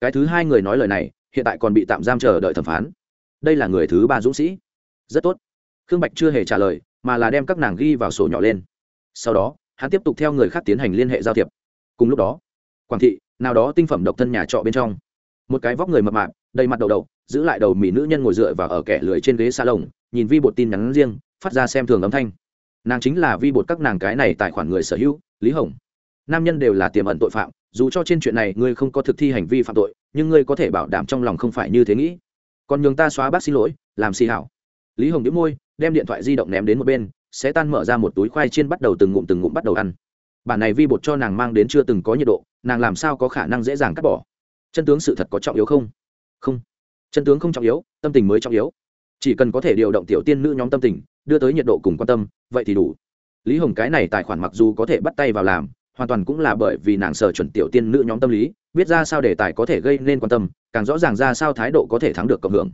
cái thứ hai người nói lời này, hiện tại còn bị tạm giam chờ đợi thẩm phán. Đây là người thứ ba dũng sĩ. Rất tốt. Khương bạch chưa hề trả lời, mà là đem các nàng ghi vào sổ nhỏ lên. Sau đó, hắn tiếp tục theo người khác tiến hành liên hệ giao thiệp. Cùng lúc đó, quảng thị, nào đó tinh phẩm độc thân nhà trọ bên trong. Một cái vóc người mập mạp, đầy mặt đầu đầu, giữ lại đầu mỹ nữ nhân ngồi dựa và ở kẻ lưới trên ghế xa lồng nhìn vi bột tin nhắn riêng, phát ra xem thường âm thanh. Nàng chính là vi bột các nàng cái này tài khoản người sở hữu, lý hồng. Nam nhân đều là tiềm ẩn tội phạm dù cho trên chuyện này ngươi không có thực thi hành vi phạm tội, nhưng ngươi có thể bảo đảm trong lòng không phải như thế nghĩ. Còn nhường ta xóa bác xin lỗi, làm xì hảo. Lý hồng đĩu môi, đem điện thoại di động ném đến một bên sẽ tan mở ra một túi khoai chiên bắt đầu từng ngụm từng ngụm bắt đầu ăn. Bản này vi bột cho nàng mang đến chưa từng có nhiệt độ, nàng làm sao có khả năng dễ dàng cắt bỏ? Chân tướng sự thật có trọng yếu không? Không. Chân tướng không trọng yếu, tâm tình mới trọng yếu. Chỉ cần có thể điều động tiểu tiên nữ nhóm tâm tình, đưa tới nhiệt độ cùng quan tâm, vậy thì đủ. Lý hồng cái này tài khoản mặc dù có thể bắt tay vào làm hoàn toàn cũng là bởi vì nàng sở chuẩn tiểu tiên nữ nhóm tâm lý, biết ra sao đề tài có thể gây nên quan tâm, càng rõ ràng ra sao thái độ có thể thắng được cộng hưởng.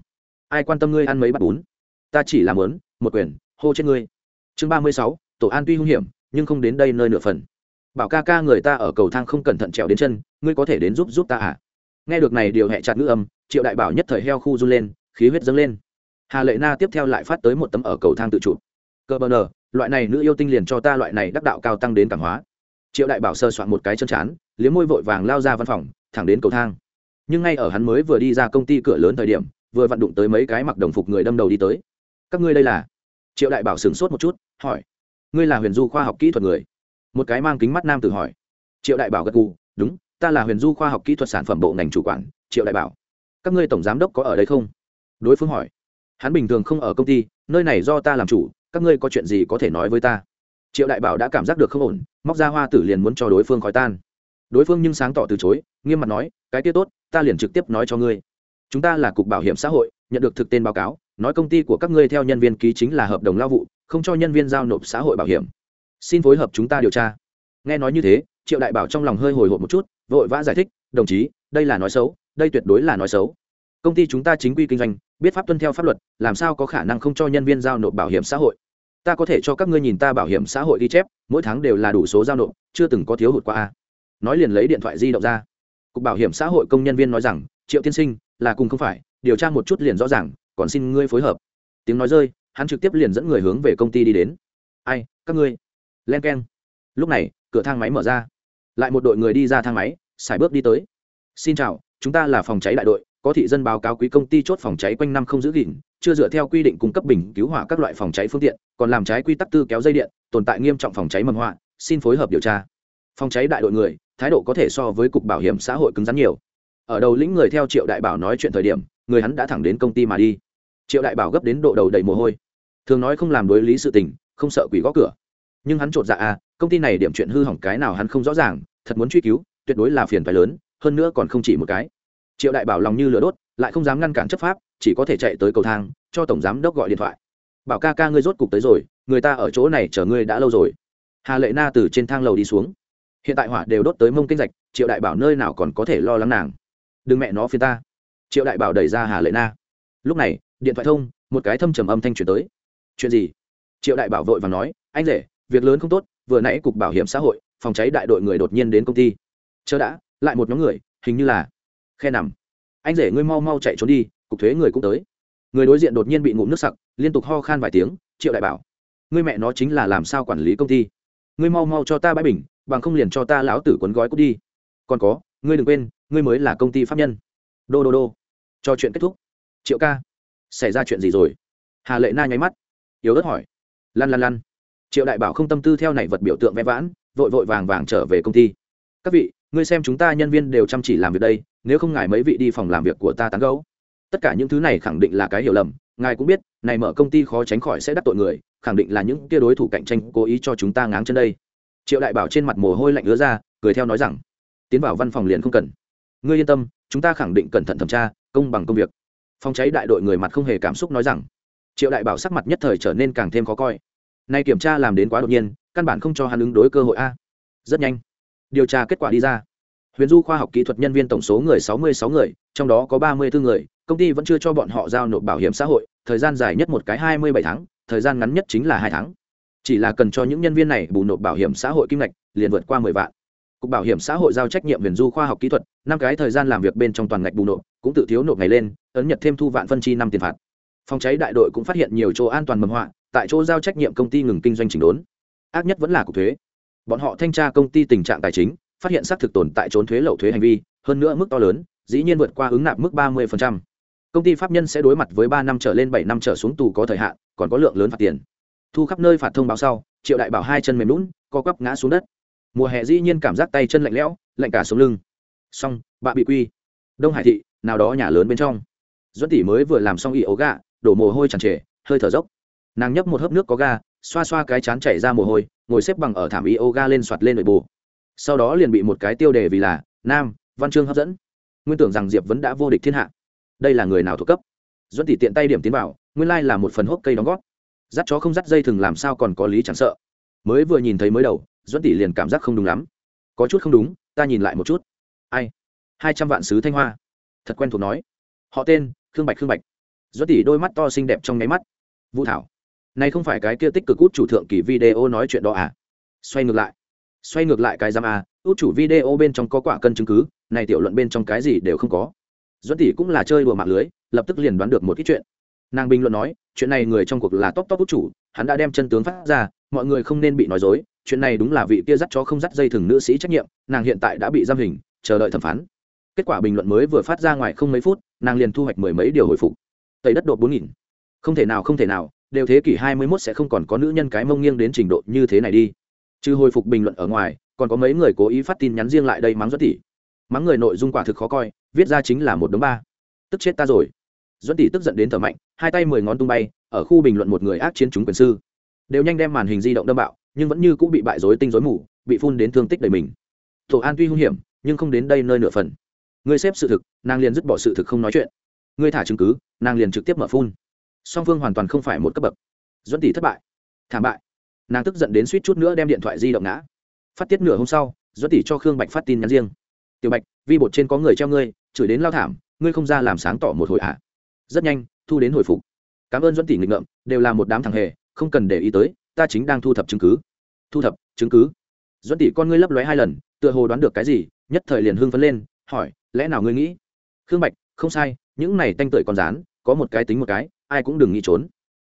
Ai quan tâm ngươi ăn mấy bát bún? Ta chỉ làm lớn một quyền hô trên ngươi. Chương ba mươi sáu, tổ an tuy hung hiểm, nhưng không đến đây nơi nửa phần. Bảo ca ca người ta ở cầu thang không cẩn thận trèo đến chân, ngươi có thể đến giúp giúp ta à? Nghe được này điều hẹ chặt ngữ âm, triệu đại bảo nhất thời heo khu run lên, khí huyết dâng lên. Hà lệ na tiếp theo lại phát tới một tấm ở cầu thang tự chụp cơ bờ nờ, loại này nữ yêu tinh liền cho ta loại này đắc đạo cao tăng đến cảm hóa triệu đại bảo sơ soạn một cái chân chán, liếm môi vội vàng lao ra văn phòng, thẳng đến cầu thang. Nhưng ngay ở hắn mới vừa đi ra công ty cửa lớn thời điểm, vừa vặn đụng tới mấy cái mặc đồng phục người đâm đầu đi tới. Các ngươi đây là? Triệu đại bảo sửng sốt một chút, hỏi. Ngươi là huyền du khoa học kỹ thuật người? Một cái mang kính mắt nam tử hỏi. Triệu đại bảo gật gù, đúng, ta là huyền du khoa học kỹ thuật sản phẩm bộ ngành chủ quản, triệu đại bảo. Các ngươi tổng giám đốc có ở đây không? Đối phương hỏi. Hắn bình thường không ở công ty, nơi này do ta làm chủ, các ngươi có chuyện gì có thể nói với ta? Triệu đại bảo đã cảm giác được không ổn móc ra hoa tử liền muốn cho đối phương khói tan. Đối phương nhưng sáng tỏ từ chối, nghiêm mặt nói, cái kia tốt, ta liền trực tiếp nói cho ngươi. Chúng ta là cục bảo hiểm xã hội, nhận được thực tên báo cáo, nói công ty của các ngươi theo nhân viên ký chính là hợp đồng lao vụ, không cho nhân viên giao nộp xã hội bảo hiểm. Xin phối hợp chúng ta điều tra. Nghe nói như thế, triệu đại bảo trong lòng hơi hồi hộp một chút, vội vã giải thích, đồng chí, đây là nói xấu, đây tuyệt đối là nói xấu. Công ty chúng ta chính quy kinh doanh, biết pháp tuân theo pháp luật, làm sao có khả năng không cho nhân viên giao nộp bảo hiểm xã hội? Ta có thể cho các ngươi nhìn ta bảo hiểm xã hội ghi chép, mỗi tháng đều là đủ số giao nộp, chưa từng có thiếu hụt qua a. Nói liền lấy điện thoại di động ra. Cục bảo hiểm xã hội công nhân viên nói rằng, triệu tiên sinh, là cùng không phải, điều tra một chút liền rõ ràng, còn xin ngươi phối hợp. Tiếng nói rơi, hắn trực tiếp liền dẫn người hướng về công ty đi đến. Ai, các ngươi? Len k e n lúc này, cửa thang máy mở ra. Lại một đội người đi ra thang máy xài bước đi tới. Xin chào, chúng ta là phòng cháy đại đội có thị dân báo cáo quý công ty chốt phòng cháy quanh năm không giữ gìn, chưa dựa theo quy định cung cấp bình cứu hỏa các loại phòng cháy phương tiện, còn làm trái quy tắc tư kéo dây điện, tồn tại nghiêm trọng phòng cháy mầm họa, xin phối hợp điều tra. Phòng cháy đại đội người, thái độ có thể so với cục bảo hiểm xã hội cứng rắn nhiều. Ở đầu lĩnh người theo triệu đại bảo nói chuyện thời điểm, người hắn đã thẳng đến công ty mà đi. Triệu đại bảo gấp đến độ đầu đầy mồ hôi. Thường nói không làm đối lý sự tình, không sợ quỷ gõ cửa. Nhưng hắn chột dạ à công ty này điểm chuyện hư hỏng cái nào hắn không rõ ràng, thật muốn truy cứu, tuyệt đối là phiền phái lớn, hơn nữa còn không chỉ một cái triệu đại bảo lòng như lửa đốt, lại không dám ngăn cản chấp pháp, chỉ có thể chạy tới cầu thang, cho tổng giám đốc gọi điện thoại. Bảo ca ca ngươi rốt cục tới rồi, người ta ở chỗ này chờ ngươi đã lâu rồi. Hà lệ na từ trên thang lầu đi xuống. Hiện tại hỏa đều đốt tới mông kinh rạch, triệu đại bảo nơi nào còn có thể lo lắng nàng. Đừng mẹ nó phiền ta. Triệu đại bảo đẩy ra hà lệ na. Lúc này, điện thoại thông, một cái thâm trầm âm thanh truyền tới. Chuyện gì? Triệu đại bảo vội và nói, anh rể, việc lớn không tốt, vừa nãy cục bảo hiểm xã hội, phòng cháy đại đội người đột nhiên đến công ty. Chờ đã, lại một nhóm người, hình như là khe nằm. Anh rể ngươi mau mau chạy trốn đi, cục thuế người cũng tới. Người đối diện đột nhiên bị ngụm nước sặc, liên tục ho khan vài tiếng, triệu đại bảo. Ngươi mẹ nó chính là làm sao quản lý công ty? Ngươi mau mau cho ta bãi bình, bằng không liền cho ta lão tử quấn gói cút đi. Còn có, ngươi đừng quên, ngươi mới là công ty pháp nhân. Đô đô đô. Cho chuyện kết thúc. Triệu ca, xảy ra chuyện gì rồi? Hà lệ na nháy mắt, yếu ớt hỏi. Lăn lăn lăn. Triệu đại bảo không tâm tư theo này vật biểu tượng vẽ vãn, vội vội vàng vàng trở về công ty. Các vị, ngươi xem chúng ta nhân viên đều chăm chỉ làm việc đây nếu không ngài mấy vị đi phòng làm việc của ta tán gấu tất cả những thứ này khẳng định là cái hiểu lầm, ngài cũng biết, này mở công ty khó tránh khỏi sẽ đắc tội người, khẳng định là những kia đối thủ cạnh tranh cố ý cho chúng ta ngáng chân đây. Triệu đại bảo trên mặt mồ hôi lạnh ứa ra, cười theo nói rằng, tiến vào văn phòng liền không cần. Ngươi yên tâm, chúng ta khẳng định cẩn thận thẩm tra, công bằng công việc. Phòng cháy đại đội người mặt không hề cảm xúc nói rằng, triệu đại bảo sắc mặt nhất thời trở nên càng thêm khó coi. Nay kiểm tra làm đến quá đột nhiên, căn bản không cho hắn ứng đối cơ hội a. Rất nhanh, điều tra kết quả đi ra huyền du khoa học kỹ thuật nhân viên tổng số người sáu mươi sáu người, trong đó có ba mươi bốn người, công ty vẫn chưa cho bọn họ giao nộp bảo hiểm xã hội, thời gian dài nhất một cái hai mươi bảy tháng, thời gian ngắn nhất chính là hai tháng. Chỉ là cần cho những nhân viên này bù nộp bảo hiểm xã hội kim ngạch, liền vượt qua mười vạn. Cục bảo hiểm xã hội giao trách nhiệm huyền du khoa học kỹ thuật, năm cái thời gian làm việc bên trong toàn ngạch bù nộp, cũng tự thiếu nộp ngày lên, ấn nhật thêm thu vạn phân chi năm tiền phạt. Phòng cháy đại đội cũng phát hiện nhiều chỗ an toàn mầm họa, tại chỗ giao trách nhiệm công ty ngừng kinh doanh chỉnh đốn. Ác nhất vẫn là cục thuế. Bọn họ thanh tra công ty tình trạng tài chính phát hiện xác thực tồn tại trốn thuế lậu thuế hành vi, hơn nữa mức to lớn, dĩ nhiên vượt qua ứng nạp mức ba 30%. công ty pháp nhân sẽ đối mặt với ba năm trở lên bảy năm trở xuống tù có thời hạn, còn có lượng lớn phạt tiền. Thu khắp nơi phạt thông báo sau, triệu đại bảo hai chân mềm lún, co quắp ngã xuống đất. Mùa hè dĩ nhiên cảm giác tay chân lạnh lẽo, lạnh cả sống lưng. Xong, bạ bị quy. Đông hải thị, nào đó nhà lớn bên trong. Duẫn tỷ mới vừa làm xong y ấu gà, đổ mồ hôi tràn trề, hơi thở dốc. Nàng nhấp một hớp nước có ga, xoa xoa cái chán chảy ra mồ hôi, ngồi xếp bằng ở thảm yoga lên soạt lên nội bù sau đó liền bị một cái tiêu đề vì là, nam, văn chương hấp dẫn. Nguyên tưởng rằng diệp vẫn đã vô địch thiên hạ. Đây là người nào thuộc cấp? Duẫn tỷ tiện tay điểm tiến vào, nguyên lai là một phần hốc cây đóng góp. Dắt chó không dắt dây thừng làm sao còn có lý chẳng sợ. Mới vừa nhìn thấy mới đầu, duẫn tỷ liền cảm giác không đúng lắm. Có chút không đúng, ta nhìn lại một chút. Ai? Hai trăm vạn sứ thanh hoa. Thật quen thuộc nói. Họ tên, khương bạch khương bạch. Duẫn tỷ đôi mắt to xinh đẹp trong nháy mắt. Vũ thảo. Này không phải cái kia tích cực út chủ thượng kỳ video nói chuyện đó à? Xoay ngược lại xoay ngược lại cái giam à út chủ video bên trong có quả cân chứng cứ, này tiểu luận bên trong cái gì đều không có. Duẫn tỷ cũng là chơi đùa mạng lưới, lập tức liền đoán được một ít chuyện. Nàng bình luận nói, chuyện này người trong cuộc là top top út chủ, hắn đã đem chân tướng phát ra, mọi người không nên bị nói dối, chuyện này đúng là vị kia dắt cho không dắt dây thừng nữ sĩ trách nhiệm, nàng hiện tại đã bị giam hình, chờ đợi thẩm phán. Kết quả bình luận mới vừa phát ra ngoài không mấy phút, nàng liền thu hoạch mười mấy điều hồi phục. Tẩy đất đột bốn nghìn. Không thể nào, không thể nào, đều thế kỷ hai mươi 21 sẽ không còn có nữ nhân cái mông nghiêng đến trình độ như thế này đi trừ hồi phục bình luận ở ngoài, còn có mấy người cố ý phát tin nhắn riêng lại đây mắng duẫn tỷ. Mắng người nội dung quả thực khó coi, viết ra chính là một đống ba. Tức chết ta rồi. Duẫn tỷ tức giận đến thở mạnh, hai tay mười ngón tung bay, ở khu bình luận một người ác chiến chúng quyền sư. Đều nhanh đem màn hình di động đâm bạo, nhưng vẫn như cũng bị bại rối tinh rối mù, bị phun đến thương tích đầy mình. Tổ an tuy hung hiểm, nhưng không đến đây nơi nửa phần. Người xếp sự thực, nàng liền dứt bỏ sự thực không nói chuyện. Người thả chứng cứ, nàng liền trực tiếp mở phun. Song phương hoàn toàn không phải một cấp bậc. Duẫn tỷ thất bại. Thảm bại nàng tức giận đến suýt chút nữa đem điện thoại di động ngã. Phát tiết nửa hôm sau, do tỷ cho khương bạch phát tin nhắn riêng. Tiểu bạch, vi bột trên có người treo ngươi, chửi đến lao thảm, ngươi không ra làm sáng tỏ một hồi ạ. À. rất nhanh, thu đến hồi phục. Cảm ơn Doãn tỷ nghịch ngợm, đều là một đám thằng hề, không cần để ý tới, ta chính đang thu thập chứng cứ. Thu thập chứng cứ? Doãn tỷ con ngươi lấp lóe hai lần, tựa hồ đoán được cái gì, nhất thời liền hưng phấn lên, hỏi, lẽ nào ngươi nghĩ? Khương bạch, không sai, những này tanh tưởi con rán có một cái tính một cái, ai cũng đừng nghĩ trốn.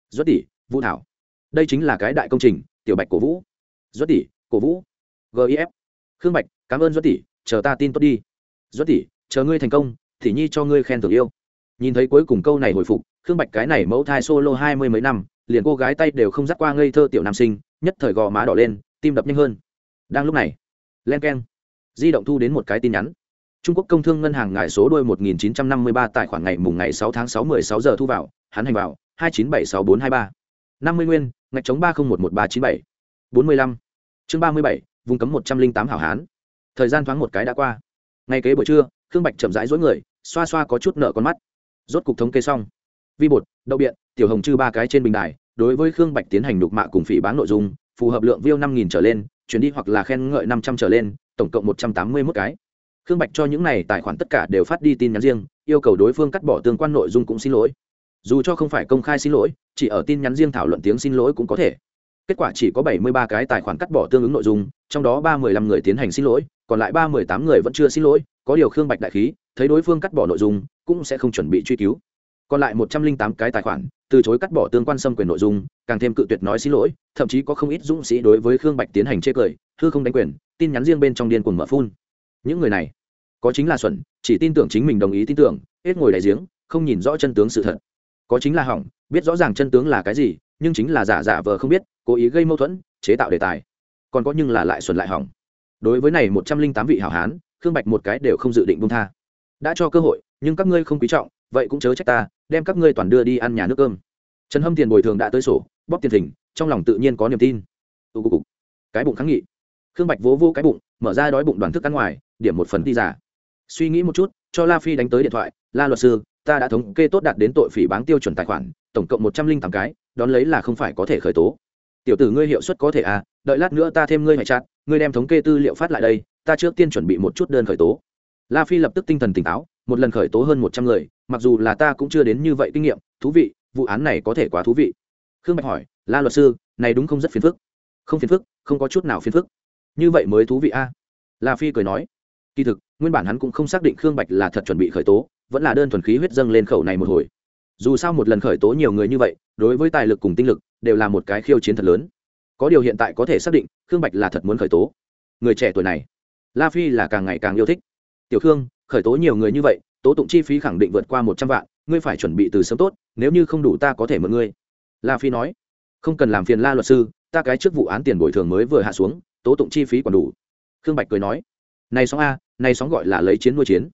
Doãn tỷ, vũ thảo đây chính là cái đại công trình, tiểu bạch cổ vũ. Duất tỷ, cổ vũ. Gif khương bạch, cảm ơn duất tỷ, chờ ta tin tốt đi. Duất tỷ, chờ ngươi thành công thì nhi cho ngươi khen thưởng yêu. Nhìn thấy cuối cùng câu này hồi phục, khương bạch cái này mẫu thai solo hai mươi mấy năm, liền cô gái tay đều không dắt qua ngây thơ tiểu nam sinh, nhất thời gò má đỏ lên, tim đập nhanh hơn. Đang lúc này, len k e n di động thu đến một cái tin nhắn. Trung quốc công thương ngân hàng ngài số đôi 1953 tài khoản ngày mùng ngày 6 tháng 6 16 giờ thu vào, hắn hành vào 2976423. 50 nguyên ngạch chống 30111397. 45. chương 37, vùng cấm 108 hảo hán. Thời gian thoáng một cái đã qua. Ngày kế buổi trưa khương bạch chậm rãi dối người xoa xoa có chút nợ con mắt. Rốt cục thống kê xong. Vi bột đậu biện tiểu hồng chư ba cái trên bình đài đối với khương bạch tiến hành đục mạ cùng phỉ bán nội dung phù hợp lượng view năm nghìn trở lên chuyển đi hoặc là khen ngợi năm trăm trở lên tổng cộng một trăm tám mươi mốt cái. Khương bạch cho những này tài khoản tất cả đều phát đi tin nhắn riêng yêu cầu đối phương cắt bỏ tương quan nội dung cũng xin lỗi dù cho không phải công khai xin lỗi, chỉ ở tin nhắn riêng thảo luận tiếng xin lỗi cũng có thể. Kết quả chỉ có bảy mươi ba cái tài khoản cắt bỏ tương ứng nội dung, trong đó ba mươi lăm người tiến hành xin lỗi, còn lại ba mươi tám người vẫn chưa xin lỗi, có điều khương bạch đại khí, thấy đối phương cắt bỏ nội dung, cũng sẽ không chuẩn bị truy cứu. Còn lại một trăm linh tám cái tài khoản, từ chối cắt bỏ tương quan xâm quyền nội dung, càng thêm cự tuyệt nói xin lỗi, thậm chí có không ít dũng sĩ đối với khương bạch tiến hành chê cười, hư không đánh quyền, tin nhắn riêng bên trong điên cuồng mở phun. Những người này, có chính là xuẩn, chỉ tin tưởng chính mình đồng ý tin tưởng, hết ngồi đại giếng, không nhìn rõ chân tướng sự thật có chính là hỏng, biết rõ ràng chân tướng là cái gì, nhưng chính là giả giả vờ không biết, cố ý gây mâu thuẫn, chế tạo đề tài. Còn có nhưng là lại xuẩn lại hỏng. Đối với này một trăm linh tám vị hảo hán, khương bạch một cái đều không dự định bung tha. Đã cho cơ hội, nhưng các ngươi không quý trọng, vậy cũng chớ trách ta, đem các ngươi toàn đưa đi ăn nhà nước cơm. Trần hâm tiền bồi thường đã tới sổ, bóp tiền thỉnh, trong lòng tự nhiên có niềm tin. Tụ cục cái bụng kháng nghị. Khương bạch vỗ vô cái bụng, mở ra đói bụng đoàn thức ăn ngoài, điểm một phần đi giả suy nghĩ một chút, cho la phi đánh tới điện thoại, la luật sư ta đã thống kê tốt đạt đến tội phỉ báng tiêu chuẩn tài khoản, tổng cộng một trăm linh tám cái, đón lấy là không phải có thể khởi tố. Tiểu tử ngươi hiệu suất có thể à đợi lát nữa ta thêm ngươi mẹ chặt, ngươi đem thống kê tư liệu phát lại đây, ta trước tiên chuẩn bị một chút đơn khởi tố. La phi lập tức tinh thần tỉnh táo, một lần khởi tố hơn một trăm người, mặc dù là ta cũng chưa đến như vậy kinh nghiệm, thú vị, vụ án này có thể quá thú vị. Khương bạch hỏi, la luật sư, này đúng không rất phiền phức? Không phiền phức, không có chút nào phiền phức. Như vậy mới thú vị a. La phi cười nói. Kỳ thực, nguyên bản hắn cũng không xác định khương bạch là thật chuẩn bị khởi tố vẫn là đơn thuần khí huyết dâng lên khẩu này một hồi. Dù sao một lần khởi tố nhiều người như vậy, đối với tài lực cùng tinh lực, đều là một cái khiêu chiến thật lớn. Có điều hiện tại có thể xác định, khương bạch là thật muốn khởi tố. Người trẻ tuổi này, la phi là càng ngày càng yêu thích. Tiểu khương, khởi tố nhiều người như vậy, tố tụng chi phí khẳng định vượt qua một trăm vạn, ngươi phải chuẩn bị từ sớm tốt, nếu như không đủ ta có thể mượn ngươi. La phi nói. Không cần làm phiền la luật sư, ta cái trước vụ án tiền bồi thường mới vừa hạ xuống, tố tụng chi phí còn đủ. Khương bạch cười nói. Này sóng a, này sóng gọi là lấy chiến nuôi chiến.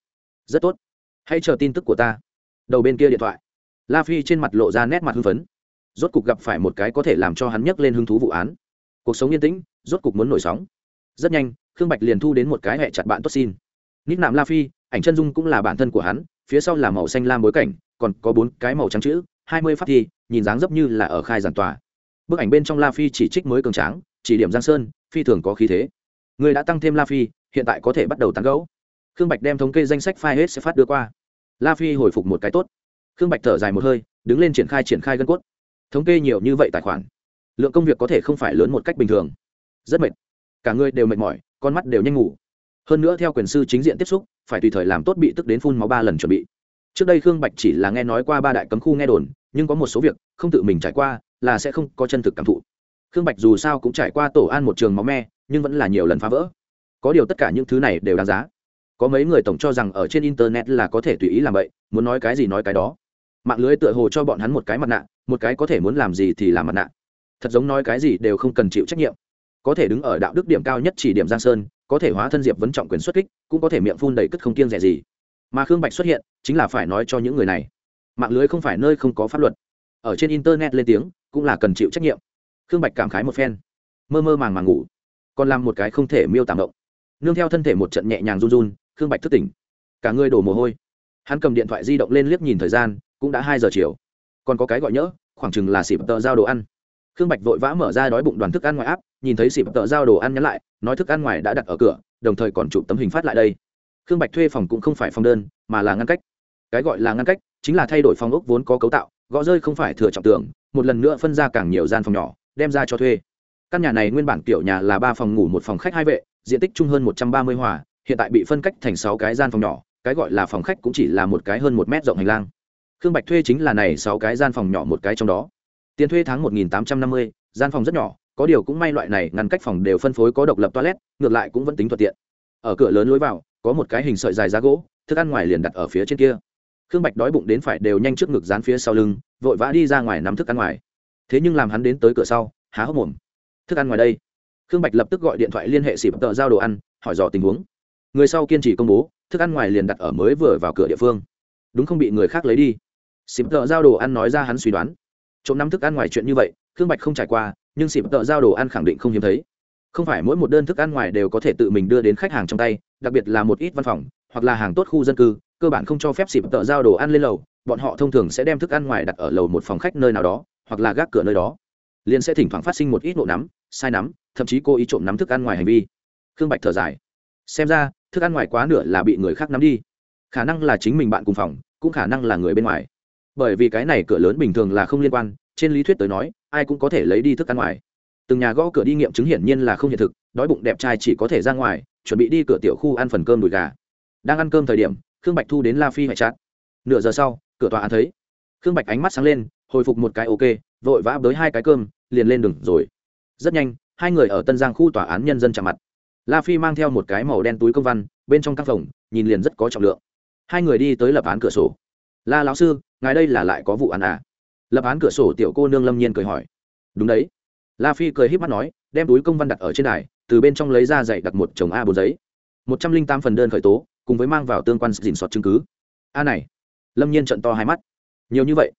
Rất tốt hãy chờ tin tức của ta. Đầu bên kia điện thoại. La phi trên mặt lộ ra nét mặt hưng phấn. Rốt cục gặp phải một cái có thể làm cho hắn nhấc lên hứng thú vụ án. Cuộc sống yên tĩnh, rốt cục muốn nổi sóng. Rất nhanh, khương bạch liền thu đến một cái hẹ chặt bạn tốt xin. Nít nạm la phi, ảnh chân dung cũng là bản thân của hắn, phía sau là màu xanh lam bối cảnh, còn có bốn cái màu trắng chữ, hai mươi phát thi, nhìn dáng dấp như là ở khai giảng tòa. Bức ảnh bên trong la phi chỉ trích mới cường tráng, chỉ điểm giang sơn, phi thường có khí thế. Người đã tăng thêm la phi, hiện tại có thể bắt đầu tán gẫu khương bạch đem thống kê danh sách file hết sẽ phát đưa qua. La phi hồi phục một cái tốt. Khương bạch thở dài một hơi, đứng lên triển khai triển khai gân cốt. Thống kê nhiều như vậy tài khoản, lượng công việc có thể không phải lớn một cách bình thường. Rất mệt. Cả người đều mệt mỏi, con mắt đều nhanh ngủ. Hơn nữa theo quyền sư chính diện tiếp xúc, phải tùy thời làm tốt bị tức đến phun máu ba lần chuẩn bị. Trước đây khương bạch chỉ là nghe nói qua ba đại cấm khu nghe đồn, nhưng có một số việc, không tự mình trải qua, là sẽ không có chân thực cảm thụ. Khương bạch dù sao cũng trải qua tổ an một trường máu me, nhưng vẫn là nhiều lần phá vỡ. Có điều tất cả những thứ này đều đáng giá có mấy người tổng cho rằng ở trên internet là có thể tùy ý làm vậy muốn nói cái gì nói cái đó. Mạng lưới tựa hồ cho bọn hắn một cái mặt nạ, một cái có thể muốn làm gì thì làm mặt nạ. Thật giống nói cái gì đều không cần chịu trách nhiệm. Có thể đứng ở đạo đức điểm cao nhất chỉ điểm giang sơn, có thể hóa thân diệp vấn trọng quyền xuất kích, cũng có thể miệng phun đầy cất không kiêng rẻ gì. Mà khương bạch xuất hiện, chính là phải nói cho những người này. Mạng lưới không phải nơi không có pháp luật. Ở trên internet lên tiếng, cũng là cần chịu trách nhiệm. Khương bạch cảm khái một phen. Mơ mơ màng màng ngủ. Còn làm một cái không thể miêu tảm động nương theo thân thể một trận nhẹ nhàng run run khương bạch thức tỉnh. Cả người đổ mồ hôi. Hắn cầm điện thoại di động lên liếc nhìn thời gian, cũng đã hai giờ chiều. Còn có cái gọi nhỡ, khoảng chừng là xịp tợ giao đồ ăn. Khương bạch vội vã mở ra đói bụng đoàn thức ăn ngoài áp nhìn thấy xịp tợ giao đồ ăn nhắn lại, nói thức ăn ngoài đã đặt ở cửa, đồng thời còn chụp tấm hình phát lại đây. Khương bạch thuê phòng cũng không phải phòng đơn, mà là ngăn cách. Cái gọi là ngăn cách, chính là thay đổi phòng ốc vốn có cấu tạo, gõ rơi không phải thừa trọng tưởng một lần nữa phân ra càng nhiều gian phòng nhỏ, đem ra cho thuê. Căn nhà này nguyên bản kiểu nhà là ba phòng ngủ, một phòng khách hai vệ, diện tích chung hơn một trăm ba mươi hòa hiện tại bị phân cách thành sáu cái gian phòng nhỏ, cái gọi là phòng khách cũng chỉ là một cái hơn một mét rộng hành lang. Khương bạch thuê chính là này sáu cái gian phòng nhỏ một cái trong đó. Tiền thuê tháng một nghìn tám trăm năm mươi, gian phòng rất nhỏ, có điều cũng may loại này ngăn cách phòng đều phân phối có độc lập toilet, ngược lại cũng vẫn tính thuận tiện. Ở cửa lớn lối vào, có một cái hình sợi dài giá gỗ, thức ăn ngoài liền đặt ở phía trên kia. Khương bạch đói bụng đến phải đều nhanh trước ngực dán phía sau lưng, vội vã đi ra ngoài nắm thức ăn ngoài. Thế nhưng làm hắn đến tới cửa sau, há hốc mồm. Thức ăn ngoài đây. Khương bạch lập tức gọi điện thoại liên hệ xịp tợ giao đồ ăn, hỏi dò tình huống người sau kiên trì công bố, thức ăn ngoài liền đặt ở mới vừa vào cửa địa phương. Đúng không bị người khác lấy đi. Xịp tợ giao đồ ăn nói ra hắn suy đoán. Trộm năm thức ăn ngoài chuyện như vậy Thương bạch không trải qua, nhưng xịp tợ giao đồ ăn khẳng định không hiếm thấy. Không phải mỗi một đơn thức ăn ngoài đều có thể tự mình đưa đến khách hàng trong tay, đặc biệt là một ít văn phòng, hoặc là hàng tốt khu dân cư, cơ bản không cho phép xịp tợ giao đồ ăn lên lầu. Bọn họ thông thường sẽ đem thức ăn ngoài đặt ở lầu một phòng khách nơi nào đó, hoặc là gác cửa nơi đó. Liền sẽ thỉnh thoảng phát sinh một ít nộ nắm, sai nắm, thậm chí cố ý trộm nắm thức ăn ngoài hành vi. Khương bạch thở dài. Xem ra thức ăn ngoài quá nửa là bị người khác nắm đi. Khả năng là chính mình bạn cùng phòng, cũng khả năng là người bên ngoài. Bởi vì cái này cửa lớn bình thường là không liên quan, trên lý thuyết tới nói, ai cũng có thể lấy đi thức ăn ngoài. Từng nhà gõ cửa đi nghiệm chứng hiển nhiên là không hiện thực, đói bụng đẹp trai chỉ có thể ra ngoài, chuẩn bị đi cửa tiểu khu ăn phần cơm đùi gà. Đang ăn cơm thời điểm, khương bạch thu đến la phi hệ chát nửa giờ sau, cửa tòa án thấy. Khương bạch ánh mắt sáng lên, hồi phục một cái ok, vội vã với hai cái cơm, liền lên đường rồi. Rất nhanh, hai người ở tân giang khu tòa án nhân dân chạm mặt la phi mang theo một cái màu đen túi công văn, bên trong căn phòng, nhìn liền rất có trọng lượng. Hai người đi tới lập án cửa sổ. La lão sư, ngài đây là lại có vụ án à? Lập án cửa sổ tiểu cô nương lâm nhiên cười hỏi. Đúng đấy. La phi cười h í p mắt nói, đem túi công văn đặt ở trên đài, từ bên trong lấy ra dạy đặt một chồng a bốn giấy. Một trăm linh tám phần đơn khởi tố, cùng với mang vào tương quan dình sọt chứng cứ. A này. Lâm nhiên trận to hai mắt. Nhiều như vậy.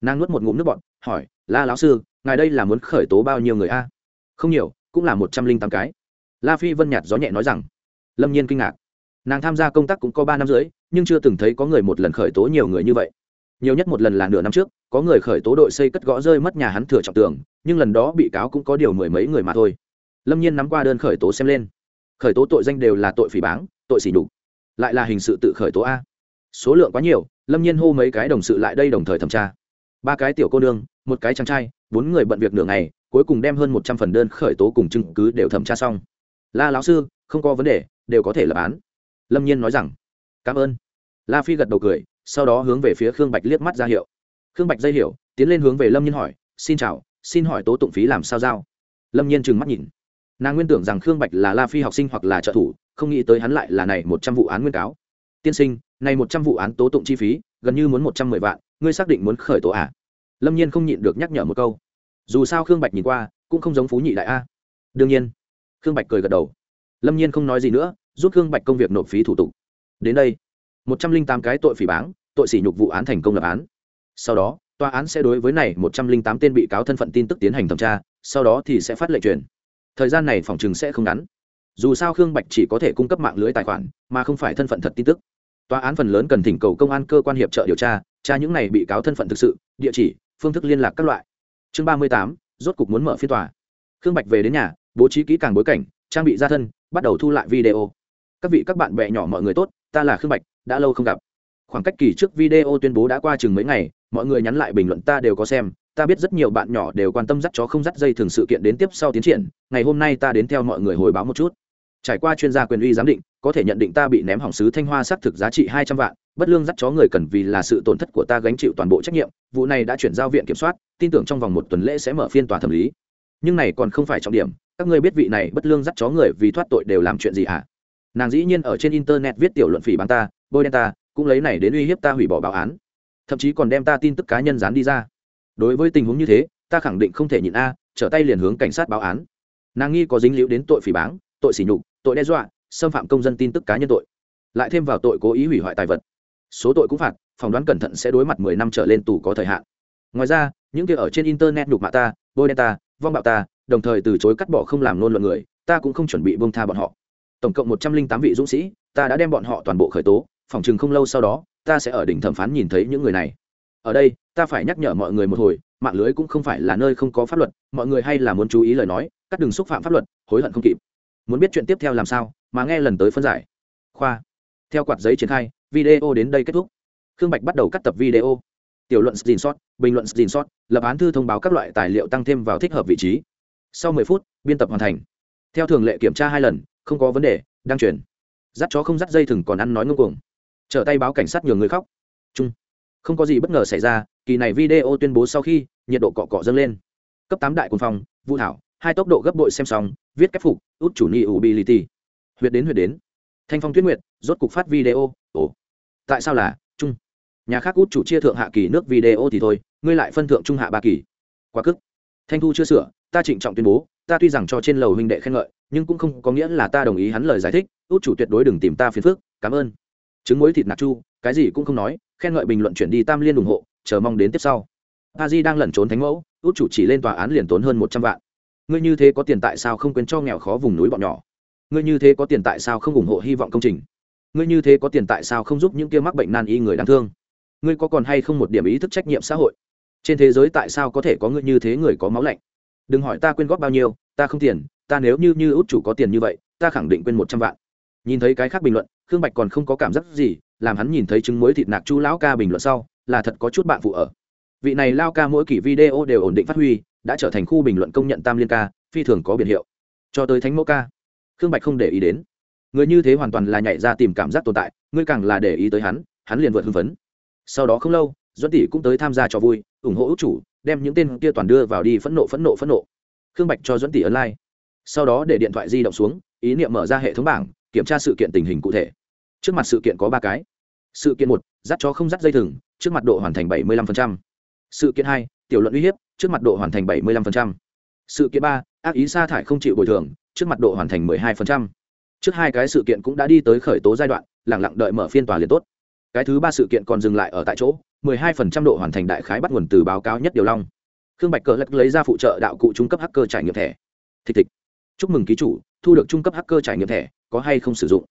Nàng nuốt một ngụm nước bọn hỏi, la lão sư, ngài đây là muốn khởi tố bao nhiêu người a? Không nhiều, cũng là một trăm linh tám cái la phi vân nhạt gió nhẹ nói rằng, lâm nhiên kinh ngạc. Nàng tham gia công tác cũng có ba năm rưỡi, nhưng chưa từng thấy có người một lần khởi tố nhiều người như vậy. Nhiều nhất một lần là nửa năm trước, có người khởi tố đội xây cất gõ rơi mất nhà hắn thừa trọng tường, nhưng lần đó bị cáo cũng có điều mười mấy người mà thôi. Lâm nhiên nắm qua đơn khởi tố xem lên. Khởi tố tội danh đều là tội phỉ báng, tội sỉ nhục. Lại là hình sự tự khởi tố a. Số lượng quá nhiều, lâm nhiên hô mấy cái đồng sự lại đây đồng thời thẩm tra. Ba cái tiểu cô nương, một cái chàng trai, bốn người bận việc nửa ngày, cuối cùng đem hơn một trăm phần đơn khởi tố cùng chứng cứ đều thẩm tra xong la lão sư, không có vấn đề, đều có thể lập án. Lâm nhiên nói rằng, cảm ơn. La phi gật đầu cười, sau đó hướng về phía khương bạch liếc mắt ra hiệu. Khương bạch dây hiểu, tiến lên hướng về lâm nhiên hỏi, xin chào, xin hỏi tố tụng phí làm sao giao? Lâm nhiên trừng mắt nhìn. Nàng nguyên tưởng rằng khương bạch là la phi học sinh hoặc là trợ thủ, không nghĩ tới hắn lại là này một trăm vụ án nguyên cáo. Tiên sinh, này một trăm vụ án tố tụng chi phí, gần như muốn một trăm mười vạn, ngươi xác định muốn khởi tố à? Lâm nhiên không nhịn được nhắc nhở một câu. Dù sao khương bạch nhìn qua, cũng không giống phú nhị đại a. Đương nhiên khương bạch cười gật đầu. Lâm nhiên không nói gì nữa, giúp khương bạch công việc nộp phí thủ tục. Đến đây, một trăm linh tám cái tội phỉ báng, tội sỉ nhục vụ án thành công lập án. Sau đó, tòa án sẽ đối với này một trăm linh tám tên bị cáo thân phận tin tức tiến hành thẩm tra, sau đó thì sẽ phát lệnh truyền. Thời gian này phòng chừng sẽ không ngắn. Dù sao khương bạch chỉ có thể cung cấp mạng lưới tài khoản, mà không phải thân phận thật tin tức. Tòa án phần lớn cần thỉnh cầu công an cơ quan hiệp trợ điều tra tra những này bị cáo thân phận thực sự, địa chỉ, phương thức liên lạc các loại. Chương ba mươi tám, rốt cục muốn mở phiên tòa. Khương bạch về đến nhà bố trí kỹ càng bối cảnh, trang bị gia thân, bắt đầu thu lại video. Các vị các bạn bè nhỏ mọi người tốt, ta là khương bạch, đã lâu không gặp. Khoảng cách kỳ trước video tuyên bố đã qua chừng mấy ngày, mọi người nhắn lại bình luận ta đều có xem, ta biết rất nhiều bạn nhỏ đều quan tâm dắt chó không dắt dây thường sự kiện đến tiếp sau tiến triển, ngày hôm nay ta đến theo mọi người hồi báo một chút. Trải qua chuyên gia quyền uy giám định, có thể nhận định ta bị ném hỏng sứ thanh hoa xác thực giá trị hai trăm vạn, bất lương dắt chó người cần vì là sự tổn thất của ta gánh chịu toàn bộ trách nhiệm, vụ này đã chuyển giao viện kiểm soát, tin tưởng trong vòng một tuần lễ sẽ mở phiên tòa thẩm lý nhưng này còn không phải trọng điểm, các ngươi biết vị này bất lương dắt chó người vì thoát tội đều làm chuyện gì hả? À? nàng dĩ nhiên ở trên internet viết tiểu luận phỉ bán ta, bôi đen ta, cũng lấy này đến uy hiếp ta hủy bỏ báo án. Thậm chí còn đem ta tin tức cá nhân dán đi ra. Đối với tình huống như thế, ta khẳng định không thể nhịn a, trở tay liền hướng cảnh sát báo án. Nàng nghi có dính liễu đến tội phỉ báng, tội sỉ nhục, tội đe dọa, xâm phạm công dân tin tức cá nhân tội. Lại thêm vào tội cố ý hủy hoại tài vật. Số tội cũng phạt, phỏng đoán cẩn thận sẽ đối mặt mười năm trở lên tù có thời hạn. Ngoài ra, những kia ở trên internet nhục mạ ta, bôi đen ta vong bạo ta, đồng thời từ chối cắt bỏ không làm nôn luận người, ta cũng không chuẩn bị bông tha bọn họ. Tổng cộng một trăm linh tám vị dũng sĩ, ta đã đem bọn họ toàn bộ khởi tố, phòng chừng không lâu sau đó, ta sẽ ở đỉnh thẩm phán nhìn thấy những người này. Ở đây, ta phải nhắc nhở mọi người một hồi, mạng lưới cũng không phải là nơi không có pháp luật, mọi người hay là muốn chú ý lời nói, cắt đừng xúc phạm pháp luật, hối hận không kịp. Muốn biết chuyện tiếp theo làm sao, mà nghe lần tới phân giải. Khoa. Theo quạt giấy triển khai, video đến đây kết thúc. Khương bạch bắt đầu cắt tập video tiểu luận xin sót bình luận xin sót lập án thư thông báo các loại tài liệu tăng thêm vào thích hợp vị trí. Sau mười phút, biên tập hoàn thành. Theo thường lệ kiểm tra hai lần, không có vấn đề đăng truyền dắt chó không dắt dây thừng còn ăn nói ngông cuồng. Trở tay báo cảnh sát nhường người khóc. Chung. Không có gì bất ngờ xảy ra, kỳ này video tuyên bố sau khi, nhiệt độ cọ cọ dâng lên. Cấp tám đại quân phòng vũ thảo, hai tốc độ gấp bội xem xong viết cách phục, út chủ ni ubility huyệt đến huyệt đến. Thanh phong tuyết nguyệt, rốt cục phát video. Ồ. Tại sao là? Nhà khác út chủ chia thượng hạ kỳ nước video thì thôi, ngươi lại phân thượng trung hạ ba kỳ. Quá cức. Thanh thu chưa sửa, ta trịnh trọng tuyên bố, ta tuy rằng cho trên lầu huynh đệ khen ngợi, nhưng cũng không có nghĩa là ta đồng ý hắn lời giải thích, út chủ tuyệt đối đừng tìm ta phiền phức, cảm ơn. Trứng muối thịt nạc chu, cái gì cũng không nói, khen ngợi bình luận chuyển đi tam liên ủng hộ, chờ mong đến tiếp sau. A di đang lẩn trốn thánh mẫu, út chủ chỉ lên tòa án liền tốn hơn một trăm vạn. Ngươi như thế có tiền tại sao không quên cho nghèo khó vùng núi bọn nhỏ? Ngươi như thế có tiền tại sao không ủng hộ hy vọng công trình? Ngươi như thế có tiền tại sao không giúp những kia mắc bệnh nan y người đáng thương? Ngươi có còn hay không một điểm ý thức trách nhiệm xã hội? Trên thế giới tại sao có thể có ngươi như thế người có máu lạnh? Đừng hỏi ta quyên góp bao nhiêu, ta không tiền, ta nếu như như út chủ có tiền như vậy, ta khẳng định quên một trăm vạn. Nhìn thấy cái khác bình luận, khương bạch còn không có cảm giác gì, làm hắn nhìn thấy trứng muối thịt nạc chu lão ca bình luận sau, là thật có chút bạn phụ ở. Vị này lao ca mỗi kỳ video đều ổn định phát huy, đã trở thành khu bình luận công nhận tam liên ca, phi thường có biển hiệu. Cho tới thánh mẫu ca, khương bạch không để ý đến. Người như thế hoàn toàn là nhảy ra tìm cảm giác tồn tại, ngươi càng là để ý tới hắn hắn liền vượt hưng phấn sau đó không lâu, duẫn tỷ cũng tới tham gia trò vui, ủng hộ út chủ, đem những tên kia toàn đưa vào đi phẫn nộ phẫn nộ phẫn nộ khương bạch cho duẫn tỷ ấn lai、like. sau đó để điện thoại di động xuống, ý niệm mở ra hệ thống bảng, kiểm tra sự kiện tình hình cụ thể trước mặt sự kiện có ba cái sự kiện một, dắt chó không dắt dây thừng, trước mặt độ hoàn thành bảy mươi 75%. sự kiện hai, tiểu luận uy hiếp, trước mặt độ hoàn thành bảy mươi 75%. sự kiện ba, ác ý sa thải không chịu bồi thường, trước mặt độ hoàn thành 12%. trước hai cái sự kiện cũng đã đi tới khởi tố giai đoạn lẳng lặng đợi mở phiên tòa liền tốt cái thứ ba sự kiện còn dừng lại ở tại chỗ 12% độ hoàn thành đại khái bắt nguồn từ báo cáo nhất điều long. Khương bạch cờ lật lấy ra phụ trợ đạo cụ trung cấp hacker trải nghiệm thẻ. Thịch thịch chúc mừng ký chủ, thu được trung cấp hacker trải nghiệm thẻ, có hay không sử dụng?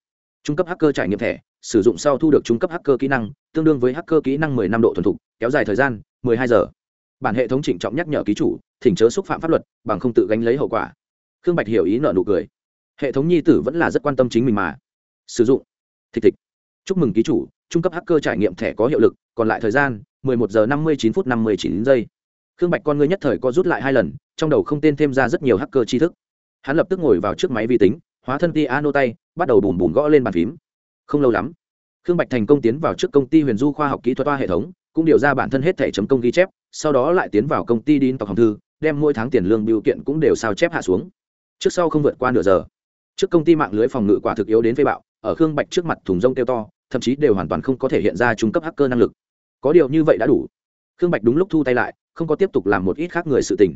Trung cấp hacker trải nghiệm thẻ, sử dụng sau thu được trung cấp hacker kỹ năng, tương đương với hacker kỹ năng 10 năm độ thuần thục, kéo dài thời gian 12 giờ. Bản hệ thống trịnh trọng nhắc nhở ký chủ, thỉnh chớ xúc phạm pháp luật, bằng không tự gánh lấy hậu quả. Khương bạch hiểu ý nợ nụ cười. Hệ thống nhi tử vẫn là rất quan tâm chính mình mà. Sử dụng. Thịch thịch chúc mừng ký chủ trung cấp hacker trải nghiệm thẻ có hiệu lực, còn lại thời gian 11 giờ 59 phút 59 giây. Khương bạch con ngươi nhất thời co rút lại hai lần, trong đầu không tên thêm ra rất nhiều hacker tri thức. Hắn lập tức ngồi vào trước máy vi tính, hóa thân ti ano tay, bắt đầu bùm bùm gõ lên bàn phím. Không lâu lắm, khương bạch thành công tiến vào trước công ty huyền du khoa học kỹ thuật toa hệ thống, cũng điều ra bản thân hết thẻ chấm công ghi chép, sau đó lại tiến vào công ty đi tộc hồng thư, đem mỗi tháng tiền lương biểu kiện cũng đều sao chép hạ xuống. Trước sau không vượt qua nửa giờ, trước công ty mạng lưới phòng ngự quả thực yếu đến phê bạo, ở khương bạch trước mặt thùng rông kêu to thậm chí đều hoàn toàn không có thể hiện ra trung cấp hacker năng lực. Có điều như vậy đã đủ. Khương bạch đúng lúc thu tay lại, không có tiếp tục làm một ít khác người sự tình.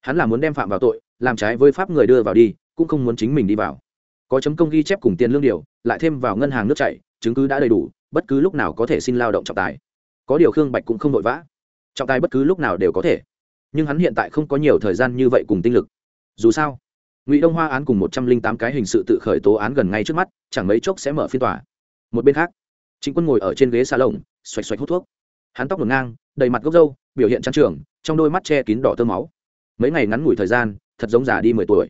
Hắn là muốn đem phạm vào tội, làm trái với pháp người đưa vào đi, cũng không muốn chính mình đi vào. Có chấm công ghi chép cùng tiền lương điều, lại thêm vào ngân hàng nước chảy, chứng cứ đã đầy đủ, bất cứ lúc nào có thể xin lao động trọng tài. Có điều khương bạch cũng không vội vã. Trọng tài bất cứ lúc nào đều có thể. Nhưng hắn hiện tại không có nhiều thời gian như vậy cùng tinh lực. Dù sao, ngụy đông hoa án cùng một trăm linh tám cái hình sự tự khởi tố án gần ngay trước mắt, chẳng mấy chốc sẽ mở phiên tòa một bên khác chính quân ngồi ở trên ghế xa lồng, xoạch xoạch hút thuốc. Hắn tóc ngổn ngang, đầy mặt gốc râu, biểu hiện trang trường trong đôi mắt che kín đỏ tơ máu. Mấy ngày ngắn ngủi thời gian, thật giống già đi mười tuổi.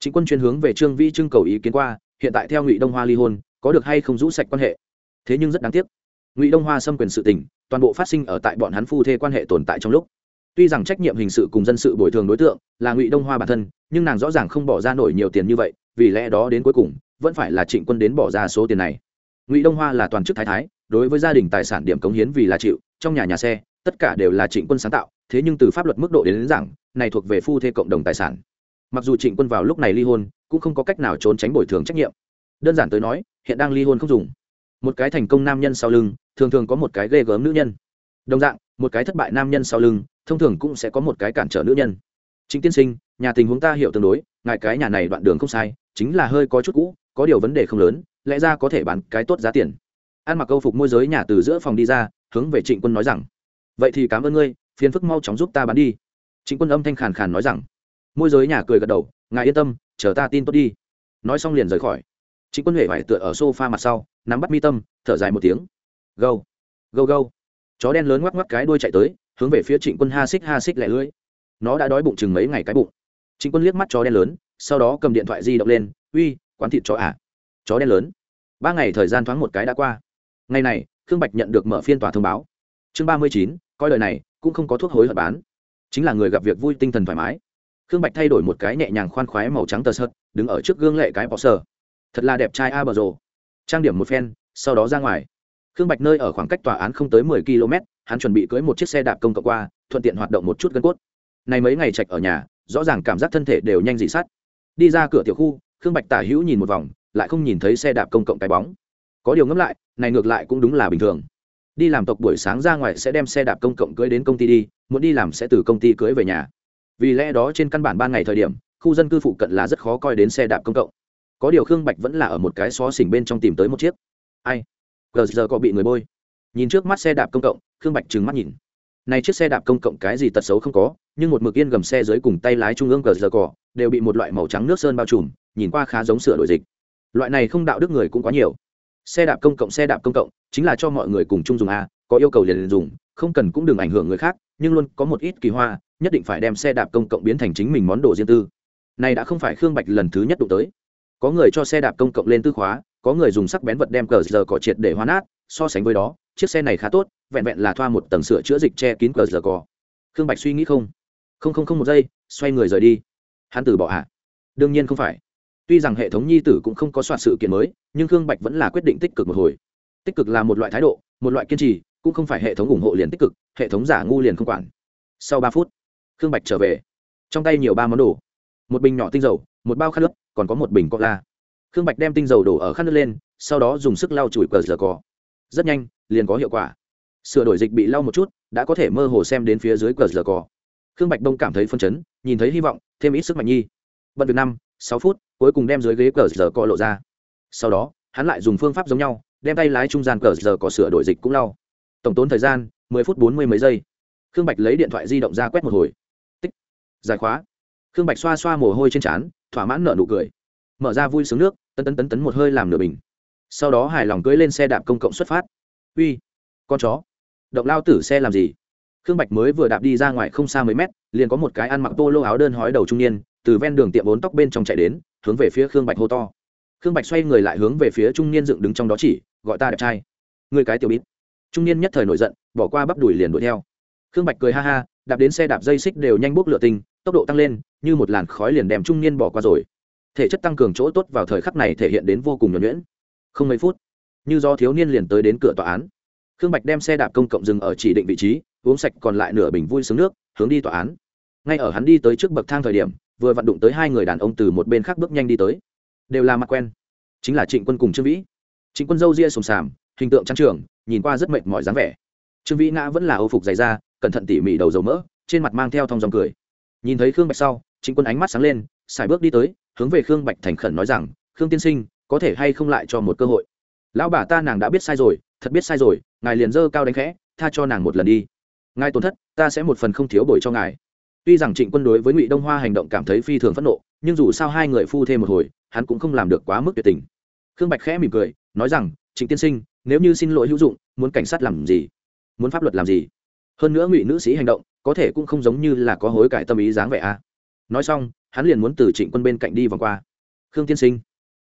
Chính quân chuyên hướng về trương vi trưng cầu ý kiến qua, hiện tại theo ngụy đông hoa ly hôn, có được hay không rũ sạch quan hệ? Thế nhưng rất đáng tiếc, ngụy đông hoa xâm quyền sự tình, toàn bộ phát sinh ở tại bọn hắn phu thê quan hệ tồn tại trong lúc. Tuy rằng trách nhiệm hình sự cùng dân sự bồi thường đối tượng là ngụy đông hoa bản thân, nhưng nàng rõ ràng không bỏ ra nổi nhiều tiền như vậy, vì lẽ đó đến cuối cùng, vẫn phải là trịnh quân đến bỏ ra số tiền này ngụy đông hoa là toàn chức thái thái đối với gia đình tài sản điểm cống hiến vì là chịu trong nhà nhà xe tất cả đều là trịnh quân sáng tạo thế nhưng từ pháp luật mức độ đến, đến rằng này thuộc về phu thê cộng đồng tài sản mặc dù trịnh quân vào lúc này ly hôn cũng không có cách nào trốn tránh bồi thường trách nhiệm đơn giản tới nói hiện đang ly hôn không dùng một cái thành công nam nhân sau lưng thường thường có một cái ghê gớm nữ nhân đồng dạng một cái thất bại nam nhân sau lưng thông thường cũng sẽ có một cái cản trở nữ nhân chính tiên sinh nhà tình huống ta hiểu tương đối ngại cái nhà này đoạn đường không sai chính là hơi có chút cũ có điều vấn đề không lớn lẽ ra có thể bán cái tốt giá tiền. Ăn mặc câu phục môi giới nhà từ giữa phòng đi ra, hướng về trịnh quân nói rằng, vậy thì cảm ơn ngươi, phiền phức mau chóng giúp ta bán đi. Trịnh quân âm thanh khàn khàn nói rằng, môi giới nhà cười gật đầu, ngài yên tâm, chờ ta tin tốt đi. Nói xong liền rời khỏi. Trịnh quân huệ phải tựa ở sofa mặt sau, nắm bắt mi tâm, thở dài một tiếng. Gâu gâu gâu. Chó đen lớn ngoắc ngoắc cái đuôi chạy tới, hướng về phía trịnh quân ha xích ha xích lẻ lưỡi. Nó đã đói bụng chừng mấy ngày cái bụng. Trịnh quân liếc mắt chó đen lớn, sau đó cầm điện thoại di động lên, uy, quán thịt chó à? Chó đen lớn. Ba ngày thời gian thoáng một cái đã qua. Ngày này, khương bạch nhận được mở phiên tòa thông báo. Chương ba mươi chín, coi lời này, cũng không có thuốc hối hận bán. Chính là người gặp việc vui tinh thần thoải mái. Khương bạch thay đổi một cái nhẹ nhàng khoan khoái màu trắng tờ sợt, đứng ở trước gương lệ cái bỏ sờ. Thật là đẹp trai a bờ rồ. Trang điểm một phen, sau đó ra ngoài. Khương bạch nơi ở khoảng cách tòa án không tới mười km hắn chuẩn bị cưới một chiếc xe đạp công cộng qua, thuận tiện hoạt động một chút gân cốt. Này mấy ngày trạch ở nhà, rõ ràng cảm giác thân thể đều nhanh dị sát. Đi ra cửa tiểu khu, khương bạch tả hữu nhìn một vòng lại không nhìn thấy xe đạp công cộng cái bóng. Có điều ngẫm lại, này ngược lại cũng đúng là bình thường. Đi làm tộc buổi sáng ra ngoài sẽ đem xe đạp công cộng cưới đến công ty đi, muốn đi làm sẽ từ công ty cưới về nhà. Vì lẽ đó trên căn bản ban ngày thời điểm, khu dân cư phụ cận là rất khó coi đến xe đạp công cộng. Có điều khương bạch vẫn là ở một cái xó xỉnh bên trong tìm tới một chiếc. Ai? Gờ giờ có bị người bôi. Nhìn trước mắt xe đạp công cộng, khương bạch trừng mắt nhìn. Này chiếc xe đạp công cộng cái gì tật xấu không có, nhưng một mực yên gầm xe dưới cùng tay lái trung ương gờ giờ cỏ đều bị một loại màu trắng nước sơn bao trùm, nhìn qua khá giống sửa đổi dịch loại này không đạo đức người cũng quá nhiều. Xe đạp công cộng xe đạp công cộng chính là cho mọi người cùng chung dùng a có yêu cầu liền, liền dùng không cần cũng đừng ảnh hưởng người khác nhưng luôn có một ít kỳ hoa nhất định phải đem xe đạp công cộng biến thành chính mình món đồ riêng tư. Này đã không phải khương bạch lần thứ nhất đụng tới. Có người cho xe đạp công cộng lên tư khóa có người dùng sắc bén vật đem cờ giờ cỏ triệt để hóa nát so sánh với đó chiếc xe này khá tốt vẹn vẹn là thoa một tầng sửa chữa dịch che kín cờ giờ cỏ khương bạch suy nghĩ không? Không không không một giây xoay người rời đi. Hắn từ bỏ hạ đương nhiên không phải tuy rằng hệ thống nhi tử cũng không có soạn sự kiện mới, nhưng khương bạch vẫn là quyết định tích cực một hồi. Tích cực là một loại thái độ, một loại kiên trì, cũng không phải hệ thống ủng hộ liền tích cực, hệ thống giả ngu liền không quản. Sau ba phút, khương bạch trở về. Trong tay nhiều ba món đồ. Một bình nhỏ tinh dầu, một bao khăn nước còn có một bình cola. Khương bạch đem tinh dầu đổ ở khăn nước lên, sau đó dùng sức lau chùi cờ giờ cỏ rất nhanh, liền có hiệu quả. Sửa đổi dịch bị lau một chút, đã có thể mơ hồ xem đến phía dưới cờ giờ cỏ khương bạch đông cảm thấy phân chấn, nhìn thấy hy vọng, thêm ít sức mạnh nhi. Bận việc năm sáu phút, cuối cùng đem dưới ghế cờ giờ cọ lộ ra. Sau đó, hắn lại dùng phương pháp giống nhau, đem tay lái trung gian cờ giờ cọ sửa đổi dịch cũng lau. Tổng tốn thời gian, mười phút bốn mươi mấy giây. Khương bạch lấy điện thoại di động ra quét một hồi. Tích. Giải khóa. Khương bạch xoa xoa mồ hôi trên trán, thỏa mãn nợ nụ cười. Mở ra vui sướng nước, tấn tấn tấn tấn một hơi làm nửa bình. Sau đó hài lòng cưỡi lên xe đạp công cộng xuất phát. Uy. Con chó. Động lao tử xe làm gì? Khương bạch mới vừa đạp đi ra ngoài không xa mấy mét, liền có một cái ăn mặc tô áo đơn hói đầu trung niên từ ven đường tiệm bốn tóc bên trong chạy đến, hướng về phía khương bạch hô to. Khương bạch xoay người lại hướng về phía trung niên dựng đứng trong đó chỉ, gọi ta đẹp trai. Người cái tiểu bít. Trung niên nhất thời nổi giận, bỏ qua bắp đùi liền đuổi theo. Khương bạch cười ha ha, đạp đến xe đạp dây xích đều nhanh bốc lửa tinh tốc độ tăng lên, như một làn khói liền đem trung niên bỏ qua rồi. Thể chất tăng cường chỗ tốt vào thời khắc này thể hiện đến vô cùng nhuẩn nhuyễn. Không mấy phút, như do thiếu niên liền tới đến cửa tòa án. Khương bạch đem xe đạp công cộng dừng ở chỉ định vị trí, uống sạch còn lại nửa bình vui sướng nước, hướng đi tòa án. Ngay ở hắn đi tới trước bậc thang thời điểm vừa vặn đụng tới hai người đàn ông từ một bên khác bước nhanh đi tới. Đều là mặt quen. Chính là trịnh quân cùng trương vĩ. Trịnh quân dâu ria sùng sàm, hình tượng trang trường nhìn qua rất mệt mỏi dáng vẻ. Trương vĩ ngã vẫn là ô phục dày da, cẩn thận tỉ mỉ đầu dầu mỡ, trên mặt mang theo thong dòng cười. Nhìn thấy khương bạch sau, trịnh quân ánh mắt sáng lên xài bước đi tới, hướng về khương bạch thành khẩn nói rằng, khương tiên sinh, có thể hay không lại cho một cơ hội? Lão bà ta nàng đã biết sai rồi, thật biết sai rồi, ngài liền dơ cao đánh khẽ, tha cho nàng một lần đi. Ngài tổn thất, ta sẽ một phần không thiếu bồi cho ngài tuy rằng trịnh quân đối với ngụy đông hoa hành động cảm thấy phi thường phẫn nộ, nhưng dù sao hai người phu thêm một hồi, hắn cũng không làm được quá mức tuyệt tình. Khương bạch khẽ mỉm cười, nói rằng, trịnh tiên sinh, nếu như xin lỗi hữu dụng, muốn cảnh sát làm gì? Muốn pháp luật làm gì? Hơn nữa ngụy nữ sĩ hành động, có thể cũng không giống như là có hối cải tâm ý dáng vẻ a. À. nói xong, hắn liền muốn từ trịnh quân bên cạnh đi vòng qua. Khương tiên sinh.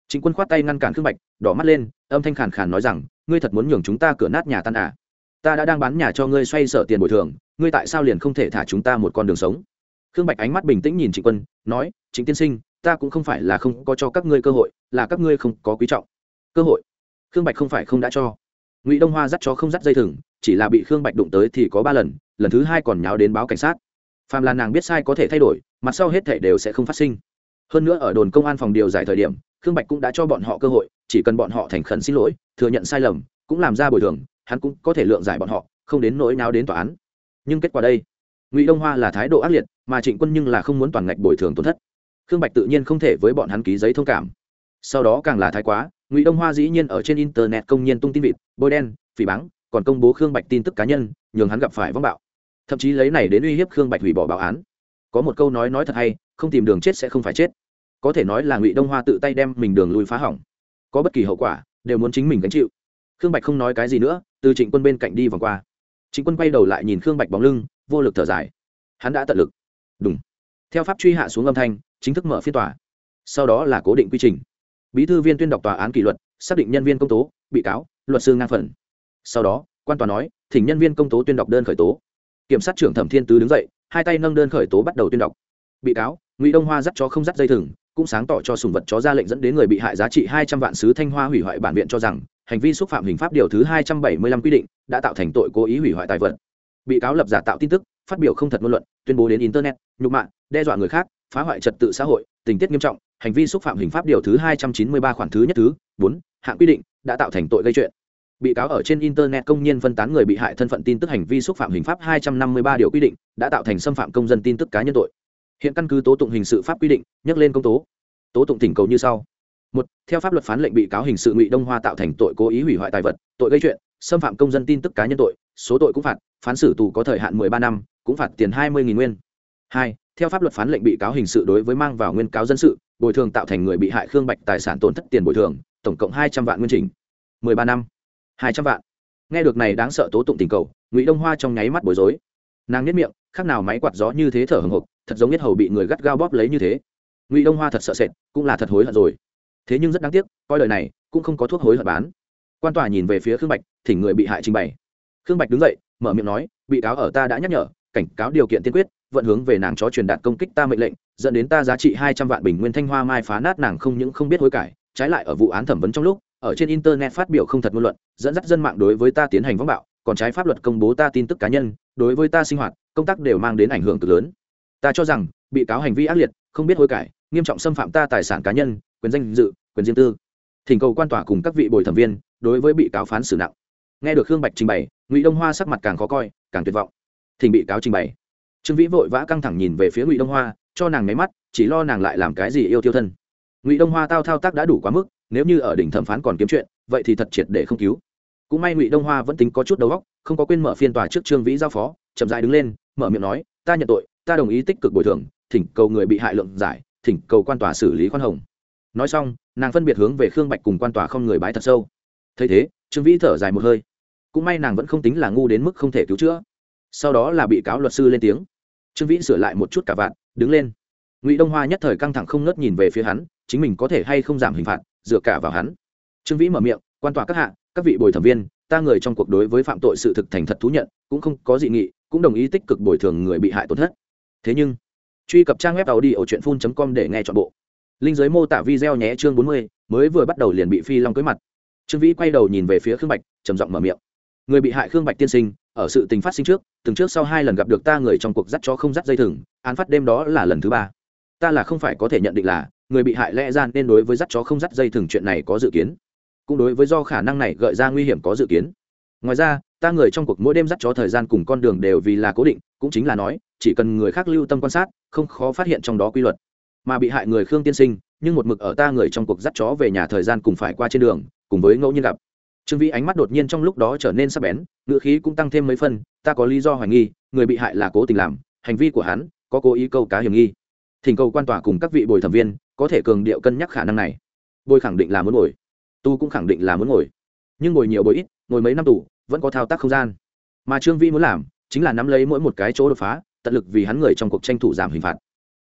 Trịnh quân khoát tay ngăn cản khương bạch, đỏ mắt lên, âm thanh khàn khàn nói rằng, ngươi thật muốn nhường chúng ta cửa nát nhà tan à? Ta đã đang bán nhà cho ngươi xoay sở tiền bồi thường, ngươi tại sao liền không thể thả chúng ta một con đường sống? Khương bạch ánh mắt bình tĩnh nhìn trịnh quân, nói, trịnh tiên sinh, ta cũng không phải là không có cho các ngươi cơ hội, là các ngươi không có quý trọng. Cơ hội? Khương bạch không phải không đã cho. Ngụy đông hoa dắt cho không dắt dây thừng, chỉ là bị khương bạch đụng tới thì có ba lần lần thứ hai còn nháo đến báo cảnh sát. Phàm là nàng biết sai có thể thay đổi, mặt sau hết thể đều sẽ không phát sinh. Hơn nữa ở đồn công an phòng điều giải thời điểm, khương bạch cũng đã cho bọn họ cơ hội, chỉ cần bọn họ thành khẩn xin lỗi, thừa nhận sai lầm, cũng làm ra bồi thường, hắn cũng có thể lượng giải bọn họ, không đến nỗi nào đến tòa án. Nhưng kết quả đây? Ngụy đông hoa là thái độ ác liệt mà trịnh quân nhưng là không muốn toàn ngạch bồi thường tổn thất. Khương bạch tự nhiên không thể với bọn hắn ký giấy thông cảm. Sau đó càng là thái quá, ngụy đông hoa dĩ nhiên ở trên internet công nhiên tung tin vịt, bôi đen, phỉ báng, còn công bố khương bạch tin tức cá nhân, nhường hắn gặp phải vong bạo. Thậm chí lấy này đến uy hiếp khương bạch hủy bỏ báo án. Có một câu nói nói thật hay, không tìm đường chết sẽ không phải chết. Có thể nói là ngụy đông hoa tự tay đem mình đường lui phá hỏng. Có bất kỳ hậu quả, đều muốn chính mình gánh chịu. Khương bạch không nói cái gì nữa, từ trịnh quân bên cạnh đi vòng qua. Trịnh quân quay đầu lại nhìn khương bạch bóng lưng, vô lực thở dài. Hắn đã tận lực đúng. Theo pháp truy hạ xuống âm thanh, chính thức mở phiên tòa. Sau đó là cố định quy trình. Bí thư viên tuyên đọc tòa án kỷ luật, xác định nhân viên công tố, bị cáo, luật sư ngang phần. Sau đó, quan tòa nói, thỉnh nhân viên công tố tuyên đọc đơn khởi tố. Kiểm sát trưởng thẩm thiên tứ đứng dậy, hai tay nâng đơn khởi tố bắt đầu tuyên đọc. Bị cáo, ngụy đông hoa dắt chó không dắt dây thừng, cũng sáng tỏ cho sùng vật chó ra lệnh dẫn đến người bị hại giá trị hai trăm vạn sứ thanh hoa hủy hoại bản viện cho rằng, hành vi xúc phạm hình pháp điều thứ hai trăm bảy mươi lăm quy định, đã tạo thành tội cố ý hủy hoại tài vật. Bị cáo lập giả tạo tin tức phát biểu không thật ngôn luận, tuyên bố đến internet, nhục mạ, đe dọa người khác, phá hoại trật tự xã hội, tình tiết nghiêm trọng, hành vi xúc phạm hình pháp điều thứ hai trăm chín mươi ba khoản thứ nhất thứ, bốn, hạng quy định, đã tạo thành tội gây chuyện. Bị cáo ở trên internet công nhiên phân tán người bị hại thân phận tin tức hành vi xúc phạm hình pháp hai trăm năm mươi ba điều quy định, đã tạo thành xâm phạm công dân tin tức cá nhân tội. Hiện căn cứ tố tụng hình sự pháp quy định, nhắc lên công tố. Tố tụng tỉnh cầu như sau. Một, theo pháp luật phán lệnh bị cáo hình sự ngụy đông hoa tạo thành tội cố ý hủy hoại tài vật, tội gây chuyện, xâm phạm công dân tin tức cá nhân tội, số tội cũng phạt, phán xử tù có thời hạn mười ba năm cũng phạt tiền hai mươi nguyên. Hai, theo pháp luật phán lệnh bị cáo hình sự đối với mang vào nguyên cáo dân sự, bồi thường tạo thành người bị hại khương bạch tài sản tổn thất tiền bồi thường, tổng cộng hai trăm vạn nguyên trình mười ba năm, hai trăm vạn. Nghe được này đáng sợ tố tụng tình cầu, ngụy đông hoa trong nháy mắt bối rối. Nàng nhất miệng, khác nào máy quạt gió như thế thở hồng hộc thật giống nhất hầu bị người gắt gao bóp lấy như thế. Ngụy đông hoa thật sợ sệt, cũng là thật hối hận rồi. Thế nhưng rất đáng tiếc, coi lời này, cũng không có thuốc hối hận bán. Quan tòa nhìn về phía khương bạch, thỉnh người bị hại trình bày. Khương bạch đứng dậy, mở miệng nói, bị cáo ở ta đã nhắc nhở cảnh cáo điều kiện tiên quyết, vận hướng về nàng chó truyền đạt công kích ta mệnh lệnh, dẫn đến ta giá trị hai trăm vạn bình nguyên thanh hoa mai phá nát nàng không những không biết hối cải, trái lại ở vụ án thẩm vấn trong lúc, ở trên internet phát biểu không thật ngôn luận, dẫn dắt dân mạng đối với ta tiến hành võng bạo, còn trái pháp luật công bố ta tin tức cá nhân, đối với ta sinh hoạt, công tác đều mang đến ảnh hưởng cực lớn. Ta cho rằng, bị cáo hành vi ác liệt, không biết hối cải, nghiêm trọng xâm phạm ta tài sản cá nhân, quyền danh dự, quyền riêng tư. Thỉnh cầu quan tòa cùng các vị bồi thẩm viên đối với bị cáo phán xử nặng. Nghe được Hương bạch trình bày, ngụy đông hoa sắc mặt càng khó coi, càng tuyệt vọng thỉnh bị cáo trình bày. Trương vĩ vội vã căng thẳng nhìn về phía ngụy đông hoa, cho nàng nháy mắt, chỉ lo nàng lại làm cái gì yêu tiêu thân. Ngụy đông hoa tao thao tác đã đủ quá mức, nếu như ở đỉnh thẩm phán còn kiếm chuyện, vậy thì thật triệt để không cứu. Cũng may ngụy đông hoa vẫn tính có chút đầu óc, không có quên mở phiên tòa trước trương vĩ giao phó, chậm dại đứng lên, mở miệng nói, ta nhận tội, ta đồng ý tích cực bồi thường, thỉnh cầu người bị hại lượng giải, thỉnh cầu quan tòa xử lý khoan hồng. Nói xong, nàng phân biệt hướng về khương bạch cùng quan tòa không người bái thật sâu. Thấy thế, trương vĩ thở dài một hơi. Cũng may nàng vẫn không tính là ngu đến mức không thể cứu chữa sau đó là bị cáo luật sư lên tiếng. Trương vĩ sửa lại một chút cả vạn, đứng lên. Ngụy đông hoa nhất thời căng thẳng không ngớt nhìn về phía hắn, chính mình có thể hay không giảm hình phạt, dựa cả vào hắn. Trương vĩ mở miệng, quan tòa các hạ, các vị bồi thẩm viên, ta người trong cuộc đối với phạm tội sự thực thành thật thú nhận, cũng không có dị nghị, cũng đồng ý tích cực bồi thường người bị hại tổn thất. Thế nhưng, truy cập trang web tàu đi ở truyện phun com để nghe chọn bộ. Linh giới mô tả video nhé chương bốn mươi, mới vừa bắt đầu liền bị phi long cưới mặt. Trương vĩ quay đầu nhìn về phía khương bạch, trầm giọng mở miệng. Người bị hại khương bạch tiên sinh ở sự tình phát sinh trước, từng trước sau hai lần gặp được ta người trong cuộc dắt cho không dắt dây thừng, án phát đêm đó là lần thứ ba. Ta là không phải có thể nhận định là người bị hại lẽ ra nên đối với dắt chó không dắt dây thừng chuyện này có dự kiến, cũng đối với do khả năng này gợi ra nguy hiểm có dự kiến. Ngoài ra, ta người trong cuộc mỗi đêm dắt chó thời gian cùng con đường đều vì là cố định, cũng chính là nói, chỉ cần người khác lưu tâm quan sát, không khó phát hiện trong đó quy luật. Mà bị hại người khương tiên sinh, nhưng một mực ở ta người trong cuộc dắt chó về nhà thời gian cùng phải qua trên đường, cùng với ngẫu nhiên gặp trương vĩ ánh mắt đột nhiên trong lúc đó trở nên sắc bén, ngữ khí cũng tăng thêm mấy phân, ta có lý do hoài nghi, người bị hại là cố tình làm, hành vi của hắn có cố ý câu cá hiểm nghi. Thỉnh cầu quan tòa cùng các vị bồi thẩm viên có thể cường điệu cân nhắc khả năng này. Bồi khẳng định là muốn ngồi. Tu cũng khẳng định là muốn ngồi. Nhưng ngồi nhiều bồi ít, ngồi mấy năm tù, vẫn có thao tác không gian. Mà trương vĩ muốn làm, chính là nắm lấy mỗi một cái chỗ đột phá, tận lực vì hắn người trong cuộc tranh thủ giảm hình phạt.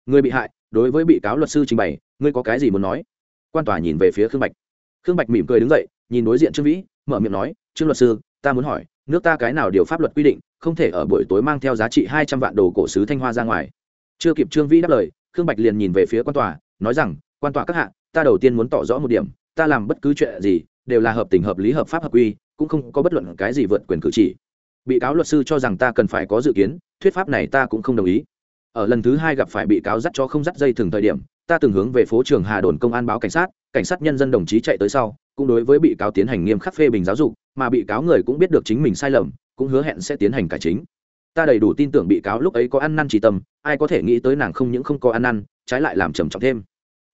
Người bị hại, đối với bị cáo luật sư trình bày, ngươi có cái gì muốn nói? Quan tòa nhìn về phía khương bạch. Khương bạch mỉm cười đứng dậy nhìn đối diện trương vĩ, mở miệng nói, trương luật sư, ta muốn hỏi, nước ta cái nào điều pháp luật quy định, không thể ở buổi tối mang theo giá trị hai trăm vạn đồ cổ sứ thanh hoa ra ngoài? Chưa kịp trương vĩ đáp lời, khương bạch liền nhìn về phía quan tòa, nói rằng, quan tòa các hạ, ta đầu tiên muốn tỏ rõ một điểm, ta làm bất cứ chuyện gì, đều là hợp tình hợp lý, hợp pháp, hợp quy, cũng không có bất luận cái gì vượt quyền cử chỉ. Bị cáo luật sư cho rằng ta cần phải có dự kiến, thuyết pháp này ta cũng không đồng ý. Ở lần thứ hai gặp phải bị cáo dắt cho không dắt dây thường thời điểm, ta từng hướng về phố trường hà đồn công an báo cảnh sát cảnh sát nhân dân đồng chí chạy tới sau cũng đối với bị cáo tiến hành nghiêm khắc phê bình giáo dục, mà bị cáo người cũng biết được chính mình sai lầm, cũng hứa hẹn sẽ tiến hành cải chính. Ta đầy đủ tin tưởng bị cáo lúc ấy có ăn năn chỉ tâm, ai có thể nghĩ tới nàng không những không có ăn năn, trái lại làm trầm trọng thêm.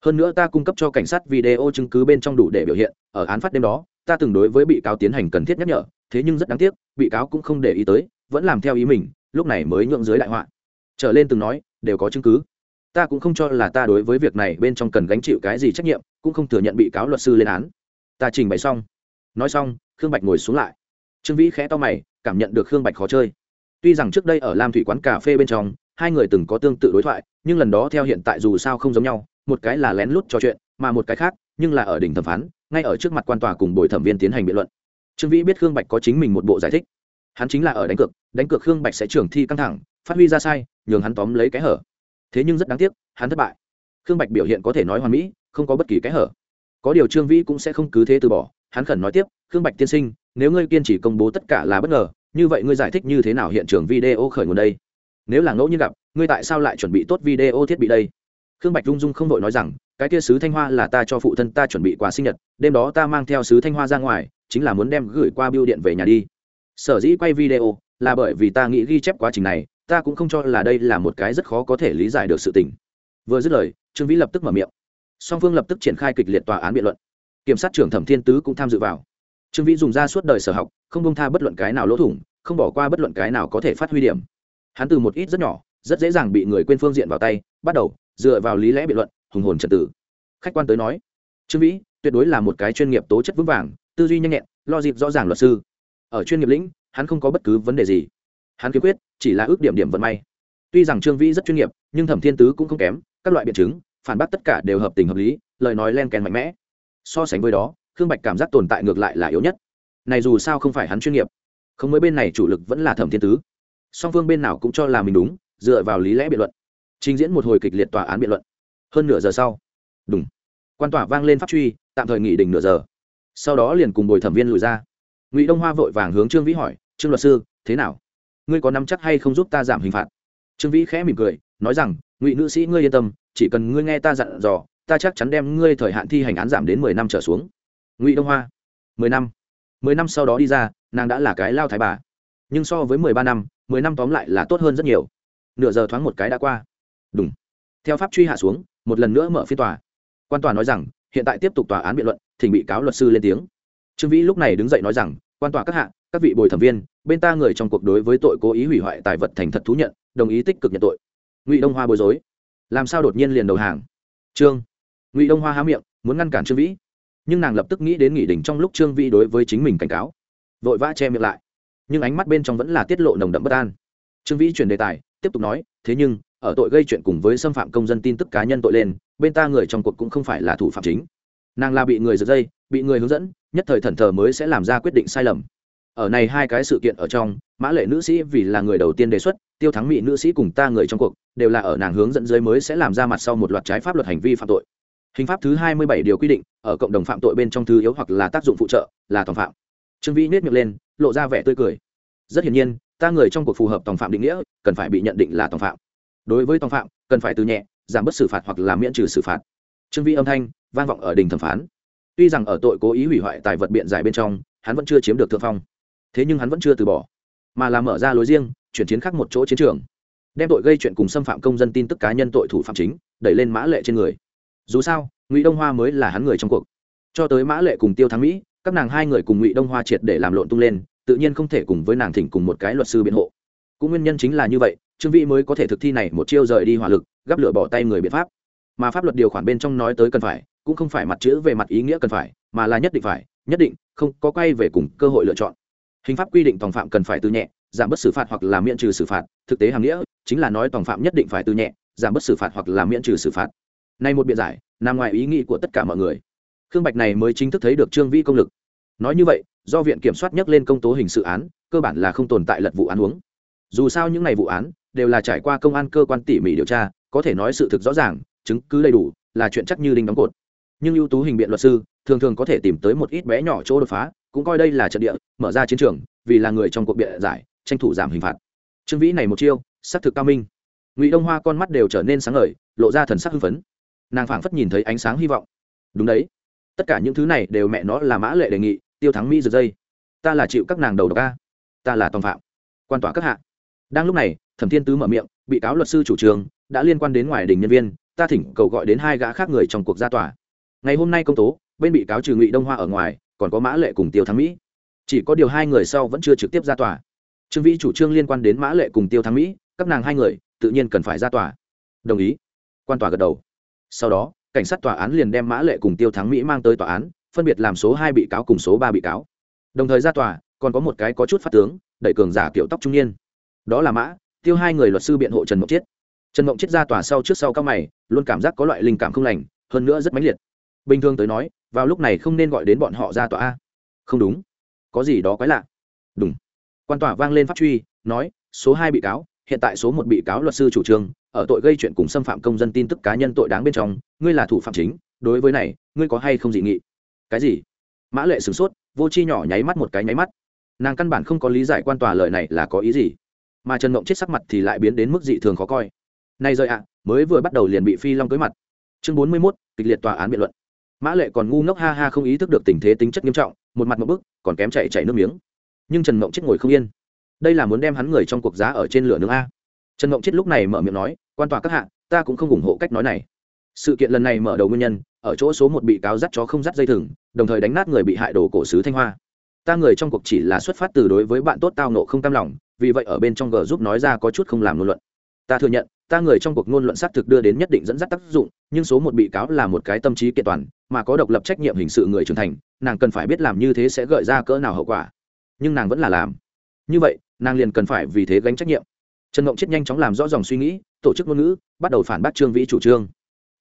Hơn nữa ta cung cấp cho cảnh sát video chứng cứ bên trong đủ để biểu hiện, ở án phát đêm đó, ta từng đối với bị cáo tiến hành cần thiết nhắc nhở, thế nhưng rất đáng tiếc, bị cáo cũng không để ý tới, vẫn làm theo ý mình, lúc này mới nhượng dưới đại họa. Trở lên từng nói, đều có chứng cứ. Ta cũng không cho là ta đối với việc này bên trong cần gánh chịu cái gì trách nhiệm, cũng không thừa nhận bị cáo luật sư lên án ta trình bày xong. Nói xong, khương bạch ngồi xuống lại. Trương vĩ khẽ to mày, cảm nhận được khương bạch khó chơi. Tuy rằng trước đây ở lam thủy quán cà phê bên trong, hai người từng có tương tự đối thoại, nhưng lần đó theo hiện tại dù sao không giống nhau, một cái là lén lút trò chuyện, mà một cái khác, nhưng là ở đỉnh thẩm phán, ngay ở trước mặt quan tòa cùng bồi thẩm viên tiến hành biện luận. Trương vĩ biết khương bạch có chính mình một bộ giải thích. Hắn chính là ở đánh cược đánh cược khương bạch sẽ trưởng thi căng thẳng, phát huy ra sai, nhường hắn tóm lấy cái hở. Thế nhưng rất đáng tiếc, hắn thất bại. Khương bạch biểu hiện có thể nói hoàn mỹ, không có bất kỳ cái hở có điều trương vĩ cũng sẽ không cứ thế từ bỏ, hắn khẩn nói tiếp, khương bạch tiên sinh, nếu ngươi kiên trì công bố tất cả là bất ngờ, như vậy ngươi giải thích như thế nào hiện trường video khởi nguồn đây? Nếu là ngẫu nhiên gặp, ngươi tại sao lại chuẩn bị tốt video thiết bị đây? Khương bạch rung dung không vội nói rằng, cái kia sứ thanh hoa là ta cho phụ thân ta chuẩn bị quà sinh nhật, đêm đó ta mang theo sứ thanh hoa ra ngoài, chính là muốn đem gửi qua biêu điện về nhà đi. Sở dĩ quay video là bởi vì ta nghĩ ghi chép quá trình này, ta cũng không cho là đây là một cái rất khó có thể lý giải được sự tình. Vừa dứt lời, trương vĩ lập tức mở miệng song phương lập tức triển khai kịch liệt tòa án biện luận. Kiểm sát trưởng thẩm thiên tứ cũng tham dự vào. Trương vĩ dùng ra suốt đời sở học, không bông tha bất luận cái nào lỗ thủng, không bỏ qua bất luận cái nào có thể phát huy điểm. Hắn từ một ít rất nhỏ, rất dễ dàng bị người quên phương diện vào tay, bắt đầu dựa vào lý lẽ biện luận, hùng hồn trật tự. Khách quan tới nói, trương vĩ tuyệt đối là một cái chuyên nghiệp tố chất vững vàng, tư duy nhanh nhẹn, lo dịp rõ ràng luật sư. Ở chuyên nghiệp lĩnh, hắn không có bất cứ vấn đề gì. Hắn kiếm quyết, chỉ là ước điểm điểm vận may. Tuy rằng trương vĩ rất chuyên nghiệp, nhưng thẩm thiên tứ cũng không kém, các loại biện chứng phản bác tất cả đều hợp tình hợp lý, lời nói len kèn mạnh mẽ. So sánh với đó, khương bạch cảm giác tồn tại ngược lại là yếu nhất. Này dù sao không phải hắn chuyên nghiệp. Không mới bên này chủ lực vẫn là thẩm thiên tứ. Song phương bên nào cũng cho là mình đúng, dựa vào lý lẽ biện luận. Trình diễn một hồi kịch liệt tòa án biện luận. Hơn nửa giờ sau đúng quan tòa vang lên pháp truy, tạm thời nghỉ đình nửa giờ. Sau đó liền cùng bồi thẩm viên lùi ra. Ngụy đông hoa vội vàng hướng trương vĩ hỏi, trương luật sư, thế nào? Ngươi có nắm chắc hay không giúp ta giảm hình phạt? Trương vĩ khẽ mỉm cười, nói rằng, ngụy nữ sĩ, ngươi yên tâm chỉ cần ngươi nghe ta dặn dò, ta chắc chắn đem ngươi thời hạn thi hành án giảm đến mười năm trở xuống. Ngụy đông hoa, mười năm. Mười năm sau đó đi ra, nàng đã là cái lao thái bà. Nhưng so với mười ba năm, mười năm tóm lại là tốt hơn rất nhiều. Nửa giờ thoáng một cái đã qua. Đúng theo pháp truy hạ xuống, một lần nữa mở phiên tòa. Quan tòa nói rằng, hiện tại tiếp tục tòa án biện luận, thỉnh bị cáo luật sư lên tiếng. Trương vĩ lúc này đứng dậy nói rằng, quan tòa các hạ, các vị bồi thẩm viên, bên ta người trong cuộc đối với tội cố ý hủy hoại tài vật thành thật thú nhận, đồng ý tích cực nhận tội. Ngụy đông hoa bối rối làm sao đột nhiên liền đầu hàng? Trương ngụy đông hoa há miệng, muốn ngăn cản trương vĩ. Nhưng nàng lập tức nghĩ đến nghị đình trong lúc trương vĩ đối với chính mình cảnh cáo. Vội vã che miệng lại. Nhưng ánh mắt bên trong vẫn là tiết lộ nồng đậm bất an. Trương vĩ chuyển đề tài, tiếp tục nói, thế nhưng, ở tội gây chuyện cùng với xâm phạm công dân tin tức cá nhân tội lên, bên ta người trong cuộc cũng không phải là thủ phạm chính. Nàng là bị người giật dây, bị người hướng dẫn, nhất thời thần thờ mới sẽ làm ra quyết định sai lầm. Ở này hai cái sự kiện ở trong, mã lệ nữ sĩ vì là người đầu tiên đề xuất tiêu thắng mỹ nữ sĩ cùng ta người trong cuộc, đều là ở nàng hướng dẫn dưới mới sẽ làm ra mặt sau một loạt trái pháp luật hành vi phạm tội. Hình pháp thứ hai mươi bảy điều quy định, ở cộng đồng phạm tội bên trong thứ yếu hoặc là tác dụng phụ trợ, là tòng phạm. Trương vĩ nết miệng lên, lộ ra vẻ tươi cười. Rất hiển nhiên, ta người trong cuộc phù hợp tòng phạm định nghĩa, cần phải bị nhận định là tòng phạm. Đối với tòng phạm, cần phải từ nhẹ, giảm bớt xử phạt hoặc là miễn trừ xử phạt. Trương vĩ âm thanh, vang vọng ở đình thẩm phán. Tuy rằng ở tội cố ý hủy hoại tài vật biện giải bên trong, hắn vẫn chưa chiếm được thượng phong. Thế nhưng hắn vẫn chưa từ bỏ, mà là mở ra lối riêng chuyển chiến khác một chỗ chiến trường. Đem tội gây chuyện cùng xâm phạm công dân tin tức cá nhân tội thủ phạm chính, đẩy lên mã lệ trên người. Dù sao, ngụy đông hoa mới là hắn người trong cuộc. Cho tới mã lệ cùng tiêu thắng mỹ, các nàng hai người cùng ngụy đông hoa triệt để làm lộn tung lên, tự nhiên không thể cùng với nàng thỉnh cùng một cái luật sư biện hộ. Cũng nguyên nhân chính là như vậy, trương vĩ mới có thể thực thi này một chiêu rời đi hỏa lực gắp lửa bỏ tay người biện pháp. Mà pháp luật điều khoản bên trong nói tới cần phải, cũng không phải mặt chữ về mặt ý nghĩa cần phải, mà là nhất định phải, nhất định, không có quay về cùng cơ hội lựa chọn. Hình pháp quy định tòng phạm cần phải từ nhẹ giảm bớt xử phạt hoặc là miễn trừ xử phạt, thực tế hàm nghĩa chính là nói tòng phạm nhất định phải từ nhẹ, giảm bớt xử phạt hoặc là miễn trừ xử phạt. Nay một biện giải, nằm ngoài ý nghĩ của tất cả mọi người. Khương bạch này mới chính thức thấy được trương vĩ công lực. Nói như vậy, do viện kiểm soát nhắc lên công tố hình sự án, cơ bản là không tồn tại lật vụ án uống. Dù sao những ngày vụ án đều là trải qua công an cơ quan tỉ mỉ điều tra, có thể nói sự thực rõ ràng, chứng cứ đầy đủ, là chuyện chắc như đinh đóng cột. Nhưng ưu tú hình biện luật sư thường thường có thể tìm tới một ít bé nhỏ chỗ đột phá, cũng coi đây là trận địa, mở ra chiến trường, vì là người trong cuộc biện giải tranh thủ giảm hình phạt. Trương vĩ này một chiêu xác thực cao minh. Ngụy đông hoa con mắt đều trở nên sáng ngời, lộ ra thần sắc hưng phấn. Nàng phảng phất nhìn thấy ánh sáng hy vọng. Đúng đấy. Tất cả những thứ này đều mẹ nó là mã lệ đề nghị, tiêu thắng mỹ giật dây ta là chịu các nàng đầu độc ca ta là tòng phạm. Quan tỏa các hạ. Đang lúc này, thẩm thiên tứ mở miệng, bị cáo luật sư chủ trường đã liên quan đến ngoài đình nhân viên, ta thỉnh cầu gọi đến hai gã khác người trong cuộc ra tòa. Ngày hôm nay công tố, bên bị cáo trừ ngụy đông hoa ở ngoài, còn có mã lệ cùng tiêu thắng mỹ. Chỉ có điều hai người sau vẫn chưa trực tiếp ra tòa trương vĩ chủ trương liên quan đến mã lệ cùng tiêu thắng mỹ, các nàng hai người, tự nhiên cần phải ra tòa. Đồng ý. Quan tòa gật đầu. Sau đó, cảnh sát tòa án liền đem mã lệ cùng tiêu thắng mỹ mang tới tòa án, phân biệt làm số hai bị cáo cùng số ba bị cáo. Đồng thời ra tòa, còn có một cái có chút phát tướng, đẩy cường giả kiểu tóc trung niên. Đó là mã, tiêu hai người luật sư biện hộ trần mộng chiết. Trần mộng chiết ra tòa sau trước sau các mày, luôn cảm giác có loại linh cảm không lành, hơn nữa rất mãnh liệt. Bình thường tới nói, vào lúc này không nên gọi đến bọn họ ra tòa a. Không đúng. Có gì đó quái lạ. Đúng quan tòa vang lên pháp truy, nói, số hai bị cáo, hiện tại số một bị cáo luật sư chủ trương, ở tội gây chuyện cùng xâm phạm công dân tin tức cá nhân tội đáng bên trong, ngươi là thủ phạm chính, đối với này, ngươi có hay không dị nghị? Cái gì? Mã lệ sửng sốt, vô chi nhỏ nháy mắt một cái nháy mắt. Nàng căn bản không có lý giải quan tòa lời này là có ý gì. Mà trần mộng chết sắc mặt thì lại biến đến mức dị thường khó coi. Nay rời ạ, mới vừa bắt đầu liền bị phi long cưới mặt. Chương bốn mươi mốt, kịch liệt tòa án biện luận. Mã lệ còn ngu ngốc ha ha không ý thức được tình thế tính chất nghiêm trọng, một mặt một bức, còn kém chạy chạy nước miếng nhưng trần mộng chết ngồi không yên đây là muốn đem hắn người trong cuộc giá ở trên lửa nướng a trần mộng chết lúc này mở miệng nói quan tòa các hạ ta cũng không ủng hộ cách nói này sự kiện lần này mở đầu nguyên nhân ở chỗ số một bị cáo dắt chó không dắt dây thừng đồng thời đánh nát người bị hại đồ cổ sứ thanh hoa ta người trong cuộc chỉ là xuất phát từ đối với bạn tốt tao nộ không cam lòng vì vậy ở bên trong g giúp nói ra có chút không làm ngôn luận ta thừa nhận ta người trong cuộc ngôn luận xác thực đưa đến nhất định dẫn dắt tác dụng nhưng số một bị cáo là một cái tâm trí kiện toàn mà có độc lập trách nhiệm hình sự người trưởng thành nàng cần phải biết làm như thế sẽ gợi ra cỡ nào hậu quả nhưng nàng vẫn là làm. Như vậy, nàng liền cần phải vì thế gánh trách nhiệm. Trần ngộng chết nhanh chóng làm rõ dòng suy nghĩ, tổ chức ngôn ngữ, bắt đầu phản bác trương vĩ chủ trương.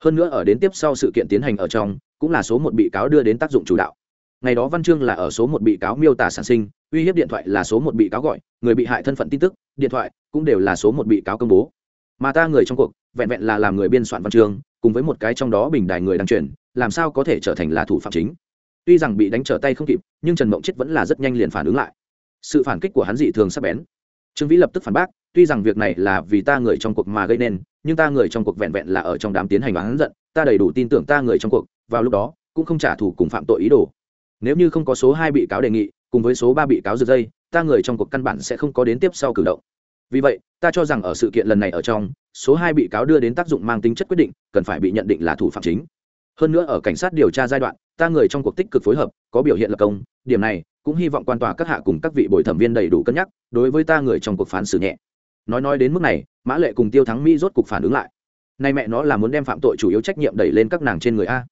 Hơn nữa ở đến tiếp sau sự kiện tiến hành ở trong, cũng là số một bị cáo đưa đến tác dụng chủ đạo. Ngày đó văn chương là ở số một bị cáo miêu tả sản sinh, uy hiếp điện thoại là số một bị cáo gọi, người bị hại thân phận tin tức, điện thoại cũng đều là số một bị cáo công bố. Mà ta người trong cuộc, vẹn vẹn là làm người biên soạn văn chương, cùng với một cái trong đó bình đài người đăng truyền, làm sao có thể trở thành là thủ phạm chính? Tuy rằng bị đánh trở tay không kịp, nhưng trần mộng chết vẫn là rất nhanh liền phản ứng lại. Sự phản kích của hắn dị thường sắp bén. Trương vĩ lập tức phản bác, tuy rằng việc này là vì ta người trong cuộc mà gây nên, nhưng ta người trong cuộc vẹn vẹn là ở trong đám tiến hành oán giận, ta đầy đủ tin tưởng ta người trong cuộc, vào lúc đó, cũng không trả thù cùng phạm tội ý đồ. Nếu như không có số hai bị cáo đề nghị, cùng với số ba bị cáo rực dây ta người trong cuộc căn bản sẽ không có đến tiếp sau cử động. Vì vậy, ta cho rằng ở sự kiện lần này ở trong, số hai bị cáo đưa đến tác dụng mang tính chất quyết định, cần phải bị nhận định là thủ phạm chính. Hơn nữa ở cảnh sát điều tra giai đoạn ta người trong cuộc tích cực phối hợp, có biểu hiện lập công, điểm này cũng hy vọng quan tòa các hạ cùng các vị bồi thẩm viên đầy đủ cân nhắc, đối với ta người trong cuộc phán xử nhẹ. Nói nói đến mức này, mã lệ cùng tiêu thắng mỹ rốt cục phản ứng lại. Nay mẹ nó là muốn đem phạm tội chủ yếu trách nhiệm đẩy lên các nàng trên người a.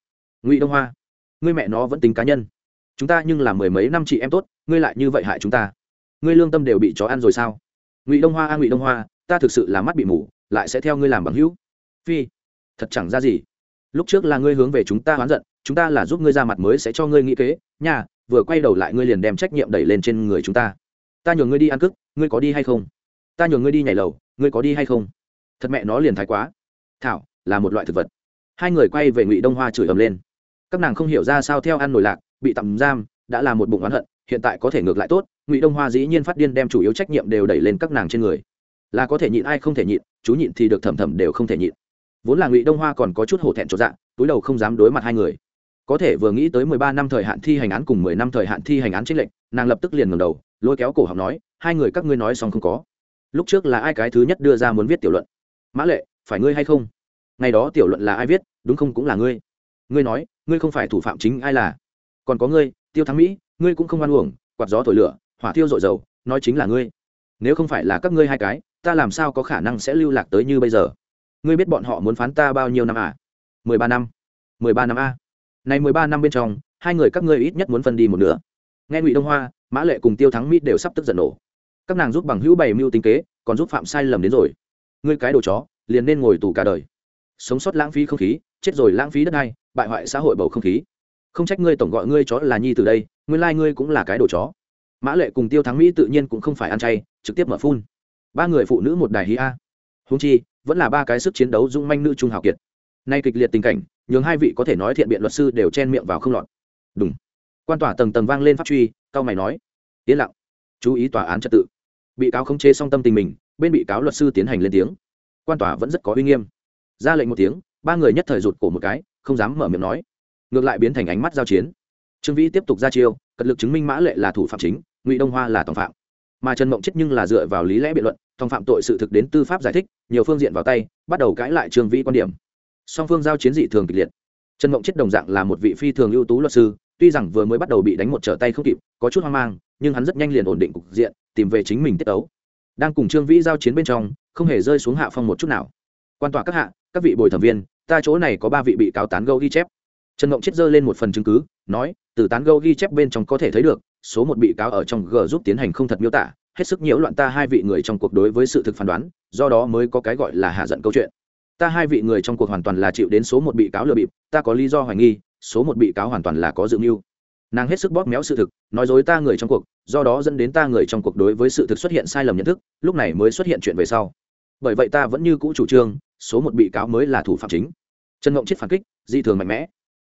Ngụy đông hoa, ngươi mẹ nó vẫn tính cá nhân. Chúng ta nhưng là mười mấy năm chị em tốt, ngươi lại như vậy hại chúng ta. Ngươi lương tâm đều bị chó ăn rồi sao? Ngụy đông hoa a, ngụy đông hoa, ta thực sự là mắt bị mù, lại sẽ theo ngươi làm bằng hữu. Phi, thật chẳng ra gì. Lúc trước là ngươi hướng về chúng ta oán giận chúng ta là giúp ngươi ra mặt mới sẽ cho ngươi nghĩ kế nhà vừa quay đầu lại ngươi liền đem trách nhiệm đẩy lên trên người chúng ta. Ta nhường ngươi đi ăn cức, ngươi có đi hay không? Ta nhường ngươi đi nhảy lầu, ngươi có đi hay không? Thật mẹ nó liền thái quá. Thảo, là một loại thực vật. Hai người quay về ngụy đông hoa chửi ầm lên. Các nàng không hiểu ra sao theo ăn nổi lạc, bị tạm giam, đã là một bụng oán hận, hiện tại có thể ngược lại tốt, ngụy đông hoa dĩ nhiên phát điên đem chủ yếu trách nhiệm đều đẩy lên các nàng trên người. Là có thể nhịn ai không thể nhịn, chú nhịn thì được thầm thầm đều không thể nhịn. Vốn là ngụy đông hoa còn có chút hổ thẹn trọn dạng túi đầu không dám đối mặt hai người có thể vừa nghĩ tới mười ba năm thời hạn thi hành án cùng mười năm thời hạn thi hành án trích lệnh nàng lập tức liền ngầm đầu, lôi kéo cổ học nói, hai người các ngươi nói xong không có. Lúc trước là ai cái thứ nhất đưa ra muốn viết tiểu luận? Mã lệ, phải ngươi hay không? Ngày đó tiểu luận là ai viết, đúng không cũng là ngươi. Ngươi nói, ngươi không phải thủ phạm chính ai là? Còn có ngươi, tiêu thắng mỹ, ngươi cũng không oan uổng, quạt gió thổi lửa, hỏa thiêu dội dầu, nói chính là ngươi. Nếu không phải là các ngươi hai cái, ta làm sao có khả năng sẽ lưu lạc tới như bây giờ? Ngươi biết bọn họ muốn phán ta bao nhiêu năm à? Mười ba năm. Mười ba năm a này mười ba năm bên trong, hai người các ngươi ít nhất muốn phân đi một nửa. Nghe ngụy đông hoa, mã lệ cùng tiêu thắng mỹ đều sắp tức giận nổ. Các nàng giúp bằng hữu bày mưu tính kế, còn giúp phạm sai lầm đến rồi. Ngươi cái đồ chó, liền nên ngồi tù cả đời. Sống sót lãng phí không khí, chết rồi lãng phí đất đai, bại hoại xã hội bầu không khí. Không trách ngươi tổng gọi ngươi chó là nhi từ đây, nguyên lai、like、ngươi cũng là cái đồ chó. Mã lệ cùng tiêu thắng mỹ tự nhiên cũng không phải ăn chay, trực tiếp mở phun. Ba người phụ nữ một đài hí a. Húng chi, vẫn là ba cái sức chiến đấu dung manh nữ trung hào kiệt nay kịch liệt tình cảnh, nhường hai vị có thể nói thiện biện luật sư đều chen miệng vào không lọt. Đúng quan tòa tầng tầng vang lên pháp truy, cao mày nói. Yên lặng. Chú ý tòa án trật tự. Bị cáo không chế song tâm tình mình, bên bị cáo luật sư tiến hành lên tiếng. Quan tòa vẫn rất có uy nghiêm. Ra lệnh một tiếng, ba người nhất thời rụt cổ một cái, không dám mở miệng nói. Ngược lại biến thành ánh mắt giao chiến. Trương vĩ tiếp tục ra chiêu, cật lực chứng minh mã lệ là thủ phạm chính, ngụy đông hoa là tòng phạm. Mà trần mộng chết nhưng là dựa vào lý lẽ biện luận tòng phạm tội sự thực đến tư pháp giải thích, nhiều phương diện vào tay, bắt đầu cãi lại trương vĩ quan điểm song phương giao chiến dị thường kịch liệt. Trần mộng chết đồng dạng là một vị phi thường ưu tú luật sư, tuy rằng vừa mới bắt đầu bị đánh một trở tay không kịp, có chút hoang mang, nhưng hắn rất nhanh liền ổn định cục diện, tìm về chính mình tiết tấu. Đang cùng trương vĩ giao chiến bên trong, không hề rơi xuống hạ phong một chút nào. Quan tòa các hạ, các vị bồi thẩm viên, ta chỗ này có ba vị bị cáo tán gâu ghi chép. Trần mộng chết dơ lên một phần chứng cứ, nói, từ tán gâu ghi chép bên trong có thể thấy được, số một bị cáo ở trong g giúp tiến hành không thật miêu tả, hết sức nhiễu loạn ta hai vị người trong cuộc đối với sự thực phán đoán, do đó mới có cái gọi là hạ giận câu chuyện ta hai vị người trong cuộc hoàn toàn là chịu đến số một bị cáo lừa bịp, ta có lý do hoài nghi, số một bị cáo hoàn toàn là có dự mưu. Nàng hết sức bóp méo sự thực, nói dối ta người trong cuộc, do đó dẫn đến ta người trong cuộc đối với sự thực xuất hiện sai lầm nhận thức, lúc này mới xuất hiện chuyện về sau. Bởi vậy ta vẫn như cũ chủ trương, số một bị cáo mới là thủ phạm chính. Trần ngộng chết phản kích di thường mạnh mẽ.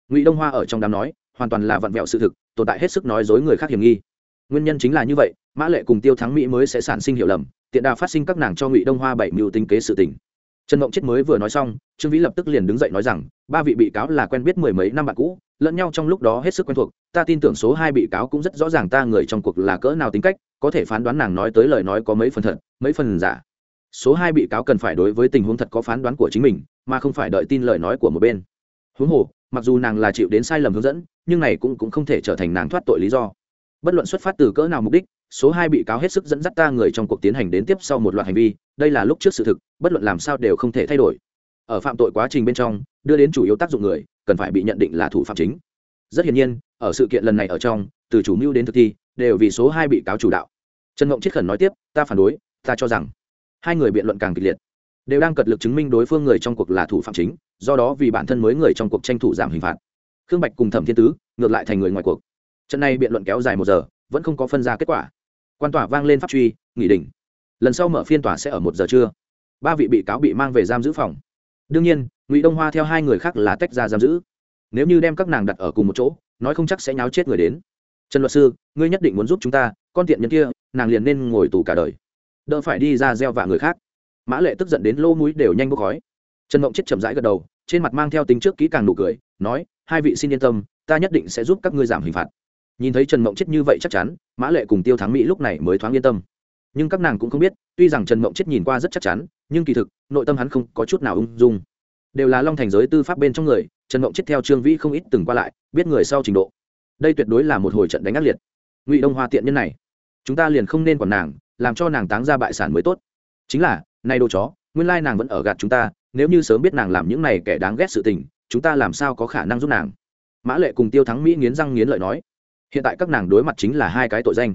Ngụy đông hoa ở trong đám nói, hoàn toàn là vặn vẹo sự thực, tồn tại hết sức nói dối người khác hiểm nghi. Nguyên nhân chính là như vậy, mã lệ cùng tiêu thắng mỹ mới sẽ sản sinh hiểu lầm, tiện đà phát sinh các nàng cho ngụy đông hoa bảy mưu tính kế sự tình trần ngộng chết mới vừa nói xong trương vĩ lập tức liền đứng dậy nói rằng ba vị bị cáo là quen biết mười mấy năm bạn cũ lẫn nhau trong lúc đó hết sức quen thuộc ta tin tưởng số hai bị cáo cũng rất rõ ràng ta người trong cuộc là cỡ nào tính cách có thể phán đoán nàng nói tới lời nói có mấy phần thật mấy phần giả. Số hai bị cáo cần phải đối với tình huống thật có phán đoán của chính mình mà không phải đợi tin lời nói của một bên. Huống hồ mặc dù nàng là chịu đến sai lầm hướng dẫn nhưng này cũng, cũng không thể trở thành nàng thoát tội lý do. Bất luận xuất phát từ cỡ nào mục đích số hai bị cáo hết sức dẫn dắt ta người trong cuộc tiến hành đến tiếp sau một loạt hành vi, đây là lúc trước sự thực, bất luận làm sao đều không thể thay đổi. Ở phạm tội quá trình bên trong, đưa đến chủ yếu tác dụng người, cần phải bị nhận định là thủ phạm chính. Rất hiển nhiên, ở sự kiện lần này ở trong, từ chủ mưu đến thực thi, đều vì số hai bị cáo chủ đạo. Trần ngộng chiết khẩn nói tiếp, ta phản đối, ta cho rằng hai người biện luận càng kịch liệt, đều đang cật lực chứng minh đối phương người trong cuộc là thủ phạm chính, do đó vì bản thân mới người trong cuộc tranh thủ giảm hình phạt. Khương bạch cùng thẩm thiên tứ ngược lại thành người ngoài cuộc. Trận này biện luận kéo dài một giờ vẫn không có phân ra kết quả. Quan tòa vang lên pháp truy, nghỉ đỉnh. Lần sau mở phiên tòa sẽ ở một giờ trưa. Ba vị bị cáo bị mang về giam giữ phòng. Đương nhiên, ngụy đông hoa theo hai người khác là tách ra giam giữ. Nếu như đem các nàng đặt ở cùng một chỗ, nói không chắc sẽ nháo chết người đến. Trần luật sư, ngươi nhất định muốn giúp chúng ta, con tiện nhân kia, nàng liền nên ngồi tù cả đời. Đỡ phải đi ra gieo vạ người khác. Mã lệ tức giận đến lô mũi đều nhanh bốc khói. Trần Mộng chết chậm rãi gật đầu, trên mặt mang theo tính trước kỹ càng nụ cười, nói, hai vị xin yên tâm, ta nhất định sẽ giúp các ngươi giảm hình phạt nhìn thấy trần mộng chết như vậy chắc chắn, mã lệ cùng tiêu thắng mỹ lúc này mới thoáng yên tâm. Nhưng các nàng cũng không biết, tuy rằng trần mộng chết nhìn qua rất chắc chắn, nhưng kỳ thực, nội tâm hắn không có chút nào ung dung. Đều là long thành giới tư pháp bên trong người, trần mộng chết theo trương vĩ không ít từng qua lại, biết người sau trình độ. Đây tuyệt đối là một hồi trận đánh ác liệt. Ngụy đông hoa tiện nhân này, chúng ta liền không nên còn nàng, làm cho nàng táng ra bại sản mới tốt. Chính là nay đồ chó, nguyên lai nàng vẫn ở gạt chúng ta, nếu như sớm biết nàng làm những này kẻ đáng ghét sự tình, chúng ta làm sao có khả năng giúp nàng? Mã lệ cùng tiêu thắng mỹ nghiến răng nghiến lợi nói hiện tại các nàng đối mặt chính là hai cái tội danh.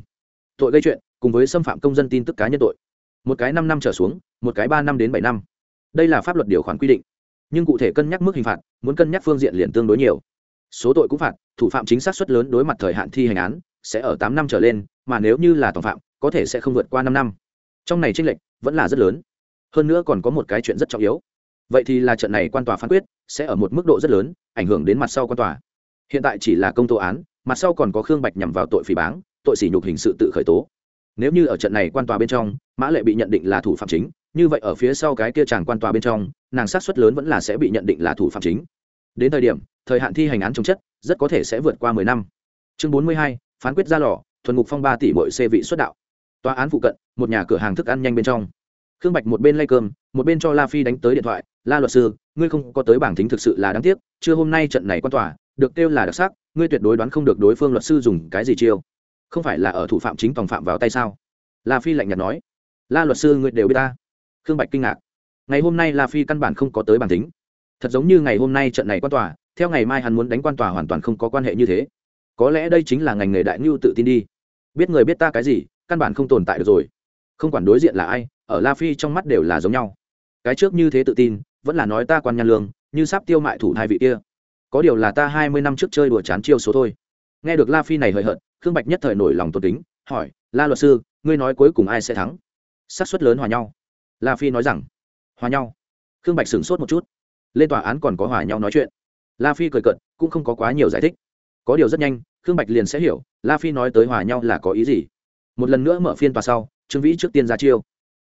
Tội gây chuyện, cùng với xâm phạm công dân tin tức cá nhân tội. Một cái năm năm trở xuống, một cái ba năm đến bảy năm. Đây là pháp luật điều khoản quy định. Nhưng cụ thể cân nhắc mức hình phạt, muốn cân nhắc phương diện liền tương đối nhiều. Số tội cũng phạt, thủ phạm chính xác suất lớn đối mặt thời hạn thi hành án, sẽ ở tám năm trở lên, mà nếu như là tòng phạm, có thể sẽ không vượt qua năm năm. Trong này tranh lệch vẫn là rất lớn. Hơn nữa còn có một cái chuyện rất trọng yếu. Vậy thì là trận này quan tòa phán quyết sẽ ở một mức độ rất lớn, ảnh hưởng đến mặt sau quan tòa. Hiện tại chỉ là công tố án mặt sau còn có khương bạch nhằm vào tội phỉ báng, tội sỉ nhục hình sự tự khởi tố. Nếu như ở trận này quan tòa bên trong, mã lệ bị nhận định là thủ phạm chính, như vậy ở phía sau cái kia chàng quan tòa bên trong, nàng sát xuất lớn vẫn là sẽ bị nhận định là thủ phạm chính. Đến thời điểm, thời hạn thi hành án chống chất, rất có thể sẽ vượt qua mười năm. Chương bốn mươi hai, phán quyết ra lò, thuần ngục phong ba tỷ bội xê vị xuất đạo. Tòa án phụ cận, một nhà cửa hàng thức ăn nhanh bên trong. Khương bạch một bên lay cơm, một bên cho la phi đánh tới điện thoại, la luật sư, ngươi không có tới bảng tính thực sự là đáng tiếc, chưa hôm nay trận này quan tòa, được kêu là đặc sắc ngươi tuyệt đối đoán không được đối phương luật sư dùng cái gì chiêu. Không phải là ở thủ phạm chính tòng phạm vào tay sao? La phi lạnh nhạt nói. La luật sư ngươi đều biết ta. Khương bạch kinh ngạc. Ngày hôm nay la phi căn bản không có tới bản tính thật giống như ngày hôm nay trận này quan tòa, theo ngày mai hắn muốn đánh quan tòa hoàn toàn không có quan hệ như thế. Có lẽ đây chính là ngành nghề đại ngưu tự tin đi. Biết người biết ta cái gì, căn bản không tồn tại được rồi. Không quản đối diện là ai, ở la phi trong mắt đều là giống nhau. Cái trước như thế tự tin, vẫn là nói ta quan nhan lương, như sắp tiêu mại thủ hai vị kia có điều là ta hai mươi năm trước chơi đùa chán chiêu số thôi. Nghe được la phi này hời hợt, khương bạch nhất thời nổi lòng tôn kính, hỏi, la luật sư, ngươi nói cuối cùng ai sẽ thắng? Xác suất lớn hòa nhau. La phi nói rằng, hòa nhau. Khương bạch sửng sốt một chút. Lên tòa án còn có hòa nhau nói chuyện. La phi cười cận cũng không có quá nhiều giải thích. Có điều rất nhanh, khương bạch liền sẽ hiểu, la phi nói tới hòa nhau là có ý gì. Một lần nữa mở phiên tòa sau, trương vĩ trước tiên ra chiêu.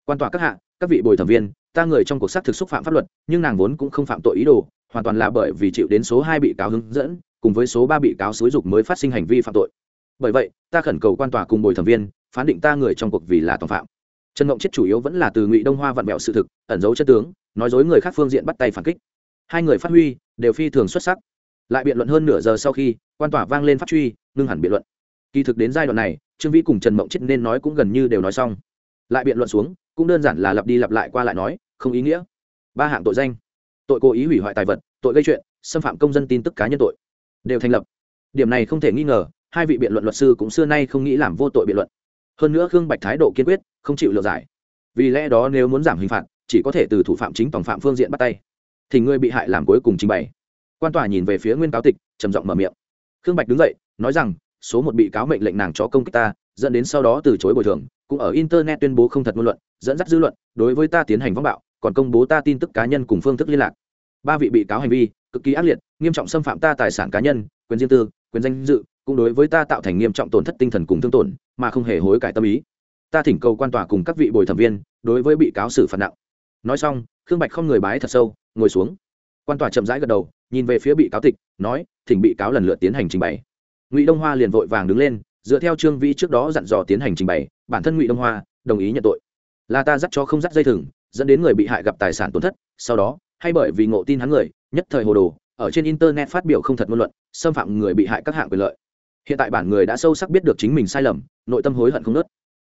Quan tòa các hạ, các vị bồi thẩm viên, ta người trong cuộc sát thực xúc phạm pháp luật, nhưng nàng vốn cũng không phạm tội ý đồ hoàn toàn là bởi vì chịu đến số hai bị cáo hướng dẫn, cùng với số ba bị cáo xúi dục mới phát sinh hành vi phạm tội. Bởi vậy, ta khẩn cầu quan tòa cùng bồi thẩm viên, phán định ta người trong cuộc vì là tòng phạm. Trần ngộng chết chủ yếu vẫn là từ ngụy đông hoa vặn vẹo sự thực, ẩn giấu chất tướng, nói dối người khác phương diện bắt tay phản kích. Hai người phát huy, đều phi thường xuất sắc. Lại biện luận hơn nửa giờ sau khi, quan tòa vang lên phát truy, ngưng hẳn biện luận. Kỳ thực đến giai đoạn này, trương vĩ cùng trần mộng chết nên nói cũng gần như đều nói xong. Lại biện luận xuống, cũng đơn giản là lặp đi lặp lại qua lại nói, không ý nghĩa. Ba hạng tội danh tội cố ý hủy hoại tài vật, tội gây chuyện, xâm phạm công dân tin tức cá nhân tội, đều thành lập. Điểm này không thể nghi ngờ, hai vị biện luận luật sư cũng xưa nay không nghĩ làm vô tội biện luận. Hơn nữa khương bạch thái độ kiên quyết, không chịu lựa giải. Vì lẽ đó nếu muốn giảm hình phạt, chỉ có thể từ thủ phạm chính tổng phạm phương diện bắt tay. Thì người bị hại làm cuối cùng trình bày. Quan tòa nhìn về phía nguyên cáo tịch, trầm giọng mở miệng. Khương bạch đứng dậy, nói rằng, số một bị cáo mệnh lệnh nàng cho công kích ta, dẫn đến sau đó từ chối bồi thường, cũng ở internet tuyên bố không thật ngôn luận, dẫn dắt dư luận, đối với ta tiến hành vắng bạo còn công bố ta tin tức cá nhân cùng phương thức liên lạc. Ba vị bị cáo hành vi, cực kỳ ác liệt, nghiêm trọng xâm phạm ta tài sản cá nhân, quyền riêng tư, quyền danh dự, cũng đối với ta tạo thành nghiêm trọng tổn thất tinh thần cùng thương tổn, mà không hề hối cải tâm ý. Ta thỉnh cầu quan tòa cùng các vị bồi thẩm viên, đối với bị cáo xử phạt nặng. Nói xong, khương bạch không người bái thật sâu, ngồi xuống. Quan tòa chậm rãi gật đầu, nhìn về phía bị cáo tịch, nói, thỉnh bị cáo lần lượt tiến hành trình bày. Ngụy đông hoa liền vội vàng đứng lên, dựa theo trương vĩ trước đó dặn dò tiến hành trình bày, bản thân ngụy đông hoa, đồng ý nhận tội. Là ta dắt cho không dắt dây thừng dẫn đến người bị hại gặp tài sản tổn thất, sau đó, hay bởi vì ngộ tin hắn người, nhất thời hồ đồ, ở trên internet phát biểu không thật ngôn luận, xâm phạm người bị hại các hạng quyền lợi. Hiện tại bản người đã sâu sắc biết được chính mình sai lầm, nội tâm hối hận không nớt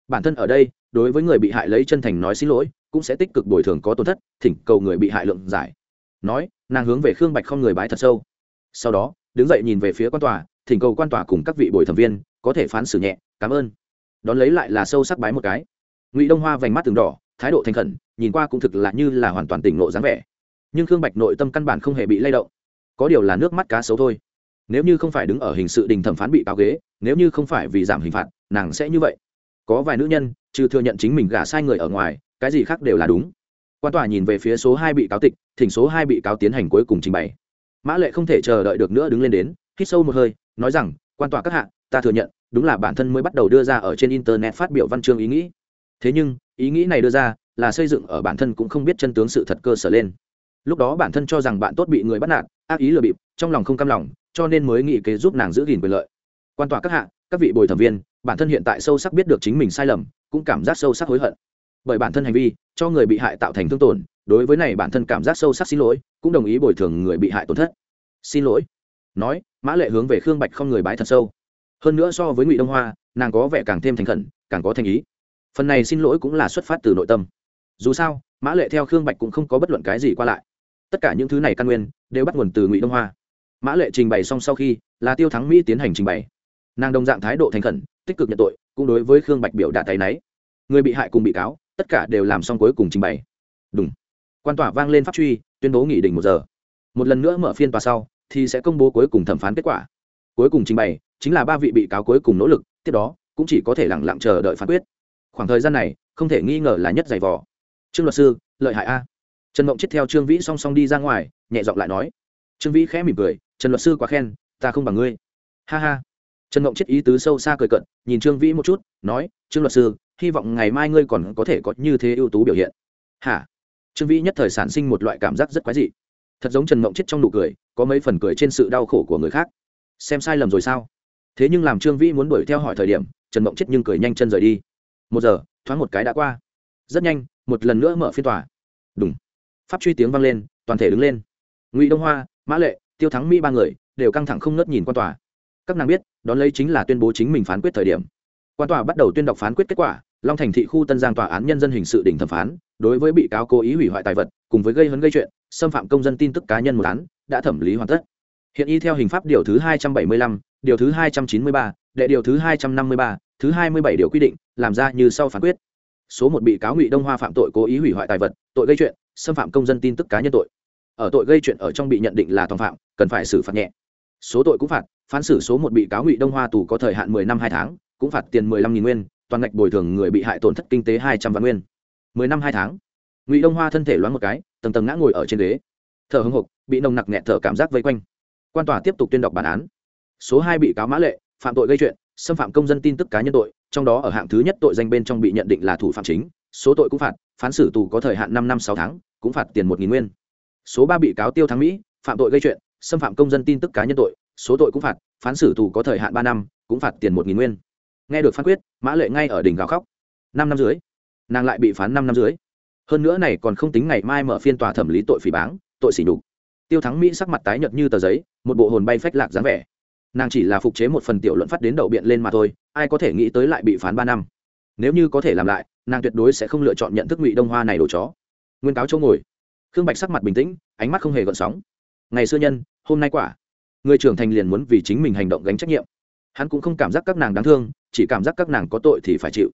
bản thân ở đây, đối với người bị hại lấy chân thành nói xin lỗi, cũng sẽ tích cực bồi thường có tổn thất, thỉnh cầu người bị hại lượng giải. Nói, nàng hướng về khương bạch không người bái thật sâu. Sau đó, đứng dậy nhìn về phía quan tòa, thỉnh cầu quan tòa cùng các vị bồi thẩm viên, có thể phán xử nhẹ, cảm ơn. Đón lấy lại là sâu sắc bái một cái. Ngụy đông hoa vành mắt từng đỏ thái độ thành khẩn, nhìn qua cũng thực là như là hoàn toàn tỉnh nộ dáng vẻ. Nhưng khương bạch nội tâm căn bản không hề bị lay động. Có điều là nước mắt cá xấu thôi. Nếu như không phải đứng ở hình sự đình thẩm phán bị cáo ghế, nếu như không phải vì giảm hình phạt, nàng sẽ như vậy. Có vài nữ nhân, trừ thừa nhận chính mình gả sai người ở ngoài, cái gì khác đều là đúng. Quan tòa nhìn về phía số hai bị cáo tịch, thỉnh số hai bị cáo tiến hành cuối cùng trình bày. Mã lệ không thể chờ đợi được nữa đứng lên đến, hít sâu một hơi, nói rằng, quan tòa các hạ, ta thừa nhận, đúng là bản thân mới bắt đầu đưa ra ở trên internet phát biểu văn chương ý nghĩ thế nhưng, ý nghĩ này đưa ra, là xây dựng ở bản thân cũng không biết chân tướng sự thật cơ sở lên. Lúc đó bản thân cho rằng bạn tốt bị người bắt nạt, ác ý lừa bịp, trong lòng không cam lòng, cho nên mới nghĩ kế giúp nàng giữ gìn quyền lợi. Quan tòa các hạ, các vị bồi thẩm viên, bản thân hiện tại sâu sắc biết được chính mình sai lầm, cũng cảm giác sâu sắc hối hận. Bởi bản thân hành vi, cho người bị hại tạo thành thương tổn, đối với này bản thân cảm giác sâu sắc xin lỗi, cũng đồng ý bồi thường người bị hại tổn thất. Xin lỗi. Nói, mã lệ hướng về khương bạch không người bái thật sâu. Hơn nữa so với ngụy đông hoa, nàng có vẻ càng thêm thành khẩn, càng có thành ý phần này xin lỗi cũng là xuất phát từ nội tâm. Dù sao, mã lệ theo khương bạch cũng không có bất luận cái gì qua lại. Tất cả những thứ này căn nguyên đều bắt nguồn từ ngụy đông hoa. Mã lệ trình bày xong sau khi là tiêu thắng mỹ tiến hành trình bày. Nàng đồng dạng thái độ thành khẩn, tích cực nhận tội, cũng đối với khương bạch biểu đạt tay náy. Người bị hại cùng bị cáo, tất cả đều làm xong cuối cùng trình bày. Đúng quan tòa vang lên pháp truy, tuyên bố nghị định một giờ. Một lần nữa mở phiên tòa sau, thì sẽ công bố cuối cùng thẩm phán kết quả. Cuối cùng trình bày, chính là ba vị bị cáo cuối cùng nỗ lực, tiếp đó, cũng chỉ có thể lẳng lặng chờ đợi phán quyết khoảng thời gian này, không thể nghi ngờ là nhất giày vò. Trương luật sư, lợi hại a. Trần mộng chết theo trương vĩ song song đi ra ngoài, nhẹ giọng lại nói. Trương vĩ khẽ mỉm cười, trần luật sư quá khen, ta không bằng ngươi. Ha ha. Trần mộng chết ý tứ sâu xa cười cận nhìn trương vĩ một chút, nói, trương luật sư, hy vọng ngày mai ngươi còn có thể có như thế ưu tú biểu hiện. Hả? Trương vĩ nhất thời sản sinh một loại cảm giác rất quái dị. Thật giống trần mộng chết trong nụ cười, có mấy phần cười trên sự đau khổ của người khác. Xem sai lầm rồi sao? Thế nhưng làm trương vĩ muốn đuổi theo hỏi thời điểm, trần mộng chết nhưng cười nhanh chân rời đi một giờ, thoáng một cái đã qua. Rất nhanh, một lần nữa mở phiên tòa. Đúng pháp truy tiếng vang lên, toàn thể đứng lên. Ngụy đông hoa, mã lệ, tiêu thắng mỹ ba người đều căng thẳng không ngớt nhìn quan tòa. Các nàng biết, đón lấy chính là tuyên bố chính mình phán quyết thời điểm. Quan tòa bắt đầu tuyên đọc phán quyết kết quả, long thành thị khu tân giang tòa án nhân dân hình sự đỉnh thẩm phán, đối với bị cáo cố ý hủy hoại tài vật, cùng với gây hấn gây chuyện, xâm phạm công dân tin tức cá nhân một án, đã thẩm lý hoàn tất. Hiện y theo hình pháp điều thứ hai trăm bảy mươi lăm, điều thứ hai trăm chín mươi ba, đệ điều thứ hai trăm năm mươi ba thứ hai mươi bảy điều quy định, làm ra như sau phán quyết. Số một bị cáo ngụy đông hoa phạm tội cố ý hủy hoại tài vật, tội gây chuyện, xâm phạm công dân tin tức cá nhân tội. Ở tội gây chuyện ở trong bị nhận định là tòng phạm, cần phải xử phạt nhẹ. Số tội cũng phạt, phán xử số một bị cáo ngụy đông hoa tù có thời hạn mười năm hai tháng, cũng phạt tiền mười lăm nghìn nguyên, toàn ngạch bồi thường người bị hại tổn thất kinh tế hai trăm vạn nguyên. Mười năm hai tháng. Ngụy đông hoa thân thể loáng một cái, tầng tầng ngã ngồi ở trên ghế. Thở hưng hục bị nồng nặc nhẹ thở cảm giác vây quanh. Quan tòa tiếp tục tuyên đọc bản án. Số hai bị cáo mã lệ, phạm tội gây chuyện xâm phạm công dân tin tức cá nhân tội, trong đó ở hạng thứ nhất tội danh bên trong bị nhận định là thủ phạm chính, số tội cũng phạt, phán xử tù có thời hạn năm năm sáu tháng, cũng phạt tiền một nghìn nguyên. Số ba bị cáo tiêu thắng mỹ, phạm tội gây chuyện, xâm phạm công dân tin tức cá nhân tội, số tội cũng phạt, phán xử tù có thời hạn ba năm, cũng phạt tiền một nghìn nguyên. Nghe được phán quyết, mã lệ ngay ở đỉnh gào khóc. Năm năm dưới nàng lại bị phán năm năm dưới hơn nữa này còn không tính ngày mai mở phiên tòa thẩm lý tội phỉ báng, tội xỉ nhục. Tiêu thắng mỹ sắc mặt tái nhợt như tờ giấy, một bộ hồn bay phách lạc dáng vẻ nàng chỉ là phục chế một phần tiểu luận phát đến đậu biện lên mà thôi, ai có thể nghĩ tới lại bị phán ba năm. Nếu như có thể làm lại, nàng tuyệt đối sẽ không lựa chọn nhận thức ngụy đông hoa này đồ chó. Nguyên cáo chỗ ngồi. Khương bạch sắc mặt bình tĩnh, ánh mắt không hề gợn sóng. Ngày xưa nhân, hôm nay quả. Người trưởng thành liền muốn vì chính mình hành động gánh trách nhiệm. Hắn cũng không cảm giác các nàng đáng thương, chỉ cảm giác các nàng có tội thì phải chịu.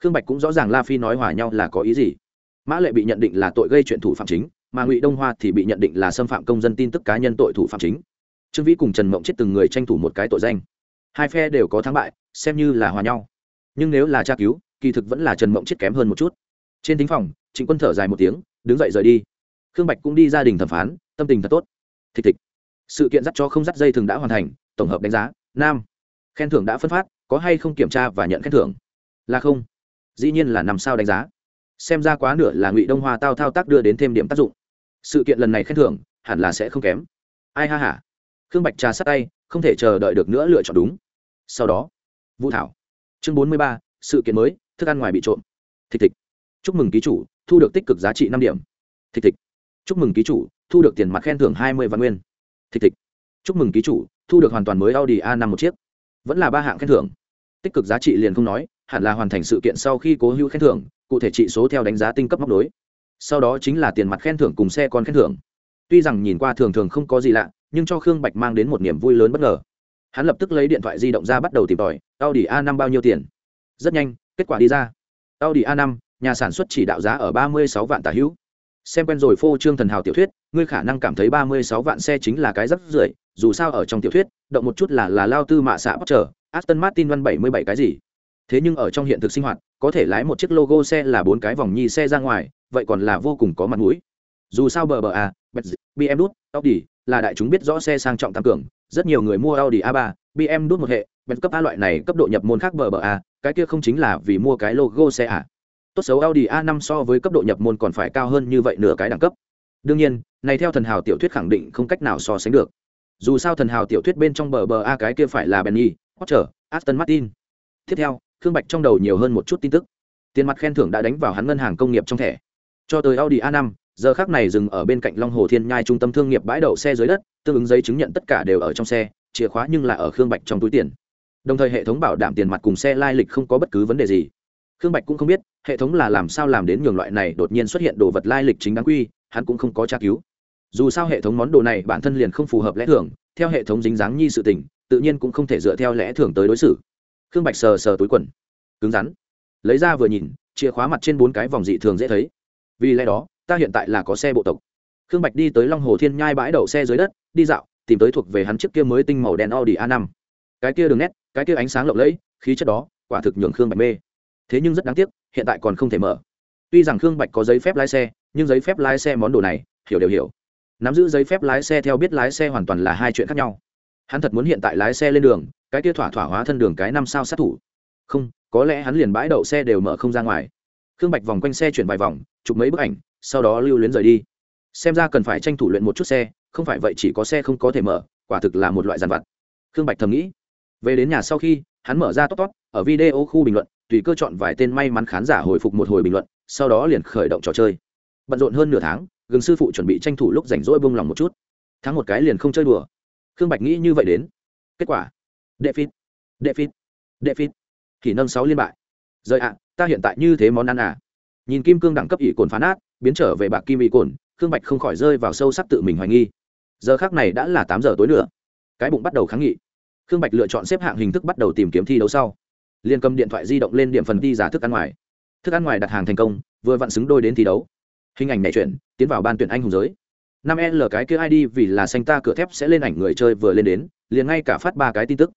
Khương bạch cũng rõ ràng la phi nói hòa nhau là có ý gì. Mã lệ bị nhận định là tội gây chuyện thủ phạm chính, mà ngụy đông hoa thì bị nhận định là xâm phạm công dân tin tức cá nhân tội thủ phạm chính trương vĩ cùng trần mộng chết từng người tranh thủ một cái tội danh. Hai phe đều có thắng bại, xem như là hòa nhau. Nhưng nếu là tra cứu, kỳ thực vẫn là trần mộng chết kém hơn một chút. Trên thính phòng, trịnh quân thở dài một tiếng, đứng dậy rời đi. Khương bạch cũng đi gia đình thẩm phán, tâm tình thật tốt. Thịch thịch. Sự kiện dắt cho không dắt dây thường đã hoàn thành, tổng hợp đánh giá, nam. Khen thưởng đã phân phát, có hay không kiểm tra và nhận khen thưởng? Là không. Dĩ nhiên là năm sao đánh giá. Xem ra quá nửa là ngụy đông hoa tao thao tác đưa đến thêm điểm tác dụng. Sự kiện lần này khen thưởng, hẳn là sẽ không kém. Ai ha hả khương bạch trà sát tay, không thể chờ đợi được nữa lựa chọn đúng. Sau đó, vũ thảo. Chương bốn mươi ba, sự kiện mới, thức ăn ngoài bị trộm. Thịt thịt. Chúc mừng ký chủ, thu được tích cực giá trị năm điểm. Thịt thịt. Chúc mừng ký chủ, thu được tiền mặt khen thưởng hai mươi văn nguyên. Thịt thịt. Chúc mừng ký chủ, thu được hoàn toàn mới audi a năm một chiếc. Vẫn là ba hạng khen thưởng. Tích cực giá trị liền không nói, hẳn là hoàn thành sự kiện sau khi cố hữu khen thưởng, cụ thể trị số theo đánh giá tinh cấp móc đối sau đó chính là tiền mặt khen thưởng cùng xe con khen thưởng. Tuy rằng nhìn qua thường thường không có gì lạ nhưng cho khương bạch mang đến một niềm vui lớn bất ngờ. Hắn lập tức lấy điện thoại di động ra bắt đầu tìm tòi, audi a 5 bao nhiêu tiền? Rất nhanh, kết quả đi ra. Audi a 5 nhà sản xuất chỉ đạo giá ở ba mươi sáu vạn tả hữu. Xem quen rồi phô trương thần hào tiểu thuyết, ngươi khả năng cảm thấy ba mươi sáu vạn xe chính là cái rất rưởi, dù sao ở trong tiểu thuyết, động một chút là là lao tư mạ xạ bóc trở aston martin văn bảy mươi bảy cái gì? Thế nhưng ở trong hiện thực sinh hoạt, có thể lái một chiếc logo xe là bốn cái vòng nhi xe ra ngoài, vậy còn là vô cùng có mặt mũi. Dù sao bờ bờ à bm đút, audi là đại chúng biết rõ xe sang trọng tăng cường. Rất nhiều người mua audi a 3 bm đút một hệ bên cấp a loại này cấp độ nhập môn khác bờ bờ a, cái kia không chính là vì mua cái logo xe à? Tốt xấu audi a 5 so với cấp độ nhập môn còn phải cao hơn như vậy nửa cái đẳng cấp. Đương nhiên, này theo thần hào tiểu thuyết khẳng định không cách nào so sánh được. Dù sao thần hào tiểu thuyết bên trong bờ bờ a cái kia phải là benny, porsche, aston martin. Tiếp theo, khương bạch trong đầu nhiều hơn một chút tin tức. Tiền mặt khen thưởng đã đánh vào hắn ngân hàng công nghiệp trong thẻ. Cho tới audi a 5 giờ khác này dừng ở bên cạnh long hồ thiên nhai trung tâm thương nghiệp bãi đậu xe dưới đất, tương ứng giấy chứng nhận tất cả đều ở trong xe, chìa khóa nhưng là ở khương bạch trong túi tiền. Đồng thời hệ thống bảo đảm tiền mặt cùng xe lai lịch không có bất cứ vấn đề gì. Khương bạch cũng không biết, hệ thống là làm sao làm đến nhường loại này đột nhiên xuất hiện đồ vật lai lịch chính đáng quy, hắn cũng không có tra cứu. Dù sao hệ thống món đồ này bản thân liền không phù hợp lẽ thường, theo hệ thống dính dáng nhi sự tình, tự nhiên cũng không thể dựa theo lẽ thường tới đối xử. Khương bạch sờ sờ túi quần, cứng rắn, lấy ra vừa nhìn, chìa khóa mặt trên bốn cái vòng dị thường dễ thấy. Vì lẽ đó ta hiện tại là có xe bộ tộc. Khương bạch đi tới long hồ thiên nhai bãi đậu xe dưới đất, đi dạo, tìm tới thuộc về hắn chiếc kia mới tinh màu đen audi a 5 cái kia đường nét, cái kia ánh sáng lộng lẫy, khí chất đó, quả thực nhường khương bạch mê. Thế nhưng rất đáng tiếc, hiện tại còn không thể mở. Tuy rằng khương bạch có giấy phép lái xe, nhưng giấy phép lái xe món đồ này, hiểu đều hiểu. Nắm giữ giấy phép lái xe theo biết lái xe hoàn toàn là hai chuyện khác nhau. Hắn thật muốn hiện tại lái xe lên đường, cái kia thỏa thỏa hóa thân đường cái năm sao sát thủ. Không, có lẽ hắn liền bãi đậu xe đều mở không ra ngoài. Khương bạch vòng quanh xe chuyển vài vòng, chụp mấy bức ảnh sau đó lưu luyến rời đi. Xem ra cần phải tranh thủ luyện một chút xe, không phải vậy chỉ có xe không có thể mở, quả thực là một loại giàn vặt. Khương bạch thầm nghĩ. Về đến nhà sau khi, hắn mở ra top top ở video khu bình luận, tùy cơ chọn vài tên may mắn khán giả hồi phục một hồi bình luận, sau đó liền khởi động trò chơi. Bận rộn hơn nửa tháng, gừng sư phụ chuẩn bị tranh thủ lúc rảnh rỗi bông lòng một chút. Thắng một cái liền không chơi đùa. Khương bạch nghĩ như vậy đến. Kết quả. Đệ phít. Đệ phít. Đệ phít. Kỷ nâng sáu liên bại. Rời ạ, ta hiện tại như thế món ăn à. Nhìn kim cương đẳng cấp ỷ cồn phán át biến trở về bạc kim y cồn, khương bạch không khỏi rơi vào sâu sắc tự mình hoài nghi. Giờ khác này đã là tám giờ tối nữa. Cái bụng bắt đầu kháng nghị. Khương bạch lựa chọn xếp hạng hình thức bắt đầu tìm kiếm thi đấu sau. Liền cầm điện thoại di động lên điểm phần đi giả thức ăn ngoài. Thức ăn ngoài đặt hàng thành công, vừa vặn xứng đôi đến thi đấu. Hình ảnh này chuyển, tiến vào ban tuyển anh hùng giới. Năm l cái kia id vì là xanh ta cửa thép sẽ lên ảnh người chơi vừa lên đến, liền ngay cả phát ba cái tin tức.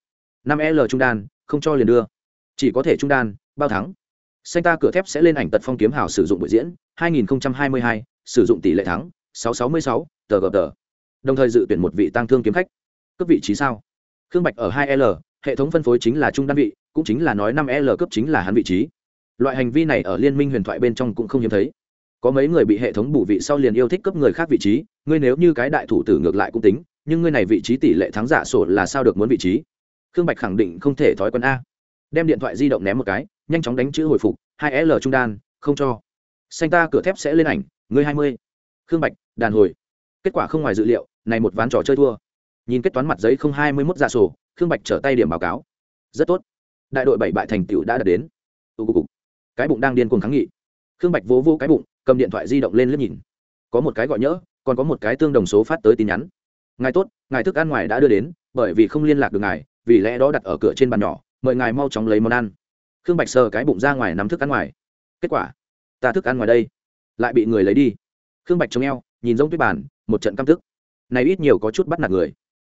Năm l trung đan, không cho liền đưa. Chỉ có thể trung đan, bao thắng xanh ta cửa thép sẽ lên ảnh tật phong kiếm hào sử dụng buổi diễn 2022, sử dụng tỷ lệ thắng 666, tờ gờ tờ. Đồng thời dự tuyển một vị tăng thương kiếm khách. Cấp vị trí sao? Khương bạch ở 2 l hệ thống phân phối chính là trung đan vị cũng chính là nói 5 l cấp chính là hắn vị trí. Loại hành vi này ở liên minh huyền thoại bên trong cũng không hiếm thấy. Có mấy người bị hệ thống bù vị sau liền yêu thích cấp người khác vị trí ngươi nếu như cái đại thủ tử ngược lại cũng tính nhưng ngươi này vị trí tỷ lệ thắng giả sổ là sao được muốn vị trí? Khương bạch khẳng định không thể thói quen a. Đem điện thoại di động ném một cái nhanh chóng đánh chữ hồi phục, hai l trung đan, không cho. Xanh ta cửa thép sẽ lên ảnh, ngươi hai mươi. Khương bạch, đàn hồi. Kết quả không ngoài dự liệu, này một ván trò chơi thua. Nhìn kết toán mặt giấy không hai mươi mốt ra sổ, khương bạch trở tay điểm báo cáo. Rất tốt. Đại đội bảy bại thành tựu đã đạt đến. Cái bụng đang điên cuồng kháng nghị. Khương bạch vỗ vô cái bụng, cầm điện thoại di động lên liếc nhìn. Có một cái gọi nhỡ, còn có một cái tương đồng số phát tới tin nhắn. Ngài tốt, ngài thức ăn ngoài đã đưa đến, bởi vì không liên lạc được ngài, vì lẽ đó đặt ở cửa trên bàn nhỏ, mời ngài mau chóng lấy món ăn khương bạch sờ cái bụng ra ngoài nắm thức ăn ngoài. Kết quả, ta thức ăn ngoài đây, lại bị người lấy đi. Khương bạch chống e o nhìn giống tuyết bàn, một trận căm tức. Này ít nhiều có chút bắt nạt người.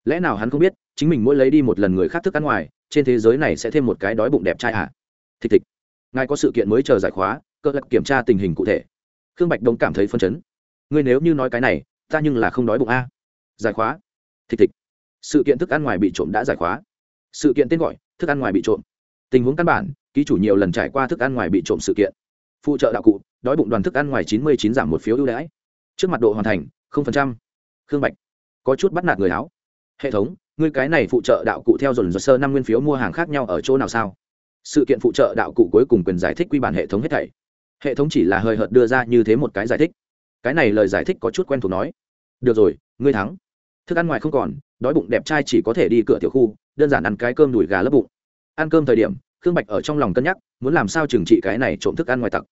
Lẽ nào hắn không biết, chính mình mỗi lấy đi một lần người khác thức ăn ngoài, trên thế giới này sẽ thêm một cái đói bụng đẹp trai à thịt thịt ngài có sự kiện mới chờ giải khóa, cơ lập kiểm tra tình hình cụ thể. Khương bạch đông cảm thấy phân chấn. Ngươi nếu như nói cái này, ta nhưng là không đói bụng a. Giải khóa. Thịt thịt sự kiện thức ăn ngoài bị trộm đã giải khóa. Sự kiện tên gọi, thức ăn ngoài bị trộm tình huống căn bản ký chủ nhiều lần trải qua thức ăn ngoài bị trộm sự kiện. Phụ trợ đạo cụ đói bụng đoàn thức ăn ngoài chín mươi chín giảm một phiếu ưu đãi. Trước mặt độ hoàn thành không phần trăm, khương bạch có chút bắt nạt người áo. Hệ thống ngươi cái này phụ trợ đạo cụ theo dồn dồn sơ năm nguyên phiếu mua hàng khác nhau ở chỗ nào sao? Sự kiện phụ trợ đạo cụ cuối cùng quyền giải thích quy bản hệ thống hết thảy. Hệ thống chỉ là hơi hợt đưa ra như thế một cái giải thích. Cái này lời giải thích có chút quen thuộc nói. Được rồi ngươi thắng. Thức ăn ngoài không còn đói bụng đẹp trai chỉ có thể đi cửa tiểu khu đơn giản ăn cái cơm đùi gà lấp bụng ăn cơm thời điểm, khương bạch ở trong lòng cân nhắc, muốn làm sao trừng trị cái này trộm thức ăn ngoài tặc.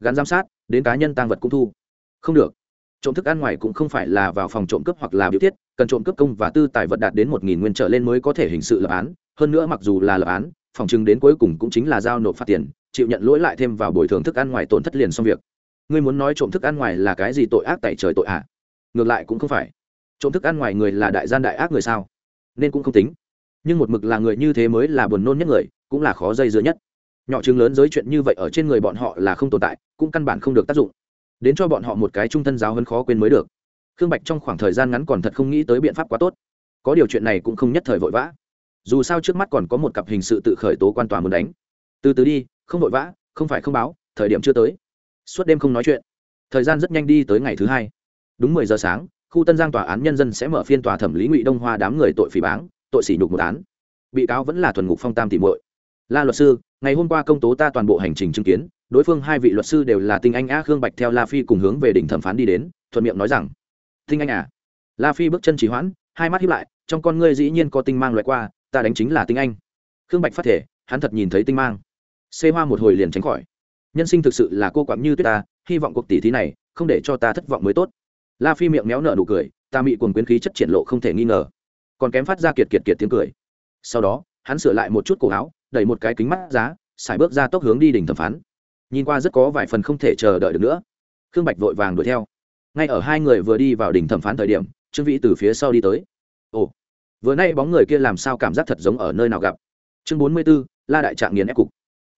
Gắn giám sát, đến cá nhân tăng vật cũng thu. Không được. Trộm thức ăn ngoài cũng không phải là vào phòng trộm cướp hoặc là biểu thiết, cần trộm cướp công và tư tài vật đạt đến một nghìn nguyên trở lên mới có thể hình sự lập án. Hơn nữa mặc dù là lập án, phòng chứng đến cuối cùng cũng chính là giao nộp phạt tiền, chịu nhận lỗi lại thêm vào bồi thường thức ăn ngoài tổn thất liền xong việc. Ngươi muốn nói trộm thức ăn ngoài là cái gì tội ác tại trời tội ạ? À? ngược lại cũng không phải. Trộm thức ăn ngoài người là đại gian đại ác người sao? Nên cũng không tính nhưng một mực là người như thế mới là buồn nôn nhất người, cũng là khó dây dưa nhất. Nhỏ chứng lớn giới chuyện như vậy ở trên người bọn họ là không tồn tại, cũng căn bản không được tác dụng. Đến cho bọn họ một cái trung thân giáo hơn khó quên mới được. Khương bạch trong khoảng thời gian ngắn còn thật không nghĩ tới biện pháp quá tốt. Có điều chuyện này cũng không nhất thời vội vã. Dù sao trước mắt còn có một cặp hình sự tự khởi tố quan tòa muốn đánh. Từ từ đi, không vội vã, không phải không báo, thời điểm chưa tới. Suốt đêm không nói chuyện. Thời gian rất nhanh đi tới ngày thứ hai. Đúng mười giờ sáng, khu tân giang tòa án nhân dân sẽ mở phiên tòa thẩm lý ngụy đông hoa đám người tội phỉ báng tội sỉ nhục một án. Bị cáo vẫn là thuần ngục phong tam tỷ muội. La luật sư, ngày hôm qua công tố ta toàn bộ hành trình chứng kiến, đối phương hai vị luật sư đều là tinh anh a khương bạch theo la phi cùng hướng về đỉnh thẩm phán đi đến, thuận miệng nói rằng, tinh anh à. La phi bước chân trì hoãn, hai mắt hiếp lại, trong con ngươi dĩ nhiên có tinh mang loại qua, ta đánh chính là tinh anh. Khương bạch phát thể, hắn thật nhìn thấy tinh mang. Xê hoa một hồi liền tránh khỏi. Nhân sinh thực sự là cô quặng như tuyết ta, hy vọng cuộc tỷ thí này không để cho ta thất vọng mới tốt. La phi miệng méo nở nụ cười, ta bị quần quyến khí chất triển lộ không thể nghi ngờ còn kém phát ra kiệt kiệt kiệt tiếng cười. Sau đó, hắn sửa lại một chút cổ áo, đẩy một cái kính mắt giá, xài bước ra tốc hướng đi đỉnh thẩm phán. Nhìn qua rất có vài phần không thể chờ đợi được nữa. Khương bạch vội vàng đuổi theo. Ngay ở hai người vừa đi vào đỉnh thẩm phán thời điểm, trương vĩ từ phía sau đi tới. Ồ, vừa nay bóng người kia làm sao cảm giác thật giống ở nơi nào gặp? Chương bốn mươi b ố la đại trạng nghiền ép cục.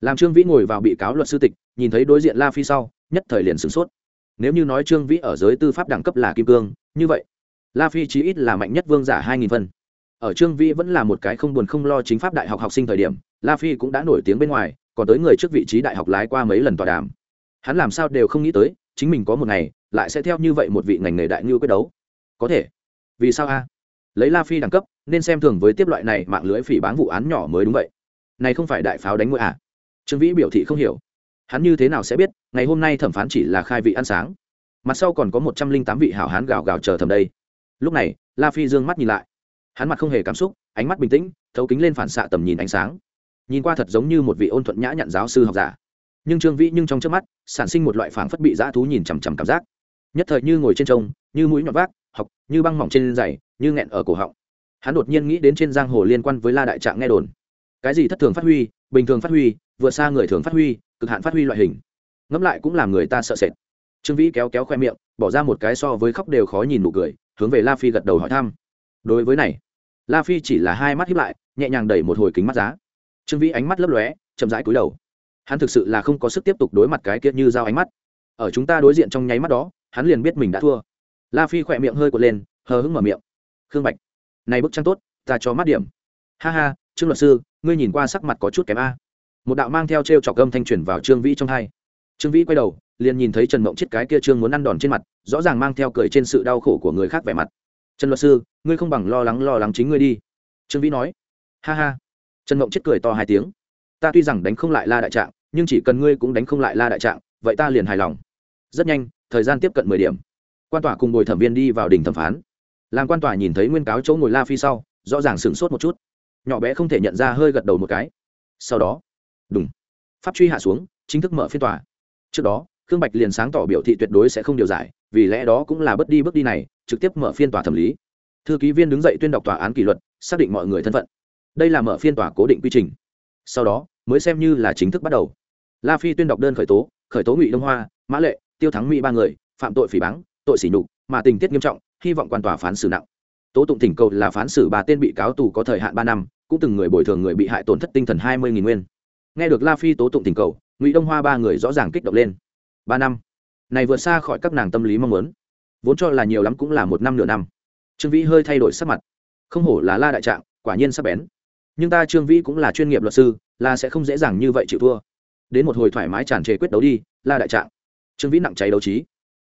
Làm trương vĩ ngồi vào bị cáo luật sư tịch, nhìn thấy đối diện la phi sau, nhất thời liền sửng sốt. Nếu như nói trương vĩ ở giới tư pháp đẳng cấp là kim cương, như vậy la phi chí ít là mạnh nhất vương giả hai nghìn phân. Ở trương vĩ vẫn là một cái không buồn không lo chính pháp đại học học sinh thời điểm, la phi cũng đã nổi tiếng bên ngoài, còn tới người trước vị trí đại học lái qua mấy lần tọa đàm. Hắn làm sao đều không nghĩ tới, chính mình có một ngày, lại sẽ theo như vậy một vị ngành nghề đại ngưu quyết đấu. Có thể. Vì sao a? Lấy la phi đẳng cấp, nên xem thường với tiếp loại này mạng lưới phỉ bán vụ án nhỏ mới đúng vậy. Này không phải đại pháo đánh mũi à? Trương vĩ biểu thị không hiểu. Hắn như thế nào sẽ biết, ngày hôm nay thẩm phán chỉ là khai vị ăn sáng? Mặt sau còn có một trăm linh tám vị hảo hán gào gào chờ thầm đây lúc này, la phi dương mắt nhìn lại. Hắn mặt không hề cảm xúc, ánh mắt bình tĩnh, thấu kính lên phản xạ tầm nhìn ánh sáng. Nhìn qua thật giống như một vị ôn thuận nhã nhận giáo sư học giả. Nhưng trương vĩ nhưng trong trước mắt, sản sinh một loại phảng phất bị dã thú nhìn chằm chằm cảm giác. Nhất thời như ngồi trên trông, như mũi nhọn vác, học, như băng mỏng trên giày, như nghẹn ở cổ họng. Hắn đột nhiên nghĩ đến trên giang hồ liên quan với la đại trạng nghe đồn. Cái gì thất thường phát huy, bình thường phát huy, vượt xa người thường phát huy, cực hạn phát huy loại hình. Ngẫm lại cũng làm người ta sợ sệt. Trương vĩ kéo kéo khoe miệng, bỏ ra một cái so với khóc đều khó nhìn nụ cười hướng về la phi gật đầu hỏi thăm. Đối với này, la phi chỉ là hai mắt hiếp lại, nhẹ nhàng đẩy một hồi kính mắt giá. Trương vĩ ánh mắt lấp lóe, chậm rãi cúi đầu. Hắn thực sự là không có sức tiếp tục đối mặt cái kia như dao ánh mắt. Ở chúng ta đối diện trong nháy mắt đó, hắn liền biết mình đã thua. La phi khỏe miệng hơi quật lên, hờ hững mở miệng. Khương bạch, này bức tranh tốt, ta cho mắt điểm. Ha ha, trương luật sư, ngươi nhìn qua sắc mặt có chút kém a. Một đạo mang theo t r e o chọc gâm thanh truyền vào trương vĩ trong hai trương vĩ quay đầu, liền nhìn thấy trần mộng chết cái kia trương muốn ăn đòn trên mặt, rõ ràng mang theo cười trên sự đau khổ của người khác vẻ mặt. Trần luật sư, ngươi không bằng lo lắng lo lắng chính ngươi đi. Trương vĩ nói. Ha ha. Trần mộng chết cười to hai tiếng. Ta tuy rằng đánh không lại la đại trạng, nhưng chỉ cần ngươi cũng đánh không lại la đại trạng, vậy ta liền hài lòng. Rất nhanh, thời gian tiếp cận mười điểm. Quan tòa cùng bồi thẩm viên đi vào đình thẩm phán. Làm quan tòa nhìn thấy nguyên cáo chỗ ngồi la phi sau, rõ ràng sửng sốt một chút. Nhỏ bé không thể nhận ra hơi gật đầu một cái. Sau đó đúng pháp truy hạ xuống, chính thức mở phiên tòa trước đó, khương bạch liền sáng tỏ biểu thị tuyệt đối sẽ không điều giải, vì lẽ đó cũng là bất đi bước đi này, trực tiếp mở phiên tòa thẩm lý. Thư ký viên đứng dậy tuyên đọc tòa án kỷ luật, xác định mọi người thân phận. Đây là mở phiên tòa cố định quy trình. Sau đó, mới xem như là chính thức bắt đầu. La phi tuyên đọc đơn khởi tố khởi tố ngụy đông hoa, mã lệ, tiêu thắng mỹ ba người, phạm tội phỉ báng, tội sỉ nhục, mà tình tiết nghiêm trọng, hy vọng quan tòa phán xử nặng. Tố tụng thỉnh cầu là phán xử ba tên bị cáo tù có thời hạn ba năm, cũng từng người bồi thường người bị hại tổn thất tinh thần hai mươi nguyên. Nghe được la phi tố tụng thỉnh cầu ngụy đông hoa ba người rõ ràng kích động lên ba năm này vượt xa khỏi các nàng tâm lý mong muốn vốn cho là nhiều lắm cũng là một năm nửa năm trương vĩ hơi thay đổi sắc mặt không hổ là la đại trạng quả nhiên sắp bén nhưng ta trương vĩ cũng là chuyên nghiệp luật sư là sẽ không dễ dàng như vậy chịu thua đến một hồi thoải mái tràn trề quyết đấu đi la đại trạng trương vĩ nặng cháy đấu trí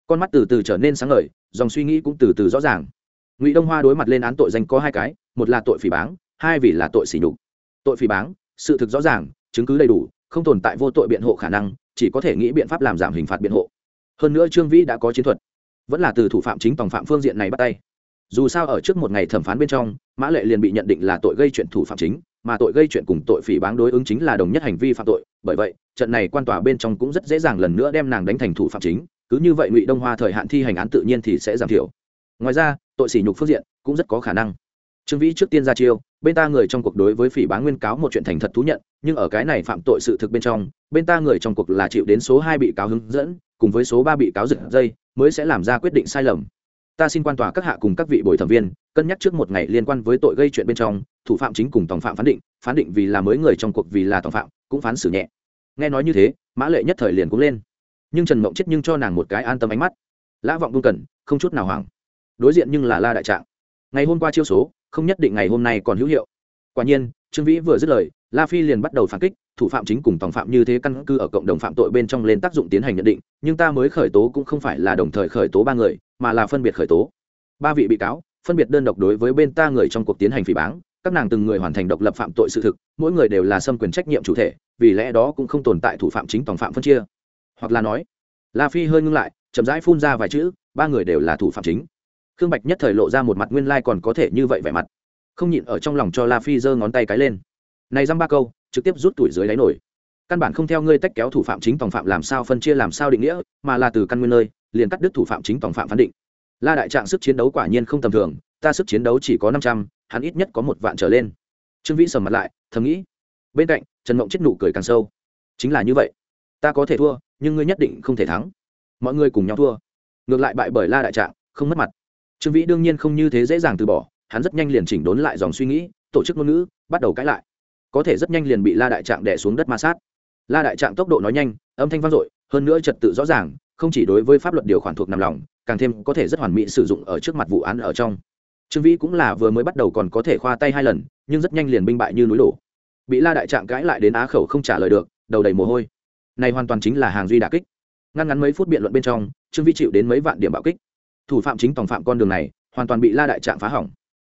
con mắt từ từ trở nên sáng ngời dòng suy nghĩ cũng từ từ rõ ràng ngụy đông hoa đối mặt lên án tội danh có hai cái một là tội phỉ báng hai vì là tội sỉ nhục tội phỉ báng sự thực rõ ràng chứng cứ đầy đủ không tồn tại vô tội biện hộ khả năng, chỉ có thể nghĩ biện pháp làm giảm hình phạt biện hộ. Hơn nữa trương vĩ đã có chiến thuật, vẫn là từ thủ phạm chính tòng phạm phương diện này bắt tay. Dù sao ở trước một ngày thẩm phán bên trong, mã lệ liền bị nhận định là tội gây chuyện thủ phạm chính, mà tội gây chuyện cùng tội phỉ báng đối ứng chính là đồng nhất hành vi phạm tội. Bởi vậy, trận này quan tòa bên trong cũng rất dễ dàng lần nữa đem nàng đánh thành thủ phạm chính, cứ như vậy ngụy đông hoa thời hạn thi hành án tự nhiên thì sẽ giảm thiểu. Ngoài ra, tội sỉ nhục phương diện cũng rất có khả năng trương vĩ trước tiên ra chiêu, bên ta người trong cuộc đối với phỉ báng nguyên cáo một chuyện thành thật thú nhận, nhưng ở cái này phạm tội sự thực bên trong, bên ta người trong cuộc là chịu đến số hai bị cáo hướng dẫn, cùng với số ba bị cáo giật dây, mới sẽ làm ra quyết định sai lầm. Ta xin quan tòa các hạ cùng các vị bồi thẩm viên, cân nhắc trước một ngày liên quan với tội gây chuyện bên trong, thủ phạm chính cùng tòng phạm phán định phán định vì là mới người trong cuộc vì là tòng phạm, cũng phán xử nhẹ. Nghe nói như thế, mã lệ nhất thời liền cũng lên. Nhưng trần mộng chết nhưng cho nàng một cái an tâm ánh mắt. Lã vọng buông cần, không chút nào hoảng. Đối diện nhưng là la đại trạng. Ngày hôm qua chiêu số không nhất định ngày hôm nay còn hữu hiệu. Quả nhiên, trương vĩ vừa dứt lời, la phi liền bắt đầu phản kích, thủ phạm chính cùng tòng phạm như thế căn cứ ở cộng đồng phạm tội bên trong lên tác dụng tiến hành nhận định, nhưng ta mới khởi tố cũng không phải là đồng thời khởi tố ba người, mà là phân biệt khởi tố. Ba vị bị cáo, phân biệt đơn độc đối với bên ta người trong cuộc tiến hành phỉ báng, các nàng từng người hoàn thành độc lập phạm tội sự thực, mỗi người đều là xâm quyền trách nhiệm chủ thể, vì lẽ đó cũng không tồn tại thủ phạm chính tòng phạm phân chia. Hoặc là nói, la phi hơi ngưng lại, chậm rãi phun ra vài chữ, ba người đều là thủ phạm chính khương bạch nhất thời lộ ra một mặt nguyên lai còn có thể như vậy vẻ mặt. Không nhịn ở trong lòng cho la phi giơ ngón tay cái lên. Này dăm ba câu, trực tiếp rút tuổi dưới đáy nổi. Căn bản không theo ngươi tách kéo thủ phạm chính tòng phạm làm sao phân chia làm sao định nghĩa, mà là từ căn nguyên nơi, liền cắt đứt thủ phạm chính tòng phạm phán định. La đại trạng sức chiến đấu quả nhiên không tầm thường, ta sức chiến đấu chỉ có năm trăm, hắn ít nhất có một vạn trở lên. Trương vĩ sầm mặt lại, thầm nghĩ. Bên cạnh, trần mộng chết nụ cười càng sâu. Chính là như vậy. Ta có thể thua, nhưng ngươi nhất định không thể thắng. Mọi người cùng nhau thua. Ngược lại bại bởi la đại trạng, không mất mặt trương vĩ đương nhiên không như thế dễ dàng từ bỏ, hắn rất nhanh liền chỉnh đốn lại dòng suy nghĩ, tổ chức ngôn ngữ, bắt đầu cãi lại. Có thể rất nhanh liền bị la đại trạng đẻ xuống đất ma sát. La đại trạng tốc độ nói nhanh, âm thanh vang dội, hơn nữa trật tự rõ ràng, không chỉ đối với pháp luật điều khoản thuộc nằm lòng, càng thêm có thể rất hoàn mỹ sử dụng ở trước mặt vụ án ở trong. Trương vĩ cũng là vừa mới bắt đầu còn có thể khoa tay hai lần, nhưng rất nhanh liền binh bại như núi đổ. Bị la đại trạng cãi lại đến á khẩu không trả lời được, đầu đầy mồ hôi. Này hoàn toàn chính là hàng duy đà kích. Ngăn ngắn mấy phút biện luận bên trong, trương vĩ chịu đến mấy vạn điểm bạo kích thủ phạm chính tòng phạm con đường này, hoàn toàn bị la đại trạng phá hỏng.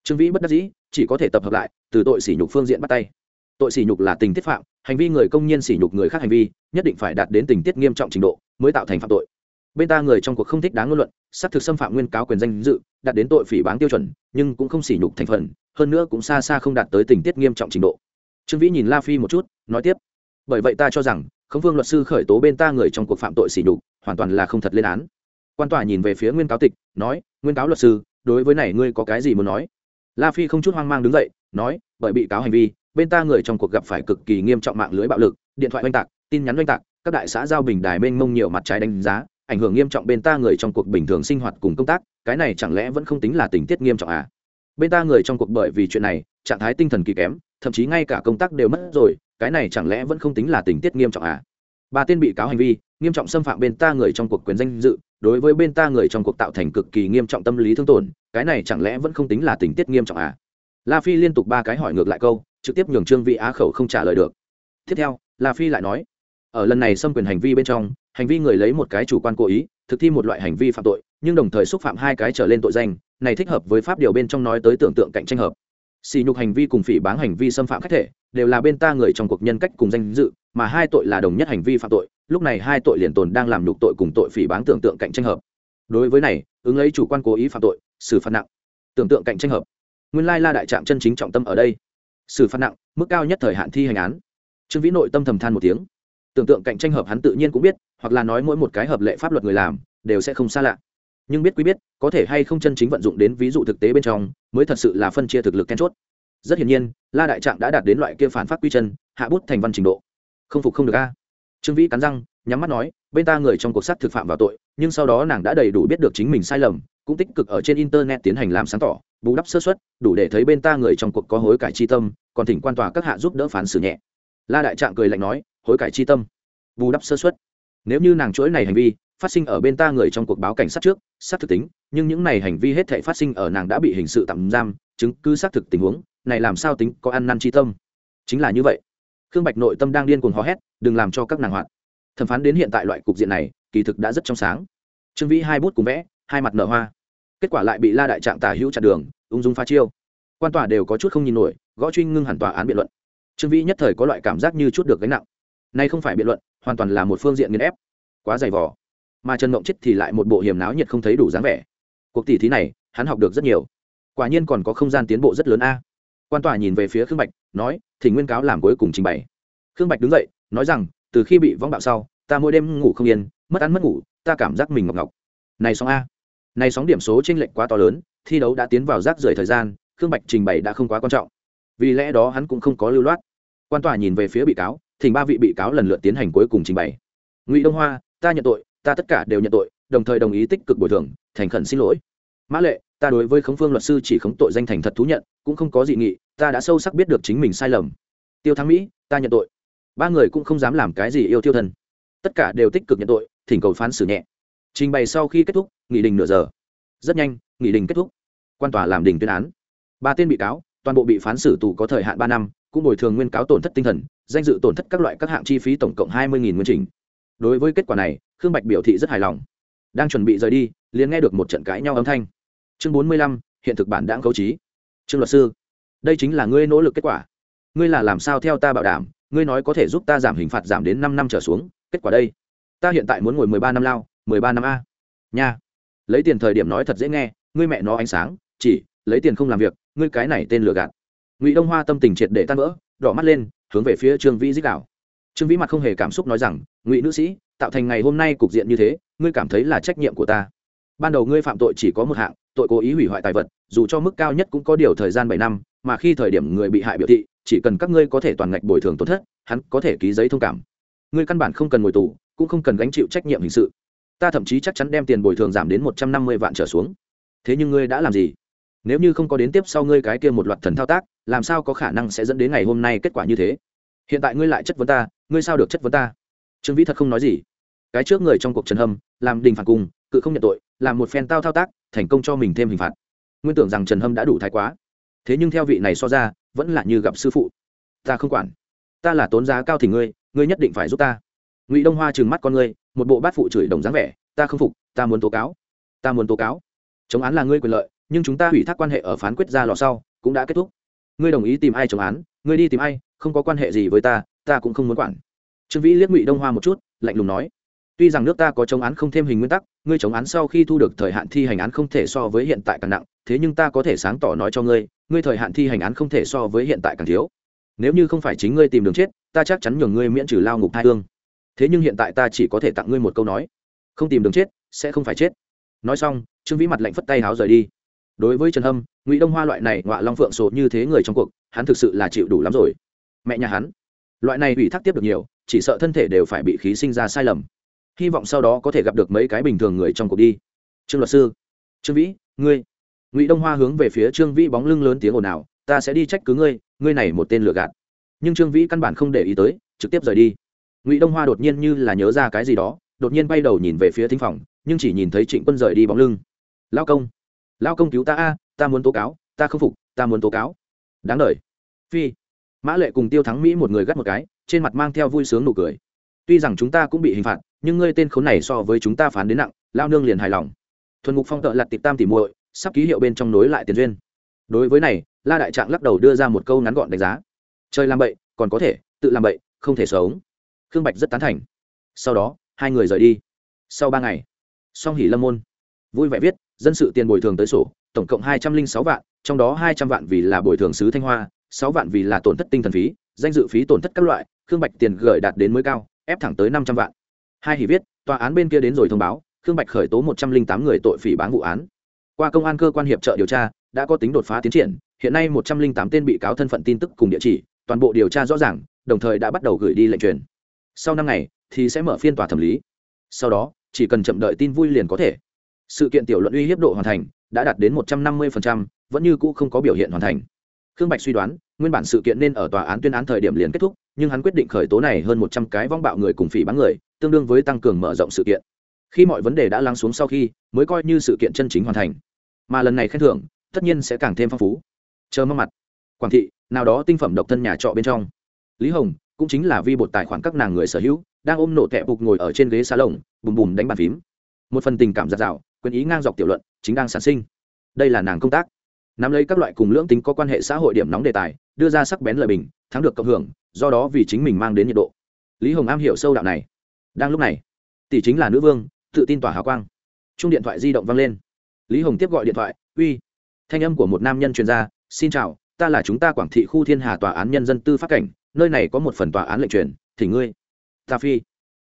Trương vĩ bất đắc dĩ, chỉ có thể tập hợp lại, từ tội sỉ nhục phương diện bắt tay. Tội sỉ nhục là tình tiết phạm, hành vi người công nhân sỉ nhục người khác hành vi, nhất định phải đạt đến tình tiết nghiêm trọng trình độ mới tạo thành phạm tội. Bên ta người trong cuộc không thích đáng ngôn luận, xác thực xâm phạm nguyên cáo quyền danh dự, đạt đến tội phỉ báng tiêu chuẩn, nhưng cũng không sỉ nhục thành phần, hơn nữa cũng xa xa không đạt tới tình tiết nghiêm trọng trình độ. Trương vĩ nhìn la phi một chút, nói tiếp. Bởi vậy ta cho rằng, khống vương luật sư khởi tố bên ta người trong cuộc phạm tội sỉ nhục, hoàn toàn là không thật lên án quan tòa nhìn về phía nguyên cáo tịch, nói, nguyên cáo luật sư, đối với này ngươi có cái gì muốn nói? La phi không chút hoang mang đứng dậy, nói, bởi bị cáo hành vi, bên ta người trong cuộc gặp phải cực kỳ nghiêm trọng mạng lưới bạo lực, điện thoại oanh tạc, tin nhắn oanh tạc, các đại xã giao bình đài mênh mông nhiều mặt trái đánh giá, ảnh hưởng nghiêm trọng bên ta người trong cuộc bình thường sinh hoạt cùng công tác, cái này chẳng lẽ vẫn không tính là tình tiết nghiêm trọng à? Bên ta người trong cuộc bởi vì chuyện này, trạng thái tinh thần kỳ kém, thậm chí ngay cả công tác đều mất rồi, cái này chẳng lẽ vẫn không tính là tình tiết nghiêm trọng à? Ba tên bị cáo hành vi, nghiêm trọng xâm phạm bên ta người trong cuộc quyền danh dự đối với bên ta người trong cuộc tạo thành cực kỳ nghiêm trọng tâm lý thương tổn, cái này chẳng lẽ vẫn không tính là tình tiết nghiêm trọng à? La phi liên tục ba cái hỏi ngược lại câu, trực tiếp nhường trương vị á khẩu không trả lời được. Tiếp theo, la phi lại nói, ở lần này xâm quyền hành vi bên trong, hành vi người lấy một cái chủ quan cố ý, thực thi một loại hành vi phạm tội, nhưng đồng thời xúc phạm hai cái trở lên tội danh, này thích hợp với pháp điều bên trong nói tới tưởng tượng cạnh tranh hợp xì nhục hành vi cùng phỉ báng hành vi xâm phạm khách thể, đều là bên ta người trong cuộc nhân cách cùng danh dự, mà hai tội là đồng nhất hành vi phạm tội, lúc này hai tội liền tồn đang làm nhục tội cùng tội phỉ báng tưởng tượng cạnh tranh hợp. Đối với này, ứng lấy chủ quan cố ý phạm tội, xử phạt nặng. Tưởng tượng cạnh tranh hợp. Nguyên lai la đại trạm chân chính trọng tâm ở đây. Xử phạt nặng, mức cao nhất thời hạn thi hành án. Trương vĩ nội tâm thầm than một tiếng. Tưởng tượng cạnh tranh hợp hắn tự nhiên cũng biết, hoặc là nói mỗi một cái hợp lệ pháp luật người làm, đều sẽ không xa lạ nhưng biết quý biết, có thể hay không chân chính vận dụng đến ví dụ thực tế bên trong, mới thật sự là phân chia thực lực then chốt. Rất hiển nhiên, la đại trạng đã đạt đến loại kia phản phát quy chân, hạ bút thành văn trình độ. Không phục không được a. Trương vĩ cắn răng, nhắm mắt nói, bên ta người trong cuộc sát thực phạm vào tội, nhưng sau đó nàng đã đầy đủ biết được chính mình sai lầm, cũng tích cực ở trên internet tiến hành làm sáng tỏ, bù đắp sơ xuất đủ để thấy bên ta người trong cuộc có hối cải chi tâm, còn thỉnh quan tòa các hạ giúp đỡ phán xử nhẹ. La đại trạng cười lạnh nói, hối cải chi tâm, bù đắp sơ xuất nếu như nàng chuỗi này hành vi phát sinh ở bên ta người trong cuộc báo cảnh sát trước sát thực tính, nhưng những này hành vi hết thể phát sinh ở nàng đã bị hình sự tạm giam, chứng cứ xác thực tình huống, này làm sao tính có ăn năn chi tâm? Chính là như vậy. Khương bạch nội tâm đang điên cuồng hò hét, đừng làm cho các nàng hoạt. Thẩm phán đến hiện tại loại cục diện này, kỳ thực đã rất trong sáng. Trương vĩ hai bút cùng vẽ, hai mặt nở hoa. Kết quả lại bị la đại trạng tả hữu chặn đường, ung dung pha chiêu. Quan tòa đều có chút không nhìn nổi, gõ truy ngưng hẳn tòa án biện luận. Trương vĩ nhất thời có loại cảm giác như chút được gánh nặng. Nay không phải biện luận, hoàn toàn là một phương diện nghiền ép. Quá dày vỏ mà trần mộng chết thì lại một bộ hiểm náo nhiệt không thấy đủ dáng vẻ. Cuộc tỷ thí này, hắn học được rất nhiều. Quả nhiên còn có không gian tiến bộ rất lớn a. Quan tòa nhìn về phía khương bạch, nói, thì nguyên cáo làm cuối cùng trình bày. Khương bạch đứng dậy, nói rằng, từ khi bị vong bạo sau, ta mỗi đêm ngủ không yên, mất ăn mất ngủ, ta cảm giác mình ngọc ngọc. Này sóng a. Này sóng điểm số t r ê n lệch quá to lớn, thi đấu đã tiến vào rác rưởi thời gian, khương bạch trình bày đã không quá quan trọng. Vì lẽ đó hắn cũng không có lưu loát. Quan tòa nhìn về phía bị cáo, thỉnh ba vị bị cáo lần lượt tiến hành cuối cùng trình bày. Ngụy đông hoa, ta nhận tội ta tất cả đều nhận tội, đồng thời đồng ý tích cực bồi thường, thành khẩn xin lỗi. Mã lệ, ta đối với khống phương luật sư chỉ khống tội danh thành thật thú nhận, cũng không có dị nghị, ta đã sâu sắc biết được chính mình sai lầm. Tiêu thắng mỹ, ta nhận tội. Ba người cũng không dám làm cái gì yêu tiêu thần. tất cả đều tích cực nhận tội, thỉnh cầu phán xử nhẹ. Trình bày sau khi kết thúc, nghị đình nửa giờ. Rất nhanh, nghị đình kết thúc. Quan tòa làm đình tuyên án. Ba tên bị cáo, toàn bộ bị phán xử tù có thời hạn ba năm, cũng bồi thường nguyên cáo tổn thất tinh thần, danh dự tổn thất các loại các hạng chi phí tổng cộng hai mươi nguyên trình đối với kết quả này, khương bạch biểu thị rất hài lòng. Đang chuẩn bị rời đi, liền nghe được một trận cãi nhau âm thanh. Chương bốn mươi lăm, hiện thực bản đã cấu trí. Trương luật sư, đây chính là ngươi nỗ lực kết quả. Ngươi là làm sao theo ta bảo đảm, ngươi nói có thể giúp ta giảm hình phạt giảm đến năm năm trở xuống, kết quả đây. Ta hiện tại muốn ngồi mười ba năm lao, mười ba năm a. Nha. Lấy tiền thời điểm nói thật dễ nghe, ngươi mẹ nó ánh sáng, chỉ, lấy tiền không làm việc, ngươi cái này tên lừa gạt. Ngụy đông hoa tâm tình triệt để tan vỡ, đỏ mắt lên, hướng về phía trương vĩ dích đạo trương vĩ mặt không hề cảm xúc nói rằng, ngụy nữ sĩ, tạo thành ngày hôm nay cục diện như thế, ngươi cảm thấy là trách nhiệm của ta. Ban đầu ngươi phạm tội chỉ có một hạng, tội cố ý hủy hoại tài vật, dù cho mức cao nhất cũng có điều thời gian bảy năm, mà khi thời điểm người bị hại biểu thị, chỉ cần các ngươi có thể toàn ngạch bồi thường tổn thất, hắn có thể ký giấy thông cảm. Ngươi căn bản không cần ngồi tù, cũng không cần gánh chịu trách nhiệm hình sự. Ta thậm chí chắc chắn đem tiền bồi thường giảm đến một trăm năm mươi vạn trở xuống. Thế nhưng ngươi đã làm gì? Nếu như không có đến tiếp sau ngươi cái kia một loạt thần thao tác, làm sao có khả năng sẽ dẫn đến ngày hôm nay kết quả như thế? Hiện tại ngươi lại chất vấn ta, ngươi sao được chất vấn ta? Trương vĩ thật không nói gì. Cái trước người trong cuộc trần hâm, làm đình phản cùng, cự không nhận tội, làm một phen tao thao tác, thành công cho mình thêm hình phạt. Nguyên tưởng rằng trần hâm đã đủ thái quá. Thế nhưng theo vị này so ra, vẫn là như gặp sư phụ. Ta không quản. Ta là tốn giá cao thì ngươi ngươi nhất định phải giúp ta. Ngụy đông hoa trừng mắt con ngươi, một bộ bát phụ chửi đồng dáng vẻ, ta không phục, ta muốn tố cáo. Ta muốn tố cáo. Chống án là ngươi quyền lợi, nhưng chúng ta hủy thác quan hệ ở phán quyết ra lò sau, cũng đã kết thúc. Ngươi đồng ý tìm ai chống án? Ngươi đi tìm ai, không có quan hệ gì với ta ta cũng không muốn quản. Trương vĩ liếc ngụy đông hoa một chút, lạnh lùng nói, tuy rằng nước ta có chống án không thêm hình nguyên tắc, ngươi chống án sau khi thu được thời hạn thi hành án không thể so với hiện tại càng nặng, thế nhưng ta có thể sáng tỏ nói cho ngươi ngươi thời hạn thi hành án không thể so với hiện tại càng thiếu. Nếu như không phải chính ngươi tìm đường chết, ta chắc chắn nhường ngươi miễn trừ lao ngục hai thương thế nhưng hiện tại ta chỉ có thể tặng ngươi một câu nói, không tìm đường chết, sẽ không phải chết. Nói xong, trương vĩ mặt lạnh phất tay háo rời đi đối với trần hâm, ngụy đông hoa loại này ngoạ long phượng sổ như thế người trong cuộc, hắn thực sự là chịu đủ lắm rồi. Mẹ nhà hắn, loại này ủy thác tiếp được nhiều, chỉ sợ thân thể đều phải bị khí sinh ra sai lầm. Hy vọng sau đó có thể gặp được mấy cái bình thường người trong cuộc đi. Trương luật sư, trương vĩ, ngươi. Ngụy đông hoa hướng về phía trương vĩ bóng lưng lớn tiếng ồn ào, ta sẽ đi trách cứ ngươi ngươi này một tên lừa gạt. Nhưng trương vĩ căn bản không để ý tới, trực tiếp rời đi. Ngụy đông hoa đột nhiên như là nhớ ra cái gì đó, đột nhiên bay đầu nhìn về phía thính phòng, nhưng chỉ nhìn thấy trịnh quân rời đi bóng lưng. Lao công lao công cứu ta a, ta muốn tố cáo, ta không phục, ta muốn tố cáo. Đáng đ phi. Mã lệ cùng tiêu thắng mỹ một người gắt một cái, trên mặt mang theo vui sướng nụ cười. Tuy rằng chúng ta cũng bị hình phạt, nhưng ngươi tên khốn này so với chúng ta phán đến nặng, lao nương liền hài lòng. Thuần mục phong tợ lặt tiệp tam tỉ muội, sắp ký hiệu bên trong nối lại tiền duyên. Đối với này, la đại trạng lắc đầu đưa ra một câu ngắn gọn đánh giá. Chơi làm bậy, còn có thể, tự làm bậy, không thể sống. Khương bạch rất tán thành. Sau đó, hai người rời đi. Sau ba ngày, song hỉ lâm môn. Vui vẻ viết dân sự tiền bồi thường tới sổ, tổng cộng hai trăm linh sáu vạn, trong đó hai trăm vạn vì là bồi thường sứ thanh hoa, sáu vạn vì là tổn thất tinh thần phí, danh dự phí tổn thất các loại, khương bạch tiền gửi đạt đến mới cao, ép thẳng tới năm trăm vạn. Hai hỉ viết, tòa án bên kia đến rồi thông báo, khương bạch khởi tố một trăm linh tám người tội phỉ bán vụ án. Qua công an cơ quan hiệp trợ điều tra, đã có tính đột phá tiến triển, hiện nay một trăm linh tám tên bị cáo thân phận tin tức cùng địa chỉ, toàn bộ điều tra rõ ràng, đồng thời đã bắt đầu gửi đi lệnh truyền. Sau năm ngày, thì sẽ mở phiên tòa thẩm lý. Sau đó, chỉ cần chậm đợi tin vui liền có thể sự kiện tiểu luận uy hiếp độ hoàn thành đã đạt đến một trăm năm mươi vẫn như cũ không có biểu hiện hoàn thành. Khương bạch suy đoán, nguyên bản sự kiện nên ở tòa án tuyên án thời điểm liền kết thúc, nhưng hắn quyết định khởi tố này hơn một trăm cái vong bạo người cùng phỉ bán người, tương đương với tăng cường mở rộng sự kiện. Khi mọi vấn đề đã lắng xuống sau khi, mới coi như sự kiện chân chính hoàn thành. Mà lần này khen thưởng, tất nhiên sẽ càng thêm phong phú. Chờ mong mặt. Quảng thị, nào đó tinh phẩm độc thân nhà trọ bên trong. Lý hồng, cũng chính là vi bột tài khoản các nàng người sở hữu, đang ôm nổ tẹp bục ngồi ở trên ghế xa lồng bùm bùm đánh bàn phím. Một phần tình cảm giặt rào quyền ý ngang dọc tiểu luận, chính đang sản sinh. Đây là nàng công tác. Nắm lấy các loại cùng lưỡng tính có quan hệ xã hội điểm nóng đề tài, đưa ra sắc bén lời bình, thắng được cộng hưởng, do đó vì chính mình mang đến nhiệt độ. Lý hồng am hiểu sâu đạo này. Đang lúc này, tỷ chính là nữ vương, tự tin tỏa hào quang. Chung điện thoại di động vang lên. Lý hồng tiếp gọi điện thoại, uy. Thanh âm của một nam nhân chuyên gia xin chào, ta là chúng ta quảng thị khu thiên hà tòa án nhân dân tư pháp cảnh, nơi này có một phần tòa án lệnh truyền thì ngươi. Ta phi.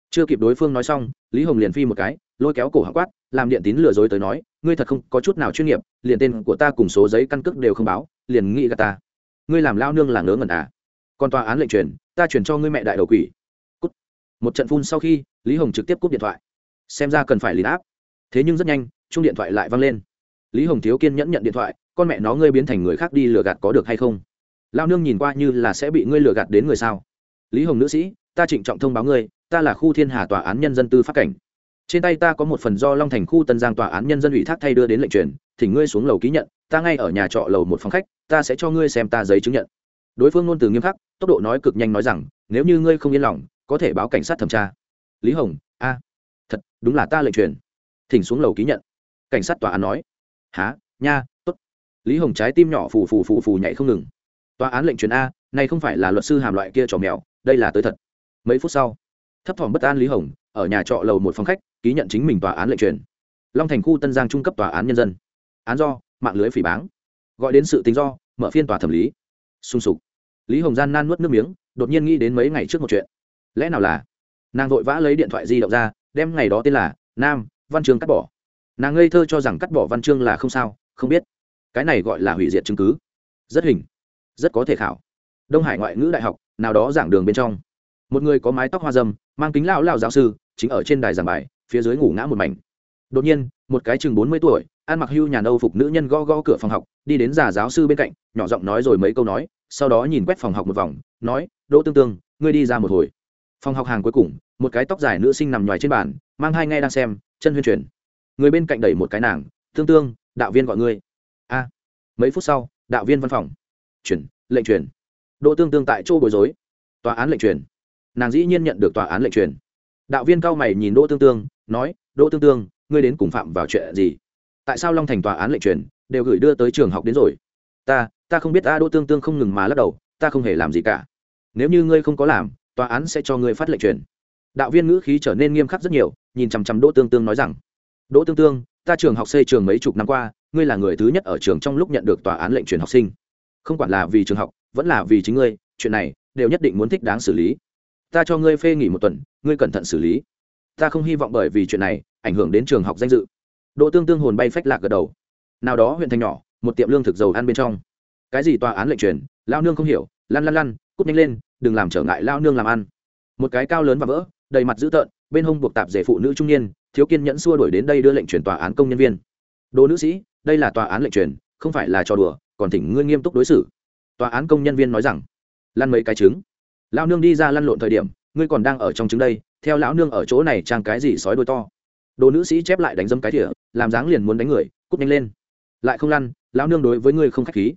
Chưa kịp đối phương nói xong, lý hồng liền phi một cái, lôi kéo cổ hạ quát làm điện tín lừa dối tới nói, ngươi thật không có chút nào chuyên nghiệp, liền tên của ta cùng số giấy căn cước đều không báo, liền nghĩ gà ta. Ngươi làm lao nương là ngớ ngẩn à? Còn tòa án lệnh truyền, ta chuyển cho ngươi mẹ đại đầu quỷ. Cút. một trận phun sau khi, lý hồng trực tiếp cúp điện thoại. Xem ra cần phải lìn áp. Thế nhưng rất nhanh chung điện thoại lại văng lên. Lý hồng thiếu kiên nhẫn nhận điện thoại, con mẹ nó ngươi biến thành người khác đi lừa gạt có được hay không? Lao nương nhìn qua như là sẽ bị ngươi lừa gạt đến người sao? Lý hồng nữ sĩ, ta trịnh trọng thông báo ngươi, ta là khu thiên hà tòa án nhân dân tư pháp cảnh trên tay ta có một phần do long thành khu tân giang tòa án nhân dân ủy thác thay đưa đến lệnh truyền thỉnh ngươi xuống lầu ký nhận, ta ngay ở nhà trọ lầu một phòng khách, ta sẽ cho ngươi xem ta giấy chứng nhận. Đối phương ngôn từ nghiêm khắc, tốc độ nói cực nhanh nói rằng, nếu như ngươi không yên lòng, có thể báo cảnh sát thẩm tra. Lý hồng, a, thật, đúng là ta lệnh truyền. Thỉnh xuống lầu ký nhận. Cảnh sát tòa án nói. Há nha t ố t lý hồng trái tim nhỏ phù phù phù phù nhảy không ngừng. Tòa án lệnh truyền a, này không phải là luật sư hàm loại kia trò mèo, đây là tới thật. Mấy phút sau thấp thỏm bất an lý hồng, ở nhà trọ lầu một phòng khách, ký nhận chính mình tòa án lệnh truyền. Long thành khu tân giang trung cấp tòa án nhân dân. Án do, mạng lưới phỉ báng. Gọi đến sự tính do, mở phiên tòa thẩm lý. Sung sục. Lý hồng gian nan nuốt nước miếng, đột nhiên nghĩ đến mấy ngày trước một chuyện. Lẽ nào là, nàng vội vã lấy điện thoại di động ra, đem ngày đó tên là nam văn chương cắt bỏ. Nàng ngây thơ cho rằng cắt bỏ văn chương là không sao, không biết. Cái này gọi là hủy diệt chứng cứ. Rất hình, rất có thể khảo. Đông hải ngoại ngữ đại học, nào đó giảng đường bên trong. Một người có mái tóc hoa dâm mang kính lão lão giáo sư, chính ở trên đài giảng bài, phía dưới ngủ ngã một mảnh. Đột nhiên, một cái chừng bốn mươi tuổi, ăn mặc hưu nhàn âu phục nữ nhân go go cửa phòng học, đi đến già giáo sư bên cạnh, nhỏ giọng nói rồi mấy câu nói, sau đó nhìn quét phòng học một vòng, nói, đỗ tương tương, ngươi đi ra một hồi. Phòng học hàng cuối cùng, một cái tóc dài nữ sinh nằm ngoài trên bàn, mang hai nghe đang xem, chân huyên truyền. Người bên cạnh đẩy một cái nàng, tương tương, đạo viên gọi ngươi. A. Mấy phút sau, đạo viên văn phòng. Chuyển, lệnh truyền. Đỗ tương tương tại chỗ bối rối. Tòa án lệnh truyền nàng dĩ nhiên nhận được tòa án lệnh truyền. Đạo viên cao mày nhìn đỗ tương tương, nói, đỗ tương tương, ngươi đến cùng phạm vào chuyện gì? Tại sao long thành tòa án lệnh truyền đều gửi đưa tới trường học đến rồi? Ta ta không biết ta đỗ tương tương không ngừng mà lắc đầu, ta không hề làm gì cả. Nếu như ngươi không có làm, tòa án sẽ cho ngươi phát lệnh truyền. Đạo viên ngữ khí trở nên nghiêm khắc rất nhiều, nhìn chằm chằm đỗ tương tương nói rằng, đỗ tương tương, ta trường học xây trường mấy chục năm qua, ngươi là người thứ nhất ở trường trong lúc nhận được tòa án lệnh truyền học sinh. Không quản là vì trường học, vẫn là vì chính ngươi, chuyện này đều nhất định muốn thích đáng xử lý ta cho ngươi phê nghỉ một tuần, ngươi cẩn thận xử lý. Ta không hy vọng bởi vì chuyện này, ảnh hưởng đến trường học danh dự. Đỗ tương tương hồn bay phách lạc gật đầu. Nào đó huyện thành nhỏ, một tiệm lương thực dầu ăn bên trong. Cái gì tòa án lệnh truyền, lao nương không hiểu, lăn lăn lăn, cút nhanh lên, đừng làm trở ngại lao nương làm ăn. Một cái cao lớn và vỡ, đầy mặt dữ tợn, bên hông buộc tạp rể phụ nữ trung niên, thiếu kiên nhẫn xua đuổi đến đây đưa lệnh truyền tòa án công nhân viên. Đồ nữ sĩ, đây là tòa án lệnh truyền, không phải là trò đùa, còn thỉnh ngươi nghiêm túc đối xử. Tòa án công nhân viên nói rằng, lăn mấy cái trứng. Lão nương đi ra lăn lộn thời điểm, ngươi còn đang ở trong trứng đây, theo lão nương ở chỗ này trang cái gì sói đôi to. Đồ nữ sĩ chép lại đánh dâm cái thỉa làm dáng liền muốn đánh người, cút nhanh lên. Lại không lăn, lão nương đối với ngươi không khách khí.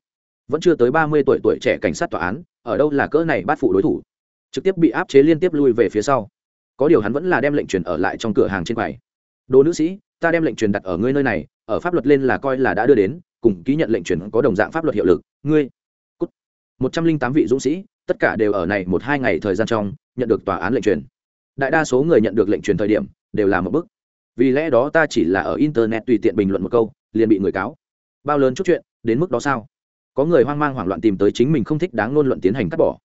Vẫn chưa tới ba mươi tuổi tuổi trẻ cảnh sát tòa án, ở đâu là cỡ này bắt phụ đối thủ. Trực tiếp bị áp chế liên tiếp lui về phía sau. Có điều hắn vẫn là đem lệnh truyền ở lại trong cửa hàng trên quầy. Đồ nữ sĩ, ta đem lệnh truyền đặt ở ngươi nơi này, ở pháp luật lên là coi là đã đưa đến, cùng ký nhận lệnh truyền có đồng dạng pháp luật hiệu lực. Ngươi, cút. Một trăm linh tám vị dũng sĩ tất cả đều ở này một hai ngày thời gian trong, nhận được tòa án lệnh truyền. Đại đa số người nhận được lệnh truyền thời điểm, đều là một bức vì lẽ đó ta chỉ là ở internet tùy tiện bình luận một câu, liền bị người cáo. Bao lớn chút chuyện, đến mức đó sao? Có người hoang mang hoảng loạn tìm tới chính mình không thích đáng ngôn luận tiến hành cắt bỏ.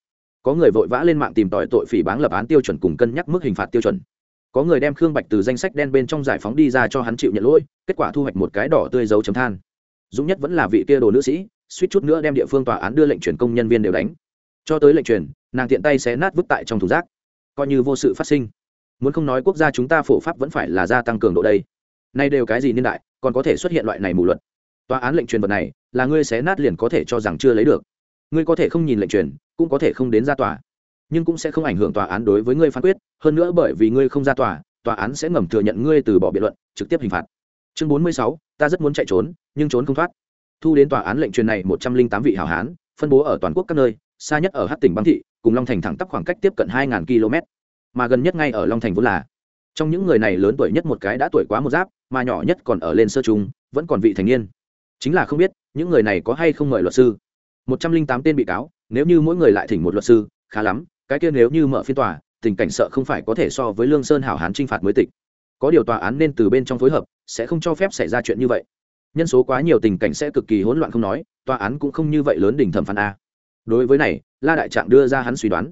Có người vội vã lên mạng tìm tòi tội phỉ báng lập án tiêu chuẩn cùng cân nhắc mức hình phạt tiêu chuẩn. Có người đem khương bạch từ danh sách đen bên trong giải phóng đi ra cho hắn chịu nhận lỗi, kết quả thu hoạch một cái đỏ tươi dấu chấm than. Dũng nhất vẫn là vị kia đồ nữ sĩ, suýt chút nữa đem địa phương tòa án đưa lệnh chuyển công nhân viên đều đánh cho tới lệnh truyền, nàng tiện tay xé nát vứt tại trong thùng rác. Coi như vô sự phát sinh. Muốn không nói quốc gia chúng ta phổ pháp vẫn phải là gia tăng cường độ đây. Nay đều cái gì niên đại, còn có thể xuất hiện loại này mù luật. Tòa án lệnh truyền vật này, là ngươi xé nát liền có thể cho rằng chưa lấy được. Ngươi có thể không nhìn lệnh truyền, cũng có thể không đến ra tòa. Nhưng cũng sẽ không ảnh hưởng tòa án đối với ngươi phán quyết, hơn nữa bởi vì ngươi không ra tòa tòa án sẽ ngầm thừa nhận ngươi từ bỏ biện luận, trực tiếp hình phạt. Chương bốn mươi sáu, ta rất muốn chạy trốn, nhưng trốn không thoát. Thu đến tòa án lệnh truyền này một trăm linh tám vị hảo hán, phân bố ở toàn quốc các nơi xa nhất ở hát tỉnh băng thị, cùng long thành thẳng tắp khoảng cách tiếp cận hai km. Mà gần nhất ngay ở long thành vốn là, trong những người này lớn tuổi nhất một cái đã tuổi quá một giáp, mà nhỏ nhất còn ở lên sơ trung, vẫn còn vị thành niên. Chính là không biết, những người này có hay không mời luật sư. Một trăm linh tám tên bị cáo, nếu như mỗi người lại thỉnh một luật sư, khá lắm, cái kia nếu như mở phiên tòa, tình cảnh sợ không phải có thể so với lương sơn hảo hán t r i n h phạt mới tịch. Có điều tòa án nên từ bên trong phối hợp, sẽ không cho phép xảy ra chuyện như vậy. Nhân số quá nhiều tình cảnh sẽ cực kỳ hỗn loạn không nói, tòa án cũng không như vậy lớn đỉnh thẩm phán a đối với này, la đại trạng đưa ra hắn suy đoán.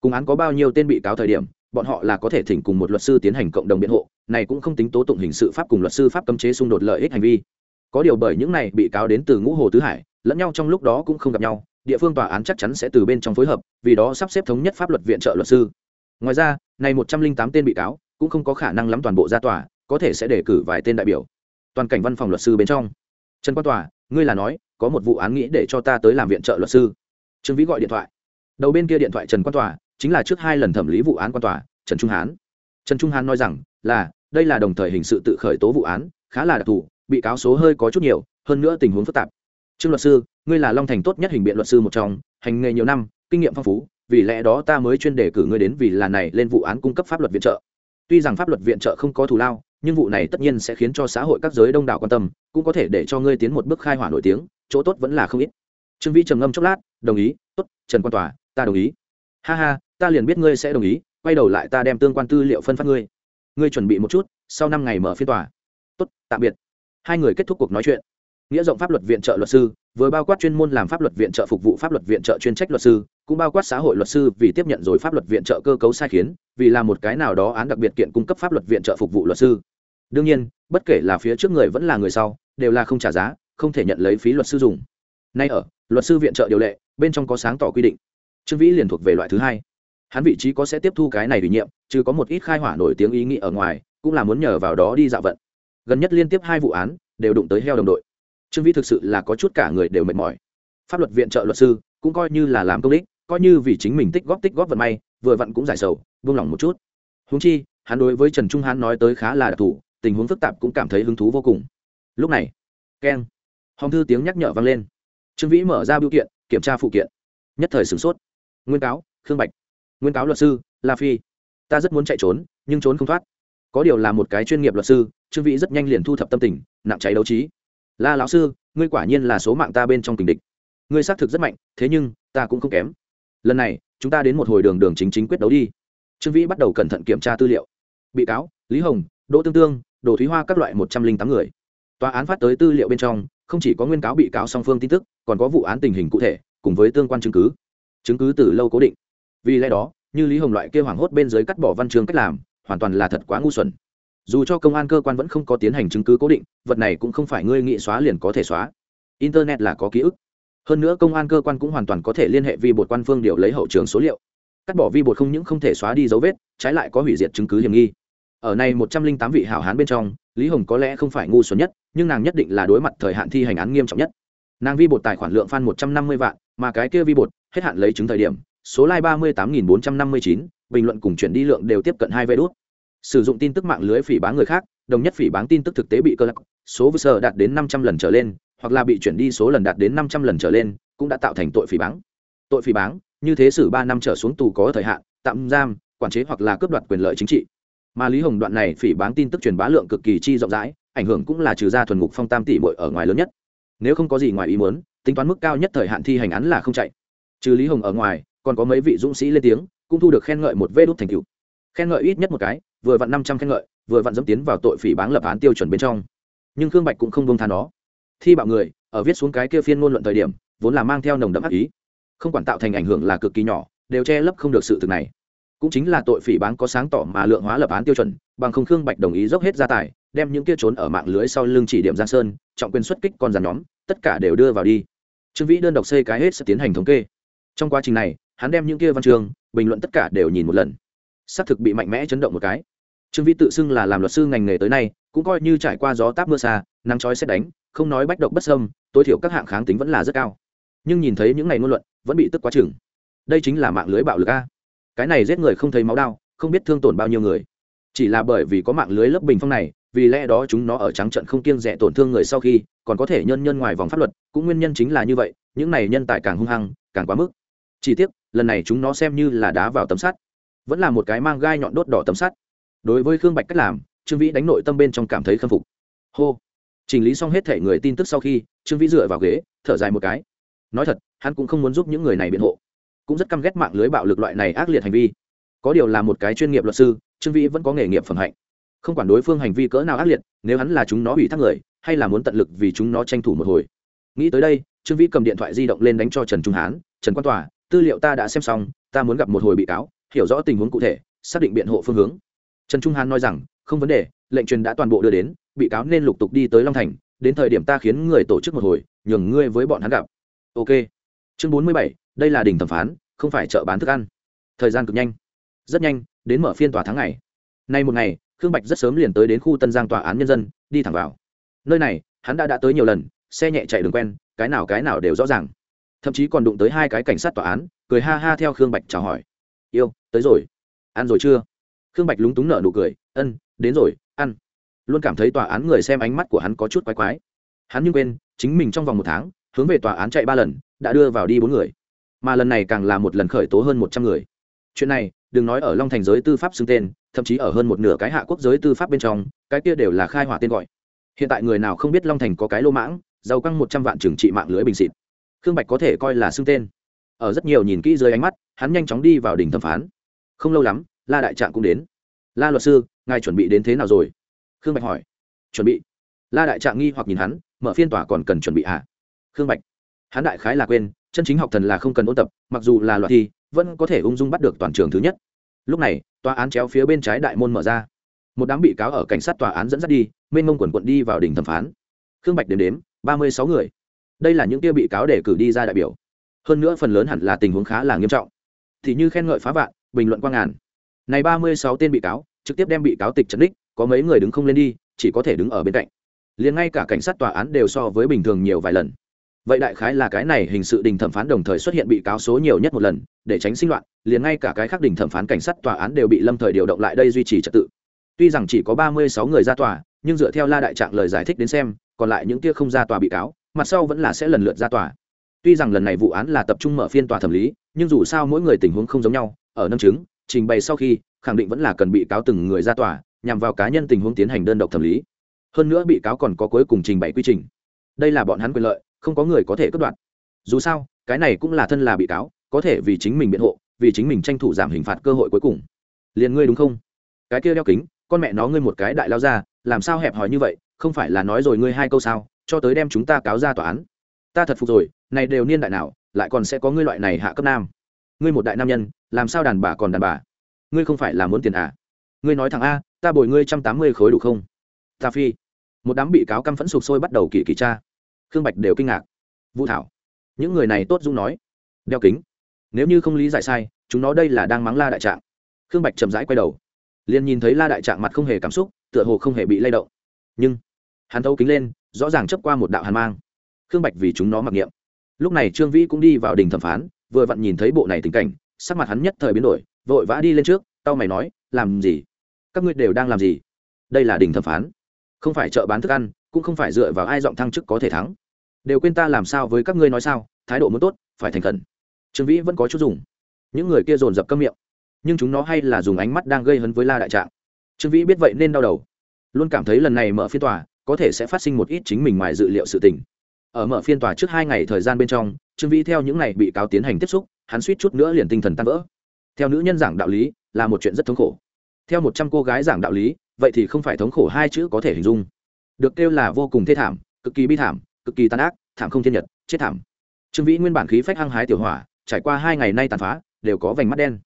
Cùng án có bao nhiêu tên bị cáo thời điểm, bọn họ là có thể thỉnh cùng một luật sư tiến hành cộng đồng biện hộ, này cũng không tính tố tụng hình sự pháp cùng luật sư pháp cấm chế xung đột lợi ích hành vi. Có điều bởi những này bị cáo đến từ ngũ hồ tứ hải, lẫn nhau trong lúc đó cũng không gặp nhau, địa phương tòa án chắc chắn sẽ từ bên trong phối hợp, vì đó sắp xếp thống nhất pháp luật viện trợ luật sư. Ngoài ra, này một trăm linh tám tên bị cáo cũng không có khả năng lắm toàn bộ ra tòa, có thể sẽ đề cử vài tên đại biểu. Toàn cảnh văn phòng luật sư bên trong. Trần quan tòa, ngươi là nói, có một vụ án nghĩ để cho ta tới làm viện trợ luật sư trương vĩ gọi điện thoại. Đầu bên kia điện thoại trần quan tòa, chính là trước hai lần thẩm lý vụ án quan tòa, trần trung hán. Trần trung hán nói rằng, là, đây là đồng thời hình sự tự khởi tố vụ án, khá là đặc thù, bị cáo số hơi có chút nhiều, hơn nữa tình huống phức tạp. Trương luật sư, ngươi là long thành tốt nhất hình biện luật sư một trong, hành nghề nhiều năm, kinh nghiệm phong phú, vì lẽ đó ta mới chuyên đề cử ngươi đến vì là này lên vụ án cung cấp pháp luật viện trợ. Tuy rằng pháp luật viện trợ không có thù lao, nhưng vụ này tất nhiên sẽ khiến cho xã hội các giới đông đảo quan tâm, cũng có thể để cho ngươi tiến một bước khai hỏa nổi tiếng, chỗ tốt vẫn là không ít trương vĩ trầm ngâm chốc lát, đồng ý, tốt, trần quan tòa, ta đồng ý. Ha ha, ta liền biết ngươi sẽ đồng ý, quay đầu lại ta đem tương quan tư liệu phân phát ngươi. Ngươi chuẩn bị một chút, sau năm ngày mở phiên tòa. Tốt, tạm biệt. Hai người kết thúc cuộc nói chuyện. Nghĩa rộng pháp luật viện trợ luật sư, vừa bao quát chuyên môn làm pháp luật viện trợ phục vụ pháp luật viện trợ chuyên trách luật sư, cũng bao quát xã hội luật sư vì tiếp nhận rồi pháp luật viện trợ cơ cấu sai khiến, vì là một cái nào đó án đặc biệt kiện cung cấp pháp luật viện trợ phục vụ luật sư. Đương nhiên, bất kể là phía trước người vẫn là người sau, đều là không trả giá, không thể nhận lấy phí luật sư dùng nay ở, luật sư viện trợ điều lệ, bên trong có sáng tỏ quy định. Trương vĩ liền thuộc về loại thứ hai. Hắn vị trí có sẽ tiếp thu cái này ủy nhiệm chứ có một ít khai hỏa nổi tiếng ý nghĩ ở ngoài, cũng là muốn nhờ vào đó đi dạo vận. Gần nhất liên tiếp hai vụ án, đều đụng tới heo đồng đội. Trương vĩ thực sự là có chút cả người đều mệt mỏi. Pháp luật viện trợ luật sư, cũng coi như là làm công đích coi như vì chính mình tích góp tích góp vận may, vừa vặn cũng giải sầu, buông lỏng một chút. Húng chi, hắn đối với trần trung hán nói tới khá là đặc thù, tình huống phức tạp cũng cảm thấy hứng thú vô cùng. Lúc này, keng hòng thư tiếng nhắc nhở vang lên trương vĩ mở ra biểu kiện, kiểm tra phụ kiện. Nhất thời sửng sốt. Nguyên cáo, khương bạch. Nguyên cáo luật sư, la phi. Ta rất muốn chạy trốn, nhưng trốn không thoát. Có điều là một cái chuyên nghiệp luật sư, trương vĩ rất nhanh liền thu thập tâm tình, nặng cháy đấu trí. La lão sư, ngươi quả nhiên là số mạng ta bên trong tình địch. Ngươi xác thực rất mạnh, thế nhưng, ta cũng không kém. Lần này, chúng ta đến một hồi đường đường chính chính quyết đấu đi. Trương vĩ bắt đầu cẩn thận kiểm tra tư liệu. Bị cáo, lý hồng, đỗ tương tương, đồ thúy hoa các loại một trăm linh tám người. Tòa án phát tới tư liệu bên trong không chỉ có nguyên cáo bị cáo song phương tin tức, còn có vụ án tình hình cụ thể, cùng với tương quan chứng cứ. Chứng cứ từ lâu cố định. Vì lẽ đó, như lý hồng loại kêu hoảng hốt bên dưới cắt bỏ văn chương cách làm, hoàn toàn là thật quá ngu xuẩn. Dù cho công an cơ quan vẫn không có tiến hành chứng cứ cố định, vật này cũng không phải ngươi nghị xóa liền có thể xóa. Internet là có ký ức. Hơn nữa công an cơ quan cũng hoàn toàn có thể liên hệ vi bột quan phương điều lấy hậu trường số liệu. Cắt bỏ vi bột không những không thể xóa đi dấu vết, trái lại có hủy diệt chứng cứ hiểm nghi. Ở này một trăm linh tám vị hảo hán bên trong lý hồng có lẽ không phải ngu xuẩn nhất, nhưng nàng nhất định là đối mặt thời hạn thi hành án nghiêm trọng nhất. Nàng vi bột tài khoản lượng f a n một trăm năm mươi vạn, mà cái kia vi bột, hết hạn lấy chứng thời điểm, số lai ba mươi tám nghìn bốn trăm năm mươi chín, bình luận cùng chuyển đi lượng đều tiếp cận hai vé đốt sử dụng tin tức mạng lưới phỉ báng người khác, đồng nhất phỉ báng tin tức thực tế bị cơ lắc, số vơ sơ đạt đến năm trăm lần trở lên, hoặc là bị chuyển đi số lần đạt đến năm trăm lần trở lên, cũng đã tạo thành tội phỉ báng. Tội phỉ báng, như thế xử ba năm trở xuống tù có thời hạn, tạm giam, quản chế hoặc là cướp đoạt quyền lợi chính trị mà lý hồng đoạn này phỉ báng tin tức truyền bá lượng cực kỳ chi rộng rãi, ảnh hưởng cũng là trừ ra thuần ngục phong tam tỷ bội ở ngoài lớn nhất. Nếu không có gì ngoài ý muốn, tính toán mức cao nhất thời hạn thi hành án là không chạy. Trừ lý hồng ở ngoài, còn có mấy vị dũng sĩ lên tiếng, cũng thu được khen ngợi một vê đốt thành cựu khen ngợi ít nhất một cái, vừa vặn năm trăm khen ngợi, vừa vặn dẫm tiến vào tội phỉ báng lập án tiêu chuẩn bên trong. Nhưng khương bạch cũng không bông than đó thi bạo người, ở viết xuống cái kia phiên ngôn luận thời điểm, vốn là mang theo nồng đậm ác ý. Không quản tạo thành ảnh hưởng là cực kỳ nhỏ, đều che lấp không được sự thực này cũng chính là tội phỉ báng có sáng tỏ mà lượng hóa lập án tiêu chuẩn, bằng không khương bạch đồng ý dốc hết gia tài, đem những kia trốn ở mạng lưới sau lưng chỉ điểm giang sơn, trọng quyền xuất kích con giàn nhóm, tất cả đều đưa vào đi. Trương vĩ đơn độc xây cái hết sẽ tiến hành thống kê. Trong quá trình này, hắn đem những kia văn chương bình luận tất cả đều nhìn một lần. Xác thực bị mạnh mẽ chấn động một cái. Trương vĩ tự xưng là làm luật sư ngành nghề tới nay, cũng coi như trải qua gió táp mưa xa, nắng chói xét đánh, không nói bách độc bất sâm tối thiểu các hạng kháng tính vẫn là rất cao. Nhưng nhìn thấy những ngày ngôn luận, vẫn bị tức quá chừng. Đây chính là mạng lưới bạo lực a cái này giết người không thấy máu đau, không biết thương tổn bao nhiêu người. Chỉ là bởi vì có mạng lưới lớp bình phong này, vì lẽ đó chúng nó ở trắng trận không kiêng rẻ tổn thương người sau khi, còn có thể nhân nhân ngoài vòng pháp luật, cũng nguyên nhân chính là như vậy, những này nhân tài càng hung hăng, càng quá mức. Chỉ tiếc, lần này chúng nó xem như là đá vào tấm sắt, vẫn là một cái mang gai nhọn đốt đỏ tấm sắt. Đối với khương bạch cách làm, trương vĩ đánh nội tâm bên trong cảm thấy khâm phục. Hô. Chỉnh lý xong hết thể người tin tức sau khi, trương vĩ dựa vào ghế, thở dài một cái. Nói thật, hắn cũng không muốn giúp những người này biện hộ cũng rất căm ghét mạng lưới bạo lực loại này ác liệt hành vi. Có điều là một cái chuyên nghiệp luật sư, trương vĩ vẫn có nghề nghiệp phẩm hạnh. Không quản đối phương hành vi cỡ nào ác liệt, nếu hắn là chúng nó ủy thác người, hay là muốn tận lực vì chúng nó tranh thủ một hồi. Nghĩ tới đây, trương vĩ cầm điện thoại di động lên đánh cho trần trung hán, trần quan tòa, tư liệu ta đã xem xong, ta muốn gặp một hồi bị cáo, hiểu rõ tình huống cụ thể, xác định biện hộ phương hướng. Trần trung hán nói rằng, không vấn đề, lệnh truyền đã toàn bộ đưa đến, bị cáo nên lục tục đi tới long thành, đến thời điểm ta khiến người tổ chức một hồi, nhường ngươi với bọn hắn gặp. Ok chương bốn mươi bảy, đây là đỉnh thẩm phán, không phải chợ bán thức ăn. Thời gian cực nhanh. Rất nhanh, đến mở phiên tòa tháng ngày. Nay một ngày, khương bạch rất sớm liền tới đến khu tân giang tòa án nhân dân, đi thẳng vào. Nơi này, hắn đã đã tới nhiều lần, xe nhẹ chạy đường quen, cái nào cái nào đều rõ ràng. Thậm chí còn đụng tới hai cái cảnh sát tòa án, cười ha ha theo khương bạch chào hỏi. Yêu, tới rồi. Ăn rồi chưa? Khương bạch lúng túng nở nụ cười, ân, đến rồi, ăn. Luôn cảm thấy tòa án người xem ánh mắt của hắn có chút quái quái. Hắn nhưng quên, chính mình trong vòng một tháng hướng về tòa án chạy ba lần, đã đưa vào đi bốn người. Mà lần này càng là một lần khởi tố hơn một trăm người. Chuyện này, đừng nói ở long thành giới tư pháp xưng tên, thậm chí ở hơn một nửa cái hạ quốc giới tư pháp bên trong, cái kia đều là khai hỏa tên gọi. Hiện tại người nào không biết long thành có cái lô mãng, giàu căng một trăm vạn trừng trị mạng lưới bình xịt. Khương bạch có thể coi là xưng tên. Ở rất nhiều nhìn kỹ dưới ánh mắt, hắn nhanh chóng đi vào đỉnh thẩm phán. Không lâu lắm, la đại trạng cũng đến. La luật sư, ngài chuẩn bị đến thế nào rồi? Khương bạch hỏi. Chuẩn bị. La đại trạng nghi hoặc nhìn hắn, mở phiên tòa còn cần chuẩn bị à? Khương bạch. Hắn đại khái là quên, chân chính học thần là không cần ôn tập, mặc dù là loại thi, vẫn có thể ung dung bắt được toàn trường thứ nhất. Lúc này, tòa án chéo phía bên trái đại môn mở ra. Một đám bị cáo ở cảnh sát tòa án dẫn dắt đi, mênh mông quần quận đi vào đỉnh thẩm phán. Khương bạch đếm đếm, ba mươi sáu người. Đây là những kia bị cáo để cử đi ra đại biểu. Hơn nữa phần lớn hẳn là tình huống khá là nghiêm trọng. Thì như khen ngợi phá vạn, bình luận quang ngàn. Này ba mươi sáu tên bị cáo, trực tiếp đem bị cáo tịch trấn đích, có mấy người đứng không lên đi, chỉ có thể đứng ở bên cạnh. Liền ngay cả cảnh sát tòa án đều so với bình thường nhiều vài lần vậy đại khái là cái này hình sự đình thẩm phán đồng thời xuất hiện bị cáo số nhiều nhất một lần, để tránh sinh loạn, liền ngay cả cái khác đình thẩm phán cảnh sát tòa án đều bị lâm thời điều động lại đây duy trì trật tự. Tuy rằng chỉ có ba mươi sáu người ra tòa, nhưng dựa theo la đại trạng lời giải thích đến xem, còn lại những kia không ra tòa bị cáo, mặt sau vẫn là sẽ lần lượt ra tòa. Tuy rằng lần này vụ án là tập trung mở phiên tòa thẩm lý, nhưng dù sao mỗi người tình huống không giống nhau, ở năm chứng, trình bày sau khi, khẳng định vẫn là cần bị cáo từng người ra tòa, nhằm vào cá nhân tình huống tiến hành đơn độc thẩm lý. Hơn nữa bị cáo còn có cuối cùng trình bày quy trình. Đây là bọn hắn quyền lợi không có người có thể cất đoạn dù sao, cái này cũng là thân là bị cáo, có thể vì chính mình biện hộ, vì chính mình tranh thủ giảm hình phạt cơ hội cuối cùng. Liền ngươi đúng không? Cái kia đeo kính, con mẹ nó ngươi một cái đại lao ra, làm sao hẹp hòi như vậy, không phải là nói rồi ngươi hai câu sao, cho tới đem chúng ta cáo ra tòa án. Ta thật phục rồi, này đều niên đại nào, lại còn sẽ có ngươi loại này hạ cấp nam. Ngươi một đại nam nhân, làm sao đàn bà còn đàn bà? Ngươi không phải là muốn tiền à? Ngươi nói thằng a, ta bồi ngươi trăm tám mươi khối đủ không? Ta phi. Một đám bị cáo căm phẫn sụp sôi bắt đầu kỳ kỳ tra khương bạch đều kinh ngạc. Vũ thảo, những người này tốt dung nói. Đeo kính. Nếu như không lý giải sai, chúng nó đây là đang mắng la đại trạng. Khương bạch chậm rãi quay đầu. Liền nhìn thấy la đại trạng mặt không hề cảm xúc, tựa hồ không hề bị lay động. Nhưng, hắn thâu kính lên, rõ ràng chấp qua một đạo hàn mang. Khương bạch vì chúng nó mặc niệm. Lúc này trương vĩ cũng đi vào đình thẩm phán, vừa vặn nhìn thấy bộ này tình cảnh, sắc mặt hắn nhất thời biến đổi, vội vã đi lên trước tao mày nói, làm gì? Các ngươi đều đang làm gì? Đây là đình thẩm phán. Không phải chợ bán thức ăn cũng không phải dựa vào ai giọng thăng chức có thể thắng. Đều quên ta làm sao với các ngươi nói sao, thái độ muốn tốt, phải thành khẩn. Trương vĩ vẫn có chút dùng. Những người kia dồn dập câm miệng. Nhưng chúng nó hay là dùng ánh mắt đang gây hấn với la đại trạng. Trương vĩ biết vậy nên đau đầu. Luôn cảm thấy lần này mở phiên tòa, có thể sẽ phát sinh một ít chính mình ngoài dự liệu sự tình. Ở mở phiên tòa trước hai ngày thời gian bên trong, trương vĩ theo những ngày bị cáo tiến hành tiếp xúc, hắn suýt chút nữa liền tinh thần tan vỡ. Theo nữ nhân giảng đạo lý, là một chuyện rất thống khổ. Theo một trăm cô gái giảng đạo lý, vậy thì không phải thống khổ hai chữ có thể hình dung được kêu là vô cùng thê thảm, cực kỳ bi thảm, cực kỳ tàn ác, thảm không thiên nhật, chết thảm. Trương vĩ nguyên bản khí phách hăng hái tiểu hỏa, trải qua hai ngày nay tàn phá, đều có vành mắt đen.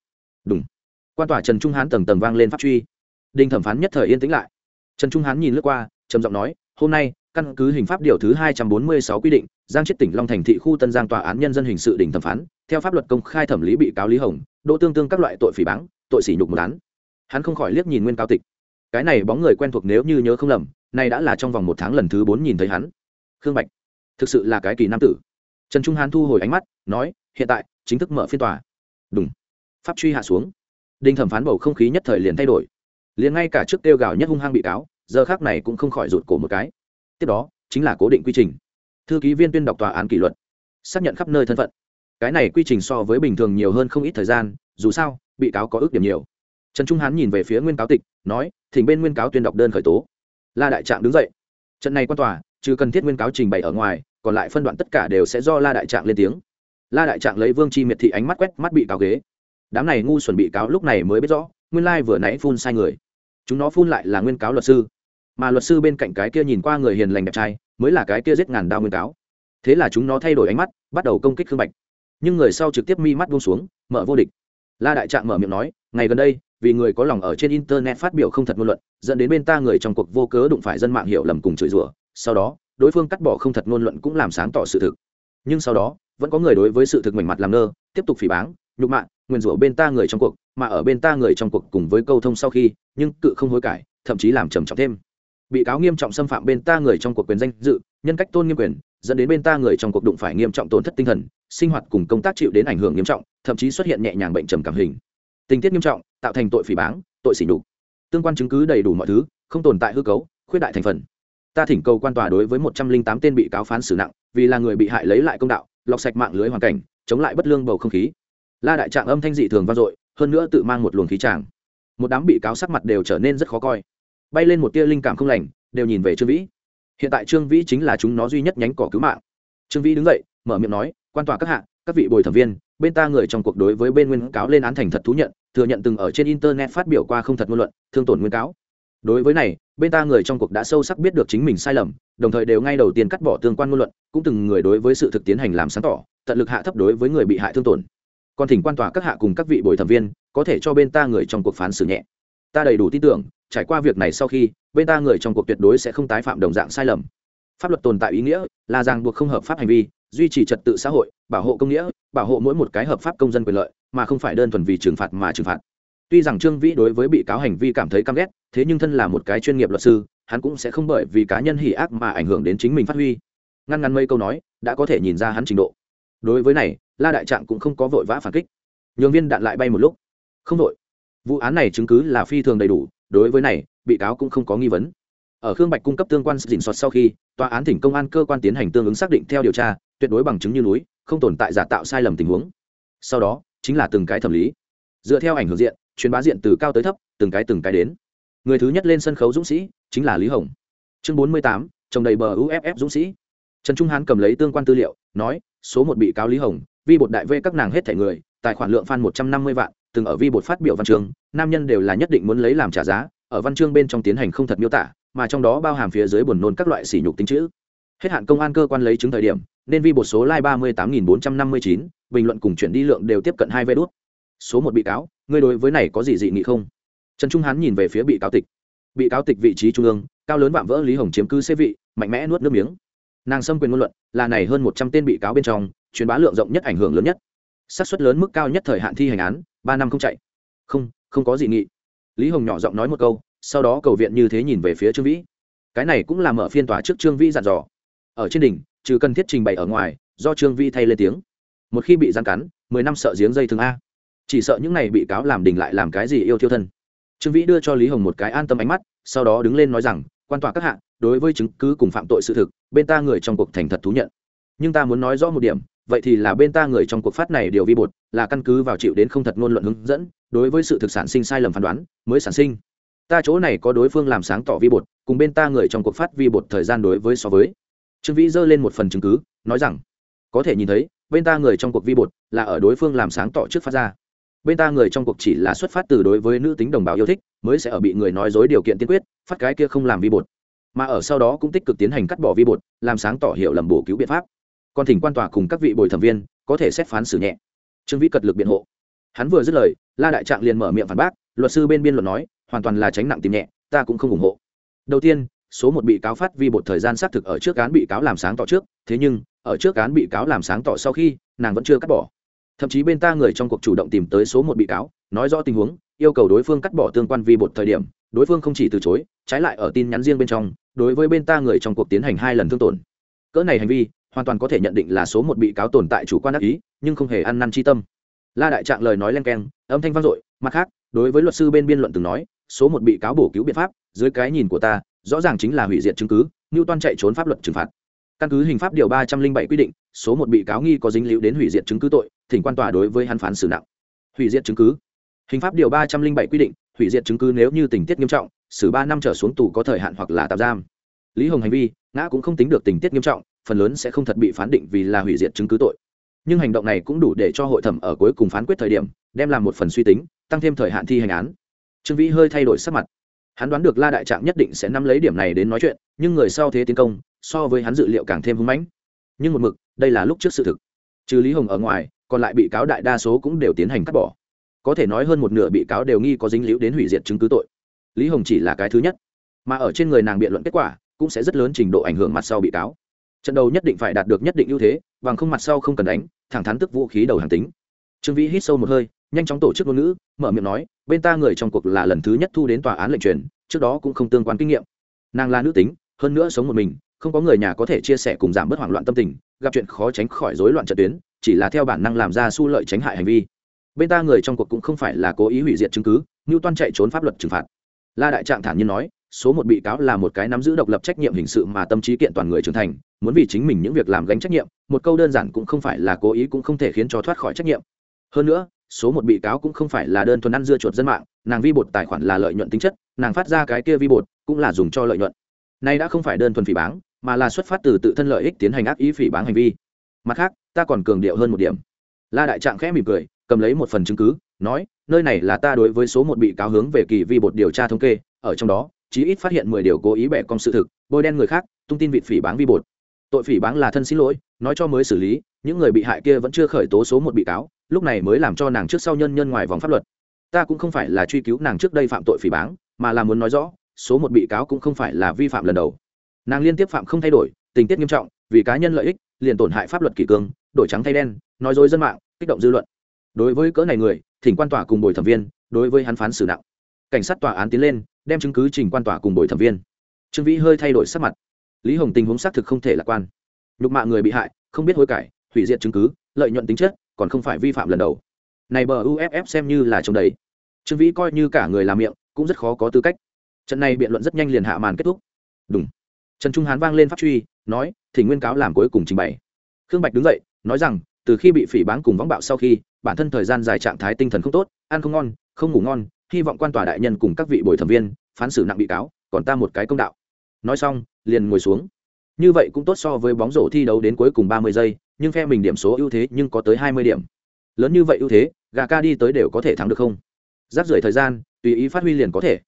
Đúng quan tòa trần trung hán tầng tầng vang lên pháp truy. Đinh thẩm phán nhất thời yên tĩnh lại. Trần trung hán nhìn lướt qua, trầm giọng nói, hôm nay, căn cứ hình pháp điều thứ hai trăm bốn mươi sáu quy định, giang chết tỉnh long thành thị khu tân giang tòa án nhân dân hình sự đình thẩm phán, theo pháp luật công khai thẩm lý bị cáo lý hồng, đỗ tương tương các loại tội phỉ báng, tội sỉ nhục một án. Hắn không khỏi liếc nhìn nguyên cao tịch. Cái này bóng người quen thuộc nếu như nhớ không lầm nay đã là trong vòng một tháng lần thứ bốn nhìn thấy hắn. Khương bạch, thực sự là cái kỳ nam tử. Trần trung hán thu hồi ánh mắt, nói, hiện tại, chính thức mở phiên tòa. Đúng pháp truy hạ xuống. Đinh thẩm phán bầu không khí nhất thời liền thay đổi. Liền ngay cả trước kêu gào nhất hung hăng bị cáo, giờ khác này cũng không khỏi rụt cổ một cái. Tiếp đó, chính là cố định quy trình. Thư ký viên tuyên đọc tòa án kỷ luật. Xác nhận khắp nơi thân phận. Cái này quy trình so với bình thường nhiều hơn không ít thời gian, dù sao, bị cáo có ước điểm nhiều. Trần trung hán nhìn về phía nguyên cáo tịch, nói, thỉnh bên nguyên cáo tuyên đọc đơn khởi tố la đại trạng đứng dậy. Trận này quan tòa chứ cần thiết nguyên cáo trình bày ở ngoài, còn lại phân đoạn tất cả đều sẽ do la đại trạng lên tiếng. La đại trạng lấy vương chi miệt thị ánh mắt quét mắt bị cáo ghế. Đám này ngu xuẩn bị cáo lúc này mới biết rõ, nguyên lai vừa nãy phun sai người. Chúng nó phun lại là nguyên cáo luật sư. Mà luật sư bên cạnh cái kia nhìn qua người hiền lành đẹp trai, mới là cái kia giết ngàn đao nguyên cáo. Thế là chúng nó thay đổi ánh mắt, bắt đầu công kích khương bạch. Nhưng người sau trực tiếp mi mắt buông xuống, mở vô địch la đại trạng mở miệng nói, ngày gần đây, vì người có lòng ở trên internet phát biểu không thật ngôn luận, dẫn đến bên ta người trong cuộc vô cớ đụng phải dân mạng hiểu lầm cùng chửi rủa. Sau đó, đối phương cắt bỏ không thật ngôn luận cũng làm sáng tỏ sự thực. Nhưng sau đó, vẫn có người đối với sự thực mảnh mặt làm ngơ, tiếp tục phỉ báng, nhục mạ, nguyền rủa bên ta người trong cuộc, mà ở bên ta người trong cuộc cùng với câu thông sau khi, nhưng cự không hối cải, thậm chí làm trầm trọng thêm. Bị cáo nghiêm trọng xâm phạm bên ta người trong cuộc quyền danh dự, nhân cách tôn nghiêm quyền dẫn đến bên ta người trong cuộc đụng phải nghiêm trọng tổn thất tinh thần, sinh hoạt cùng công tác chịu đến ảnh hưởng nghiêm trọng, thậm chí xuất hiện nhẹ nhàng bệnh trầm cảm hình. Tình tiết nghiêm trọng, tạo thành tội phỉ báng, tội xỉ nhục. Tương quan chứng cứ đầy đủ mọi thứ, không tồn tại hư cấu, khuyết đại thành phần. Ta thỉnh cầu quan tòa đối với một trăm linh tám tên bị cáo phán xử nặng, vì là người bị hại lấy lại công đạo, lọc sạch mạng lưới hoàn cảnh, chống lại bất lương bầu không khí. La đại trạng âm thanh dị thường vang dội, hơn nữa tự mang một luồng khí tràng. Một đám bị cáo sắc mặt đều trở nên rất khó coi. Bay lên một tia linh cảm không lành, đều nhìn về trương vĩ hiện tại trương vĩ chính là chúng nó duy nhất nhánh cỏ cứu mạng. Trương vĩ đứng dậy, mở miệng nói, quan tòa các hạ, các vị bồi thẩm viên, bên ta người trong cuộc đối với bên nguyên cáo lên án thành thật thú nhận, thừa nhận từng ở trên internet phát biểu qua không thật ngôn luận, thương tổn nguyên cáo. Đối với này, bên ta người trong cuộc đã sâu sắc biết được chính mình sai lầm, đồng thời đều ngay đầu tiên cắt bỏ tương quan ngôn luận, cũng từng người đối với sự thực tiến hành làm sáng tỏ, tận lực hạ thấp đối với người bị hại thương tổn. Còn thỉnh quan tòa các hạ cùng các vị bồi thẩm viên, có thể cho bên ta người trong cuộc phán xử nhẹ ta đầy đủ tin tưởng, trải qua việc này sau khi, bên ta người trong cuộc tuyệt đối sẽ không tái phạm đồng dạng sai lầm. Pháp luật tồn tại ý nghĩa, là ràng buộc không hợp pháp hành vi, duy trì trật tự xã hội, bảo hộ công nghĩa, bảo hộ mỗi một cái hợp pháp công dân quyền lợi, mà không phải đơn thuần vì trừng phạt mà trừng phạt. Tuy rằng trương vĩ đối với bị cáo hành vi cảm thấy căm ghét, thế nhưng thân là một cái chuyên nghiệp luật sư, hắn cũng sẽ không bởi vì cá nhân hỉ ác mà ảnh hưởng đến chính mình phát huy. Ngăn ngăn mấy câu nói, đã có thể nhìn ra hắn trình độ. Đối với này, la đại trạng cũng không có vội vã phản kích. Nhường viên đạn lại bay một lúc. Không vội vụ án này chứng cứ là phi thường đầy đủ, đối với này, bị cáo cũng không có nghi vấn. Ở khương bạch cung cấp tương quan dình soạt sau khi, tòa án thỉnh công an cơ quan tiến hành tương ứng xác định theo điều tra, tuyệt đối bằng chứng như núi, không tồn tại giả tạo sai lầm tình huống. Sau đó, chính là từng cái thẩm lý. Dựa theo ảnh hưởng diện, truyền bá diện từ cao tới thấp, từng cái từng cái đến. Người thứ nhất lên sân khấu dũng sĩ, chính là lý hồng. Chương bốn mươi tám trồng đầy bờ uff dũng sĩ. Trần trung hán cầm lấy tương quan tư liệu, nói, số một bị cáo lý hồng, vi bột đại vê các nàng hết thẻ người, tài khoản lượng fan một trăm năm mươi vạn từng ở vi bột phát biểu văn chương, nam nhân đều là nhất định muốn lấy làm trả giá, ở văn chương bên trong tiến hành không thật miêu tả, mà trong đó bao hàm phía dưới buồn nôn các loại sỉ nhục tính chữ. Hết hạn công an cơ quan lấy chứng thời điểm, nên vi bột số lai ba mươi tám nghìn bốn trăm năm mươi chín, bình luận cùng chuyển đi lượng đều tiếp cận hai vé đốt số một bị cáo, ngươi đối với này có gì dị nghị không? Trần trung hán nhìn về phía bị cáo tịch. Bị cáo tịch vị trí trung ương, cao lớn vạm vỡ lý hồng chiếm cứ xế vị, mạnh mẽ nuốt nước miếng. Nàng xâm quyền ngôn luận, là này hơn một trăm tên bị cáo bên trong, truyền bá lượng rộng nhất ảnh hưởng lớn nhất. Xác suất lớn mức cao nhất thời hạn thi hành án ba năm không chạy. Không không có gì nghị. Lý hồng nhỏ giọng nói một câu, sau đó cầu viện như thế nhìn về phía trương vĩ. Cái này cũng là mở phiên tòa trước trương vĩ dặn dò. Ở trên đỉnh, trừ cần thiết trình bày ở ngoài, do trương vĩ thay lên tiếng. Một khi bị gian cắn, mười năm sợ giếng dây thường a. Chỉ sợ những này bị cáo làm đình lại làm cái gì yêu thiêu thân. Trương vĩ đưa cho lý hồng một cái an tâm ánh mắt, sau đó đứng lên nói rằng, quan tòa các hạ, đối với chứng cứ cùng phạm tội sự thực, bên ta người trong cuộc thành thật thú nhận. Nhưng ta muốn nói rõ một điểm vậy thì là bên ta người trong cuộc phát này điều vi bột, là căn cứ vào chịu đến không thật ngôn luận hướng dẫn, đối với sự thực sản sinh sai lầm phán đoán, mới sản sinh. Ta chỗ này có đối phương làm sáng tỏ vi bột, cùng bên ta người trong cuộc phát vi bột thời gian đối với so với. Trương vĩ giơ lên một phần chứng cứ, nói rằng, có thể nhìn thấy, bên ta người trong cuộc vi bột là ở đối phương làm sáng tỏ trước phát ra. Bên ta người trong cuộc chỉ là xuất phát từ đối với nữ tính đồng bào yêu thích, mới sẽ ở bị người nói dối điều kiện tiên quyết, phát cái kia không làm vi bột. Mà ở sau đó cũng tích cực tiến hành cắt bỏ vi bột, làm sáng tỏ hiệu lầm bổ cứu biện pháp còn thỉnh quan tòa cùng các vị bồi thẩm viên, có thể xét phán xử nhẹ. Trương vĩ cật lực biện hộ. Hắn vừa dứt lời, la đại trạng liền mở miệng phản bác, luật sư bên biên luận nói, hoàn toàn là tránh nặng tìm nhẹ, ta cũng không ủng hộ. Đầu tiên, số một bị cáo phát vi bột thời gian xác thực ở trước án bị cáo làm sáng tỏ trước, thế nhưng, ở trước án bị cáo làm sáng tỏ sau khi, nàng vẫn chưa cắt bỏ. Thậm chí bên ta người trong cuộc chủ động tìm tới số một bị cáo, nói rõ tình huống, yêu cầu đối phương cắt bỏ tương quan vi bột thời điểm, đối phương không chỉ từ chối, trái lại ở tin nhắn riêng bên trong, đối với bên ta người trong cuộc tiến hành hai lần thương tổn. Cỡ này hành vi hoàn toàn có thể nhận định là số một bị cáo tồn tại chủ quan đắc ý, nhưng không hề ăn năn chi tâm. La đại trạng lời nói len keng, âm thanh vang dội, mặt khác, đối với luật sư bên biên luận từng nói, số một bị cáo bổ cứu biện pháp, dưới cái nhìn của ta, rõ ràng chính là hủy diệt chứng cứ như toan chạy trốn pháp luật trừng phạt. Căn cứ hình pháp điều ba trăm linh bảy quy định, số một bị cáo nghi có dính liễu đến hủy diệt chứng cứ tội, thỉnh quan tòa đối với hắn phán xử nặng. Hủy diệt chứng cứ. Hình pháp điều ba trăm linh bảy quy định, hủy diệt chứng cứ nếu như tình tiết nghiêm trọng, xử ba năm trở xuống tù có thời hạn hoặc là tạm giam. Lý hồng hành vi, ngã cũng không tính được tình tiết nghiêm trọng phần lớn sẽ không thật bị phán định vì là hủy diệt chứng cứ tội. Nhưng hành động này cũng đủ để cho hội thẩm ở cuối cùng phán quyết thời điểm, đem làm một phần suy tính, tăng thêm thời hạn thi hành án. Trương vĩ hơi thay đổi sắc mặt. Hắn đoán được la đại trạng nhất định sẽ nắm lấy điểm này đến nói chuyện, nhưng người sau thế tiến công, so với hắn dự liệu càng thêm hưng mãnh. Nhưng một mực, đây là lúc trước sự thực. Trừ lý hồng ở ngoài, còn lại bị cáo đại đa số cũng đều tiến hành cắt bỏ. Có thể nói hơn một nửa bị cáo đều nghi có dính líu đến hủy diệt chứng cứ tội. Lý hồng chỉ là cái thứ nhất. Mà ở trên người nàng biện luận kết quả, cũng sẽ rất lớn trình độ ảnh hưởng mặt sau bị cáo trận đầu nhất định phải đạt được nhất định ưu thế, bằng không mặt sau không cần đánh, thẳng thắn tức vũ khí đầu hàng tính. Trương vĩ hít sâu một hơi, nhanh chóng tổ chức ngôn ngữ, mở miệng nói, bên ta người trong cuộc là lần thứ nhất thu đến tòa án lệnh truyền, trước đó cũng không tương quan kinh nghiệm. Nàng là nữ tính, hơn nữa sống một mình, không có người nhà có thể chia sẻ cùng giảm bớt hoảng loạn tâm tình, gặp chuyện khó tránh khỏi rối loạn trận tuyến, chỉ là theo bản năng làm ra su lợi tránh hại hành vi. Bên ta người trong cuộc cũng không phải là cố ý hủy diệt chứng cứ như toan chạy trốn pháp luật trừng phạt. La đại trạng thản nhiên nói số một bị cáo là một cái nắm giữ độc lập trách nhiệm hình sự mà tâm trí kiện toàn người trưởng thành, muốn vì chính mình những việc làm gánh trách nhiệm, một câu đơn giản cũng không phải là cố ý cũng không thể khiến cho thoát khỏi trách nhiệm. Hơn nữa, số một bị cáo cũng không phải là đơn thuần ăn dưa chuột dân mạng, nàng vi bột tài khoản là lợi nhuận tính chất, nàng phát ra cái kia vi bột cũng là dùng cho lợi nhuận. Nay đã không phải đơn thuần phỉ báng, mà là xuất phát từ tự thân lợi ích tiến hành ác ý phỉ báng hành vi. Mặt khác, ta còn cường điệu hơn một điểm. La đại trạng khẽ mỉm cười, cầm lấy một phần chứng cứ, nói, nơi này là ta đối với số một bị cáo hướng về kỳ vi bột điều tra thống kê, ở trong đó chí ít phát hiện mười điều cố ý bẻ cong sự thực, bôi đen người khác, tung tin vịt phỉ báng vi bột. Tội phỉ báng là thân xin lỗi, nói cho mới xử lý, những người bị hại kia vẫn chưa khởi tố số một bị cáo, lúc này mới làm cho nàng trước sau nhân nhân ngoài vòng pháp luật. Ta cũng không phải là truy cứu nàng trước đây phạm tội phỉ báng, mà là muốn nói rõ, số một bị cáo cũng không phải là vi phạm lần đầu. Nàng liên tiếp phạm không thay đổi, tình tiết nghiêm trọng, vì cá nhân lợi ích, liền tổn hại pháp luật kỷ cương, đổi trắng thay đen, nói dối dân mạng, kích động dư luận. Đối với cỡ này người, thỉnh quan tòa cùng bồi thẩm viên, đối với hắn phán xử nặng. Cảnh sát tòa án tiến lên đem chứng cứ trình quan tòa cùng bồi thẩm viên. Trương vĩ hơi thay đổi sắc mặt. Lý hồng tình huống xác thực không thể lạc quan. Nhục mạ người bị hại, không biết hối cải, hủy diệt chứng cứ, lợi nhuận tính chất, còn không phải vi phạm lần đầu. Này bờ uff xem như là trong đấy trương vĩ coi như cả người làm miệng, cũng rất khó có tư cách. Trận này biện luận rất nhanh liền hạ màn kết thúc. Đúng trần trung hán vang lên pháp truy, nói thì nguyên cáo làm cuối cùng trình bày. Khương bạch đứng dậy, nói rằng, từ khi bị phỉ báng cùng võng bạo sau khi, bản thân thời gian dài trạng thái tinh thần không tốt, ăn không ngon, không ngủ ngon hy vọng quan tòa đại nhân cùng các vị bồi thẩm viên phán xử nặng bị cáo, còn ta một cái công đạo. Nói xong, liền ngồi xuống. Như vậy cũng tốt so với bóng rổ thi đấu đến cuối cùng ba mươi giây, nhưng phe mình điểm số ưu thế nhưng có tới hai mươi điểm. Lớn như vậy ưu thế, gà ca đi tới đều có thể thắng được không? Giáp rưỡi thời gian, tùy ý phát huy liền có thể.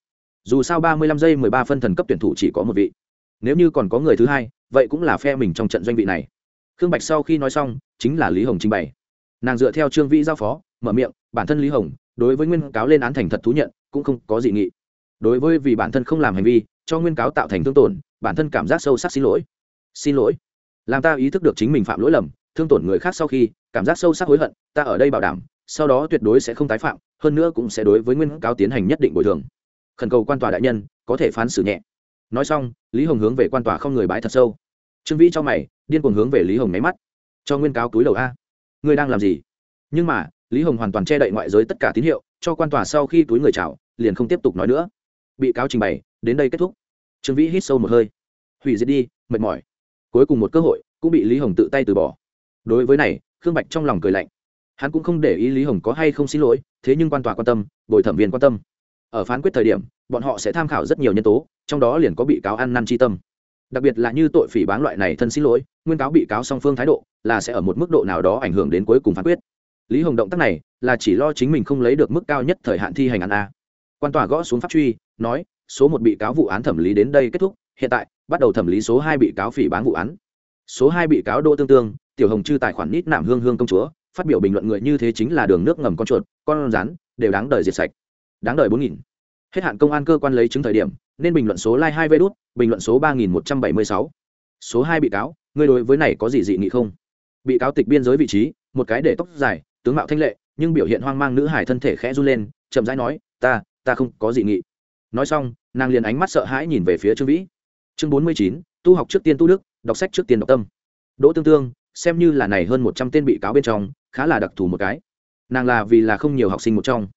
Dù sao ba mươi lăm giây mười ba phân thần cấp tuyển thủ chỉ có một vị. Nếu như còn có người thứ hai, vậy cũng là phe mình trong trận doanh vị này. Khương bạch sau khi nói xong, chính là lý hồng trình bày. Nàng dựa theo trương vĩ giao phó, mở miệng, bản thân lý hồng đối với nguyên cáo lên án thành thật thú nhận, cũng không có dị nghị. Đối với vì bản thân không làm hành vi, cho nguyên cáo tạo thành thương tổn, bản thân cảm giác sâu sắc xin lỗi. Xin lỗi. Làm ta ý thức được chính mình phạm lỗi lầm, thương tổn người khác sau khi, cảm giác sâu sắc hối hận, ta ở đây bảo đảm, sau đó tuyệt đối sẽ không tái phạm, hơn nữa cũng sẽ đối với nguyên cáo tiến hành nhất định bồi thường. Khẩn cầu quan tòa đại nhân, có thể phán xử nhẹ. Nói xong, lý hồng hướng về quan tòa không người bái thật sâu. Trương vĩ cho mày, điên cuồng hướng về lý hồng máy mắt. Cho nguyên cáo túi đầu a. Ngươi đang làm gì? Nhưng mà lý hồng hoàn toàn che đậy ngoại giới tất cả tín hiệu, cho quan tòa sau khi túi người chào, liền không tiếp tục nói nữa. Bị cáo trình bày, đến đây kết thúc. Trương vĩ hít sâu một hơi. Hủy diệt đi, mệt mỏi. Cuối cùng một cơ hội, cũng bị lý hồng tự tay từ bỏ. Đối với này, khương bạch trong lòng cười lạnh. Hắn cũng không để ý lý hồng có hay không xin lỗi, thế nhưng quan tòa quan tâm, bồi thẩm viên quan tâm. Ở phán quyết thời điểm, bọn họ sẽ tham khảo rất nhiều nhân tố, trong đó liền có bị cáo ăn năn tri tâm. Đặc biệt là như tội phỉ báng loại này thân xin lỗi, nguyên cáo bị cáo song phương thái độ, là sẽ ở một mức độ nào đó ảnh hưởng đến cuối cùng phán quyết lý hồng động tác này là chỉ lo chính mình không lấy được mức cao nhất thời hạn thi hành án a. Quan tòa gõ xuống pháp truy nói số một bị cáo vụ án thẩm lý đến đây kết thúc hiện tại bắt đầu thẩm lý số hai bị cáo phỉ bán vụ án. Số hai bị cáo đỗ tương tương tiểu hồng chư tài khoản nít nạm hương hương công chúa phát biểu bình luận người như thế chính là đường nước ngầm con chuột con rắn đều đáng đời diệt sạch. Đáng đời bốn nghìn. Hết hạn công an cơ quan lấy chứng thời điểm nên bình luận số like hai vê đút, bình luận số ba nghìn một trăm bảy mươi sáu. Số hai bị cáo người đối với này có gì dị nghị không? Bị cáo tịch biên giới vị trí một cái để tóc dài tướng mạo thanh lệ, nhưng biểu hiện hoang mang nữ hải thân thể khẽ run lên, chậm rãi nói, ta ta không có dị nghị. Nói xong, nàng liền ánh mắt sợ hãi nhìn về phía trương vĩ. Chương bốn mươi chín, tu học trước tiên tu đức, đọc sách trước tiên đọc tâm. Đỗ tương tương, xem như là này hơn một trăm tên bị cáo bên trong, khá là đặc thù một cái. Nàng là vì là không nhiều học sinh một trong.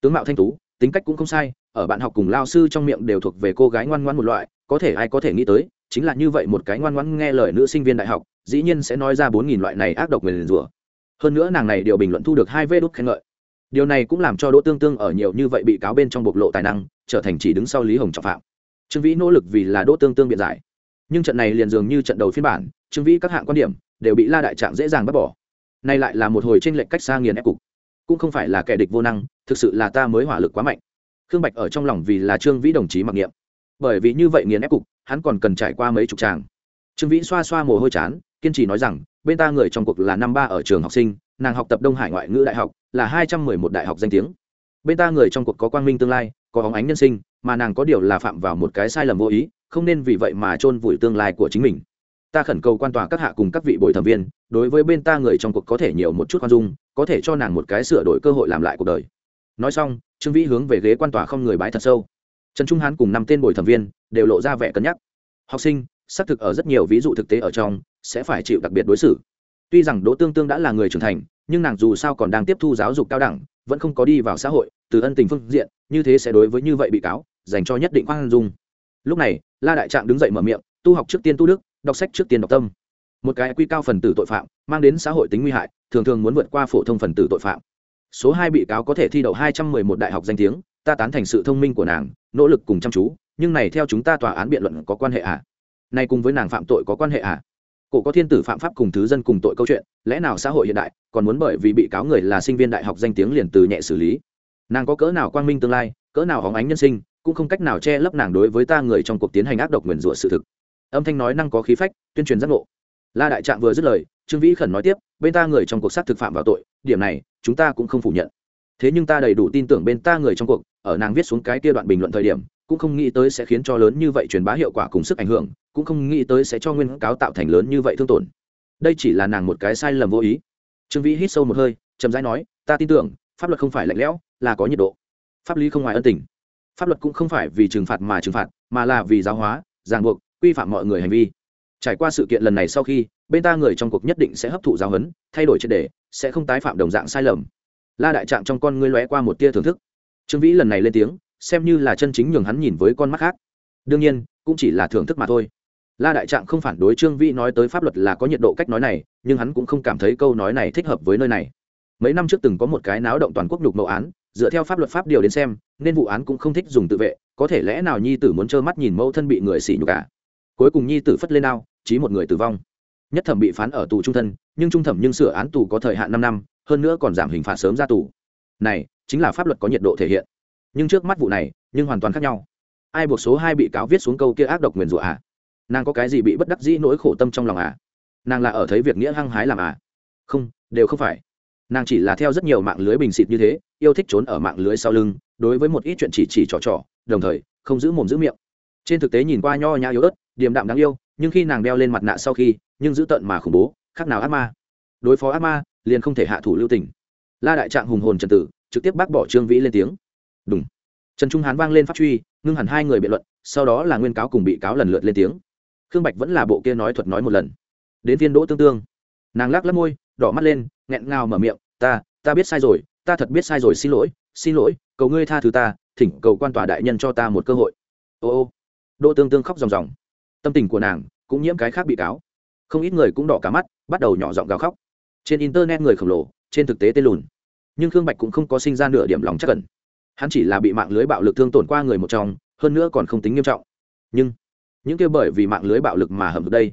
Tướng mạo thanh tú, tính cách cũng không sai, ở bạn học cùng lao sư trong miệng đều thuộc về cô gái ngoan ngoan một loại, có thể ai có thể nghĩ tới, chính là như vậy một cái ngoan ngoãn nghe lời nữ sinh viên đại học, dĩ nhiên sẽ nói ra bốn nghìn loại này ác độc nguyền rủa hơn nữa nàng này điều bình luận thu được hai vê đốt khen ngợi. Điều này cũng làm cho đỗ tương tương ở nhiều như vậy bị cáo bên trong bộc lộ tài năng, trở thành chỉ đứng sau lý hồng trọng phạm. Trương vĩ nỗ lực vì là đỗ tương tương biện giải. Nhưng trận này liền dường như trận đầu phiên bản, trương vĩ các hạng quan điểm đều bị la đại trạng dễ dàng bắt bỏ. Nay lại là một hồi tranh lệch cách xa nghiền ép cục. Cũng không phải là kẻ địch vô năng, thực sự là ta mới hỏa lực quá mạnh. Khương bạch ở trong lòng vì là trương vĩ đồng chí mặc niệm. Bởi vì như vậy nghiền ép cục, hắn còn cần trải qua mấy chục tràng. Trương vĩ xoa xoa mồ hôi chán, kiên trì nói rằng bên ta người trong cuộc là năm ba ở trường học sinh, nàng học tập đông hải ngoại ngữ đại học, là hai trăm mười một đại học danh tiếng. Bên ta người trong cuộc có quang minh tương lai, có hóng ánh nhân sinh, mà nàng có điều là phạm vào một cái sai lầm vô ý, không nên vì vậy mà chôn vùi tương lai của chính mình. Ta khẩn cầu quan tòa các hạ cùng các vị bồi thẩm viên, đối với bên ta người trong cuộc có thể nhiều một chút khoan dung, có thể cho nàng một cái sửa đổi cơ hội làm lại cuộc đời. Nói xong, trương vĩ hướng về ghế quan tòa không người bái thật sâu. Trần trung hán cùng năm tên bồi thẩm viên đều lộ ra vẻ cân nhắc. Học sinh, xác thực ở rất nhiều ví dụ thực tế ở trong sẽ phải chịu đặc biệt đối xử tuy rằng đỗ tương tương đã là người trưởng thành, nhưng nàng dù sao còn đang tiếp thu giáo dục cao đẳng, vẫn không có đi vào xã hội, từ ân tình phương diện, như thế sẽ đối với như vậy bị cáo, dành cho nhất định khoan dung lúc này, la đại trạng đứng dậy mở miệng, tu học trước tiên tu đức, đọc sách trước tiên đọc tâm một cái quy cao phần tử tội phạm, mang đến xã hội tính nguy hại, thường thường muốn vượt qua phổ thông phần tử tội phạm số hai bị cáo có thể thi đậu hai trăm mười một đại học danh tiếng, ta tán thành sự thông minh của nàng, nỗ lực cùng chăm chú, nhưng này theo chúng ta tòa án biện luận có quan hệ à? nay cùng với nàng phạm tội có quan hệ à? Cổ có thiên tử phạm pháp cùng thứ dân cùng tội câu chuyện, lẽ nào xã hội hiện đại, còn muốn bởi vì bị cáo người là sinh viên đại học danh tiếng liền từ nhẹ xử lý? Nàng có cỡ nào quang minh tương lai, cỡ nào hóng ánh nhân sinh, cũng không cách nào che lấp nàng đối với ta người trong cuộc tiến hành ác độc nguyền rủa sự thực. Âm thanh nói năng có khí phách, tuyên truyền giác ngộ. La đại trạng vừa dứt lời, trương vĩ khẩn nói tiếp, bên ta người trong cuộc sát thực phạm vào tội, điểm này, chúng ta cũng không phủ nhận. Thế nhưng ta đầy đủ tin tưởng bên ta người trong cuộc, ở nàng viết xuống cái kia đoạn bình luận thời điểm cũng không nghĩ tới sẽ khiến cho lớn như vậy truyền bá hiệu quả cùng sức ảnh hưởng, cũng không nghĩ tới sẽ cho nguyên cáo tạo thành lớn như vậy thương tổn. Đây chỉ là nàng một cái sai lầm vô ý. Trương vĩ hít sâu một hơi, chậm rãi nói, ta tin tưởng, pháp luật không phải lạnh lẽo, là có nhiệt độ. Pháp lý không ngoài ân tình. Pháp luật cũng không phải vì trừng phạt mà trừng phạt, mà là vì giáo hóa, ràng buộc, quy phạm mọi người hành vi. Trải qua sự kiện lần này sau khi, bên ta người trong cuộc nhất định sẽ hấp thụ giáo huấn, thay đổi triệt đề sẽ không tái phạm đồng dạng sai lầm. La đại trạng trong con ngươi lóe qua một tia thưởng thức. Trương vĩ lần này lên tiếng xem như là chân chính nhường hắn nhìn với con mắt khác. Đương nhiên, cũng chỉ là thưởng thức mà thôi. La đại trạng không phản đối trương vĩ nói tới pháp luật là có nhiệt độ cách nói này, nhưng hắn cũng không cảm thấy câu nói này thích hợp với nơi này. Mấy năm trước từng có một cái náo động toàn quốc nhục mẫu án, dựa theo pháp luật pháp điều đến xem, nên vụ án cũng không thích dùng tự vệ, có thể lẽ nào nhi tử muốn trơ mắt nhìn mẫu thân bị người xỉ nhục cả cuối cùng nhi tử phất lên ao, chí một người tử vong. Nhất thẩm bị phán ở tù trung thân, nhưng trung thẩm nhưng sửa án tù có thời hạn năm năm, hơn nữa còn giảm hình phạt sớm ra tù. Này, chính là pháp luật có nhiệt độ thể hiện nhưng trước mắt vụ này, nhưng hoàn toàn khác nhau. Ai buộc số hai bị cáo viết xuống câu kia ác độc nguyền rủa à? Nàng có cái gì bị bất đắc dĩ nỗi khổ tâm trong lòng à? Nàng là ở thấy việc nghĩa hăng hái làm à? Không, đều không phải. Nàng chỉ là theo rất nhiều mạng lưới bình xịt như thế, yêu thích trốn ở mạng lưới sau lưng, đối với một ít chuyện chỉ chỉ trò trò, đồng thời, không giữ mồm giữ miệng. Trên thực tế nhìn qua nho nhã yếu ớt, điềm đạm đáng yêu, nhưng khi nàng đeo lên mặt nạ sau khi, nhưng giữ tận mà khủng bố, khác nào ác ma. Đối phó ác ma, liền không thể hạ thủ lưu tình. La đại trạng hùng hồn trần tử, trực tiếp bác bỏ trương vĩ lên tiếng đúng. Trần trung hán vang lên pháp truy, ngưng hẳn hai người biện luận, sau đó là nguyên cáo cùng bị cáo lần lượt lên tiếng. Khương bạch vẫn là bộ kia nói thuật nói một lần. Đến viên đỗ tương tương. Nàng lắc lắc môi, đỏ mắt lên, nghẹn ngào mở miệng, ta ta biết sai rồi, ta thật biết sai rồi, xin lỗi xin lỗi, cầu ngươi tha thứ ta, thỉnh cầu quan tòa đại nhân cho ta một cơ hội. Ô ô. Đỗ tương tương khóc ròng ròng. Tâm tình của nàng cũng nhiễm cái khác bị cáo. Không ít người cũng đỏ cả mắt, bắt đầu nhỏ giọng gào khóc. Trên internet người khổng lồ, trên thực tế tên lùn. Nhưng khương bạch cũng không có sinh ra nửa điểm lòng chắc cẩn hắn chỉ là bị mạng lưới bạo lực thương tổn qua người một trong, hơn nữa còn không tính nghiêm trọng. Nhưng, những kia bởi vì mạng lưới bạo lực mà hầm được đây.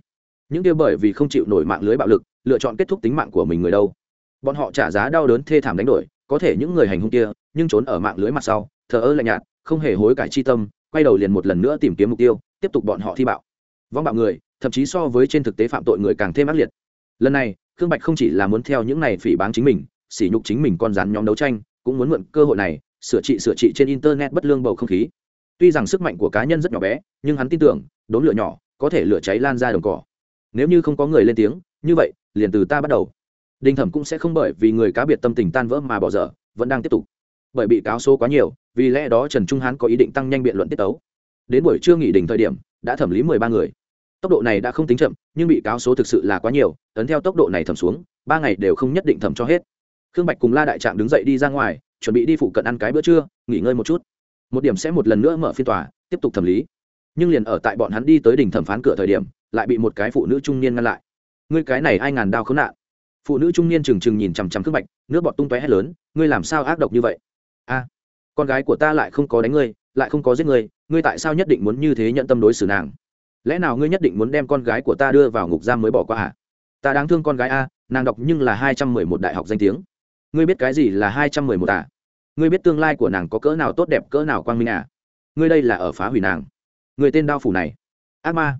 Những kia bởi vì không chịu nổi mạng lưới bạo lực, lựa chọn kết thúc tính mạng của mình người đâu. Bọn họ trả giá đau đớn thê thảm đánh đổi, có thể những người hành hung kia, nhưng trốn ở mạng lưới mặt sau, thờ ơ lạnh nhạt, không hề hối cải chi tâm, quay đầu liền một lần nữa tìm kiếm mục tiêu, tiếp tục bọn họ thi bạo. Vong bạo người, thậm chí so với trên thực tế phạm tội người càng thêm ác liệt. Lần này, khương bạch không chỉ là muốn theo những này phỉ báng chính mình, sỉ nhục chính mình con rắn nhóm đấu tranh cũng muốn mượn cơ hội này, sửa trị sửa trị trên internet bất lương bầu không khí. Tuy rằng sức mạnh của cá nhân rất nhỏ bé, nhưng hắn tin tưởng đốn lửa nhỏ có thể lửa cháy lan ra đồng cỏ. Nếu như không có người lên tiếng, như vậy, liền từ ta bắt đầu. Đinh thẩm cũng sẽ không bởi vì người cá biệt tâm tình tan vỡ mà bỏ dở, vẫn đang tiếp tục. Bởi bị cáo số quá nhiều, vì lẽ đó trần trung hán có ý định tăng nhanh biện luận tiết tấu. Đến buổi trưa nghỉ đình thời điểm, đã thẩm lý mười ba người. Tốc độ này đã không tính chậm, nhưng bị cáo số thực sự là quá nhiều, ấn theo tốc độ này thẩm xuống, ba ngày đều không nhất định thẩm cho hết khương bạch cùng la đại Trạm đứng dậy đi ra ngoài, chuẩn bị đi phụ cận ăn cái bữa trưa, nghỉ ngơi một chút. Một điểm sẽ một lần nữa mở phiên tòa, tiếp tục thẩm lý. Nhưng liền ở tại bọn hắn đi tới đỉnh thẩm phán cửa thời điểm, lại bị một cái phụ nữ trung niên ngăn lại. Ngươi cái này ai ngàn đao khốn nạn? Phụ nữ trung niên trừng trừng nhìn chằm chằm khương bạch, nước bọt tung tóe hét lớn, ngươi làm sao ác độc như vậy? A, con gái của ta lại không có đánh ngươi, lại không có giết ngươi ngươi tại sao nhất định muốn như thế nhận tâm đối xử nàng? Lẽ nào ngươi nhất định muốn đem con gái của ta đưa vào ngục giam mới bỏ qua à ta đáng thương con gái a, nàng đọc nhưng là hai trăm mười một đại học danh tiếng ngươi biết cái gì là hai trăm mười một à? Ngươi biết tương lai của nàng có cỡ nào tốt đẹp, cỡ nào quang minh à? Ngươi đây là ở phá hủy nàng. Người tên đao phủ này. Ác ma.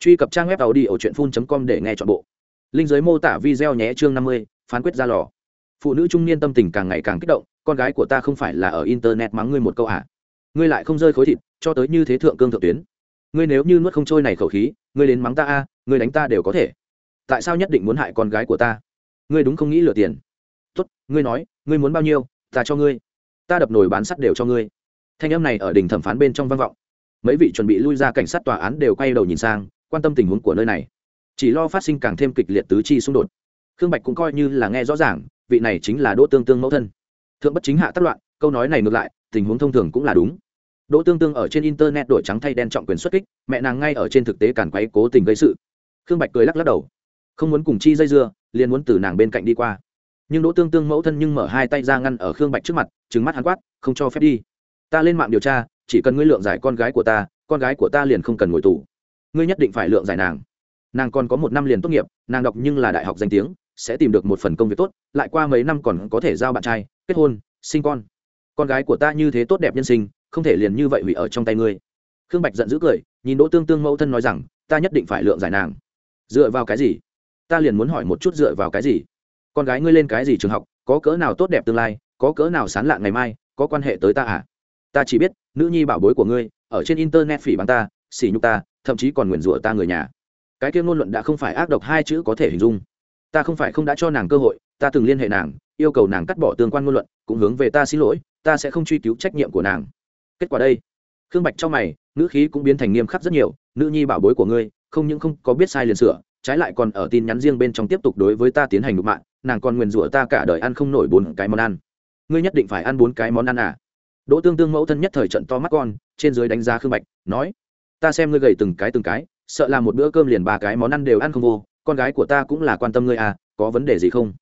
Truy cập trang web tàu đi ở truyện phun com để nghe chọn bộ. Linh giới mô tả video nhé chương năm mươi, phán quyết ra lò. Phụ nữ trung niên tâm tình càng ngày càng kích động, con gái của ta không phải là ở internet mắng ngươi một câu à? Ngươi lại không rơi khối thịt, cho tới như thế thượng cương thượng tuyến. Ngươi nếu như nuốt không trôi này khẩu khí, ngươi đến mắng ta a ngươi đánh ta đều có thể. Tại sao nhất định muốn hại con gái của ta? Ngươi đúng không nghĩ lừa tiền? Tốt, ngươi nói, ngươi muốn bao nhiêu, ta cho ngươi. Ta đập nồi bán sắt đều cho ngươi. Thanh âm này ở đỉnh thẩm phán bên trong vang vọng. Mấy vị chuẩn bị lui ra cảnh sát tòa án đều quay đầu nhìn sang, quan tâm tình huống của nơi này. Chỉ lo phát sinh càng thêm kịch liệt tứ chi xung đột. Khương bạch cũng coi như là nghe rõ ràng, vị này chính là đỗ tương tương mẫu thân. Thượng bất chính hạ tác loạn, câu nói này ngược lại, tình huống thông thường cũng là đúng. Đỗ tương tương ở trên internet đổi trắng thay đen trọng quyền xuất kích, mẹ nàng ngay ở trên thực tế càn quấy cố tình gây sự. Khương bạch cười lắc lắc đầu. Không muốn cùng chi dây dưa, liền muốn từ nàng bên cạnh đi qua nhưng đỗ tương tương mẫu thân nhưng mở hai tay ra ngăn ở khương bạch trước mặt trứng mắt hắn quát, không cho phép đi. Ta lên mạng điều tra, chỉ cần ngươi lượng giải con gái của ta, con gái của ta liền không cần ngồi tù. Ngươi nhất định phải lượng giải nàng. Nàng còn có một năm liền tốt nghiệp, nàng đọc nhưng là đại học danh tiếng, sẽ tìm được một phần công việc tốt, lại qua mấy năm còn có thể giao bạn trai, kết hôn, sinh con. Con gái của ta như thế tốt đẹp nhân sinh, không thể liền như vậy hủy ở trong tay ngươi. Khương bạch giận dữ cười, nhìn đỗ tương tương mẫu thân nói rằng, ta nhất định phải lượng giải nàng. Dựa vào cái gì? Ta liền muốn hỏi một chút dựa vào cái gì? Con gái ngươi lên cái gì trường học, có cỡ nào tốt đẹp tương lai, có cỡ nào sán lạ ngày mai, có quan hệ tới ta à? Ta chỉ biết, nữ nhi bảo bối của ngươi, ở trên internet phỉ bắn ta xỉ nhục ta, thậm chí còn nguyền rủa ta người nhà. Cái kia ngôn luận đã không phải ác độc hai chữ có thể hình dung. Ta không phải không đã cho nàng cơ hội, ta từng liên hệ nàng, yêu cầu nàng cắt bỏ tương quan ngôn luận, cũng hướng về ta xin lỗi, ta sẽ không truy cứu trách nhiệm của nàng. Kết quả đây, khương bạch trong mày nữ khí cũng biến thành nghiêm khắc rất nhiều, nữ nhi bảo bối của ngươi, không những không có biết sai liền sửa, trái lại còn ở tin nhắn riêng bên trong tiếp tục đối với ta tiến hành đục mạng nàng còn nguyền rủa ta cả đời ăn không nổi bốn cái món ăn. Ngươi nhất định phải ăn bốn cái món ăn à? Đỗ tương tương mẫu thân nhất thời trận to mắt con, trên dưới đánh giá khương bạch, nói, ta xem ngươi gầy từng cái từng cái, sợ là một bữa cơm liền ba cái món ăn đều ăn không vô, con gái của ta cũng là quan tâm ngươi à có vấn đề gì không?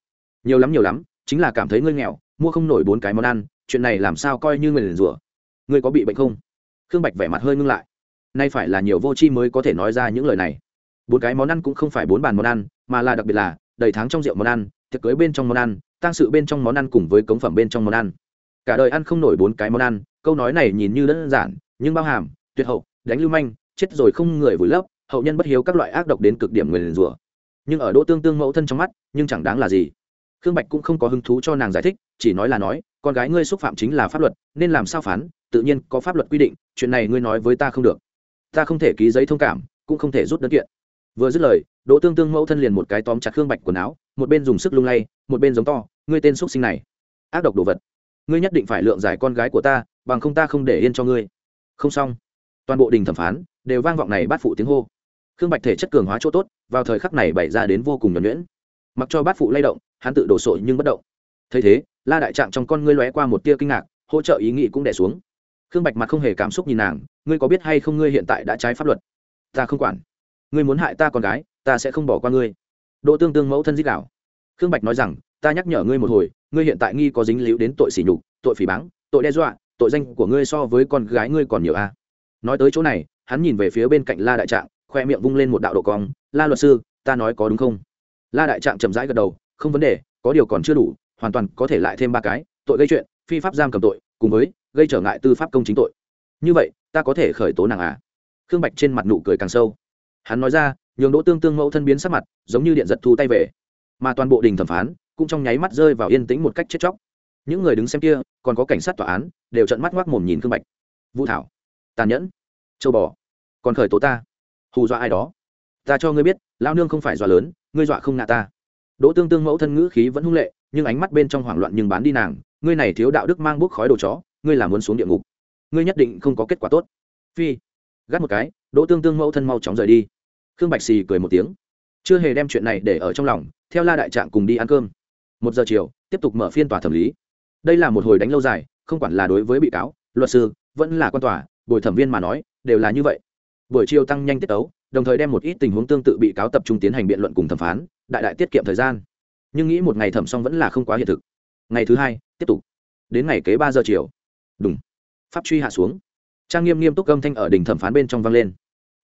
Nhiều lắm nhiều lắm, chính là cảm thấy ngươi nghèo, mua không nổi bốn cái món ăn, chuyện này làm sao coi như người liền rủa? Ngươi có bị bệnh không? Khương bạch vẻ mặt hơi ngưng lại. Nay phải là nhiều vô tri mới có thể nói ra những lời này. Bốn cái món ăn cũng không phải bốn bàn món ăn, mà là đặc biệt là đầy tháng trong rượu món ăn tiệc cưới bên trong món ăn tăng sự bên trong món ăn cùng với cống phẩm bên trong món ăn. Cả đời ăn không nổi bốn cái món ăn, câu nói này nhìn như đơn giản, nhưng bao hàm, tuyệt hậu, đánh lưu manh, chết rồi không người vùi lấp, hậu nhân bất hiếu các loại ác độc đến cực điểm người liền rủa. Nhưng ở đỗ tương tương mẫu thân trong mắt, nhưng chẳng đáng là gì. Khương bạch cũng không có hứng thú cho nàng giải thích, chỉ nói là nói, con gái ngươi xúc phạm chính là pháp luật, nên làm sao phán, tự nhiên có pháp luật quy định, chuyện này ngươi nói với ta không được. Ta không thể ký giấy thông cảm, cũng không thể rút đơn kiện. Vừa dứt lời, đỗ tương tương mẫu thân liền một cái tóm chặt khương bạch quần áo một bên dùng sức lung lay, một bên giống to, ngươi tên xúc sinh này, ác độc đồ vật. Ngươi nhất định phải lượng giải con gái của ta, bằng không ta không để yên cho ngươi. Không xong. Toàn bộ đình thẩm phán đều vang vọng này bát phụ tiếng hô. Khương bạch thể chất cường hóa chỗ tốt, vào thời khắc này bày ra đến vô cùng nhuẩn nhuyễn. Mặc cho bát phụ lay động, hắn tự đổ sội nhưng bất động. Thấy thế, la đại trạng trong con ngươi lóe qua một tia kinh ngạc, hỗ trợ ý nghĩ cũng đẻ xuống. Khương bạch mặt không hề cảm xúc nhìn nàng, ngươi có biết hay không ngươi hiện tại đã trái pháp luật? Ta không quản. Ngươi muốn hại ta con gái, ta sẽ không bỏ qua ngươi đỗ tương tương mẫu thân dích đạo khương bạch nói rằng, ta nhắc nhở ngươi một hồi, ngươi hiện tại nghi có dính líu đến tội sỉ nhục, tội phỉ báng, tội đe dọa, tội danh của ngươi so với con gái ngươi còn nhiều a. Nói tới chỗ này, hắn nhìn về phía bên cạnh la đại trạng, khoe miệng vung lên một đạo độ cong. La luật sư, ta nói có đúng không? La đại trạng chậm rãi gật đầu, không vấn đề, có điều còn chưa đủ, hoàn toàn có thể lại thêm ba cái, tội gây chuyện, phi pháp giam cầm tội, cùng với gây trở ngại tư pháp công chính tội. Như vậy, ta có thể khởi tố nàng à? Khương bạch trên mặt nụ cười càng sâu. Hắn nói ra nhường đỗ tương tương mẫu thân biến sắc mặt, giống như điện giật thu tay về. Mà toàn bộ đình thẩm phán cũng trong nháy mắt rơi vào yên tĩnh một cách chết chóc. Những người đứng xem kia, còn có cảnh sát tòa án, đều trận mắt ngoác mồm nhìn khương bạch. Vũ thảo, tàn nhẫn, châu bò, còn khởi tố ta. Hù dọa ai đó? Ta cho ngươi biết lao nương không phải dọa lớn, ngươi dọa không ngạ ta. Đỗ tương tương mẫu thân ngữ khí vẫn hung lệ, nhưng ánh mắt bên trong hoảng loạn nhưng bán đi nàng. Ngươi này thiếu đạo đức mang bút khói đồ chó, ngươi làm muốn xuống địa ngục. Ngươi nhất định không có kết quả tốt. Phi, gắt một cái, đỗ tương tương mẫu thân mau chóng rời đi khương bạch xì cười một tiếng. Chưa hề đem chuyện này để ở trong lòng, theo la đại trạng cùng đi ăn cơm. Một giờ chiều, tiếp tục mở phiên tòa thẩm lý. Đây là một hồi đánh lâu dài, không quản là đối với bị cáo, luật sư, vẫn là quan tòa, bồi thẩm viên mà nói, đều là như vậy. Buổi chiều tăng nhanh tiết tấu, đồng thời đem một ít tình huống tương tự bị cáo tập trung tiến hành biện luận cùng thẩm phán, đại đại tiết kiệm thời gian. Nhưng nghĩ một ngày thẩm xong vẫn là không quá hiện thực. Ngày thứ hai, tiếp tục. Đến ngày kế ba giờ chiều. Đúng pháp truy hạ xuống. Trang nghiêm nghiêm túc âm thanh ở đỉnh thẩm phán bên trong vang lên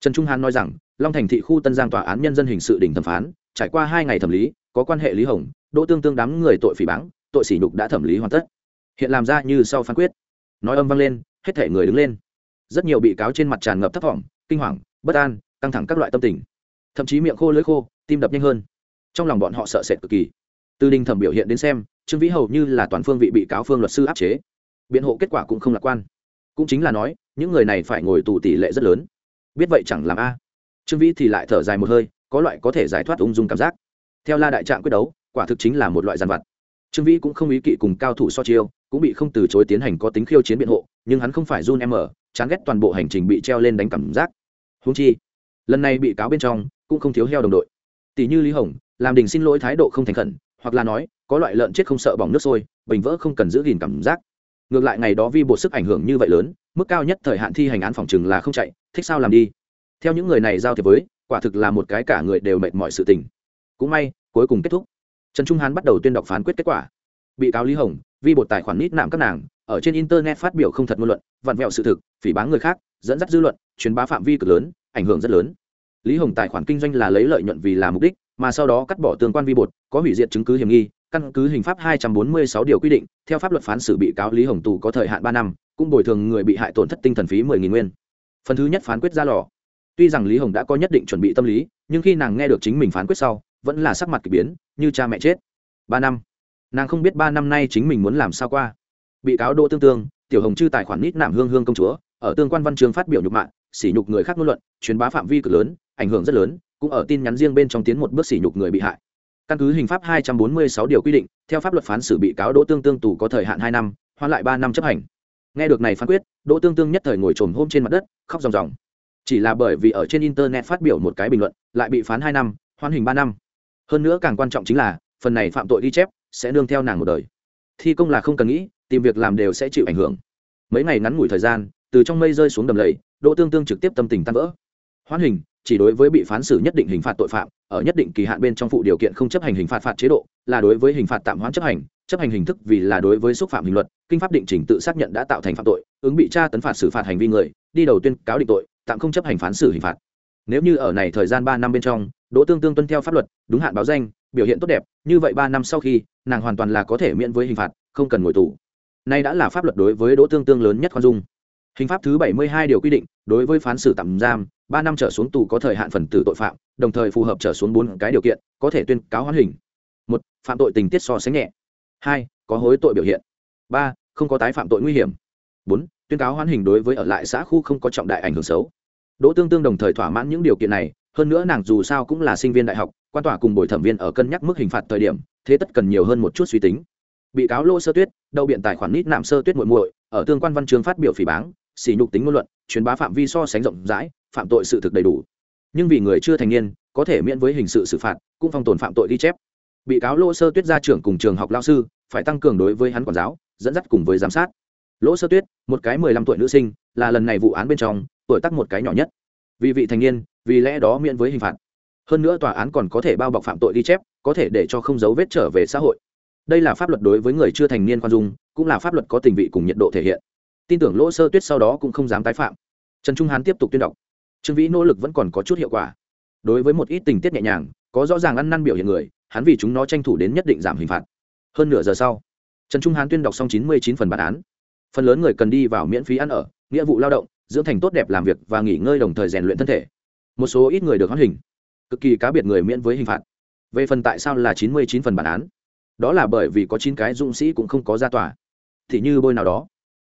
trần trung hán nói rằng, long thành thị khu tân giang tòa án nhân dân hình sự đỉnh thẩm phán, trải qua hai ngày thẩm lý, có quan hệ lý hồng, đỗ tương tương đám người tội phỉ báng, tội sỉ nhục đã thẩm lý hoàn tất. Hiện làm ra như sau phán quyết. Nói âm vang lên, hết thể người đứng lên. Rất nhiều bị cáo trên mặt tràn ngập thấp thỏm kinh hoàng, bất an, căng thẳng các loại tâm tình. Thậm chí miệng khô lưỡi khô, tim đập nhanh hơn. Trong lòng bọn họ sợ sệt cực kỳ. Từ đình thẩm biểu hiện đến xem, trương vĩ hầu như là toàn phương vị bị cáo phương luật sư áp chế. Biện hộ kết quả cũng không lạc quan. Cũng chính là nói, những người này phải ngồi tù tỷ lệ rất lớn biết vậy chẳng làm a. Trương vĩ thì lại thở dài một hơi, có loại có thể giải thoát ung dung cảm giác. Theo la đại trạng quyết đấu, quả thực chính là một loại giàn vật trương vĩ cũng không ý kỵ cùng cao thủ so chiêu, cũng bị không từ chối tiến hành có tính khiêu chiến biện hộ, nhưng hắn không phải run em ở, chán ghét toàn bộ hành trình bị treo lên đánh cảm giác. Húng chi, lần này bị cáo bên trong, cũng không thiếu heo đồng đội. Tỷ như lý hồng, làm đình xin lỗi thái độ không thành khẩn, hoặc là nói, có loại lợn chết không sợ bỏng nước sôi, bình vỡ không cần giữ gìn cảm giác. Ngược lại ngày đó vi bột sức ảnh hưởng như vậy lớn mức cao nhất thời hạn thi hành án phòng chừng là không chạy, thích sao làm đi. Theo những người này giao thiệp với, quả thực là một cái cả người đều mệt mọi sự tình. Cũng may, cuối cùng kết thúc. Trần trung hán bắt đầu tuyên đọc phán quyết kết quả. Bị cáo lý hồng, vi bột tài khoản nít nạm các nàng, ở trên internet phát biểu không thật ngôn luận, vặn vẹo sự thực, phỉ báng người khác, dẫn dắt dư luận, truyền bá phạm vi cực lớn, ảnh hưởng rất lớn. Lý hồng tài khoản kinh doanh là lấy lợi nhuận vì là mục đích, mà sau đó cắt bỏ tương quan vi bột, có hủy diệt chứng cứ hiểm nghi căn cứ hình pháp 246 điều quy định, theo pháp luật phán xử bị cáo lý hồng tù có thời hạn ba năm, cũng bồi thường người bị hại tổn thất tinh thần phí 10.000 nguyên. Phần thứ nhất phán quyết ra lò. Tuy rằng lý hồng đã có nhất định chuẩn bị tâm lý, nhưng khi nàng nghe được chính mình phán quyết sau, vẫn là sắc mặt kỳ biến, như cha mẹ chết. Ba năm. Nàng không biết ba năm nay chính mình muốn làm sao qua. Bị cáo đỗ tương tương, tiểu hồng chư tài khoản nít nạm hương hương công chúa, ở tương quan văn chương phát biểu nhục mạ, sỉ nhục người khác ngôn luận, truyền bá phạm vi cực lớn, ảnh hưởng rất lớn, cũng ở tin nhắn riêng bên trong tiến một bước sỉ nhục người bị hại căn cứ hình pháp 246 điều quy định, theo pháp luật phán xử bị cáo đỗ tương tương tù có thời hạn hai năm hoãn lại ba năm chấp hành. Nghe được này phán quyết, đỗ tương tương nhất thời ngồi trồm hôm trên mặt đất, khóc ròng ròng. Chỉ là bởi vì ở trên internet phát biểu một cái bình luận, lại bị phán hai năm hoãn hình ba năm. Hơn nữa càng quan trọng chính là, phần này phạm tội ghi chép sẽ nương theo nàng một đời. Thi công là không cần nghĩ, tìm việc làm đều sẽ chịu ảnh hưởng. Mấy ngày ngắn ngủi thời gian, từ trong mây rơi xuống đầm lầy, đỗ tương tương trực tiếp tâm tình tan vỡ. Hoãn hình chỉ đối với bị phán xử nhất định hình phạt tội phạm, ở nhất định kỳ hạn bên trong phụ điều kiện không chấp hành hình phạt phạt chế độ, là đối với hình phạt tạm hoãn chấp hành chấp hành hình thức vì là đối với xúc phạm hình luật, kinh pháp định trình tự xác nhận đã tạo thành phạm tội, ứng bị tra tấn phạt xử phạt hành vi người, đi đầu tuyên cáo định tội, tạm không chấp hành phán xử hình phạt. Nếu như ở này thời gian ba năm bên trong, đỗ tương tương tuân theo pháp luật, đúng hạn báo danh, biểu hiện tốt đẹp, như vậy ba năm sau khi, nàng hoàn toàn là có thể miễn với hình phạt, không cần ngồi tù. Nay đã là pháp luật đối với đỗ tương tương lớn nhất khoan dung hình pháp thứ bảy mươi hai điều quy định, đối với phán xử tạm giam, ba năm trở xuống tù có thời hạn phần tử tội phạm, đồng thời phù hợp trở xuống bốn cái điều kiện, có thể tuyên cáo hoán hình. Một, phạm tội tình tiết so sánh nhẹ. Hai, có hối tội biểu hiện. Ba, không có tái phạm tội nguy hiểm. Bốn, tuyên cáo hoán hình đối với ở lại xã khu không có trọng đại ảnh hưởng xấu. Đỗ tương tương đồng thời thỏa mãn những điều kiện này, hơn nữa nàng dù sao cũng là sinh viên đại học, quan tòa cùng bồi thẩm viên ở cân nhắc mức hình phạt thời điểm, thế tất cần nhiều hơn một chút suy tính. Bị cáo lô sơ tuyết, đậu biện tài khoản nít nạm sơ tuyết muội muội, ở tương quan văn chương phát biểu phỉ báng xỉ nhục tính ngôn luận, truyền bá phạm vi so sánh rộng rãi, phạm tội sự thực đầy đủ. Nhưng vì người chưa thành niên, có thể miễn với hình sự xử phạt, cũng phong tồn phạm tội ghi chép. Bị cáo Lỗ sơ tuyết ra trưởng cùng trường học lao sư, phải tăng cường đối với hắn quản giáo, dẫn dắt cùng với giám sát. Lỗ sơ tuyết, một cái mười lăm tuổi nữ sinh, là lần này vụ án bên trong, tuổi tắc một cái nhỏ nhất. Vì vị thành niên, vì lẽ đó miễn với hình phạt. Hơn nữa tòa án còn có thể bao bọc phạm tội ghi chép, có thể để cho không dấu vết trở về xã hội. Đây là pháp luật đối với người chưa thành niên khoan dung, cũng là pháp luật có tình vị cùng nhiệt độ thể hiện tin tưởng lỗ sơ tuyết sau đó cũng không dám tái phạm. Trần trung hán tiếp tục tuyên đọc. Trương vĩ nỗ lực vẫn còn có chút hiệu quả. Đối với một ít tình tiết nhẹ nhàng, có rõ ràng ăn năn biểu hiện người, hắn vì chúng nó tranh thủ đến nhất định giảm hình phạt. Hơn nửa giờ sau, trần trung hán tuyên đọc xong chín mươi chín phần bản án. Phần lớn người cần đi vào miễn phí ăn ở, nghĩa vụ lao động, dưỡng thành tốt đẹp làm việc và nghỉ ngơi đồng thời rèn luyện thân thể. Một số ít người được hoãn hình, cực kỳ cá biệt người miễn với hình phạt. Về phần tại sao là chín mươi chín phần bản án, đó là bởi vì có chín cái dũng sĩ cũng không có ra tòa. Thì như bôi nào đó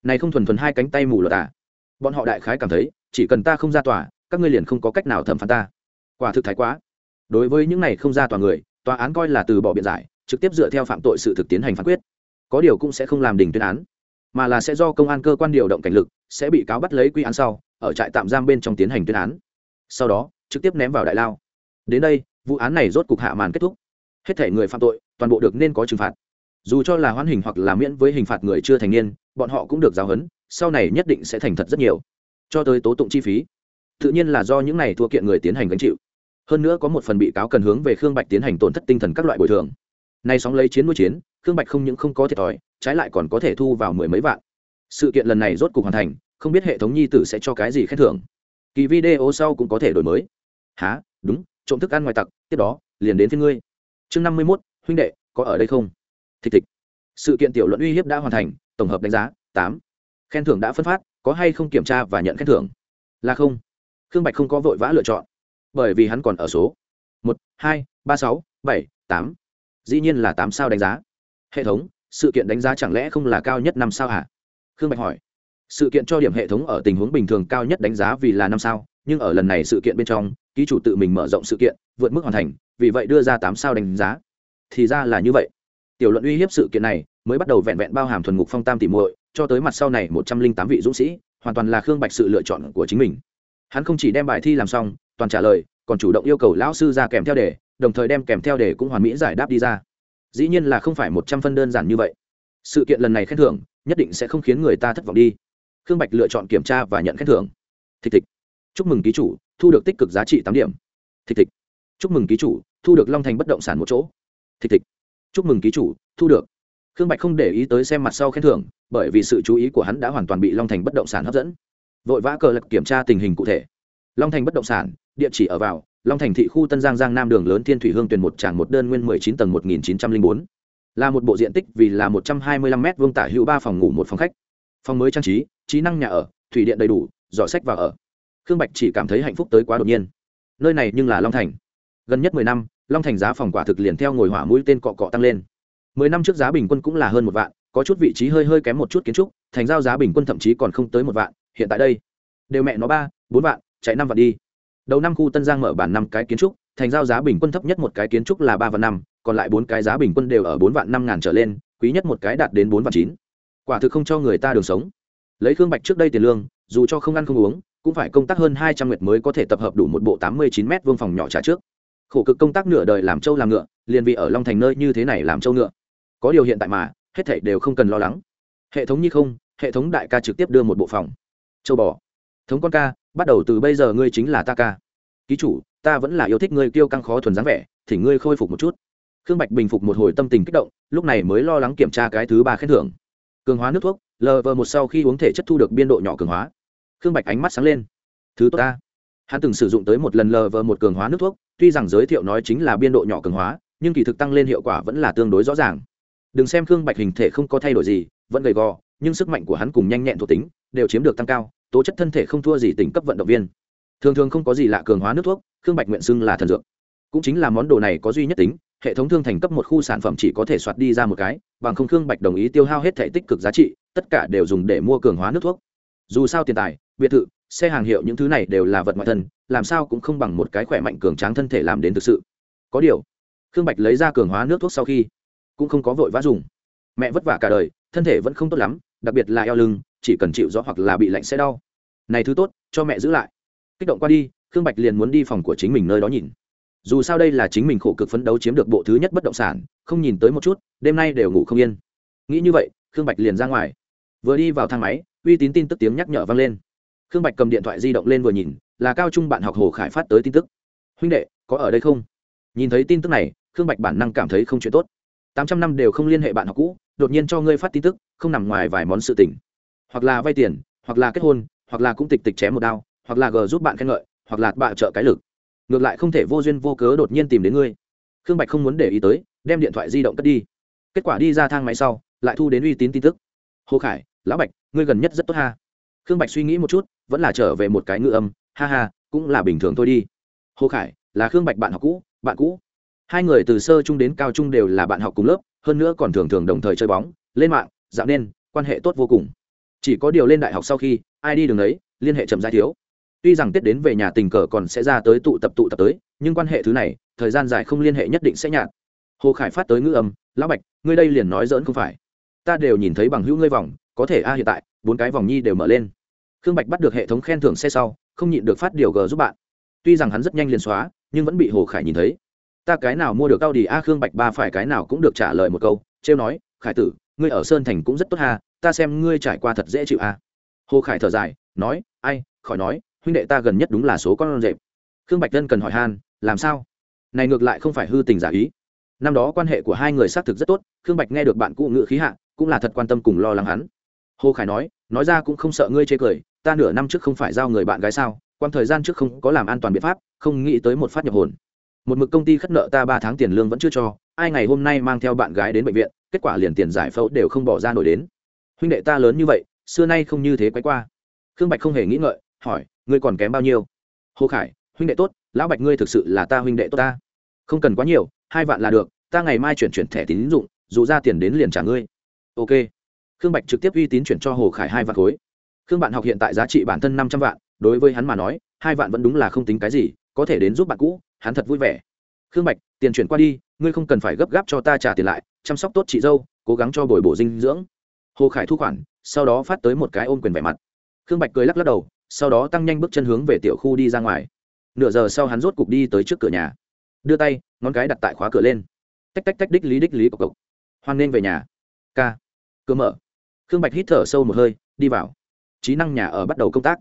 này không thuần thuần hai cánh tay mù lợt à. Bọn họ đại khái cảm thấy, chỉ cần ta không ra tòa, các ngươi liền không có cách nào thẩm phán ta. Quả thực thái quá. Đối với những này không ra tòa người, tòa án coi là từ bỏ biện giải, trực tiếp dựa theo phạm tội sự thực tiến hành phán quyết. Có điều cũng sẽ không làm đình tuyên án, mà là sẽ do công an cơ quan điều động cảnh lực, sẽ bị cáo bắt lấy quy án sau, ở trại tạm giam bên trong tiến hành tuyên án. Sau đó, trực tiếp ném vào đại lao. Đến đây, vụ án này rốt cục hạ màn kết thúc. Hết thể người phạm tội, toàn bộ được nên có trừng phạt dù cho là hoãn hình hoặc là miễn với hình phạt người chưa thành niên, bọn họ cũng được giáo huấn, sau này nhất định sẽ thành thật rất nhiều. Cho tới tố tụng chi phí, tự nhiên là do những này thua kiện người tiến hành gánh chịu. Hơn nữa có một phần bị cáo cần hướng về khương bạch tiến hành tổn thất tinh thần các loại bồi thường. Nay sóng lấy chiến nuôi chiến, khương bạch không những không có thiệt thòi, trái lại còn có thể thu vào mười mấy vạn. Sự kiện lần này rốt cuộc hoàn thành, không biết hệ thống nhi tử sẽ cho cái gì khen thưởng. Kỳ video sau cũng có thể đổi mới. Há đúng, trộm thức ăn ngoài tặc, tiếp đó, liền đến phía ngươi. Chương năm mươi mốt, huynh đệ, có ở đây không? Thịch thịch. Sự kiện tiểu luận uy hiếp đã hoàn thành, tổng hợp đánh giá, tám. Khen thưởng đã phân phát, có hay không kiểm tra và nhận khen thưởng? Là không. Khương bạch không có vội vã lựa chọn, bởi vì hắn còn ở số. Một, hai, ba, sáu, bảy, tám. Dĩ nhiên là tám sao đánh giá. Hệ thống, sự kiện đánh giá chẳng lẽ không là cao nhất năm sao hả? Khương bạch hỏi. Sự kiện cho điểm hệ thống ở tình huống bình thường cao nhất đánh giá vì là năm sao, nhưng ở lần này sự kiện bên trong, ký chủ tự mình mở rộng sự kiện, vượt mức hoàn thành, vì vậy đưa ra tám sao đánh giá. Thì ra là như vậy tiểu luận uy hiếp sự kiện này, mới bắt đầu vẹn vẹn bao hàm thuần ngục phong tam tỉ muội, cho tới mặt sau này một trăm linh tám vị dũng sĩ, hoàn toàn là khương bạch sự lựa chọn của chính mình. Hắn không chỉ đem bài thi làm xong, toàn trả lời, còn chủ động yêu cầu lão sư ra kèm theo đề, đồng thời đem kèm theo đề cũng hoàn mỹ giải đáp đi ra. Dĩ nhiên là không phải một trăm phân đơn giản như vậy. Sự kiện lần này khen thưởng, nhất định sẽ không khiến người ta thất vọng đi. Khương bạch lựa chọn kiểm tra và nhận khen thưởng. Thịch thịch. Chúc mừng ký chủ, thu được tích cực giá trị tám điểm. Thịch thịch. Chúc mừng ký chủ, thu được long thành bất động sản một chỗ. Thịch thịch chúc mừng ký chủ, thu được. Khương bạch không để ý tới xem mặt sau khen thưởng, bởi vì sự chú ý của hắn đã hoàn toàn bị long thành bất động sản hấp dẫn. Vội vã cờ lật kiểm tra tình hình cụ thể. Long thành bất động sản, địa chỉ ở vào, long thành thị khu tân giang giang nam đường lớn thiên thủy hương tuyển một tràng một đơn nguyên mười chín tầng một nghìn chín trăm linh bốn. Là một bộ diện tích vì là một trăm hai mươi lăm m vương tả hữu ba phòng ngủ một phòng khách. Phòng mới trang trí trí năng nhà ở, thủy điện đầy đủ, giỏ sách và ở. Khương bạch chỉ cảm thấy hạnh phúc tới quá đột nhiên. Nơi này nhưng là long thành. Gần nhất mười năm long thành giá phòng quả thực liền theo ngồi hỏa mũi tên cọ cọ tăng lên. Mười năm trước giá bình quân cũng là hơn một vạn, có chút vị trí hơi hơi kém một chút kiến trúc, thành giao giá bình quân thậm chí còn không tới một vạn, hiện tại đây, đều mẹ nó ba, bốn vạn, chạy năm vạn đi. Đầu năm khu tân giang mở bản năm cái kiến trúc, thành giao giá bình quân thấp nhất một cái kiến trúc là ba vạn năm, còn lại bốn cái giá bình quân đều ở bốn vạn năm ngàn trở lên, quý nhất một cái đạt đến bốn vạn chín. Quả thực không cho người ta đường sống. Lấy khương bạch trước đây tiền lương, dù cho không ăn không uống, cũng phải công tác hơn hai trăm nguyệt mới có thể tập hợp đủ một bộ tám mươi chín m vương phòng nhỏ trả trước khổ cực công tác nửa đời làm trâu làm ngựa, liền vì ở long thành nơi như thế này làm trâu ngựa. Có điều hiện tại mà, hết thảy đều không cần lo lắng. Hệ thống như không, hệ thống đại ca trực tiếp đưa một bộ phòng. Châu bò. Thống con ca, bắt đầu từ bây giờ ngươi chính là ta ca. Ký chủ, ta vẫn là yêu thích ngươi kêu căng khó thuần dáng vẻ, thì ngươi khôi phục một chút. Khương bạch bình phục một hồi tâm tình kích động, lúc này mới lo lắng kiểm tra cái thứ ba khen thưởng. Cường hóa nước thuốc lv một sau khi uống thể chất thu được biên độ nhỏ cường hóa. Khương bạch ánh mắt sáng lên. Thứ tốt ta hắn từng sử dụng tới một lần lv một cường hóa nước thuốc, tuy rằng giới thiệu nói chính là biên độ nhỏ cường hóa, nhưng kỳ thực tăng lên hiệu quả vẫn là tương đối rõ ràng. Đừng xem khương bạch hình thể không có thay đổi gì, vẫn gầy gò, nhưng sức mạnh của hắn cùng nhanh nhẹn thuộc tính đều chiếm được tăng cao, tố chất thân thể không thua gì tỉnh cấp vận động viên. Thường thường không có gì lạ cường hóa nước thuốc, khương bạch nguyện xưng là thần dược. Cũng chính là món đồ này có duy nhất tính, hệ thống thương thành cấp một khu sản phẩm chỉ có thể soạt đi ra một cái, bằng không khương bạch đồng ý tiêu hao hết thể tích cực giá trị, tất cả đều dùng để mua cường hóa nước thuốc. Dù sao tiền tài biệt thự, xe hàng hiệu những thứ này đều là vật ngoại thân, làm sao cũng không bằng một cái khỏe mạnh cường tráng thân thể làm đến thực sự. Có điều, khương bạch lấy ra cường hóa nước thuốc sau khi, cũng không có vội vã dùng. Mẹ vất vả cả đời, thân thể vẫn không tốt lắm, đặc biệt là eo lưng, chỉ cần chịu rõ hoặc là bị lạnh sẽ đau. Này thứ tốt, cho mẹ giữ lại. Kích động qua đi, khương bạch liền muốn đi phòng của chính mình nơi đó nhìn. Dù sao đây là chính mình khổ cực phấn đấu chiếm được bộ thứ nhất bất động sản, không nhìn tới một chút, đêm nay đều ngủ không yên. Nghĩ như vậy, khương bạch liền ra ngoài. Vừa đi vào thang máy, uy tín tin tức tiếng nhắc nhở vang lên khương bạch cầm điện thoại di động lên vừa nhìn, là cao trung bạn học hồ khải phát tới tin tức. Huynh đệ, có ở đây không? Nhìn thấy tin tức này, khương bạch bản năng cảm thấy không chuyện tốt. Tám trăm năm đều không liên hệ bạn học cũ, đột nhiên cho ngươi phát tin tức, không nằm ngoài vài món sự tình. Hoặc là vay tiền, hoặc là kết hôn, hoặc là cũng tịch tịch chém một đao, hoặc là g giúp bạn khen ngợi, hoặc là bạo trợ cái lực. Ngược lại không thể vô duyên vô cớ đột nhiên tìm đến ngươi. Khương bạch không muốn để ý tới, đem điện thoại di động cất đi. Kết quả đi ra thang máy sau, lại thu đến uy tín tin tức. Hồ khải, lão bạch, ngươi gần nhất rất tốt ha khương bạch suy nghĩ một chút, vẫn là trở về một cái ngữ âm, ha ha, cũng là bình thường thôi đi. Hồ khải, là khương bạch bạn học cũ, bạn cũ. Hai người từ sơ trung đến cao trung đều là bạn học cùng lớp, hơn nữa còn thường thường đồng thời chơi bóng, lên mạng, dạo nên, quan hệ tốt vô cùng. Chỉ có điều lên đại học sau khi, ai đi đường ấy liên hệ chậm dài thiếu. Tuy rằng tết đến về nhà tình cờ còn sẽ ra tới tụ tập tụ tập tới, nhưng quan hệ thứ này, thời gian dài không liên hệ nhất định sẽ nhạt. Hồ khải phát tới ngữ âm, lão bạch, ngươi đây liền nói dỡn không phải. Ta đều nhìn thấy bằng hữu ngươi vòng, có thể a hiện tại bốn cái vòng nhi đều mở lên. Khương bạch bắt được hệ thống khen thưởng xe sau, không nhịn được phát điều g giúp bạn. Tuy rằng hắn rất nhanh liền xóa, nhưng vẫn bị hồ khải nhìn thấy. Ta cái nào mua được cao đi a khương bạch, ba phải cái nào cũng được trả lời một câu, trêu nói, khải tử, ngươi ở sơn thành cũng rất tốt ha, ta xem ngươi trải qua thật dễ chịu a. Hồ khải thở dài, nói, ai, khỏi nói, huynh đệ ta gần nhất đúng là số con rệp. Khương bạch dân cần hỏi han, làm sao? Này ngược lại không phải hư tình giả ý. Năm đó quan hệ của hai người xác thực rất tốt, khương bạch nghe được bạn cụ ngự khí hạ, cũng là thật quan tâm cùng lo lắng hắn. Hồ khải nói nói ra cũng không sợ ngươi chê cười, ta nửa năm trước không phải giao người bạn gái sao quan thời gian trước không có làm an toàn biện pháp, không nghĩ tới một phát nhập hồn. Một mực công ty khất nợ ta ba tháng tiền lương vẫn chưa cho, ai ngày hôm nay mang theo bạn gái đến bệnh viện, kết quả liền tiền giải phẫu đều không bỏ ra nổi đến. Huynh đệ ta lớn như vậy, xưa nay không như thế quay qua. Khương bạch không hề nghĩ ngợi, hỏi, ngươi còn kém bao nhiêu? Hồ khải, huynh đệ tốt, lão bạch ngươi thực sự là ta huynh đệ tốt ta. Không cần quá nhiều, hai vạn là được, ta ngày mai chuyển chuyển thẻ tín dụng, dù ra tiền đến liền trả ngươi. Ok khương bạch trực tiếp uy tín chuyển cho hồ khải hai vạn khối. Khương bạn học hiện tại giá trị bản thân năm trăm vạn, đối với hắn mà nói, hai vạn vẫn đúng là không tính cái gì, có thể đến giúp bạn cũ, hắn thật vui vẻ. Khương bạch, tiền chuyển qua đi, ngươi không cần phải gấp gáp cho ta trả tiền lại, chăm sóc tốt chị dâu, cố gắng cho bồi bổ dinh dưỡng. Hồ khải thu khoản, sau đó phát tới một cái ôm quyền vẻ mặt. Khương bạch cười lắc lắc đầu, sau đó tăng nhanh bước chân hướng về tiểu khu đi ra ngoài. Nửa giờ sau hắn rốt cục đi tới trước cửa nhà. Đưa tay, ngón cái đặt tại khóa cửa lên. Tách tách tách đích lý đích lý cộc cộc hoan nên về nhà. K cơ mở khương bạch hít thở sâu một hơi, đi vào. Trí năng nhà ở bắt đầu công tác.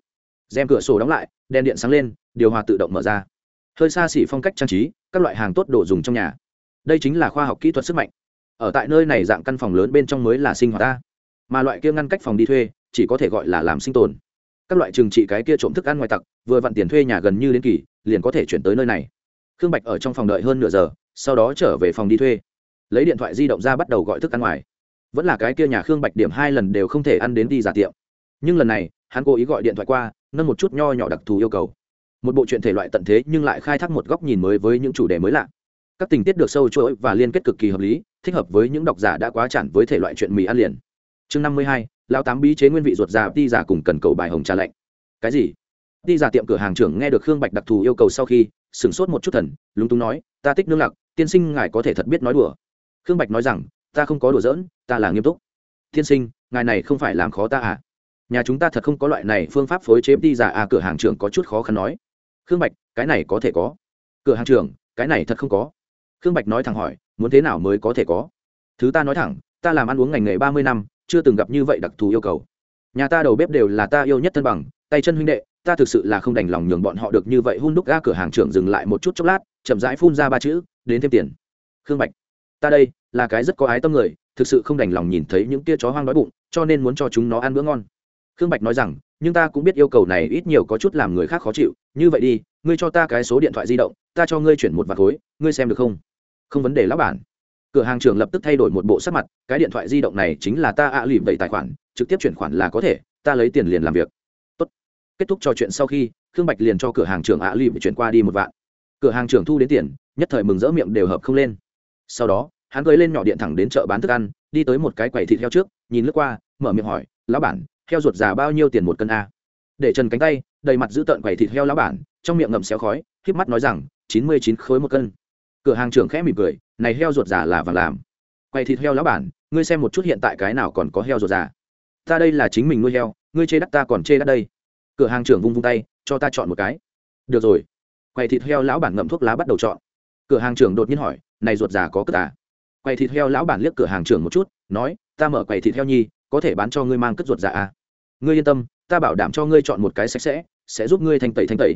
Rèm cửa sổ đóng lại, đèn điện sáng lên, điều hòa tự động mở ra. Hơi xa xỉ phong cách trang trí, các loại hàng tốt đồ dùng trong nhà. Đây chính là khoa học kỹ thuật sức mạnh. Ở tại nơi này dạng căn phòng lớn bên trong mới là sinh hoạt ta. Mà loại kia ngăn cách phòng đi thuê, chỉ có thể gọi là làm sinh tồn. Các loại trừng trị cái kia trộm thức ăn ngoài tặc, vừa vặn tiền thuê nhà gần như đến kỳ, liền có thể chuyển tới nơi này. Khương bạch ở trong phòng đợi hơn nửa giờ, sau đó trở về phòng đi thuê. Lấy điện thoại di động ra bắt đầu gọi thức ăn ngoài vẫn là cái kia nhà khương bạch điểm hai lần đều không thể ăn đến đi giả tiệm. Nhưng lần này, hắn cố ý gọi điện thoại qua, nâng một chút nho nhỏ đặc thù yêu cầu. Một bộ chuyện thể loại tận thế nhưng lại khai thác một góc nhìn mới với những chủ đề mới lạ. Các tình tiết được sâu chuỗi và liên kết cực kỳ hợp lý, thích hợp với những độc giả đã quá chản với thể loại chuyện mì ăn liền. Chương năm mươi hai lao tám bí chế nguyên vị ruột già đi giả cùng cần cầu bài hồng trà lạnh. Cái gì? Đi giả tiệm cửa hàng trưởng nghe được khương bạch đặc thù yêu cầu sau khi, sửng sốt một chút thần, lúng túng nói, ta thích nương lặc, tiên sinh ngài có thể thật biết nói đùa. Khương bạch nói rằng ta không có đùa giỡn, ta là nghiêm túc. Tiên sinh, ngài này không phải làm khó ta à? Nhà chúng ta thật không có loại này phương pháp phối chế đi giả à cửa hàng trưởng có chút khó khăn nói. Khương bạch, cái này có thể có. Cửa hàng trưởng, cái này thật không có. Khương bạch nói thẳng hỏi, muốn thế nào mới có thể có? Thứ ta nói thẳng, ta làm ăn uống ngành nghề ba mươi năm, chưa từng gặp như vậy đặc thù yêu cầu. Nhà ta đầu bếp đều là ta yêu nhất thân bằng, tay chân huynh đệ, ta thực sự là không đành lòng nhường bọn họ được như vậy hun đúc ga cửa hàng trưởng dừng lại một chút chốc lát, chậm rãi phun ra ba chữ, đến thêm tiền. Khương bạch ta đây là cái rất có ái tâm người, thực sự không đành lòng nhìn thấy những tia chó hoang đói bụng, cho nên muốn cho chúng nó ăn bữa ngon. Khương bạch nói rằng, nhưng ta cũng biết yêu cầu này ít nhiều có chút làm người khác khó chịu. Như vậy đi, ngươi cho ta cái số điện thoại di động, ta cho ngươi chuyển một vạt khối, ngươi xem được không? Không vấn đề lắp bản. Cửa hàng trưởng lập tức thay đổi một bộ sắc mặt, cái điện thoại di động này chính là ta ạ à lìm vậy tài khoản, trực tiếp chuyển khoản là có thể, ta lấy tiền liền làm việc. Tốt. kết thúc trò chuyện sau khi, khương bạch liền cho cửa hàng trưởng ạ à lìm chuyển qua đi một vạn. Cửa hàng trưởng thu đến tiền, nhất thời mừng rỡ miệng đều hợp không lên sau đó, hắn cưới lên nhỏ điện thẳng đến chợ bán thức ăn, đi tới một cái quầy thịt heo trước, nhìn lướt qua, mở miệng hỏi, lão bản, heo ruột già bao nhiêu tiền một cân a? Để trần cánh tay, đầy mặt giữ tợn quầy thịt heo lão bản, trong miệng ngậm xéo khói, híp mắt nói rằng, chín mươi chín khối một cân. Cửa hàng trưởng khẽ mỉm cười, này heo ruột già là vàng làm. Quầy thịt heo lão bản, ngươi xem một chút hiện tại cái nào còn có heo ruột già. Ta đây là chính mình nuôi heo, ngươi chê đắt ta còn chê đắt đây. Cửa hàng trưởng vung vung tay, cho ta chọn một cái. Được rồi. Quầy thịt heo lão bản ngậm thuốc lá bắt đầu chọn. Cửa hàng trưởng đột nhiên hỏi này ruột già có cất à? Quầy thịt heo lão bản liếc cửa hàng trưởng một chút, nói, ta mở quầy thịt heo nhi, có thể bán cho ngươi mang cất ruột già à? Ngươi yên tâm, ta bảo đảm cho ngươi chọn một cái sạch sẽ sẽ giúp ngươi thanh tẩy thanh tẩy.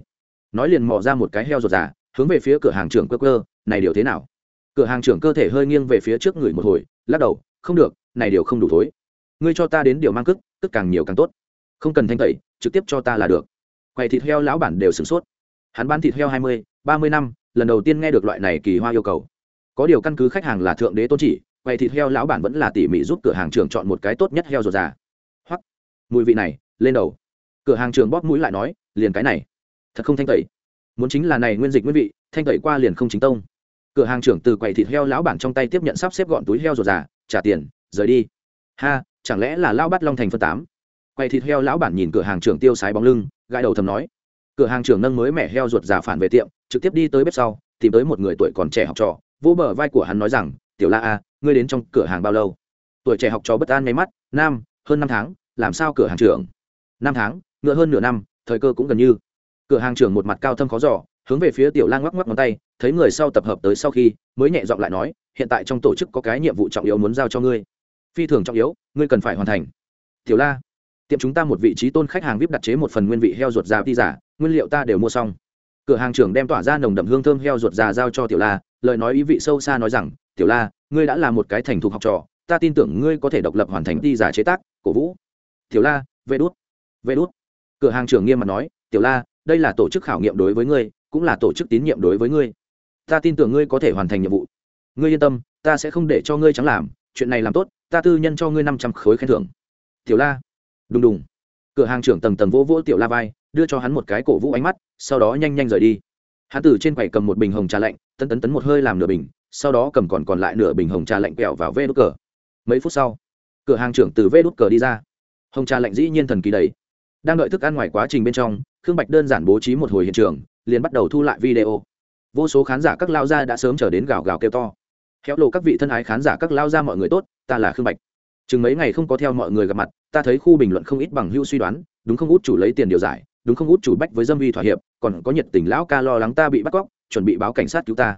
Nói liền mò ra một cái heo ruột già, hướng về phía cửa hàng trưởng cơ cơ này điều thế nào? Cửa hàng trưởng cơ thể hơi nghiêng về phía trước người một hồi, lắc đầu, không được, này điều không đủ thối. Ngươi cho ta đến điều mang cức tức càng nhiều càng tốt. Không cần thanh tẩy, trực tiếp cho ta là được. Quầy thịt heo lão bản đều sửng sốt. Hắn bán thịt heo hai mươi, ba mươi năm, lần đầu tiên nghe được loại này kỳ hoa yêu cầu có điều căn cứ khách hàng là thượng đế tôn chỉ, quầy thịt heo lão bản vẫn là tỉ mỉ giúp cửa hàng trưởng chọn một cái tốt nhất heo ruột già. Hoặc mùi vị này, lên đầu. Cửa hàng trưởng bóp mũi lại nói, liền cái này. Thật không thanh tẩy. Muốn chính là này nguyên dịch nguyên vị, thanh tẩy qua liền không chính tông. Cửa hàng trưởng từ quầy thịt heo lão bản trong tay tiếp nhận sắp xếp gọn túi heo ruột già, trả tiền, rời đi. Ha, chẳng lẽ là lao bắt long thành phân tám? Quầy thịt heo lão bản nhìn cửa hàng trưởng tiêu sái bóng lưng, gãi đầu thầm nói. Cửa hàng trưởng nâng mới mẻ heo ruột già phản về tiệm, trực tiếp đi tới bếp sau, tìm tới một người tuổi còn trẻ học trò vỗ bờ vai của hắn nói rằng, tiểu la a, ngươi đến trong cửa hàng bao lâu? Tuổi trẻ học trò bất an nháy mắt, nam, hơn năm tháng, làm sao cửa hàng trưởng? Năm tháng, ngựa hơn nửa năm, thời cơ cũng gần như. Cửa hàng trưởng một mặt cao thâm khó giỏ hướng về phía tiểu lang ngoắc ngoắc ngón tay, thấy người sau tập hợp tới sau khi, mới nhẹ giọng lại nói, hiện tại trong tổ chức có cái nhiệm vụ trọng yếu muốn giao cho ngươi. Phi thường trọng yếu, ngươi cần phải hoàn thành. Tiểu la, tiệm chúng ta một vị trí tôn khách hàng vip đặt chế một phần nguyên vị heo ruột già đi giả, nguyên liệu ta đều mua xong cửa hàng trưởng đem tỏa ra nồng đậm hương thơm heo ruột già giao cho tiểu la, lời nói ý vị sâu xa nói rằng, tiểu la, ngươi đã là một cái thành thục học trò, ta tin tưởng ngươi có thể độc lập hoàn thành đi giả chế tác, cổ vũ. Tiểu la vê đút vê đút. Cửa hàng trưởng nghiêm mặt nói, tiểu la, đây là tổ chức khảo nghiệm đối với ngươi, cũng là tổ chức tín nhiệm đối với ngươi. Ta tin tưởng ngươi có thể hoàn thành nhiệm vụ. Ngươi yên tâm, ta sẽ không để cho ngươi trắng làm, chuyện này làm tốt, ta tư nhân cho ngươi năm trăm khối khen thưởng. Tiểu la. Đùng đùng. Cửa hàng trưởng tầng tầng vỗ vỗ tiểu la vai đưa cho hắn một cái cổ vũ ánh mắt, sau đó nhanh nhanh rời đi. Hắn từ trên quầy cầm một bình hồng trà lạnh, tấn tấn tấn một hơi làm nửa bình, sau đó cầm còn còn lại nửa bình hồng trà lạnh quẹo vào vê đốt cờ. Mấy phút sau, cửa hàng trưởng từ vê đốt cờ đi ra. Hồng trà lạnh dĩ nhiên thần kỳ đầy đang đợi thức ăn ngoài quá trình bên trong, khương bạch đơn giản bố trí một hồi hiện trường, liền bắt đầu thu lại video. Vô số khán giả các lao gia đã sớm trở đến gào gào kêu to. Khéo lộ các vị thân ái khán giả các lao gia mọi người tốt, ta là khương bạch. Chừng mấy ngày không có theo mọi người gặp mặt, ta thấy khu bình luận không ít bằng hưu suy đoán, đúng không út chủ lấy tiền điều giải đúng không? Út chủ bách với dâm vi thỏa hiệp, còn có nhiệt tình lão ca lo lắng ta bị bắt cóc, chuẩn bị báo cảnh sát cứu ta.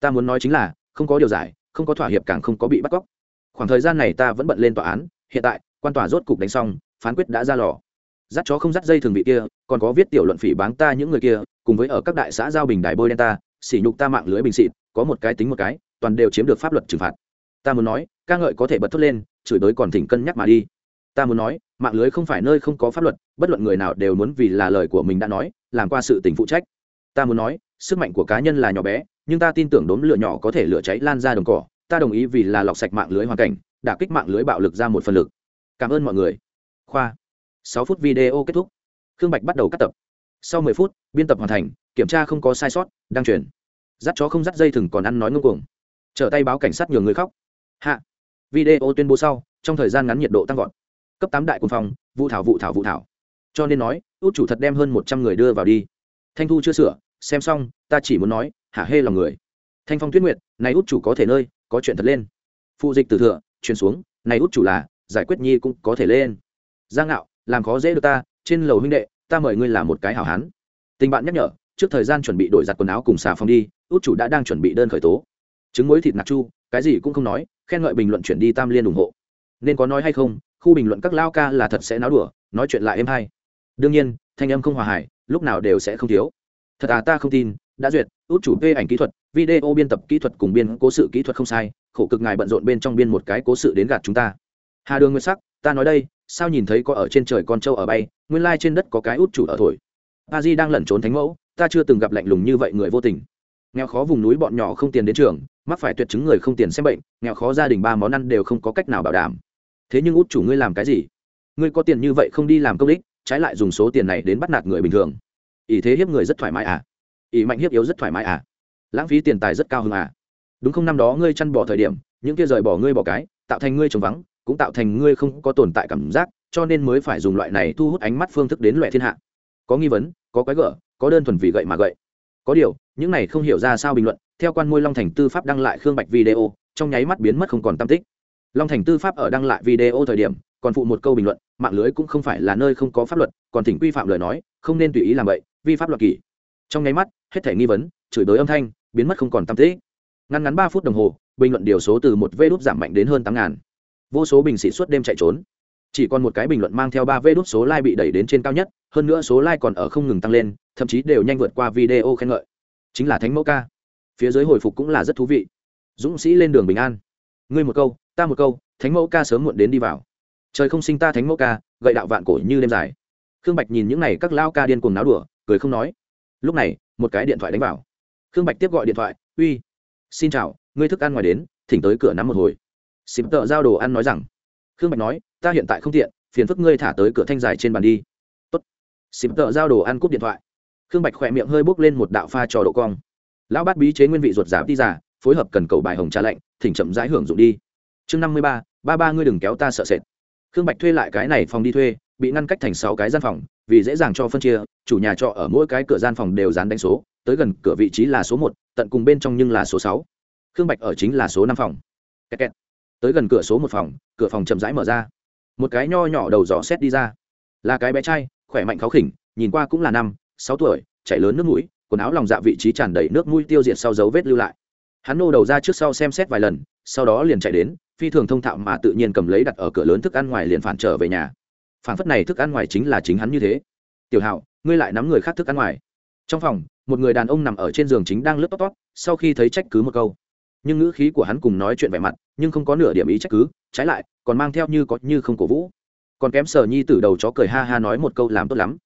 Ta muốn nói chính là, không có điều giải, không có thỏa hiệp càng không có bị bắt cóc. Khoảng thời gian này ta vẫn bận lên tòa án, hiện tại, quan tòa rốt cục đánh xong, phán quyết đã ra lò. Dắt chó không dắt dây thường vị kia, còn có viết tiểu luận phỉ báng ta những người kia, cùng với ở các đại xã giao bình đài bôi đen ta, sỉ nhục ta mạng lưới bình xịt, có một cái tính một cái, toàn đều chiếm được pháp luật trừng phạt. Ta muốn nói, ca ngợi có thể bật thốt lên, chửi tới còn thỉnh cân nhắc mà đi. Ta muốn nói mạng lưới không phải nơi không có pháp luật, bất luận người nào đều muốn vì là lời của mình đã nói, làm qua sự tình phụ trách. Ta muốn nói, sức mạnh của cá nhân là nhỏ bé, nhưng ta tin tưởng đốm lửa nhỏ có thể lửa cháy lan ra đồng cỏ. Ta đồng ý vì là lọc sạch mạng lưới hoàn cảnh, đả kích mạng lưới bạo lực ra một phần lực. Cảm ơn mọi người. Khoa. Sáu phút video kết thúc. Khương bạch bắt đầu cắt tập. Sau mười phút, biên tập hoàn thành, kiểm tra không có sai sót, đăng truyền. Dắt chó không dắt dây thừng còn ăn nói ngông cuồng. Trở tay báo cảnh sát nhiều người khóc. Hạ. Video tuyên bố sau, trong thời gian ngắn nhiệt độ tăng vọt cấp tám đại quân phòng vụ thảo vụ thảo vụ thảo. Cho nên nói, út chủ thật đem hơn một trăm người đưa vào đi. Thanh thu chưa sửa, xem xong, ta chỉ muốn nói, hả hê lòng người. Thanh phong tuyết nguyệt, này út chủ có thể nơi, có chuyện thật lên. Phụ dịch từ thừa truyền xuống, này út chủ là, giải quyết nhi cũng có thể lên. Giang ngạo, làm khó dễ được ta, trên lầu huynh đệ, ta mời ngươi làm một cái hảo hán. Tình bạn nhắc nhở, trước thời gian chuẩn bị đổi giặt quần áo cùng xà phòng đi, út chủ đã đang chuẩn bị đơn khởi tố. Trứng muối thịt nạc chu, cái gì cũng không nói, khen ngợi bình luận chuyển đi tam liên ủng hộ. Nên có nói hay không khu bình luận các lao ca là thật sẽ náo đùa, nói chuyện lại êm hay. Đương nhiên, thanh âm không hòa hải lúc nào đều sẽ không thiếu. Thật à ta không tin, đã duyệt, út chủ phê ảnh kỹ thuật, video biên tập kỹ thuật cùng biên cố sự kỹ thuật không sai, khổ cực ngài bận rộn bên trong biên một cái cố sự đến gạt chúng ta. Hà đường nguyên sắc, ta nói đây, sao nhìn thấy có ở trên trời con trâu ở bay, nguyên lai trên đất có cái út chủ ở thổi. A di đang lẩn trốn thánh mẫu, ta chưa từng gặp lạnh lùng như vậy người vô tình. Nghèo khó vùng núi bọn nhỏ không tiền đến trường, mắc phải tuyệt chứng người không tiền xem bệnh, nghèo khó gia đình ba món ăn đều không có cách nào bảo đảm thế nhưng út chủ ngươi làm cái gì? Ngươi có tiền như vậy không đi làm công đích trái lại dùng số tiền này đến bắt nạt người bình thường. Ỷ thế hiếp người rất thoải mái à? Ỷ mạnh hiếp yếu rất thoải mái à? Lãng phí tiền tài rất cao hơn à? Đúng không năm đó ngươi chăn bỏ thời điểm, những kia rời bỏ ngươi bỏ cái, tạo thành ngươi trống vắng, cũng tạo thành ngươi không có tồn tại cảm giác, cho nên mới phải dùng loại này thu hút ánh mắt phương thức đến loại thiên hạ. Có nghi vấn, có quái gở, có đơn thuần vì gậy mà gậy. Có điều, những này không hiểu ra sao bình luận, theo quan môi long thành tư pháp đăng lại khương bạch video, trong nháy mắt biến mất không còn tam tích long thành tư pháp ở đăng lại video thời điểm, còn phụ một câu bình luận, mạng lưới cũng không phải là nơi không có pháp luật, còn thỉnh quy phạm lời nói, không nên tùy ý làm vậy vi pháp luật kỷ. Trong nháy mắt, hết thể nghi vấn, chửi bới âm thanh, biến mất không còn tam thế. ngăn ngắn ba phút đồng hồ, bình luận điều số từ một vê đốt giảm mạnh đến hơn tám ngàn. Vô số bình sĩ suốt đêm chạy trốn. Chỉ còn một cái bình luận mang theo ba vê đốt số like bị đẩy đến trên cao nhất, hơn nữa số like còn ở không ngừng tăng lên, thậm chí đều nhanh vượt qua video khen ngợi. Chính là thánh mẫu ca. Phía dưới hồi phục cũng là rất thú vị. Dũng sĩ lên đường bình an. Ngươi một câu ta một câu, thánh mẫu ca sớm muộn đến đi vào. Trời không sinh ta thánh mẫu ca, gậy đạo vạn cổ như đêm dài. Khương bạch nhìn những n à y các lao ca điên cuồng náo đùa, cười không nói. Lúc này, một cái điện thoại đánh vào. Khương bạch tiếp gọi điện thoại, uy, xin chào, ngươi thức ăn ngoài đến, thỉnh tới cửa nắm một hồi. Xịp tợ giao đồ ăn nói rằng. Khương bạch nói, ta hiện tại không tiện, phiền phức ngươi thả tới cửa thanh dài trên bàn đi. Tốt. xịp tợ giao đồ ăn cúp điện thoại. Khương bạch khỏe miệng hơi bốc lên một đạo pha trò độ cong. Lão bát bí chế nguyên vị ruột giả đi giả phối hợp cần cầu bài hồng trà lạnh, thỉnh chậm rãi hưởng dụng đi chương năm mươi ba ba ba ngươi đừng kéo ta sợ sệt. Khương bạch thuê lại cái này phòng đi thuê, bị ngăn cách thành sáu cái gian phòng, vì dễ dàng cho phân chia, chủ nhà trọ ở mỗi cái cửa gian phòng đều dán đánh số, tới gần cửa vị trí là số một, tận cùng bên trong nhưng là số sáu. Khương bạch ở chính là số năm phòng. Kẹt kẹt. tới gần cửa số một phòng, cửa phòng chậm rãi mở ra. Một cái nho nhỏ đầu giỏ xét đi ra. Là cái bé trai, khỏe mạnh kháo khỉnh, nhìn qua cũng là năm, sáu tuổi chạy lớn nước mũi, quần áo lòng dạ vị trí tràn đầy nước mũi tiêu diệt sau dấu vết lưu lại. Hắn nô đầu ra trước sau xem xét vài lần, sau đó liền chạy đến phi thường thông thạo mà tự nhiên cầm lấy đặt ở cửa lớn thức ăn ngoài liền phản trở về nhà. Phản phất này thức ăn ngoài chính là chính hắn như thế. Tiểu hạo, ngươi lại nắm người khác thức ăn ngoài. Trong phòng, một người đàn ông nằm ở trên giường chính đang lướt tóc tót sau khi thấy trách cứ một câu. Nhưng ngữ khí của hắn cùng nói chuyện vẻ mặt, nhưng không có nửa điểm ý trách cứ, trái lại, còn mang theo như có như không cổ vũ. Còn kém sở nhi từ đầu chó cười ha ha nói một câu làm tốt lắm.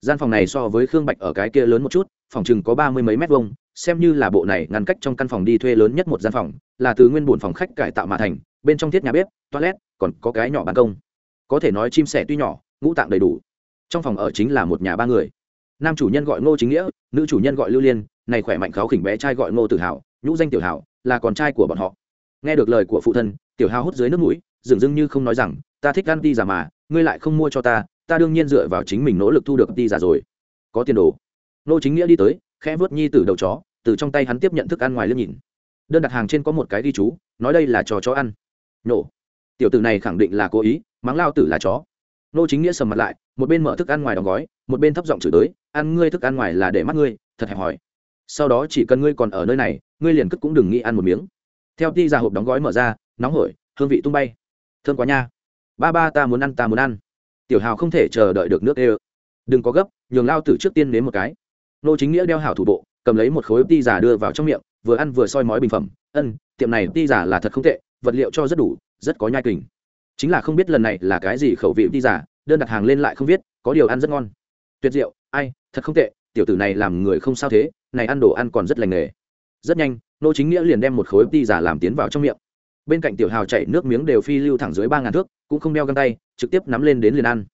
Gian phòng này so với khương bạch ở cái kia lớn một chút, phòng chừng có ba mươi mấy mét vuông xem như là bộ này ngăn cách trong căn phòng đi thuê lớn nhất một gian phòng, là từ nguyên buồn phòng khách cải tạo mà thành, bên trong thiết nhà bếp, toilet, còn có cái nhỏ ban công. Có thể nói chim sẻ tuy nhỏ, ngũ tạng đầy đủ. Trong phòng ở chính là một nhà ba người. Nam chủ nhân gọi ngô chính nghĩa, nữ chủ nhân gọi lưu liên, này khỏe mạnh kháo khỉnh bé trai gọi ngô tự hào nhũ danh tiểu hào là con trai của bọn họ. Nghe được lời của phụ thân, tiểu hào hút dưới nước mũi, dường dưng như không nói rằng, ta thích ăn ti giả mà, ngươi lại không mua cho ta ta đương nhiên dựa vào chính mình nỗ lực thu được ti giả rồi. Có tiền đồ. Ngô chính nghĩa đi tới khẽ vớt nhi từ đầu chó, từ trong tay hắn tiếp nhận thức ăn ngoài liếc nhìn. Đơn đặt hàng trên có một cái ghi chú, nói đây là trò chó ăn. Nổ. Tiểu tử này khẳng định là cố ý, mắng lao tử là chó. Nô chính nghĩa sầm mặt lại, một bên mở thức ăn ngoài đóng gói, một bên thấp giọng chửi tới, ăn ngươi thức ăn ngoài là để mắt ngươi, thật hẹp hòi. Sau đó chỉ cần ngươi còn ở nơi này, ngươi liền cất cũng đừng nghĩ ăn một miếng. Theo ti ra hộp đóng gói mở ra, nóng hổi, hương vị tung bay. Thơm quá nha. Ba ba ta muốn ăn, ta muốn ăn. Tiểu hào không thể chờ đợi được nước ê đừng có gấp, nhường lao tử trước tiên nếm một cái nô chính nghĩa đeo hảo thủ bộ cầm lấy một khối ti giả đưa vào trong miệng vừa ăn vừa soi mói bình phẩm. Ân tiệm này ti giả là thật không tệ vật liệu cho rất đủ rất có nhai kình. Chính là không biết lần này là cái gì khẩu vị ti giả đơn đặt hàng lên lại không biết, có điều ăn rất ngon. Tuyệt diệu ai thật không tệ tiểu tử này làm người không sao thế này ăn đồ ăn còn rất lành nghề. Rất nhanh nô chính nghĩa liền đem một khối ti giả làm tiến vào trong miệng. Bên cạnh tiểu hào chảy nước miếng đều phi lưu thẳng dưới ba ngàn thước cũng không đeo găng tay trực tiếp nắm lên đến liền ăn.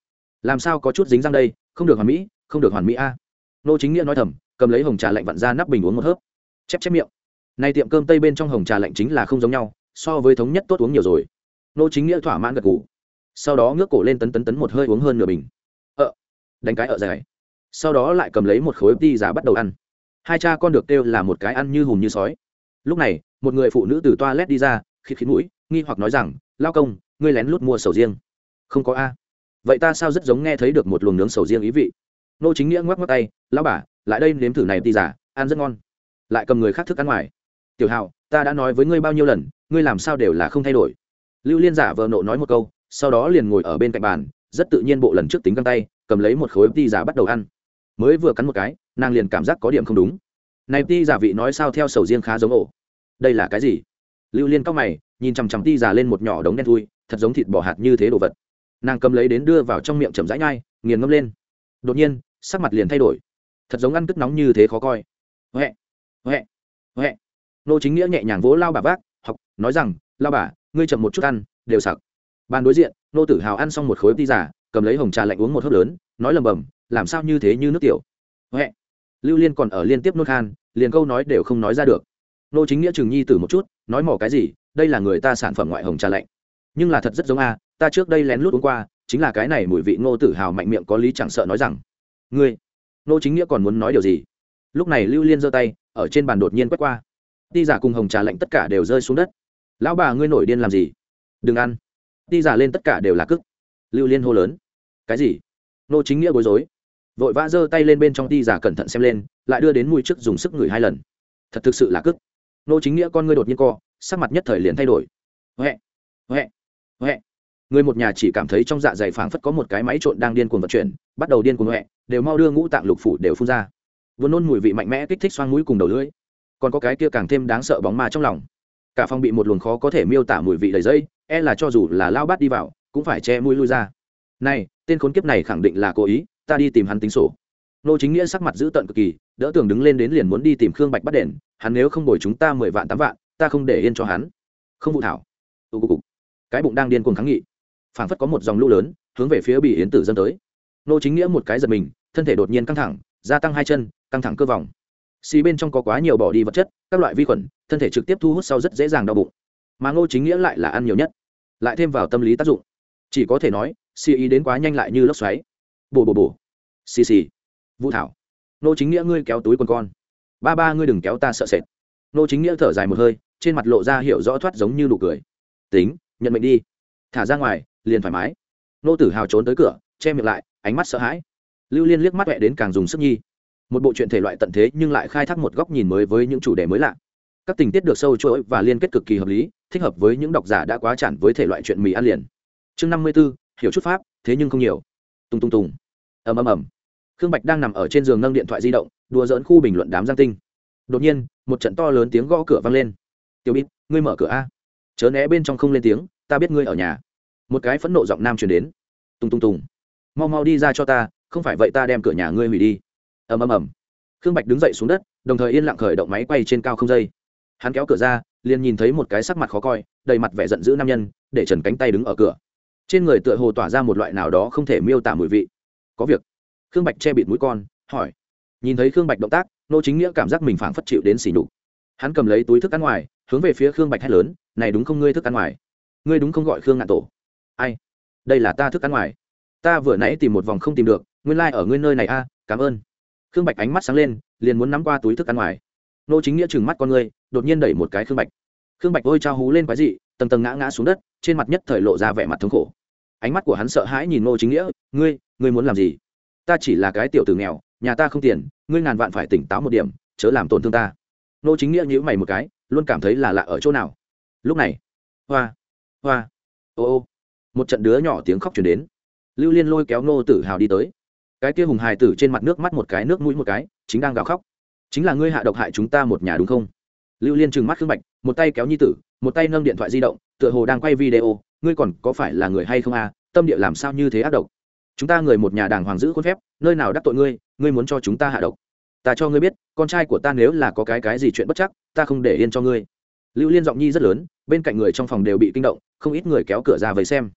Làm sao có chút dính răng đây không được hoàn mỹ không được hoàn mỹ a nô chính nghĩa nói thầm, cầm lấy hồng trà lạnh vặn ra nắp bình uống một hớp. Chép chép miệng. Nay tiệm cơm tây bên trong hồng trà lạnh chính là không giống nhau, so với thống nhất tốt uống nhiều rồi. Nô chính nghĩa thỏa mãn gật ngủ sau đó ngước cổ lên tấn tấn tấn một hơi uống hơn nửa bình. Ợ đánh cái ở dài. Sau đó lại cầm lấy một khối đi giả bắt đầu ăn. Hai cha con được kêu là một cái ăn như hùm như sói. Lúc này, một người phụ nữ từ toilet đi ra, khịt khịt mũi, nghi hoặc nói rằng, lao công, ngươi lén lút mua sầu riêng. Không có a. Vậy ta sao rất giống nghe thấy được một luồng nướng sầu riêng ý vị? Nô chính nghĩa ngoắc ngoắc tay, lão bà, lại đây nếm thử này ti giả ăn rất ngon. Lại cầm người khác thức ăn ngoài. Tiểu hào ta đã nói với ngươi bao nhiêu lần, ngươi làm sao đều là không thay đổi. Lưu liên giả vợ nộ nói một câu, sau đó liền ngồi ở bên cạnh bàn, rất tự nhiên bộ lần trước tính găng tay, cầm lấy một khối ti giả bắt đầu ăn. Mới vừa cắn một cái, nàng liền cảm giác có điểm không đúng. Này ti giả vị nói sao theo sầu riêng khá giống ổ. Đây là cái gì? Lưu liên cao mày, nhìn chằm chằm ti giả lên một nhỏ đống đen thui, thật giống thịt bò hạt như thế đồ vật. Nàng cầm lấy đến đưa vào trong miệng chậm rãi nhai, nghiền ngâm lên. Đột nhiên sắc mặt liền thay đổi. Thật giống ăn cất nóng như thế khó coi. Huệ huệ huệ. Nô chính nghĩa nhẹ nhàng vỗ lao bà vác, học, nói rằng, lao bà, ngươi chậm một chút ăn, đều sặc. Bàn đối diện, nô tử hào ăn xong một khối ti giả cầm lấy hồng trà lạnh uống một hớp lớn, nói lầm bầm làm sao như thế như nước tiểu? Huệ, lưu liên còn ở liên tiếp nốt khan, liền câu nói đều không nói ra được. Nô chính nghĩa chừng nhi tử một chút, nói mỏ cái gì, đây là người ta sản phẩm ngoại hồng trà lạnh. Nhưng là thật rất giống a, ta trước đây lén lút uống qua, chính là cái này mùi vị. Ngô tử hào mạnh miệng có lý chẳng sợ nói rằng ngươi, nô chính nghĩa còn muốn nói điều gì? Lúc này lưu liên giơ tay, ở trên bàn đột nhiên quét qua. Ti giả cùng hồng trà lạnh tất cả đều rơi xuống đất. Lão bà ngươi nổi điên làm gì? Đừng ăn. Ti giả lên tất cả đều là cức. Lưu liên hô lớn. Cái gì? Nô chính nghĩa bối rối. Vội vã giơ tay lên bên trong ti giả cẩn thận xem lên, lại đưa đến mùi trước dùng sức ngửi hai lần. Thật thực sự là cức. Nô chính nghĩa con ngươi đột nhiên co, sắc mặt nhất thời liền thay đổi. Huệ huệ huệ người một nhà chỉ cảm thấy trong dạ dày phảng phất có một cái máy trộn đang điên cuồng vận chuyển, bắt đầu điên cuồng huệ đều mau đưa ngũ tạng lục phủ đều phun ra. Vốn nôn mùi vị mạnh mẽ kích thích xoang mũi cùng đầu lưỡi, còn có cái kia càng thêm đáng sợ bóng ma trong lòng. Cả phòng bị một luồng khó có thể miêu tả mùi vị đầy dây e là cho dù là lao bát đi vào, cũng phải che mũi lui ra. Này, tên khốn kiếp này khẳng định là cố ý, ta đi tìm hắn tính sổ. Nô chính nghĩa sắc mặt giữ tận cực kỳ, đỡ tưởng đứng lên đến liền muốn đi tìm khương bạch bắt đền, hắn nếu không bồi chúng ta mười vạn tám vạn, ta không để yên cho hắn. Không vụ thảo. Cái bụng đang điên cuồng kháng nghị phảng phất có một dòng lũ lớn, hướng về phía bị yến tử dân tới. Nô chính nghĩa một cái giật mình, thân thể đột nhiên căng thẳng, gia tăng hai chân, căng thẳng cơ vòng. Xì bên trong có quá nhiều bỏ đi vật chất, các loại vi khuẩn, thân thể trực tiếp thu hút sau rất dễ dàng đau bụng. Mà ngô chính nghĩa lại là ăn nhiều nhất, lại thêm vào tâm lý tác dụng. Chỉ có thể nói, xì ý đến quá nhanh lại như lốc xoáy. Bồ bồ bồ xì xì. Vũ thảo. Ngô chính nghĩa ngươi kéo túi quần con. Ba ba ngươi đừng kéo ta sợ sệt. Ngô chính nghĩa thở dài một hơi, trên mặt lộ ra hiểu rõ thoát giống như nụ cười. Tính, nhận mệnh đi. Thả ra ngoài liền thoải mái. Nô tử hào trốn tới cửa, che miệng lại, ánh mắt sợ hãi. Lưu liên liếc mắt vẹ đến càng dùng sức nhi. Một bộ truyện thể loại tận thế nhưng lại khai thác một góc nhìn mới với những chủ đề mới lạ. Các tình tiết được sâu chuỗi và liên kết cực kỳ hợp lý, thích hợp với những độc giả đã quá chản với thể loại chuyện mì ăn liền. Chương năm mươi b ố hiểu chút pháp, thế nhưng không nhiều. Tung tung tùng. Ầm ầm ầm. Khương bạch đang nằm ở trên giường nâng điện thoại di động, đùa dỡn khu bình luận đám giang tinh. Đột nhiên, một trận to lớn tiếng gõ cửa vang lên. Tiểu bít, ngươi mở cửa a. Chớ né bên trong không lên tiếng, ta biết ngươi ở nhà một cái phẫn nộ giọng nam truyền đến. Tung tung tùng. Mau mau đi ra cho ta, không phải vậy ta đem cửa nhà ngươi hủy đi. Ầm ầm ầm. Khương bạch đứng dậy xuống đất, đồng thời yên lặng khởi động máy quay trên cao không dây. Hắn kéo cửa ra, liền nhìn thấy một cái sắc mặt khó coi, đầy mặt vẻ giận dữ nam nhân, để trần cánh tay đứng ở cửa. Trên người tựa hồ tỏa ra một loại nào đó không thể miêu tả mùi vị. Có việc. Khương bạch che bịt mũi con, hỏi. Nhìn thấy khương bạch động tác, nô chính nghĩa cảm giác mình phảng phất chịu đến xỉ nhục. Hắn cầm lấy túi thức ăn ngoài, hướng về phía khương bạch hét lớn, này đúng không ngươi thức ăn ngoài? Ngươi đúng không gọi khương ngạn tổ? Ai? Đây là ta thức ăn ngoài. Ta vừa nãy tìm một vòng không tìm được, nguyên lai、like、ở ngươi nơi này a, cảm ơn. Khương bạch ánh mắt sáng lên, liền muốn nắm qua túi thức ăn ngoài. Nô chính nghĩa chừng mắt con ngươi đột nhiên đẩy một cái khương bạch. Khương bạch ôi trao hú lên quái dị, tầng tầng ngã ngã xuống đất, trên mặt nhất thời lộ ra vẻ mặt thống khổ. Ánh mắt của hắn sợ hãi nhìn nô chính nghĩa, ngươi ngươi muốn làm gì? Ta chỉ là cái tiểu tử nghèo, nhà ta không tiền, ngươi ngàn vạn phải tỉnh táo một điểm, chớ làm tổn thương ta. Nô chính nghĩa nhữ mày một cái, luôn cảm thấy là lạ ở chỗ nào. Lúc này, hoa hoa, ô ô một trận đứa nhỏ tiếng khóc chuyển đến. Lưu liên lôi kéo nô tử hào đi tới. Cái kia hùng hài tử trên mặt nước mắt một cái, nước mũi một cái, chính đang gào khóc. Chính là ngươi hạ độc hại chúng ta một nhà đúng không? Lưu liên trừng mắt khương bạch, một tay kéo nhi tử, một tay nâng điện thoại di động, tựa hồ đang quay video, ngươi còn có phải là người hay không à? Tâm địa làm sao như thế ác độc? Chúng ta người một nhà đàng hoàng giữ khuôn phép, nơi nào đắc tội ngươi ngươi muốn cho chúng ta hạ độc. Ta cho ngươi biết, con trai của ta nếu là có cái cái gì chuyện bất chắc, ta không để yên cho ngươi. Lưu liên giọng nhi rất lớn, bên cạnh người trong phòng đều bị kinh động, không ít người kéo cửa ra về xem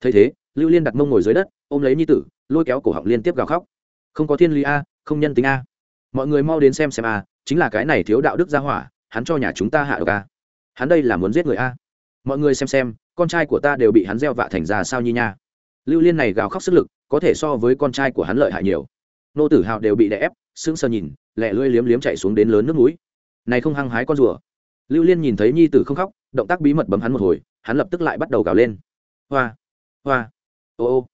thấy thế, lưu liên đặt mông ngồi dưới đất, ôm lấy nhi tử, lôi kéo cổ họng liên tiếp gào khóc. Không có thiên lý a, không nhân tính a. Mọi người mau đến xem xem a, chính là cái này thiếu đạo đức gia hỏa, hắn cho nhà chúng ta hạ độc a. Hắn đây là muốn giết người a. Mọi người xem xem, con trai của ta đều bị hắn gieo vạ thành ra sao nhi nha. Lưu liên này gào khóc sức lực, có thể so với con trai của hắn lợi hại nhiều. Nô tử hào đều bị đè ép, sững sờ nhìn lẹ lưỡi liếm liếm chạy xuống đến lớn nước núi. Này không hăng hái con rùa. Lưu liên nhìn thấy nhi tử không khóc, động tác bí mật bấm hắn một hồi, hắn lập tức lại bắt đầu gào lên. Hoa hoa. Ô ô.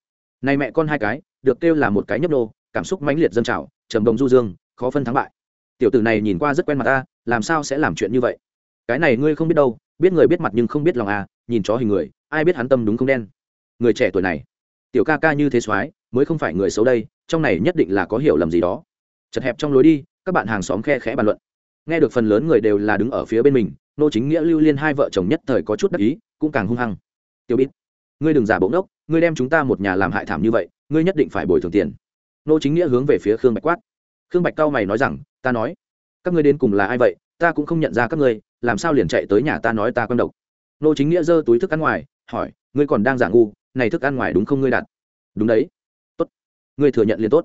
Này mẹ con hai cái, được kêu là một cái nhấp nô, cảm xúc mãnh liệt dân trào, trầm đồng du dương, khó phân thắng bại. Tiểu tử này nhìn qua rất quen mặt ta, làm sao sẽ làm chuyện như vậy? Cái này ngươi không biết đâu, biết người biết mặt nhưng không biết lòng à nhìn chó hình người, ai biết hắn tâm đúng không đen? Người trẻ tuổi này. Tiểu ca ca như thế soái, mới không phải người xấu đây, trong này nhất định là có hiểu lầm gì đó. Chật hẹp trong lối đi, các bạn hàng xóm khe khẽ bàn luận. Nghe được phần lớn người đều là đứng ở phía bên mình, nô chính nghĩa lưu liên hai vợ chồng nhất thời có chút đắc ý, cũng càng hung hăng. Tiểu bít ngươi đừng giả bỗng đốc ngươi đem chúng ta một nhà làm hại thảm như vậy, ngươi nhất định phải bồi thường tiền. Nô chính nghĩa hướng về phía khương bạch quát. Khương bạch cao mày nói rằng, ta nói, các ngươi đến cùng là ai vậy, ta cũng không nhận ra các ngươi, làm sao liền chạy tới nhà ta nói ta quan độc. Nô chính nghĩa giơ túi thức ăn ngoài, hỏi, ngươi còn đang giả ngu, này thức ăn ngoài đúng không ngươi đặt? Đúng đấy. Tốt. Ngươi thừa nhận liền tốt.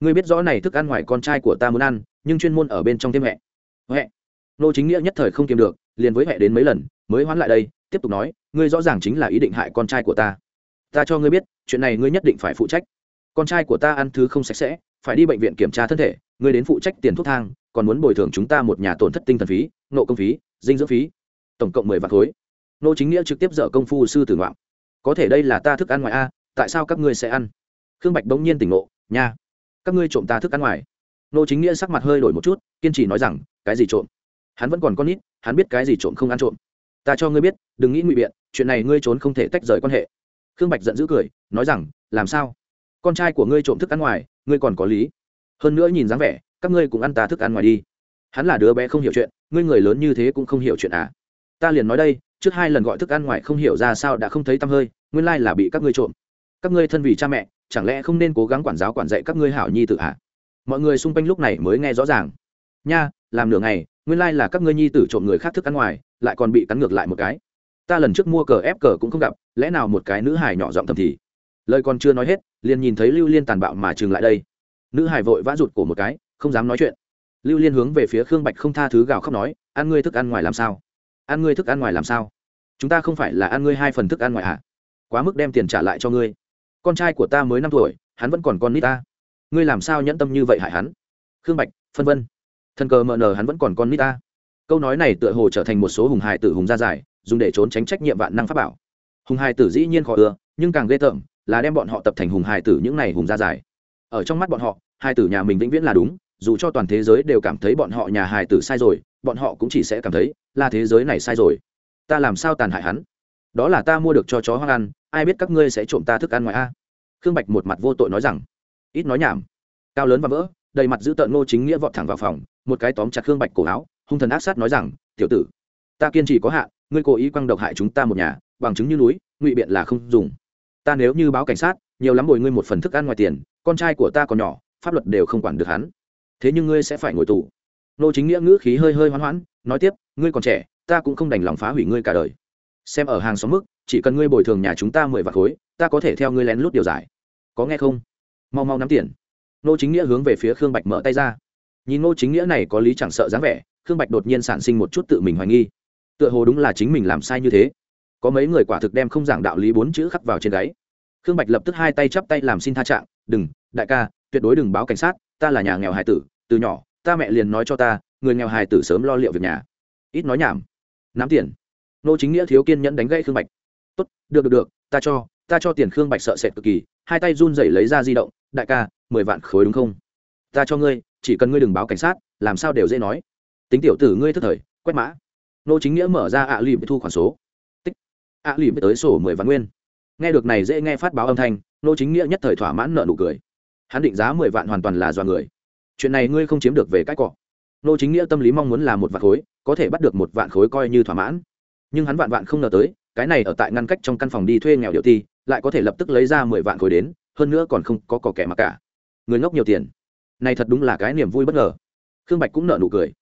Ngươi biết rõ này thức ăn ngoài con trai của ta muốn ăn, nhưng chuyên môn ở bên trong thêm hẹ. Mẹ. nô chính nghĩa nhất thời không kiềm được, liền với hẹ đến mấy lần, mới hoán lại đây tiếp tục nói, ngươi rõ ràng chính là ý định hại con trai của ta. Ta cho ngươi biết, chuyện này ngươi nhất định phải phụ trách. Con trai của ta ăn thứ không sạch sẽ, phải đi bệnh viện kiểm tra thân thể, ngươi đến phụ trách tiền thuốc thang, còn muốn bồi thường chúng ta một nhà tổn thất tinh thần phí, nộ công phí, dinh dưỡng phí. Tổng cộng mười vạn khối. Nô chính nghĩa trực tiếp dở công phu sư tử ngoạm. Có thể đây là ta thức ăn ngoài a, tại sao các ngươi sẽ ăn? Khương bạch bỗng nhiên tỉnh ngộ, nha, các ngươi trộm ta thức ăn ngoài. Nô chính nghĩa sắc mặt hơi đổi một chút, kiên trì nói rằng, cái gì trộm? Hắn vẫn còn con nít, hắn biết cái gì trộm không ăn trộm ta cho ngươi biết, đừng nghĩ ngụy biện, chuyện này ngươi trốn không thể tách rời quan hệ. Khương bạch giận dữ cười, nói rằng, làm sao? Con trai của ngươi trộm thức ăn ngoài, ngươi còn có lý. Hơn nữa nhìn dáng vẻ, các ngươi cũng ăn ta thức ăn ngoài đi. Hắn là đứa bé không hiểu chuyện, ngươi người lớn như thế cũng không hiểu chuyện à? Ta liền nói đây, trước hai lần gọi thức ăn ngoài không hiểu ra sao đã không thấy tăm hơi, nguyên lai là bị các ngươi trộm. Các ngươi thân vì cha mẹ, chẳng lẽ không nên cố gắng quản giáo quản dạy các ngươi hảo nhi tự hạ mọi người xung quanh lúc này mới nghe rõ ràng. Nha làm nửa ngày, nguyên lai là các ngươi nhi tử trộm người khác thức ăn ngoài, lại còn bị cắn ngược lại một cái. Ta lần trước mua cờ ép cờ cũng không gặp, lẽ nào một cái nữ hải nhỏ giọng thầm thì? Lời còn chưa nói hết, liền nhìn thấy lưu liên tàn bạo mà trừng lại đây. Nữ hải vội vã rụt cổ một cái, không dám nói chuyện. Lưu liên hướng về phía khương bạch không tha thứ gào khóc nói, ăn ngươi thức ăn ngoài làm sao? Ăn ngươi thức ăn ngoài làm sao? Chúng ta không phải là ăn ngươi hai phần thức ăn ngoài à quá mức đem tiền trả lại cho ngươi. Con trai của ta mới năm tuổi, hắn vẫn còn con nít ta. Ngươi làm sao nhẫn tâm như vậy hại hắn? Khương bạch phân vân thần cờ mờ nờ hắn vẫn còn con nít ta. Câu nói này tựa hồ trở thành một số hùng hài tử hùng gia giải, dùng để trốn tránh trách nhiệm vạn năng pháp bảo. Hùng hài tử dĩ nhiên khó ưa, nhưng càng ghê tởm là đem bọn họ tập thành hùng hài tử những này hùng gia giải. Ở trong mắt bọn họ hai tử nhà mình vĩnh viễn là đúng, dù cho toàn thế giới đều cảm thấy bọn họ nhà hài tử sai rồi, bọn họ cũng chỉ sẽ cảm thấy là thế giới này sai rồi. Ta làm sao tàn hại hắn? Đó là ta mua được cho chó hoang ăn, ai biết các ngươi sẽ trộm ta thức ăn ngoài a? Khương bạch một mặt vô tội nói rằng, ít nói nhảm. Cao lớn và vỡ đầy mặt giữ tợn ngô chính nghĩa vọt thẳng vào phòng, một cái tóm chặt khương bạch cổ áo, hung thần ác sát nói rằng, tiểu tử, ta kiên trì có hạn, ngươi cố ý quăng độc hại chúng ta một nhà, bằng chứng như núi, ngụy biện là không dùng. Ta nếu như báo cảnh sát, nhiều lắm bồi ngươi một phần thức ăn ngoài tiền, con trai của ta còn nhỏ, pháp luật đều không quản được hắn. Thế nhưng ngươi sẽ phải ngồi tù. Nô chính nghĩa ngữ khí hơi hơi hoán hoãn, nói tiếp, ngươi còn trẻ, ta cũng không đành lòng phá hủy ngươi cả đời. Xem ở hàng xóm mức, chỉ cần ngươi bồi thường nhà chúng ta mười vạn khối, ta có thể theo ngươi lén lút điều giải. Có nghe không? Mau mau nắm tiền nô chính nghĩa hướng về phía khương bạch mở tay ra. Nhìn nô chính nghĩa này có lý chẳng sợ dáng vẻ, khương bạch đột nhiên sản sinh một chút tự mình hoài nghi. Tựa hồ đúng là chính mình làm sai như thế. Có mấy người quả thực đem không giảng đạo lý bốn chữ khắc vào trên gáy. Khương bạch lập tức hai tay chắp tay làm xin tha trạng, đừng, đại ca, tuyệt đối đừng báo cảnh sát, ta là nhà nghèo hài tử, từ nhỏ, ta mẹ liền nói cho ta, người nghèo hài tử sớm lo liệu việc nhà. Ít nói nhảm. Nắm tiền. Nô chính nghĩa thiếu kiên nhẫn đánh gãy khương bạch. Tốt, được được được, ta cho ta cho tiền. Khương bạch sợ sệt cực kỳ, hai tay run rẩy lấy ra di động đại ca, mười vạn khối đúng không? Ta cho ngươi, chỉ cần ngươi đừng báo cảnh sát, làm sao đều dễ nói. Tính tiểu tử ngươi thức thời, quét mã. Nô chính nghĩa mở ra ạ à lì thu khoản số. Tích. Ạ à lì tới sổ mười vạn nguyên. Nghe được này dễ nghe phát báo âm thanh, nô chính nghĩa nhất thời thỏa mãn nợ nụ cười. Hắn định giá mười vạn hoàn toàn là do người. Chuyện này ngươi không chiếm được về cái cọ. Nô chính nghĩa tâm lý mong muốn là một vạn khối, có thể bắt được một vạn khối coi như thỏa mãn. Nhưng hắn vạn vạn không ngờ tới, cái này ở tại ngăn cách trong căn phòng đi thuê nghèo điệu ti, lại có thể lập tức lấy ra mười vạn khối đến hơn nữa còn không có cỏ kẻ mà cả. Người ngốc nhiều tiền. Này thật đúng là cái niềm vui bất ngờ. Khương bạch cũng nở nụ cười.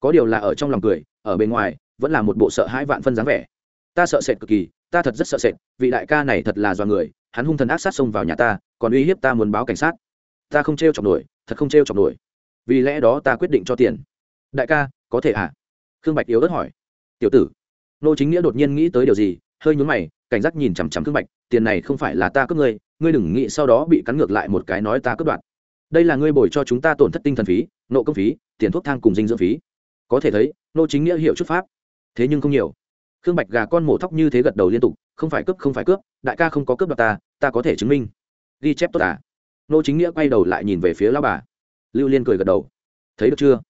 Có điều là ở trong lòng cười, ở bên ngoài, vẫn là một bộ sợ hãi vạn phân dáng vẻ. Ta sợ sệt cực kỳ, ta thật rất sợ sệt, vị đại ca này thật là do người, hắn hung thần ác sát xông vào nhà ta, còn uy hiếp ta muốn báo cảnh sát. Ta không t r e o chọc nổi, thật không t r e o chọc nổi. Vì lẽ đó ta quyết định cho tiền. Đại ca, có thể à khương bạch yếu ớt hỏi. Tiểu tử. Nô chính nghĩa đột nhiên nghĩ tới điều gì, hơi nhún mày, cảnh giác nhìn chằm chằm khương bạch, tiền này không phải là ta cướp ngươi ngươi đừng nghĩ sau đó bị cắn ngược lại một cái nói ta cướp đoạt. Đây là ngươi bồi cho chúng ta tổn thất tinh thần phí, nộ công phí, tiền thuốc thang cùng dinh dưỡng phí. Có thể thấy, nô chính nghĩa hiểu chút pháp. Thế nhưng không nhiều. Khương bạch gà con mổ thóc như thế gật đầu liên tục, không phải cướp, không phải cướp, đại ca không có cướp đoạt ta ta có thể chứng minh. Ghi chép tốt à? Nô chính nghĩa quay đầu lại nhìn về phía lao bà. Lưu liên cười gật đầu. Thấy được chưa?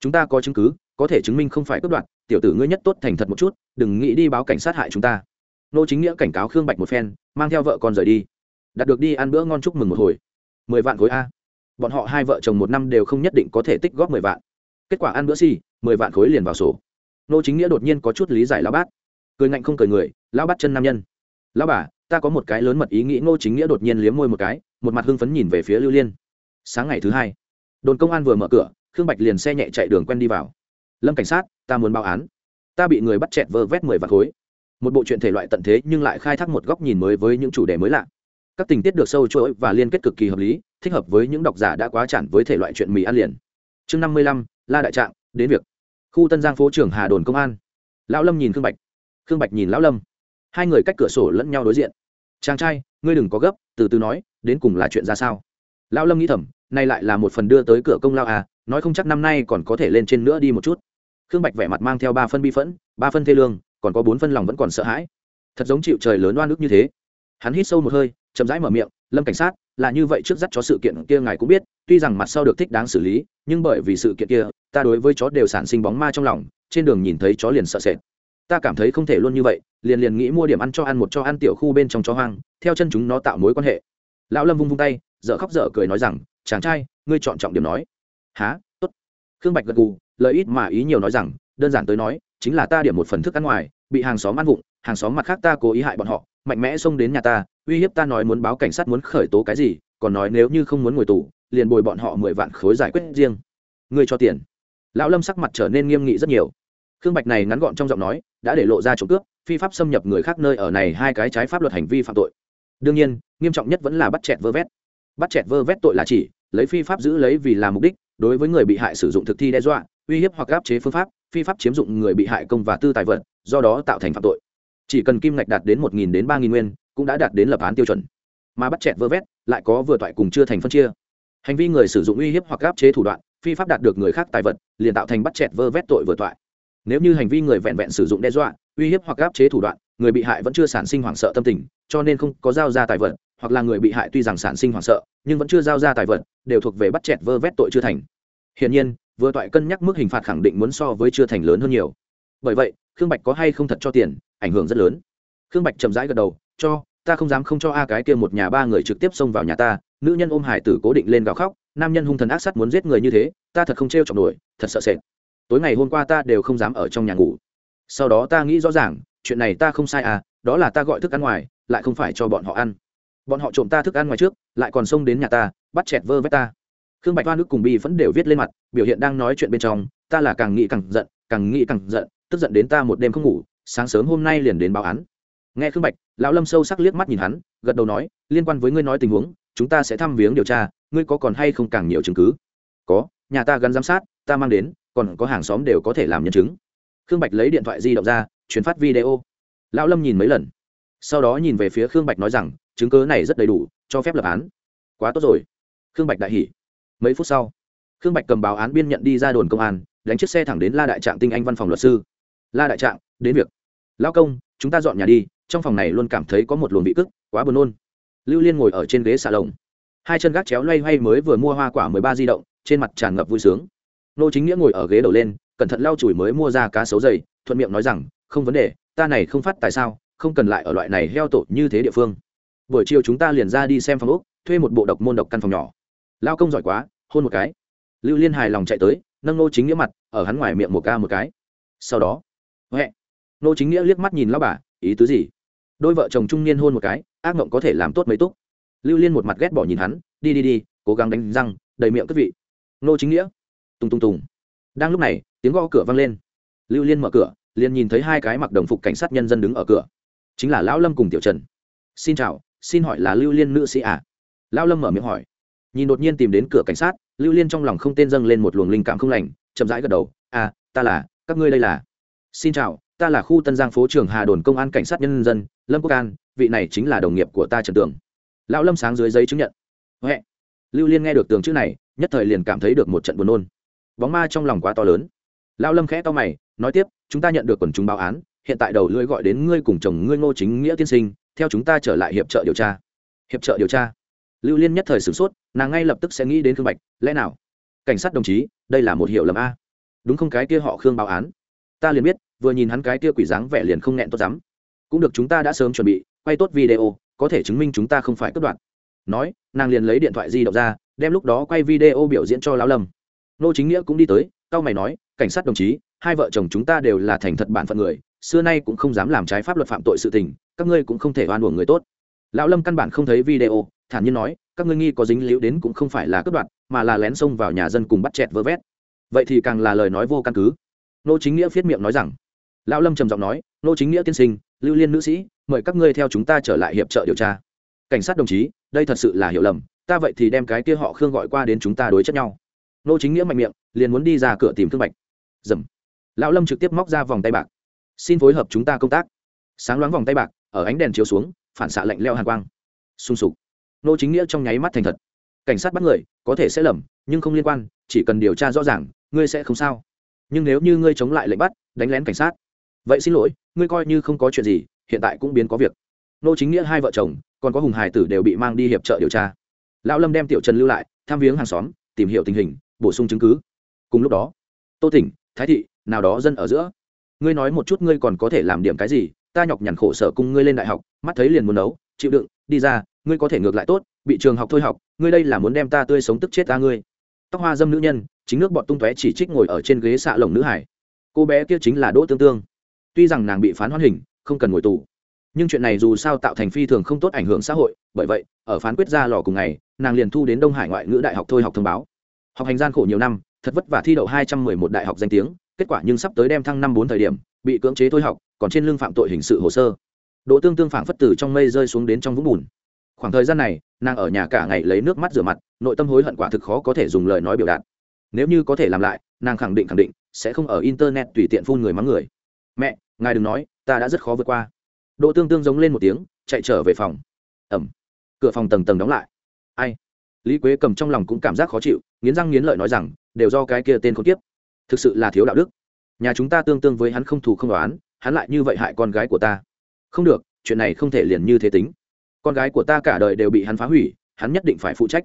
Chúng ta có chứng cứ, có thể chứng minh không phải cướp đoạt, tiểu tử ngươi nhất tốt thành thật một chút, đừng nghĩ đi báo cảnh sát hại chúng ta. Nô chính nghĩa cảnh cáo khương bạch một phen, mang theo vợ con rời đi đạt được đi ăn bữa ngon chúc mừng một hồi. Mười vạn khối a. Bọn họ hai vợ chồng một năm đều không nhất định có thể tích góp mười vạn. Kết quả ăn bữa xi、si, mười vạn khối liền vào sổ. Nô chính nghĩa đột nhiên có chút lý giải lão bát. Cười ngạnh không cười người lão bắt chân nam nhân. Lão bà ta có một cái lớn mật ý nghĩ. Nô chính nghĩa đột nhiên liếm môi một cái một mặt hưng phấn nhìn về phía lưu liên. Sáng ngày thứ hai đồn công an vừa mở cửa khương bạch liền xe nhẹ chạy đường quen đi vào. Lâm cảnh sát ta muốn báo án. Ta bị người bắt chẹt vơ vét mười vạt khối. Một bộ chuyện thể loại tận thế nhưng lại khai thác một góc nhìn mới với những chủ đề mới lạ các tình tiết được sâu chuỗi và liên kết cực kỳ hợp lý, thích hợp với những độc giả đã quá chản với thể loại chuyện mì ăn liền. Chương năm mươi lăm, la đại trạng, đến việc. Khu tân giang phố trưởng hà đồn công an. Lão lâm nhìn khương bạch. Khương bạch nhìn lão lâm. Hai người cách cửa sổ lẫn nhau đối diện. Chàng trai, ngươi đừng có gấp, từ từ nói, đến cùng là chuyện ra sao? Lão lâm nghĩ thầm, nay lại là một phần đưa tới cửa công lao à nói không chắc năm nay còn có thể lên trên nữa đi một chút. Khương bạch vẻ mặt mang theo ba phân bi phẫn, ba phân thê lương, còn có bốn phân lòng vẫn còn sợ hãi. Thật giống chịu trời lớn oan ức như thế. Hắn hít sâu một hơi chậm rãi mở miệng, lâm cảnh sát, là như vậy trước dắt chó sự kiện kia ngài cũng biết, tuy rằng mặt sau được thích đáng xử lý, nhưng bởi vì sự kiện kia, ta đối với chó đều sản sinh bóng ma trong lòng, trên đường nhìn thấy chó liền sợ sệt. Ta cảm thấy không thể luôn như vậy, liền liền nghĩ mua điểm ăn cho ăn một cho ăn tiểu khu bên trong chó hoang, theo chân chúng nó tạo mối quan hệ. Lão lâm vung vung tay dợ khóc dở cười nói rằng, chàng trai, ngươi chọn trọng điểm nói. Há tốt. Khương bạch gật gù lợi ít mà ý nhiều nói rằng, đơn giản tới nói, chính là ta điểm một phần thức ăn ngoài, bị hàng xóm ăn vụng, hàng xóm mặt khác ta cố ý hại bọn họ mạnh mẽ xông đến nhà ta, uy hiếp ta nói muốn báo cảnh sát muốn khởi tố cái gì, còn nói nếu như không muốn ngồi tù, liền bồi bọn họ mười vạn khối giải quyết riêng. Ngươi cho tiền. Lão lâm sắc mặt trở nên nghiêm nghị rất nhiều. Khương bạch này ngắn gọn trong giọng nói, đã để lộ ra trộm cướp, phi pháp xâm nhập người khác nơi ở này hai cái trái pháp luật hành vi phạm tội. Đương nhiên, nghiêm trọng nhất vẫn là bắt chẹt vơ vét. Bắt chẹt vơ vét tội là chỉ, lấy phi pháp giữ lấy vì làm mục đích, đối với người bị hại sử dụng thực thi đe dọa, uy hiếp hoặc áp chế phương pháp, phi pháp chiếm dụng người bị hại công và tư tài vật, do đó tạo thành phạm tội chỉ cần kim ngạch đạt đến một nghìn đến ba nghìn nguyên, cũng đã đạt đến lập án tiêu chuẩn. Mà bắt chẹt vơ vét, lại có vừa toại cùng chưa thành phân chia. Hành vi người sử dụng uy hiếp hoặc áp chế thủ đoạn, phi pháp đạt được người khác tài vật, liền tạo thành bắt chẹt vơ vét tội vừa toại. Nếu như hành vi người vẹn vẹn sử dụng đe dọa, uy hiếp hoặc áp chế thủ đoạn, người bị hại vẫn chưa sản sinh hoảng sợ tâm tình, cho nên không có giao ra tài vật, hoặc là người bị hại tuy rằng sản sinh hoảng sợ, nhưng vẫn chưa giao ra tài vật, đều thuộc về bắt chẹt vơ vét tội chưa thành. Hiển nhiên, vừa toại cân nhắc mức hình phạt khẳng định muốn so với chưa thành lớn hơn nhiều bởi vậy, khương bạch có hay không thật cho tiền, ảnh hưởng rất lớn. Khương bạch chậm rãi gật đầu, cho, ta không dám không cho a cái kia một nhà ba người trực tiếp xông vào nhà ta, nữ nhân ôm hải tử cố định lên gào khóc, nam nhân hung thần ác sắt muốn giết người như thế, ta thật không t r e o chọc nổi, thật sợ sệt. Tối ngày hôm qua ta đều không dám ở trong nhà ngủ. Sau đó ta nghĩ rõ ràng, chuyện này ta không sai à đó là ta gọi thức ăn ngoài, lại không phải cho bọn họ ăn. Bọn họ trộm ta thức ăn ngoài trước, lại còn xông đến nhà ta, bắt chẹt vơ vét ta. Khương bạch hoa nước cùng bi vẫn đều viết lên mặt, biểu hiện đang nói chuyện bên trong, ta là càng nghĩ càng giận, càng nghĩ càng giận tức giận đến ta một đêm không ngủ, sáng sớm hôm nay liền đến báo án. Nghe khương bạch, lão lâm sâu sắc liếc mắt nhìn hắn, gật đầu nói, liên quan với ngươi nói tình huống, chúng ta sẽ thăm viếng điều tra, ngươi có còn hay không càng nhiều chứng cứ? Có, nhà ta gắn giám sát, ta mang đến, còn có hàng xóm đều có thể làm nhân chứng. Khương bạch lấy điện thoại di động ra chuyển phát video. Lão lâm nhìn mấy lần. Sau đó nhìn về phía khương bạch nói rằng, chứng cứ này rất đầy đủ, cho phép lập án. Quá tốt rồi. Khương bạch đại hỉ. Mấy phút sau, khương bạch cầm báo án biên nhận đi ra đồn công an, đánh chiếc xe thẳng đến la đại trạng tinh anh văn phòng luật sư la đại trạng, đến việc. Lao công, chúng ta dọn nhà đi, trong phòng này luôn cảm thấy có một luồng bị cức, quá buồn nôn. Lưu liên ngồi ở trên ghế xà lồng. Hai chân gác chéo loay hoay mới vừa mua hoa quả mười ba di động, trên mặt tràn ngập vui sướng. Nô chính nghĩa ngồi ở ghế đầu lên, cẩn thận lau chùi mới mua ra cá sấu dày, thuận miệng nói rằng, không vấn đề, ta này không phát tại sao, không cần lại ở loại này heo tổ như thế địa phương. Buổi chiều chúng ta liền ra đi xem phòng úc thuê một bộ độc môn độc căn phòng nhỏ. Lao công giỏi quá, hôn một cái. Lưu liên hài lòng chạy tới, nâng nô chính nghĩa mặt, ở hắn ngoài miệng một ca một cái. Sau đó huệ. Nô chính nghĩa liếc mắt nhìn lao bà, ý tứ gì? Đôi vợ chồng trung niên hôn một cái, ác mộng có thể làm tốt mấy túc. Lưu liên một mặt ghét bỏ nhìn hắn, đi đi đi, cố gắng đánh răng, đầy miệng cất vị. Nô chính nghĩa. Tùng tùng tùng. Đang lúc này, tiếng gõ cửa vang lên. Lưu liên mở cửa, liền nhìn thấy hai cái mặc đồng phục cảnh sát nhân dân đứng ở cửa. Chính là lão lâm cùng tiểu trần. Xin chào, xin hỏi là lưu liên nữ sĩ à? Lão lâm mở miệng hỏi. Nhìn đột nhiên tìm đến cửa cảnh sát, lưu liên trong lòng không tên dâng lên một luồng linh cảm không lành, chậm rãi gật đầu. À ta là, các ngươi đây là? Xin chào, ta là khu tân giang phố trường hà đồn công an cảnh sát nhân dân, lâm quốc an vị này chính là đồng nghiệp của ta trần tường. Lão lâm sáng dưới giấy chứng nhận. Huệ. Lưu liên nghe được tường chữ này, nhất thời liền cảm thấy được một trận buồn nôn. Bóng ma trong lòng quá to lớn. Lão lâm khẽ to mày, nói tiếp, chúng ta nhận được quần chúng báo án, hiện tại đầu lưỡi gọi đến ngươi cùng chồng ngươi ngô chính nghĩa tiên sinh, theo chúng ta trở lại hiệp trợ điều tra. Hiệp trợ điều tra. Lưu liên nhất thời sửng sốt, nàng ngay lập tức sẽ nghĩ đến khương bạch, lẽ nào? Cảnh sát đồng chí, đây là một hiểu lầm a. Đúng không cái kia họ khương báo án? Ta liền biết, vừa nhìn hắn cái kia quỷ dáng vẻ liền không nẹn tốt lắm. Cũng được, chúng ta đã sớm chuẩn bị, quay tốt video, có thể chứng minh chúng ta không phải cướp đoạt. Nói, nàng liền lấy điện thoại di động ra, đem lúc đó quay video biểu diễn cho lão lâm. Nô chính nghĩa cũng đi tới cao mày nói, cảnh sát đồng chí, hai vợ chồng chúng ta đều là thành thật bản phận người, xưa nay cũng không dám làm trái pháp luật phạm tội sự tình, các ngươi cũng không thể oan uổng người tốt. Lão lâm căn bản không thấy video, thản nhiên nói, các ngươi nghi có dính líu đến cũng không phải là cướp đoạt, mà là lén xông vào nhà dân cùng bắt chẹt vơ vét. Vậy thì càng là lời nói vô căn cứ nô chính nghĩa viết miệng nói rằng, lão lâm trầm giọng nói, nô chính nghĩa tiên sinh, lưu liên nữ sĩ, mời các ngươi theo chúng ta trở lại hiệp trợ điều tra. Cảnh sát đồng chí, đây thật sự là hiểu lầm, ta vậy thì đem cái kia họ khương gọi qua đến chúng ta đối chất nhau. Nô chính nghĩa mạnh miệng, liền muốn đi ra cửa tìm thương bạch. Dầm. Lão lâm trực tiếp móc ra vòng tay bạc. Xin phối hợp chúng ta công tác. Sáng loáng vòng tay bạc, ở ánh đèn chiếu xuống, phản xạ lạnh leo hàn quang. Sung sục. Nô chính nghĩa trong nháy mắt thành thật. Cảnh sát bắt người, có thể sẽ lầm, nhưng không liên quan, chỉ cần điều tra rõ ràng, ngươi sẽ không sao nhưng nếu như ngươi chống lại lệnh bắt, đánh lén cảnh sát, vậy xin lỗi, ngươi coi như không có chuyện gì, hiện tại cũng biến có việc. Nô chính nghĩa hai vợ chồng, còn có hùng hải tử đều bị mang đi hiệp trợ điều tra. Lão lâm đem tiểu trần lưu lại, tham viếng hàng xóm, tìm hiểu tình hình, bổ sung chứng cứ. Cùng lúc đó, tô tỉnh, thái thị, nào đó dân ở giữa. Ngươi nói một chút ngươi còn có thể làm điểm cái gì, ta nhọc nhằn khổ sở cung ngươi lên đại học, mắt thấy liền muốn nấu, chịu đựng, đi ra, ngươi có thể ngược lại tốt, bị trường học thôi học, ngươi đây là muốn đem ta tươi sống tức chết ta ngươi. Tóc hoa dâm nữ nhân chính nước bọn tung tóe chỉ trích ngồi ở trên ghế xạ lồng nữ hải. Cô bé kia chính là đỗ tương tương. Tuy rằng nàng bị phán hoãn hình, không cần ngồi tù, nhưng chuyện này dù sao tạo thành phi thường không tốt ảnh hưởng xã hội, bởi vậy, ở phán quyết ra lò cùng ngày, nàng liền thu đến đông hải ngoại ngữ đại học thôi học thông báo. Học hành gian khổ nhiều năm, thật vất vả thi đậu hai trăm mười một đại học danh tiếng, kết quả nhưng sắp tới đem thăng năm bốn thời điểm, bị cưỡng chế thôi học, còn trên lưng phạm tội hình sự hồ sơ. Đỗ tương tương phảng phất tử trong mây rơi xuống đến trong vũng bùn. Khoảng thời gian này, nàng ở nhà cả ngày lấy nước mắt rửa mặt, nội tâm hối hận quả thực khó có thể dùng lời nói biểu đạt nếu như có thể làm lại, nàng khẳng định khẳng định sẽ không ở internet tùy tiện phun người mắng người. Mẹ, ngài đừng nói, ta đã rất khó vượt qua. Đỗ tương tương giống lên một tiếng, chạy trở về phòng. Ẩm. Cửa phòng tầng tầng đóng lại. Ai? Lý quế cầm trong lòng cũng cảm giác khó chịu, nghiến răng nghiến lợi nói rằng, đều do cái kia tên con tiếp thực sự là thiếu đạo đức. Nhà chúng ta tương tương với hắn không thù không đoán hắn lại như vậy hại con gái của ta. Không được, chuyện này không thể liền như thế tính. Con gái của ta cả đời đều bị hắn phá hủy, hắn nhất định phải phụ trách.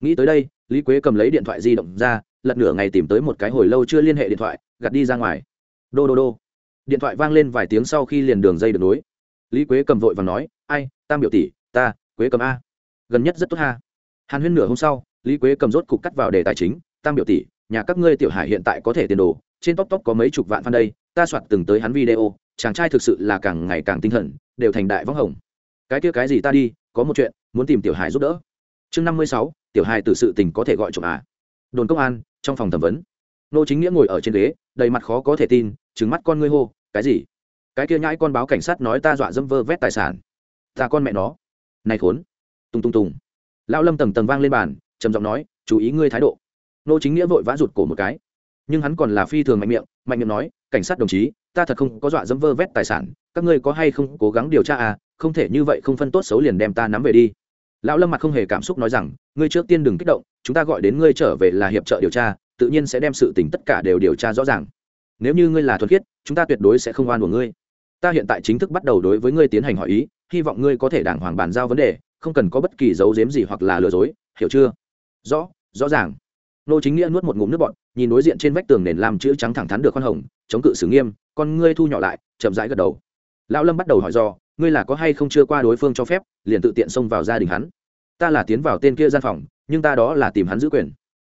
Nghĩ tới đây, lý quế cầm lấy điện thoại di động ra lật nửa ngày tìm tới một cái hồi lâu chưa liên hệ điện thoại, gạt đi ra ngoài. Đô đô đô. Điện thoại vang lên vài tiếng sau khi liền đường dây được nối. Lý quế cầm vội và nói, ai, tam biểu tỷ, ta, quế cầm a. Gần nhất rất tốt ha. Hàn huyên nửa hôm sau, lý quế cầm rốt cục cắt vào đề tài chính, tam biểu tỷ, nhà các ngươi tiểu hải hiện tại có thể tiền đồ, trên tóc tóc có mấy chục vạn fan đây, ta soạt từng tới hắn video, chàng trai thực sự là càng ngày càng tinh thần, đều thành đại võng hồng. Cái kia cái gì ta đi, có một chuyện, muốn tìm tiểu hải giúp đỡ. Chương năm mươi sáu, tiểu hải từ sự tình có thể gọi trộm à. Đồn công an trong phòng thẩm vấn. Nô chính nghĩa ngồi ở trên ghế, đầy mặt khó có thể tin trứng mắt con ngươi hô, cái gì? Cái kia nhãi con báo cảnh sát nói ta dọa dâm vơ vét tài sản. Ta con mẹ nó. Này khốn. Tung tung tùng. Lão lâm tầng tầng vang lên bàn, trầm giọng nói, chú ý ngươi thái độ. Nô chính nghĩa vội vã rụt cổ một cái. Nhưng hắn còn là phi thường mạnh miệng mạnh miệng nói, cảnh sát đồng chí, ta thật không có dọa dẫm vơ vét tài sản, các ngươi có hay không cố gắng điều tra à không thể như vậy không phân tốt xấu liền đem ta nắm về đi lão lâm mặt không hề cảm xúc nói rằng, ngươi trước tiên đừng kích động, chúng ta gọi đến ngươi trở về là hiệp trợ điều tra, tự nhiên sẽ đem sự tình tất cả đều điều tra rõ ràng. Nếu như ngươi là thuần khiết, chúng ta tuyệt đối sẽ không oan của ngươi. Ta hiện tại chính thức bắt đầu đối với ngươi tiến hành hỏi ý, hy vọng ngươi có thể đàng hoàng bàn giao vấn đề, không cần có bất kỳ dấu giếm gì hoặc là lừa dối, hiểu chưa? Rõ rõ ràng. Nô chính nghĩa nuốt một ngụm nước bọt, nhìn đối diện trên vách tường nền làm chữ trắng thẳng thắn được khoan hồng, chống cự xử nghiêm, con ngươi thu nhỏ lại, chậm rãi gật đầu. Lão lâm bắt đầu hỏi do ngươi là có hay không chưa qua đối phương cho phép, liền tự tiện xông vào gia đình hắn. Ta là tiến vào tên kia gian phòng, nhưng ta đó là tìm hắn giữ quyền.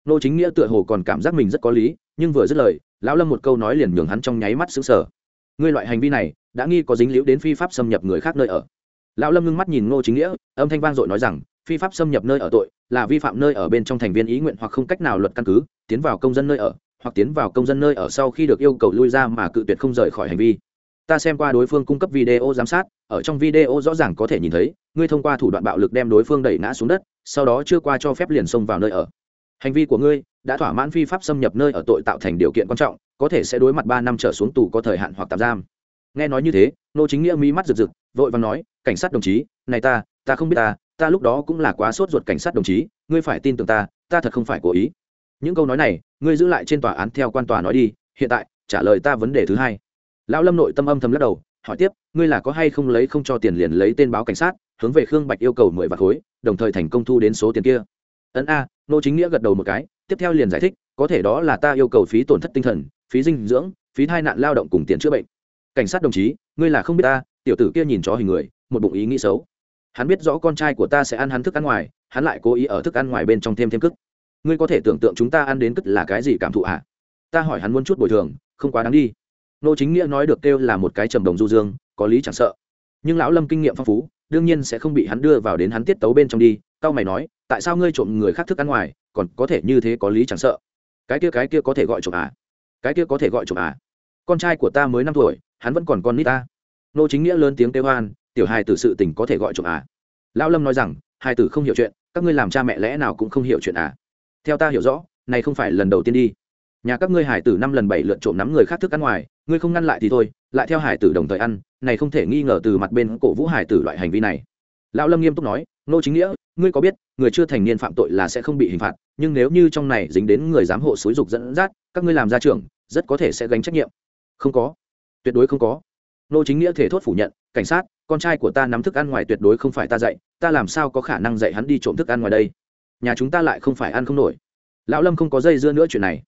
Nô chính nghĩa tựa hồ còn cảm giác mình rất có lý, nhưng vừa dứt lời, lão lâm một câu nói liền nhường hắn trong nháy mắt xứng sở ngươi loại hành vi này, đã nghi có dính liễu đến phi pháp xâm nhập người khác nơi ở. Lão lâm ngưng mắt nhìn ngô chính nghĩa, âm thanh vang dội nói rằng, phi pháp xâm nhập nơi ở tội, là vi phạm nơi ở bên trong thành viên ý nguyện hoặc không cách nào luật căn cứ, tiến vào công dân nơi ở, hoặc tiến vào công dân nơi ở sau khi được yêu cầu lui ra mà cự tuyệt không rời khỏi hành vi ta xem qua đối phương cung cấp video giám sát, ở trong video rõ ràng có thể nhìn thấy, ngươi thông qua thủ đoạn bạo lực đem đối phương đẩy ngã xuống đất, sau đó chưa qua cho phép liền xông vào nơi ở. Hành vi của ngươi đã thỏa mãn phi pháp xâm nhập nơi ở tội tạo thành điều kiện quan trọng, có thể sẽ đối mặt ba năm trở xuống tù có thời hạn hoặc tạm giam. Nghe nói như thế, nô chính nghĩa mỹ mắt rực rực, vội và nói, cảnh sát đồng chí, này ta ta không biết ta ta lúc đó cũng là quá sốt ruột cảnh sát đồng chí, ngươi phải tin tưởng ta ta thật không phải cố ý. Những câu nói này, ngươi giữ lại trên tòa án theo quan tòa nói đi, hiện tại, trả lời ta vấn đề thứ hai lão lâm nội tâm âm thầm lắc đầu, hỏi tiếp, ngươi là có hay không lấy không cho tiền liền lấy tên báo cảnh sát, hướng về khương bạch yêu cầu mười vạt khối, đồng thời thành công thu đến số tiền kia? Ấn a, nô chính nghĩa gật đầu một cái, tiếp theo liền giải thích, có thể đó là ta yêu cầu phí tổn thất tinh thần, phí dinh dưỡng, phí thai nạn lao động cùng tiền chữa bệnh. Cảnh sát đồng chí, ngươi là không biết ta, tiểu tử kia nhìn chó hình người, một bụng ý nghĩ xấu. Hắn biết rõ con trai của ta sẽ ăn hắn thức ăn ngoài, hắn lại cố ý ở thức ăn ngoài bên trong thêm thêm cức. Ngươi có thể tưởng tượng chúng ta ăn đến cức là cái gì cảm thụ à? ta hỏi hắn muốn chút bồi thường, không quá đáng đi nô chính nghĩa nói được kêu là một cái trầm đồng du dương, có lý chẳng sợ. Nhưng lão lâm kinh nghiệm phong phú, đương nhiên sẽ không bị hắn đưa vào đến hắn tiết tấu bên trong đi tao mày nói, tại sao ngươi trộm người khác thức ăn ngoài, còn có thể như thế có lý chẳng sợ? Cái kia cái kia có thể gọi trộm à? Cái kia có thể gọi trộm à? Con trai của ta mới năm tuổi, hắn vẫn còn con nít ta. Nô chính nghĩa lớn tiếng kêu hoan, tiểu hài tử sự tình có thể gọi trộm à? Lão lâm nói rằng, hài tử không hiểu chuyện, các ngươi làm cha mẹ lẽ nào cũng không hiểu chuyện à? Theo ta hiểu rõ, này không phải lần đầu tiên đi nhà các ngươi hải tử năm lần bảy lượt trộm nắm người khác thức ăn ngoài, ngươi không ngăn lại thì thôi, lại theo hải tử đồng thời ăn, này không thể nghi ngờ từ mặt bên cổ vũ hải tử loại hành vi này. Lão lâm nghiêm túc nói, nô chính nghĩa, ngươi có biết, người chưa thành niên phạm tội là sẽ không bị hình phạt, nhưng nếu như trong này dính đến người giám hộ xúi dục dẫn dắt, các ngươi làm gia trưởng, rất có thể sẽ gánh trách nhiệm. Không có, tuyệt đối không có. Nô chính nghĩa thể thốt phủ nhận, cảnh sát, con trai của ta nắm thức ăn ngoài tuyệt đối không phải ta dạy, ta làm sao có khả năng dạy hắn đi trộm thức ăn ngoài đây? Nhà chúng ta lại không phải ăn không nổi. Lão lâm không có dây dưa nữa chuyện này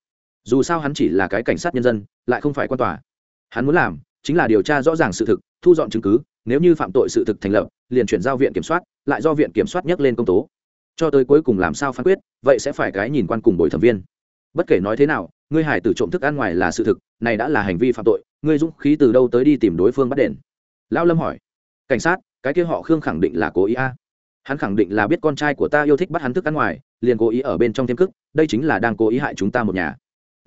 dù sao hắn chỉ là cái cảnh sát nhân dân, lại không phải quan tòa. Hắn muốn làm chính là điều tra rõ ràng sự thực, thu dọn chứng cứ, nếu như phạm tội sự thực thành lập, liền chuyển giao viện kiểm soát, lại do viện kiểm soát nhắc lên công tố. Cho tới cuối cùng làm sao phán quyết, vậy sẽ phải cái nhìn quan cùng bồi thẩm viên. Bất kể nói thế nào, ngươi hải tử trộm thức ăn ngoài là sự thực, này đã là hành vi phạm tội, ngươi dũng khí từ đâu tới đi tìm đối phương bắt đền? Lão lâm hỏi. Cảnh sát, cái kia họ khương khẳng định là cố ý a. Hắn khẳng định là biết con trai của ta yêu thích bắt hắn thức ăn ngoài, liền cố ý ở bên trong thêm cức, đây chính là đang cố ý hại chúng ta một nhà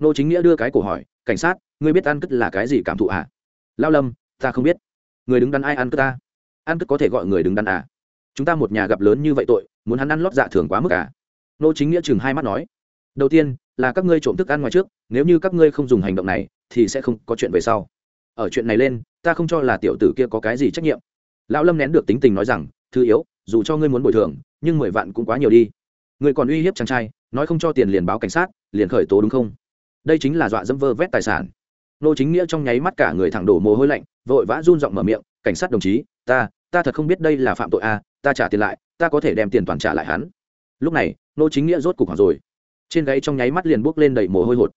nô chính nghĩa đưa cái cổ hỏi, cảnh sát, ngươi biết ăn cất là cái gì cảm thụ à lao lâm, ta không biết. Người đứng đắn ai ăn cất ta? Ăn cất có thể gọi người đứng đắn à? Chúng ta một nhà gặp lớn như vậy tội, muốn hắn ăn lót dạ thường quá mức à? Nô chính nghĩa chừng hai mắt nói, đầu tiên, là các ngươi trộm thức ăn ngoài trước, nếu như các ngươi không dùng hành động này, thì sẽ không có chuyện về sau. Ở chuyện này lên, ta không cho là tiểu tử kia có cái gì trách nhiệm. Lão lâm nén được tính tình nói rằng, thứ yếu, dù cho ngươi muốn bồi thường, nhưng mười vạn cũng quá nhiều đi. Ngươi còn uy hiếp chàng trai, nói không cho tiền liền báo cảnh sát, liền khởi tố đúng không? Đây chính là dọa dẫm vơ vét tài sản. Nô chính nghĩa trong nháy mắt cả người thẳng đổ mồ hôi lạnh vội vã run giọng mở miệng cảnh sát đồng chí ta ta thật không biết đây là phạm tội a à, ta trả tiền lại ta có thể đem tiền toàn trả lại hắn. Lúc này nô chính nghĩa rốt cục hoảng rồi. Trên gáy trong nháy mắt liền buốc lên đầy mồ hôi hột.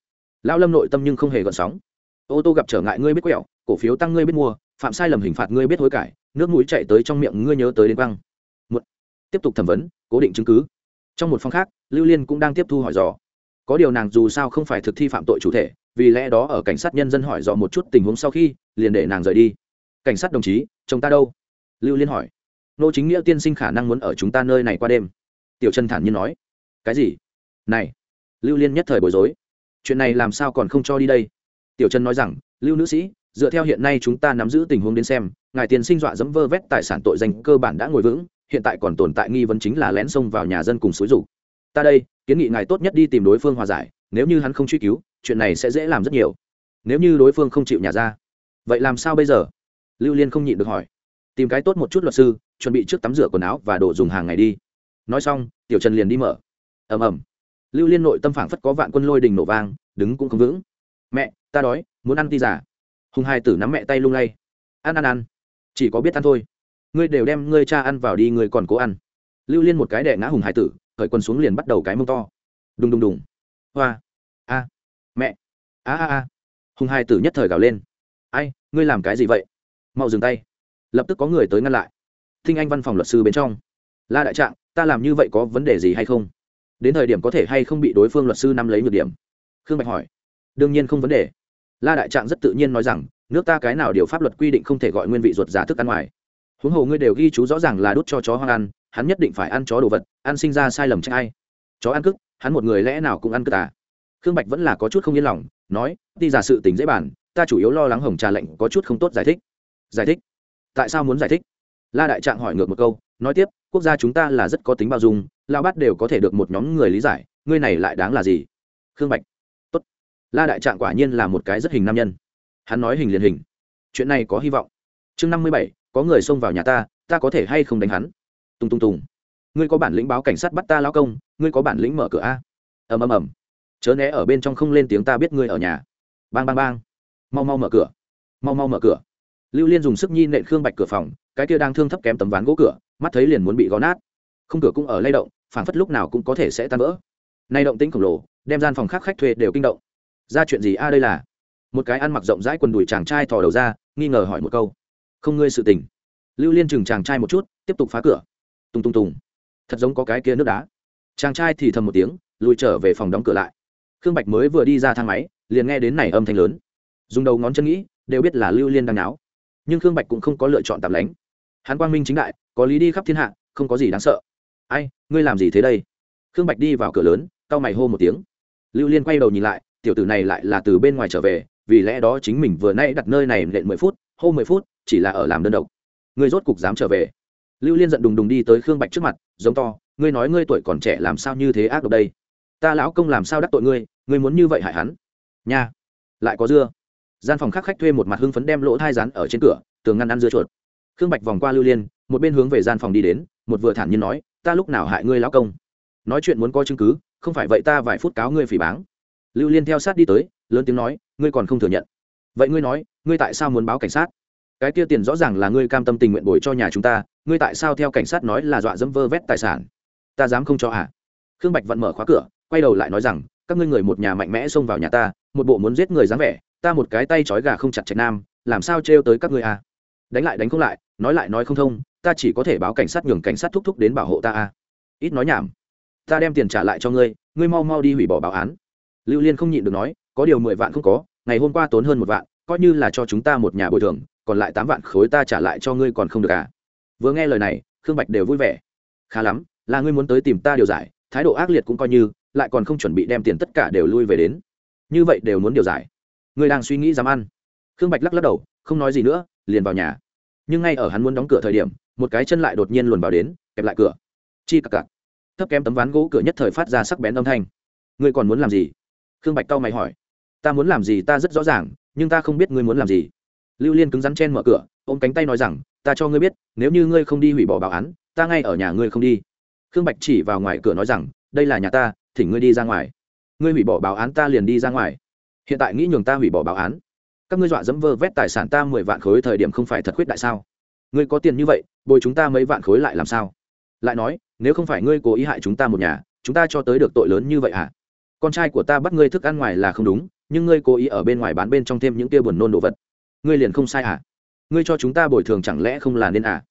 Lão lâm nội tâm nhưng không hề gợn sóng. Ô tô gặp trở ngại ngươi biết quẹo cổ phiếu tăng ngươi biết mua phạm sai lầm hình phạt ngươi biết hối cải nước mũi chạy tới trong miệng ngươi nhớ tới đến băng một tiếp tục thẩm vấn cố định chứng cứ. Trong một phòng khác lưu liên cũng đang tiếp thu hỏi dò có điều nàng dù sao không phải thực thi phạm tội chủ thể, vì lẽ đó ở cảnh sát nhân dân hỏi dò một chút tình huống sau khi, liền để nàng rời đi. Cảnh sát đồng chí, chồng ta đâu? Lưu liên hỏi. Nô chính nghĩa tiên sinh khả năng muốn ở chúng ta nơi này qua đêm. Tiểu trần thản nhiên nói. Cái gì? Này, lưu liên nhất thời bối rối. Chuyện này làm sao còn không cho đi đây? Tiểu trần nói rằng, lưu nữ sĩ, dựa theo hiện nay chúng ta nắm giữ tình huống đến xem, ngài tiên sinh dọa dẫm vơ vét tài sản tội danh cơ bản đã ngồi vững, hiện tại còn tồn tại nghi vấn chính là lén xông vào nhà dân cùng xúi rủ ta đây, kiến nghị ngài tốt nhất đi tìm đối phương hòa giải, nếu như hắn không truy cứu, chuyện này sẽ dễ làm rất nhiều. Nếu như đối phương không chịu nhà ra, vậy làm sao bây giờ? Lưu liên không nhịn được hỏi. Tìm cái tốt một chút luật sư, chuẩn bị trước tắm rửa quần áo và đồ dùng hàng ngày đi. Nói xong, tiểu trần liền đi mở. Ầm ầm. Lưu liên nội tâm phảng phất có vạn quân lôi đình nổ vang, đứng cũng không vững. Mẹ, ta đói, muốn ăn ti giả hùng hai tử nắm mẹ tay lung lay. Ăn ăn ăn. Chỉ có biết ăn thôi. Ngươi đều đem ngươi cha ăn vào đi, ngươi còn cố ăn. Lưu liên một cái đẻ ngã hùng hải tử khởi quần xuống liền bắt đầu cái mông to. Đùng đùng đùng. Hoa. A. Mẹ. A a a. Hùng hai tử nhất thời gào lên. Ai, ngươi làm cái gì vậy? Mau dừng tay. Lập tức có người tới ngăn lại. Thinh anh văn phòng luật sư bên trong. La đại trạng, ta làm như vậy có vấn đề gì hay không? Đến thời điểm có thể hay không bị đối phương luật sư nắm lấy nhược điểm? Khương bạch hỏi. Đương nhiên không vấn đề. La đại trạng rất tự nhiên nói rằng, nước ta cái nào điều pháp luật quy định không thể gọi nguyên vị ruột giả thức ăn ngoài. Huống hồ ngươi đều ghi chú rõ ràng là đút cho chó hoang ăn hắn nhất định phải ăn chó đồ vật, ăn sinh ra sai lầm trách ai chó ăn cức, hắn một người lẽ nào cũng ăn cức à? Khương bạch vẫn là có chút không yên lòng, nói, đi giả sự tình dễ bản ta chủ yếu lo lắng hồng trà lệnh có chút không tốt giải thích. Giải thích? Tại sao muốn giải thích? La đại trạng hỏi ngược một câu, nói tiếp, quốc gia chúng ta là rất có tính bao dung lao bắt đều có thể được một nhóm người lý giải, ngươi này lại đáng là gì? Khương bạch, tốt. La đại trạng quả nhiên là một cái rất hình nam nhân. Hắn nói hình liền hình. Chuyện này có hy vọng. Chương năm mươi bảy, có người xông vào nhà ta ta có thể hay không đánh hắn? Tung tung tùng. Ngươi có bản lĩnh báo cảnh sát bắt ta lao công, ngươi có bản lĩnh mở cửa a? Ầm ầm ầm. Chớ né ở bên trong không lên tiếng ta biết ngươi ở nhà. Bang bang bang. Mau mau mở cửa. Mau mau mở cửa. Lưu liên dùng sức nhi nện khương bạch cửa phòng, cái kia đang thương thấp kém tấm ván gỗ cửa, mắt thấy liền muốn bị gó nát. Không cửa cũng ở lay động, phảng phất lúc nào cũng có thể sẽ tan vỡ. Nay động tĩnh khổng lồ, đem gian phòng khác khách thuê đều kinh động. Ra chuyện gì a đây là? Một cái ăn mặc rộng rãi quần đùi chàng trai thò đầu ra, nghi ngờ hỏi một câu. Không ngươi sự tình. Lưu liên chừng chàng trai một chút, tiếp tục phá cửa tung tung tùng thật giống có cái kia nước đá. Chàng trai thì thầm một tiếng, lùi trở về phòng đóng cửa lại. Khương bạch mới vừa đi ra thang máy, liền nghe đến này âm thanh lớn. Dùng đầu ngón chân nghĩ, đều biết là lưu liên đang náo. Nhưng khương bạch cũng không có lựa chọn tạm lánh. Hắn quang minh chính đại, có lý đi khắp thiên hạ, không có gì đáng sợ. Ai, ngươi làm gì thế đây? Khương bạch đi vào cửa lớn, cau mày hô một tiếng. Lưu liên quay đầu nhìn lại, tiểu tử này lại là từ bên ngoài trở về, vì lẽ đó chính mình vừa nay đặt nơi này nện mười phút, hô mười phút, chỉ là ở làm đơn độc. Ngươi rốt cục dám trở về lưu liên giận đùng đùng đi tới khương bạch trước mặt, giống to, ngươi nói ngươi tuổi còn trẻ làm sao như thế ác độc đây? Ta lão công làm sao đắc tội ngươi? Ngươi muốn như vậy hại hắn? Nha, lại có dưa. Gian phòng khác khách thuê một mặt hưng phấn đem lỗ thai rán ở trên cửa, tường ngăn ăn dưa chuột. Khương bạch vòng qua lưu liên, một bên hướng về gian phòng đi đến, một vừa thản nhiên nói, ta lúc nào hại ngươi lão công? Nói chuyện muốn có chứng cứ, không phải vậy ta vài phút cáo ngươi phỉ báng. Lưu liên theo sát đi tới, lớn tiếng nói, ngươi còn không thừa nhận. Vậy ngươi nói, ngươi tại sao muốn báo cảnh sát? Cái kia tiền rõ ràng là ngươi cam tâm tình nguyện bồi cho nhà chúng ta ngươi tại sao theo cảnh sát nói là dọa dẫm vơ vét tài sản? Ta dám không cho à? Khương bạch vẫn mở khóa cửa, quay đầu lại nói rằng, các ngươi người một nhà mạnh mẽ xông vào nhà ta, một bộ muốn giết người dáng vẻ, ta một cái tay trói gà không chặt trạch nam, làm sao trêu tới các ngươi à? Đánh lại đánh không lại, nói lại nói không thông, ta chỉ có thể báo cảnh sát nhường cảnh sát thúc thúc đến bảo hộ ta à? Ít nói nhảm. Ta đem tiền trả lại cho ngươi ngươi mau mau đi hủy bỏ báo án. Lưu liên không nhịn được nói, có điều mười vạn không có, ngày hôm qua tốn hơn một vạn, coi như là cho chúng ta một nhà bồi thường, còn lại tám vạn khối ta trả lại cho ngươi còn không được à? Vừa nghe lời này, khương bạch đều vui vẻ. Khá lắm, là ngươi muốn tới tìm ta điều giải, thái độ ác liệt cũng coi như, lại còn không chuẩn bị đem tiền tất cả đều lui về đến. Như vậy đều muốn điều giải. Ngươi đang suy nghĩ dám ăn. Khương bạch lắc lắc đầu, không nói gì nữa, liền vào nhà. Nhưng ngay ở hắn muốn đóng cửa thời điểm, một cái chân lại đột nhiên luồn vào đến, kẹp lại cửa. Chi cặc cặc thấp kém tấm ván gỗ cửa nhất thời phát ra sắc bén âm thanh. Ngươi còn muốn làm gì? Khương bạch cau mày hỏi. Ta muốn làm gì ta rất rõ ràng, nhưng ta không biết ngươi muốn làm gì. Lưu liên cứng rắn chen mở cửa, ôm cánh tay nói rằng ta cho ngươi biết, nếu như ngươi không đi hủy bỏ báo án, ta ngay ở nhà ngươi không đi. Khương bạch chỉ vào ngoài cửa nói rằng, đây là nhà ta, thỉnh ngươi đi ra ngoài. Ngươi hủy bỏ báo án ta liền đi ra ngoài. Hiện tại nghĩ nhường ta hủy bỏ báo án. Các ngươi dọa dẫm vơ vét tài sản ta mười vạn khối thời điểm không phải thật khuyết đại sao? Ngươi có tiền như vậy, bồi chúng ta mấy vạn khối lại làm sao? Lại nói, nếu không phải ngươi cố ý hại chúng ta một nhà, chúng ta cho tới được tội lớn như vậy à con trai của ta bắt ngươi thức ăn ngoài là không đúng, nhưng ngươi cố ý ở bên ngoài bán bên trong thêm những kia buồn nôn đồ vật. Ngươi liền không sai à ngươi cho chúng ta bồi thường chẳng lẽ không là nên à?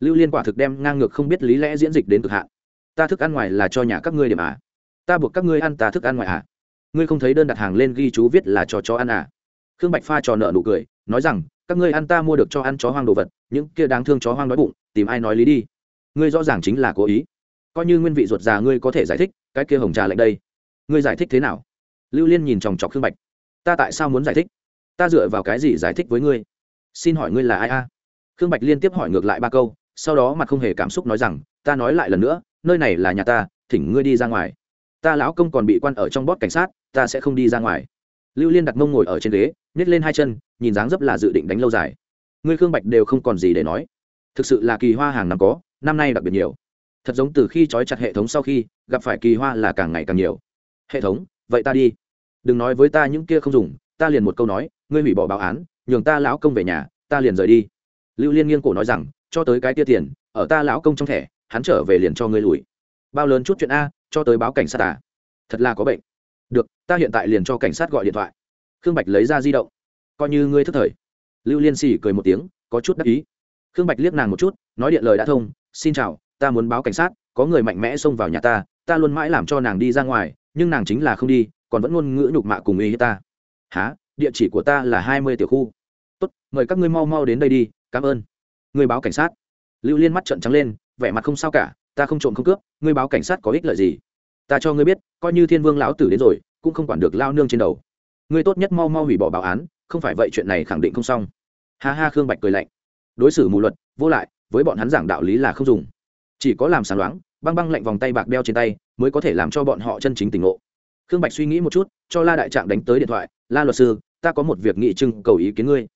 Lưu liên quả thực đem ngang ngược không biết lý lẽ diễn dịch đến cực hạn. Ta thức ăn ngoài là cho nhà các ngươi điểm à? Ta buộc các ngươi ăn, ta thức ăn ngoài à? Ngươi không thấy đơn đặt hàng lên ghi chú viết là cho chó ăn à? Khương bạch pha trò nợ nụ cười, nói rằng, các ngươi ăn ta mua được cho ăn chó hoang đồ vật, những kia đáng thương chó hoang đói bụng, tìm ai nói lý đi? Ngươi rõ ràng chính là cố ý. Coi như nguyên vị ruột già ngươi có thể giải thích, cái kia hồng trà lạnh đây. Ngươi giải thích thế nào? Lưu liên nhìn chòng chọc khương bạch. Ta tại sao muốn giải thích? Ta dựa vào cái gì giải thích với ngươi? Xin hỏi ngươi là ai a? Khương bạch liên tiếp hỏi ngược lại ba câu, sau đó mặt không hề cảm xúc nói rằng, ta nói lại lần nữa, nơi này là nhà ta, thỉnh ngươi đi ra ngoài. Ta lão công còn bị quan ở trong bót cảnh sát, ta sẽ không đi ra ngoài. Lưu liên đặt mông ngồi ở trên ghế nhét lên hai chân, nhìn dáng dấp là dự định đánh lâu dài. Ngươi khương bạch đều không còn gì để nói. Thực sự là kỳ hoa hàng năm có, năm nay đặc biệt nhiều. Thật giống từ khi trói chặt hệ thống sau khi, gặp phải kỳ hoa là càng ngày càng nhiều. Hệ thống, vậy ta đi. Đừng nói với ta những kia không dùng, ta liền một câu nói, ngươi hủy bỏ báo án nhường ta lão công về nhà, ta liền rời đi. Lưu liên nghiêng cổ nói rằng, cho tới cái tia tiền, ở ta lão công trong thẻ, hắn trở về liền cho ngươi lùi. Bao lớn chút chuyện a, cho tới báo cảnh sát à? Thật là có bệnh. Được, ta hiện tại liền cho cảnh sát gọi điện thoại. Khương bạch lấy ra di động. Coi như ngươi thức thời. Lưu liên xì cười một tiếng, có chút đắc ý. Khương bạch liếc nàng một chút, nói điện lời đã thông, xin chào, ta muốn báo cảnh sát, có người mạnh mẽ xông vào nhà ta ta luôn mãi làm cho nàng đi ra ngoài, nhưng nàng chính là không đi, còn vẫn ngôn ngữ nhục mạ cùng ý hiếp ta. Há địa chỉ của ta là hai mươi tiểu khu. Tốt, mời các ngươi mau mau đến đây đi, cảm ơn. Người báo cảnh sát. Lưu liên mắt trợn trắng lên, vẻ mặt không sao cả, ta không trộm không cướp ngươi báo cảnh sát có ích lợi gì? Ta cho ngươi biết, coi như thiên vương lão tử đến rồi, cũng không quản được lao nương trên đầu. Ngươi tốt nhất mau mau hủy bỏ báo án, không phải vậy chuyện này khẳng định không xong. Ha ha, khương bạch cười lạnh. Đối xử mù luật, vô lại, với bọn hắn giảng đạo lý là không dùng. Chỉ có làm sáng loáng, băng băng lạnh vòng tay bạc đeo trên tay, mới có thể làm cho bọn họ chân chính tỉnh ngộ khương bạch suy nghĩ một chút, cho la đại trạng đánh tới điện thoại, la luật sư, ta có một việc nghị trưng cầu ý kiến ngươi.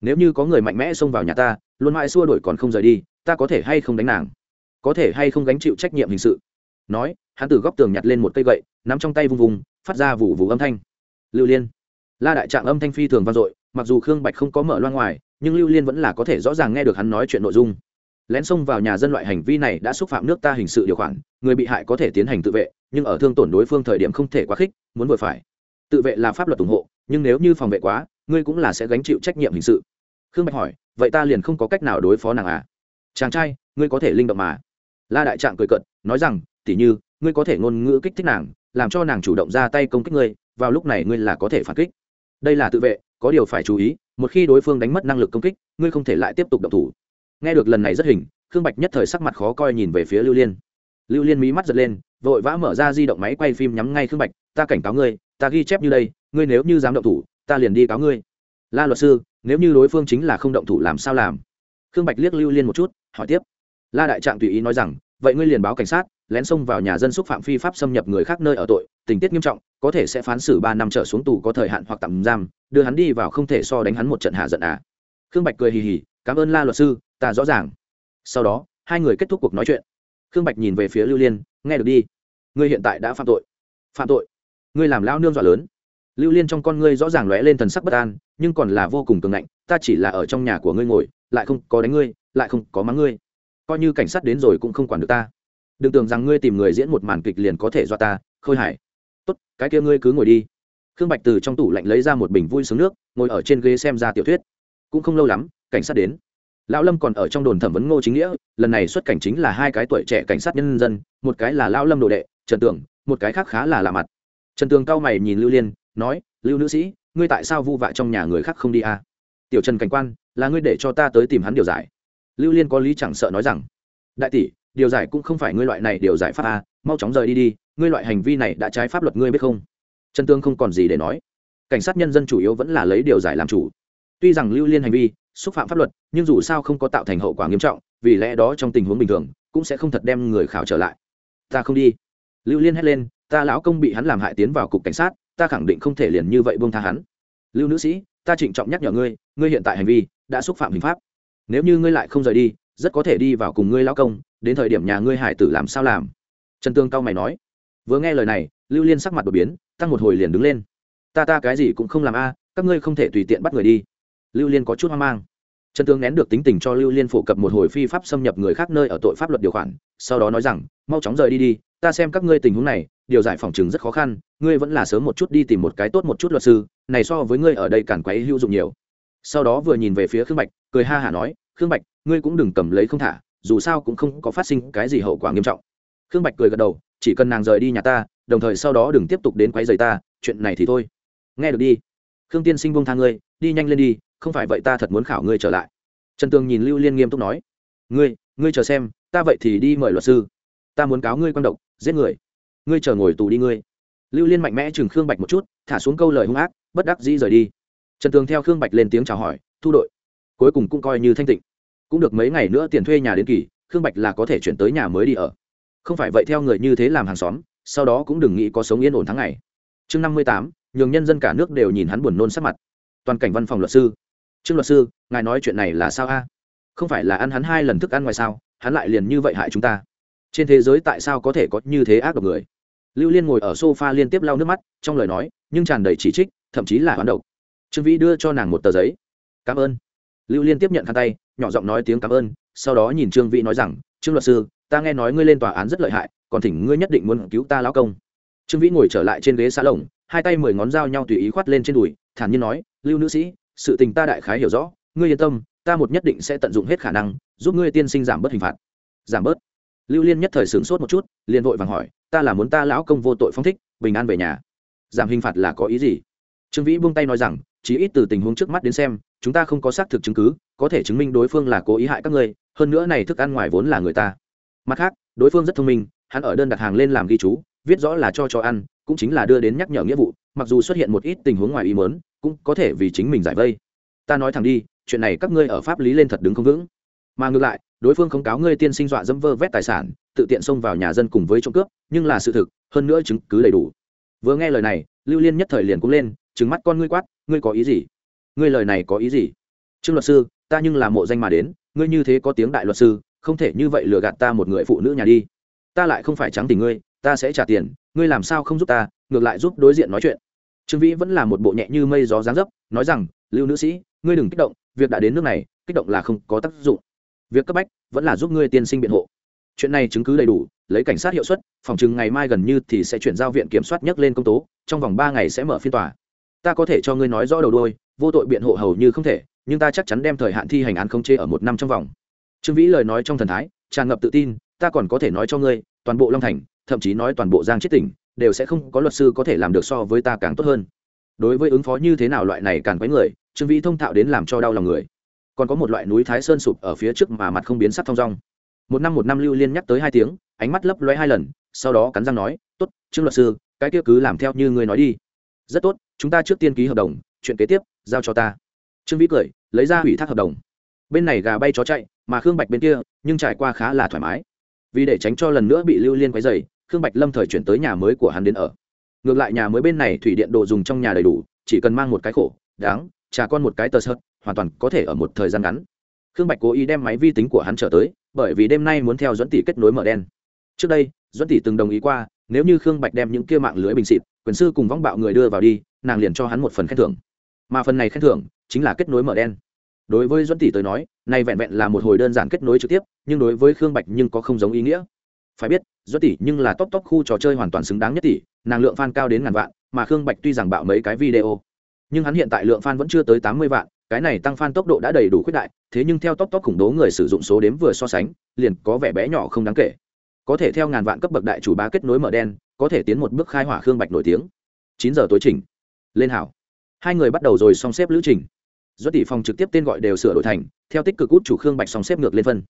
Nếu như có người mạnh mẽ xông vào nhà ta, luôn mãi xua đuổi còn không rời đi, ta có thể hay không đánh nàng? Có thể hay không gánh chịu trách nhiệm hình sự? Nói, hắn từ góc tường nhặt lên một cây gậy, nắm trong tay vùng vùng phát ra vụ vụ âm thanh. Lưu liên. La đại trạng âm thanh phi thường vang dội, mặc dù khương bạch không có mở loa ngoài, nhưng lưu liên vẫn là có thể rõ ràng nghe được hắn nói chuyện nội dung lén xông vào nhà dân loại hành vi này đã xúc phạm nước ta hình sự điều khoản, người bị hại có thể tiến hành tự vệ, nhưng ở thương tổn đối phương thời điểm không thể quá khích, muốn vừa phải. Tự vệ là pháp luật ủng hộ, nhưng nếu như phòng vệ quá, ngươi cũng là sẽ gánh chịu trách nhiệm hình sự. Khương bạch hỏi, vậy ta liền không có cách nào đối phó nàng à? Chàng trai, ngươi có thể linh động mà. La đại trạng cười cận nói rằng, tỉ như, ngươi có thể ngôn ngữ kích thích nàng, làm cho nàng chủ động ra tay công kích ngươi, vào lúc này ngươi là có thể phản kích. Đây là tự vệ, có điều phải chú ý, một khi đối phương đánh mất năng lực công kích, ngươi không thể lại tiếp tục động thủ nghe được lần này rất hình, khương bạch nhất thời sắc mặt khó coi nhìn về phía lưu liên. Lưu liên mí mắt giật lên, vội vã mở ra di động máy quay phim nhắm ngay khương bạch, ta cảnh cáo ngươi, ta ghi chép như đây, ngươi nếu như dám động thủ, ta liền đi cáo ngươi. La luật sư, nếu như đối phương chính là không động thủ làm sao làm? Khương bạch liếc lưu liên một chút, hỏi tiếp. La đại trạng tùy ý nói rằng, vậy ngươi liền báo cảnh sát, lén xông vào nhà dân xúc phạm phi pháp xâm nhập người khác nơi ở tội, tình tiết nghiêm trọng, có thể sẽ phán xử ba năm trở xuống tù có thời hạn hoặc tạm giam, đưa hắn đi vào không thể so đánh hắn một trận hạ giận à. Khương bạch cười hì hì, cảm ơn la luật sư ta rõ ràng. Sau đó, hai người kết thúc cuộc nói chuyện. Khương bạch nhìn về phía lưu liên, nghe được đi. Ngươi hiện tại đã phạm tội. Phạm tội? Ngươi làm lao nương dọa lớn. Lưu liên trong con ngươi rõ ràng lóe lên thần sắc bất an, nhưng còn là vô cùng cường ngạnh, ta chỉ là ở trong nhà của ngươi ngồi, lại không có đánh ngươi, lại không có mắng ngươi. Coi như cảnh sát đến rồi cũng không quản được ta. Đừng tưởng rằng ngươi tìm người diễn một màn kịch liền có thể dọa ta, khôi hải. Tốt, cái kia ngươi cứ ngồi đi. Khương bạch từ trong tủ lạnh lấy ra một bình vui sướng nước, ngồi ở trên ghế xem ra tiểu thuyết. Cũng không lâu lắm, cảnh sát đến lão lâm còn ở trong đồn thẩm vấn ngô chính nghĩa lần này xuất cảnh chính là hai cái tuổi trẻ cảnh sát nhân dân một cái là lão lâm đồ đệ trần tưởng một cái khác khá là lạ mặt. Trần tường cao mày nhìn lưu liên nói lưu nữ sĩ ngươi tại sao vu vạ trong nhà người khác không đi à? tiểu trần cảnh quan là ngươi để cho ta tới tìm hắn điều giải. Lưu liên có lý chẳng sợ nói rằng đại tỷ điều giải cũng không phải ngươi loại này điều giải pháp à, mau chóng rời đi đi ngươi loại hành vi này đã trái pháp luật ngươi biết không? Trần tương không còn gì để nói. Cảnh sát nhân dân chủ yếu vẫn là lấy điều giải làm chủ. Tuy rằng lưu liên hành vi xúc phạm pháp luật, nhưng dù sao không có tạo thành hậu quả nghiêm trọng, vì lẽ đó trong tình huống bình thường, cũng sẽ không thật đem người khảo trở lại. Ta không đi. Lưu liên hét lên, ta lão công bị hắn làm hại tiến vào cục cảnh sát, ta khẳng định không thể liền như vậy buông tha hắn. Lưu nữ sĩ, ta trịnh trọng nhắc nhở ngươi ngươi hiện tại hành vi đã xúc phạm hình pháp. Nếu như ngươi lại không rời đi, rất có thể đi vào cùng ngươi lão công, đến thời điểm nhà ngươi hải tử làm sao làm. Trần tương cao mày nói. Vừa nghe lời này, lưu liên sắc mặt đột biến, tăng một hồi liền đứng lên. Ta ta cái gì cũng không làm a, các ngươi không thể tùy tiện bắt người đi lưu liên có chút hoang mang. Trần tướng nén được tính tình cho lưu liên phổ cập một hồi phi pháp xâm nhập người khác nơi ở tội pháp luật điều khoản, sau đó nói rằng, mau chóng rời đi đi, ta xem các ngươi tình huống này, điều giải phòng chừng rất khó khăn, ngươi vẫn là sớm một chút đi tìm một cái tốt một chút luật sư, này so với ngươi ở đây cản quấy hữu dụng nhiều. Sau đó vừa nhìn về phía khương bạch, cười ha hả nói, khương bạch, ngươi cũng đừng cầm lấy không thả, dù sao cũng không có phát sinh cái gì hậu quả nghiêm trọng. Khương bạch cười gật đầu, chỉ cần nàng rời đi nhà ta, đồng thời sau đó đừng tiếp tục đến quấy rầy ta, chuyện này thì thôi. Nghe được đi. Khương tiên sinh buông tha ngươi, đi nhanh lên đi không phải vậy ta thật muốn khảo ngươi trở lại. Trần tường nhìn lưu liên nghiêm túc nói, ngươi ngươi chờ xem, ta vậy thì đi mời luật sư. Ta muốn cáo ngươi quan độc, giết người. Ngươi chờ ngồi tù đi ngươi. Lưu liên mạnh mẽ chừng khương bạch một chút, thả xuống câu lời hung ác, bất đắc dĩ rời đi. Trần tường theo khương bạch lên tiếng chào hỏi, thu đội, cuối cùng cũng coi như thanh tịnh. Cũng được mấy ngày nữa tiền thuê nhà đến kỳ, khương bạch là có thể chuyển tới nhà mới đi ở. Không phải vậy theo người như thế làm hàng xóm, sau đó cũng đừng nghĩ có sống yên ổn tháng ngày. Chương năm mươi tám, nhường nhân dân cả nước đều nhìn hắn buồn nôn sắc mặt. Toàn cảnh văn phòng luật sư trương luật sư, ngài nói chuyện này là sao a? Không phải là ăn hắn hai lần thức ăn ngoài sao, hắn lại liền như vậy hại chúng ta? Trên thế giới tại sao có thể có như thế ác độc người? Lưu liên ngồi ở sofa liên tiếp lau nước mắt, trong lời nói, nhưng tràn đầy chỉ trích, thậm chí là hoán độc. Trương vĩ đưa cho nàng một tờ giấy. Cảm ơn. Lưu liên tiếp nhận khăn tay, nhỏ giọng nói tiếng cảm ơn, sau đó nhìn trương vĩ nói rằng, trương luật sư, ta nghe nói ngươi lên tòa án rất lợi hại, còn thỉnh ngươi nhất định muốn cứu ta lão công. Trương vĩ ngồi trở lại trên ghế xa lồng, hai tay mười ngón dao nhau tùy ý khoát lên trên đùi, thản nhiên nói, lưu nữ sĩ sự tình ta đại khái hiểu rõ, ngươi yên tâm, ta một nhất định sẽ tận dụng hết khả năng, giúp ngươi tiên sinh giảm bớt hình phạt. Giảm bớt? Lưu liên nhất thời sửng sốt một chút, liền vội vàng hỏi, ta là muốn ta lão công vô tội phong thích, bình an về nhà. Giảm hình phạt là có ý gì? Trương vĩ buông tay nói rằng, chỉ ít từ tình huống trước mắt đến xem, chúng ta không có xác thực chứng cứ, có thể chứng minh đối phương là cố ý hại các ngươi, hơn nữa này thức ăn ngoài vốn là người ta. Mặt khác, đối phương rất thông minh, hắn ở đơn đặt hàng lên làm ghi chú, viết rõ là cho cho ăn, cũng chính là đưa đến nhắc nhở nghĩa vụ, mặc dù xuất hiện một ít tình huống ngoài ý mớn cũng có thể vì chính mình giải vây. Ta nói thẳng đi, chuyện này các ngươi ở pháp lý lên thật đứng không vững. Mà ngược lại, đối phương không cáo ngươi tiên sinh dọa dẫm vơ vét tài sản, tự tiện xông vào nhà dân cùng với trộm cướp, nhưng là sự thực, hơn nữa chứng cứ đầy đủ. Vừa nghe lời này, lưu liên nhất thời liền cũng lên, trừng mắt con ngươi quát, ngươi có ý gì? Ngươi lời này có ý gì? Trương luật sư, ta nhưng là mộ danh mà đến, ngươi như thế có tiếng đại luật sư, không thể như vậy lừa gạt ta một người phụ nữ nhà đi. Ta lại không phải trắng tình ngươi, ta sẽ trả tiền, ngươi làm sao không giúp ta, ngược lại giúp đối diện nói chuyện trương vĩ vẫn là một bộ nhẹ như mây gió dáng dấp, nói rằng, lưu nữ sĩ, ngươi đừng kích động, việc đã đến nước này, kích động là không có tác dụng. Việc cấp bách vẫn là giúp ngươi tiên sinh biện hộ. Chuyện này chứng cứ đầy đủ, lấy cảnh sát hiệu suất, phòng chừng ngày mai gần như thì sẽ chuyển giao viện kiểm soát nhắc lên công tố, trong vòng ba ngày sẽ mở phiên tòa. Ta có thể cho ngươi nói rõ đầu đôi vô tội biện hộ hầu như không thể, nhưng ta chắc chắn đem thời hạn thi hành án không chê ở một năm trong vòng. Trương vĩ lời nói trong thần thái, tràn ngập tự tin, ta còn có thể nói cho ngươi, toàn bộ long thành, thậm chí nói toàn bộ giang chết tỉnh đều sẽ không có luật sư có thể làm được so với ta càng tốt hơn. Đối với ứng phó như thế nào loại này càng quấy người, trương vĩ thông thạo đến làm cho đau lòng người. Còn có một loại núi thái sơn sụp ở phía trước mà mặt không biến sắc thong dong. Một năm một năm lưu liên nhắc tới hai tiếng, ánh mắt lấp lóe hai lần, sau đó cắn răng nói, tốt, trương luật sư, cái kia cứ làm theo như ngươi nói đi. Rất tốt, chúng ta trước tiên ký hợp đồng, chuyện kế tiếp, giao cho ta. Trương vĩ cười, lấy ra hủy thác hợp đồng. Bên này gà bay chó chạy, mà khương bạch bên kia, nhưng trải qua khá là thoải mái. Vì để tránh cho lần nữa bị lưu liên quấy dày khương bạch lâm thời chuyển tới nhà mới của hắn đến ở. Ngược lại nhà mới bên này thủy điện đồ dùng trong nhà đầy đủ, chỉ cần mang một cái khổ, đáng, trà con một cái tờ sợt, hoàn toàn có thể ở một thời gian ngắn. Khương bạch cố ý đem máy vi tính của hắn trở tới, bởi vì đêm nay muốn theo dẫn tỷ kết nối mở đen. Trước đây dẫn tỷ từng đồng ý qua, nếu như khương bạch đem những kia mạng lưới bình xịt, quyền sư cùng vong bạo người đưa vào đi, nàng liền cho hắn một phần khen thưởng. Mà phần này khen thưởng chính là kết nối mở đen. Đối với dẫn tỷ tới nói, này vẹn vẹn là một hồi đơn giản kết nối trực tiếp, nhưng đối với khương bạch nhưng có không giống ý nghĩa. Phải biết rất tỷ, nhưng là top top khu trò chơi hoàn toàn xứng đáng nhất tỷ, nàng lượng fan cao đến ngàn vạn, mà khương bạch tuy rằng bạo mấy cái video, nhưng hắn hiện tại lượng fan vẫn chưa tới tám mươi vạn, cái này tăng fan tốc độ đã đầy đủ khuyết đại, thế nhưng theo top top khủng bố người sử dụng số đếm vừa so sánh, liền có vẻ bé nhỏ không đáng kể. Có thể theo ngàn vạn cấp bậc đại chủ bá kết nối mở đen, có thể tiến một bước khai hỏa khương bạch nổi tiếng. Chín giờ tối trình lên hảo. Hai người bắt đầu rồi xong xếp lữ trình. Do tỷ phòng trực tiếp tên gọi đều sửa đổi thành, theo tích cực út chủ khương bạch song xếp ngược lên phân,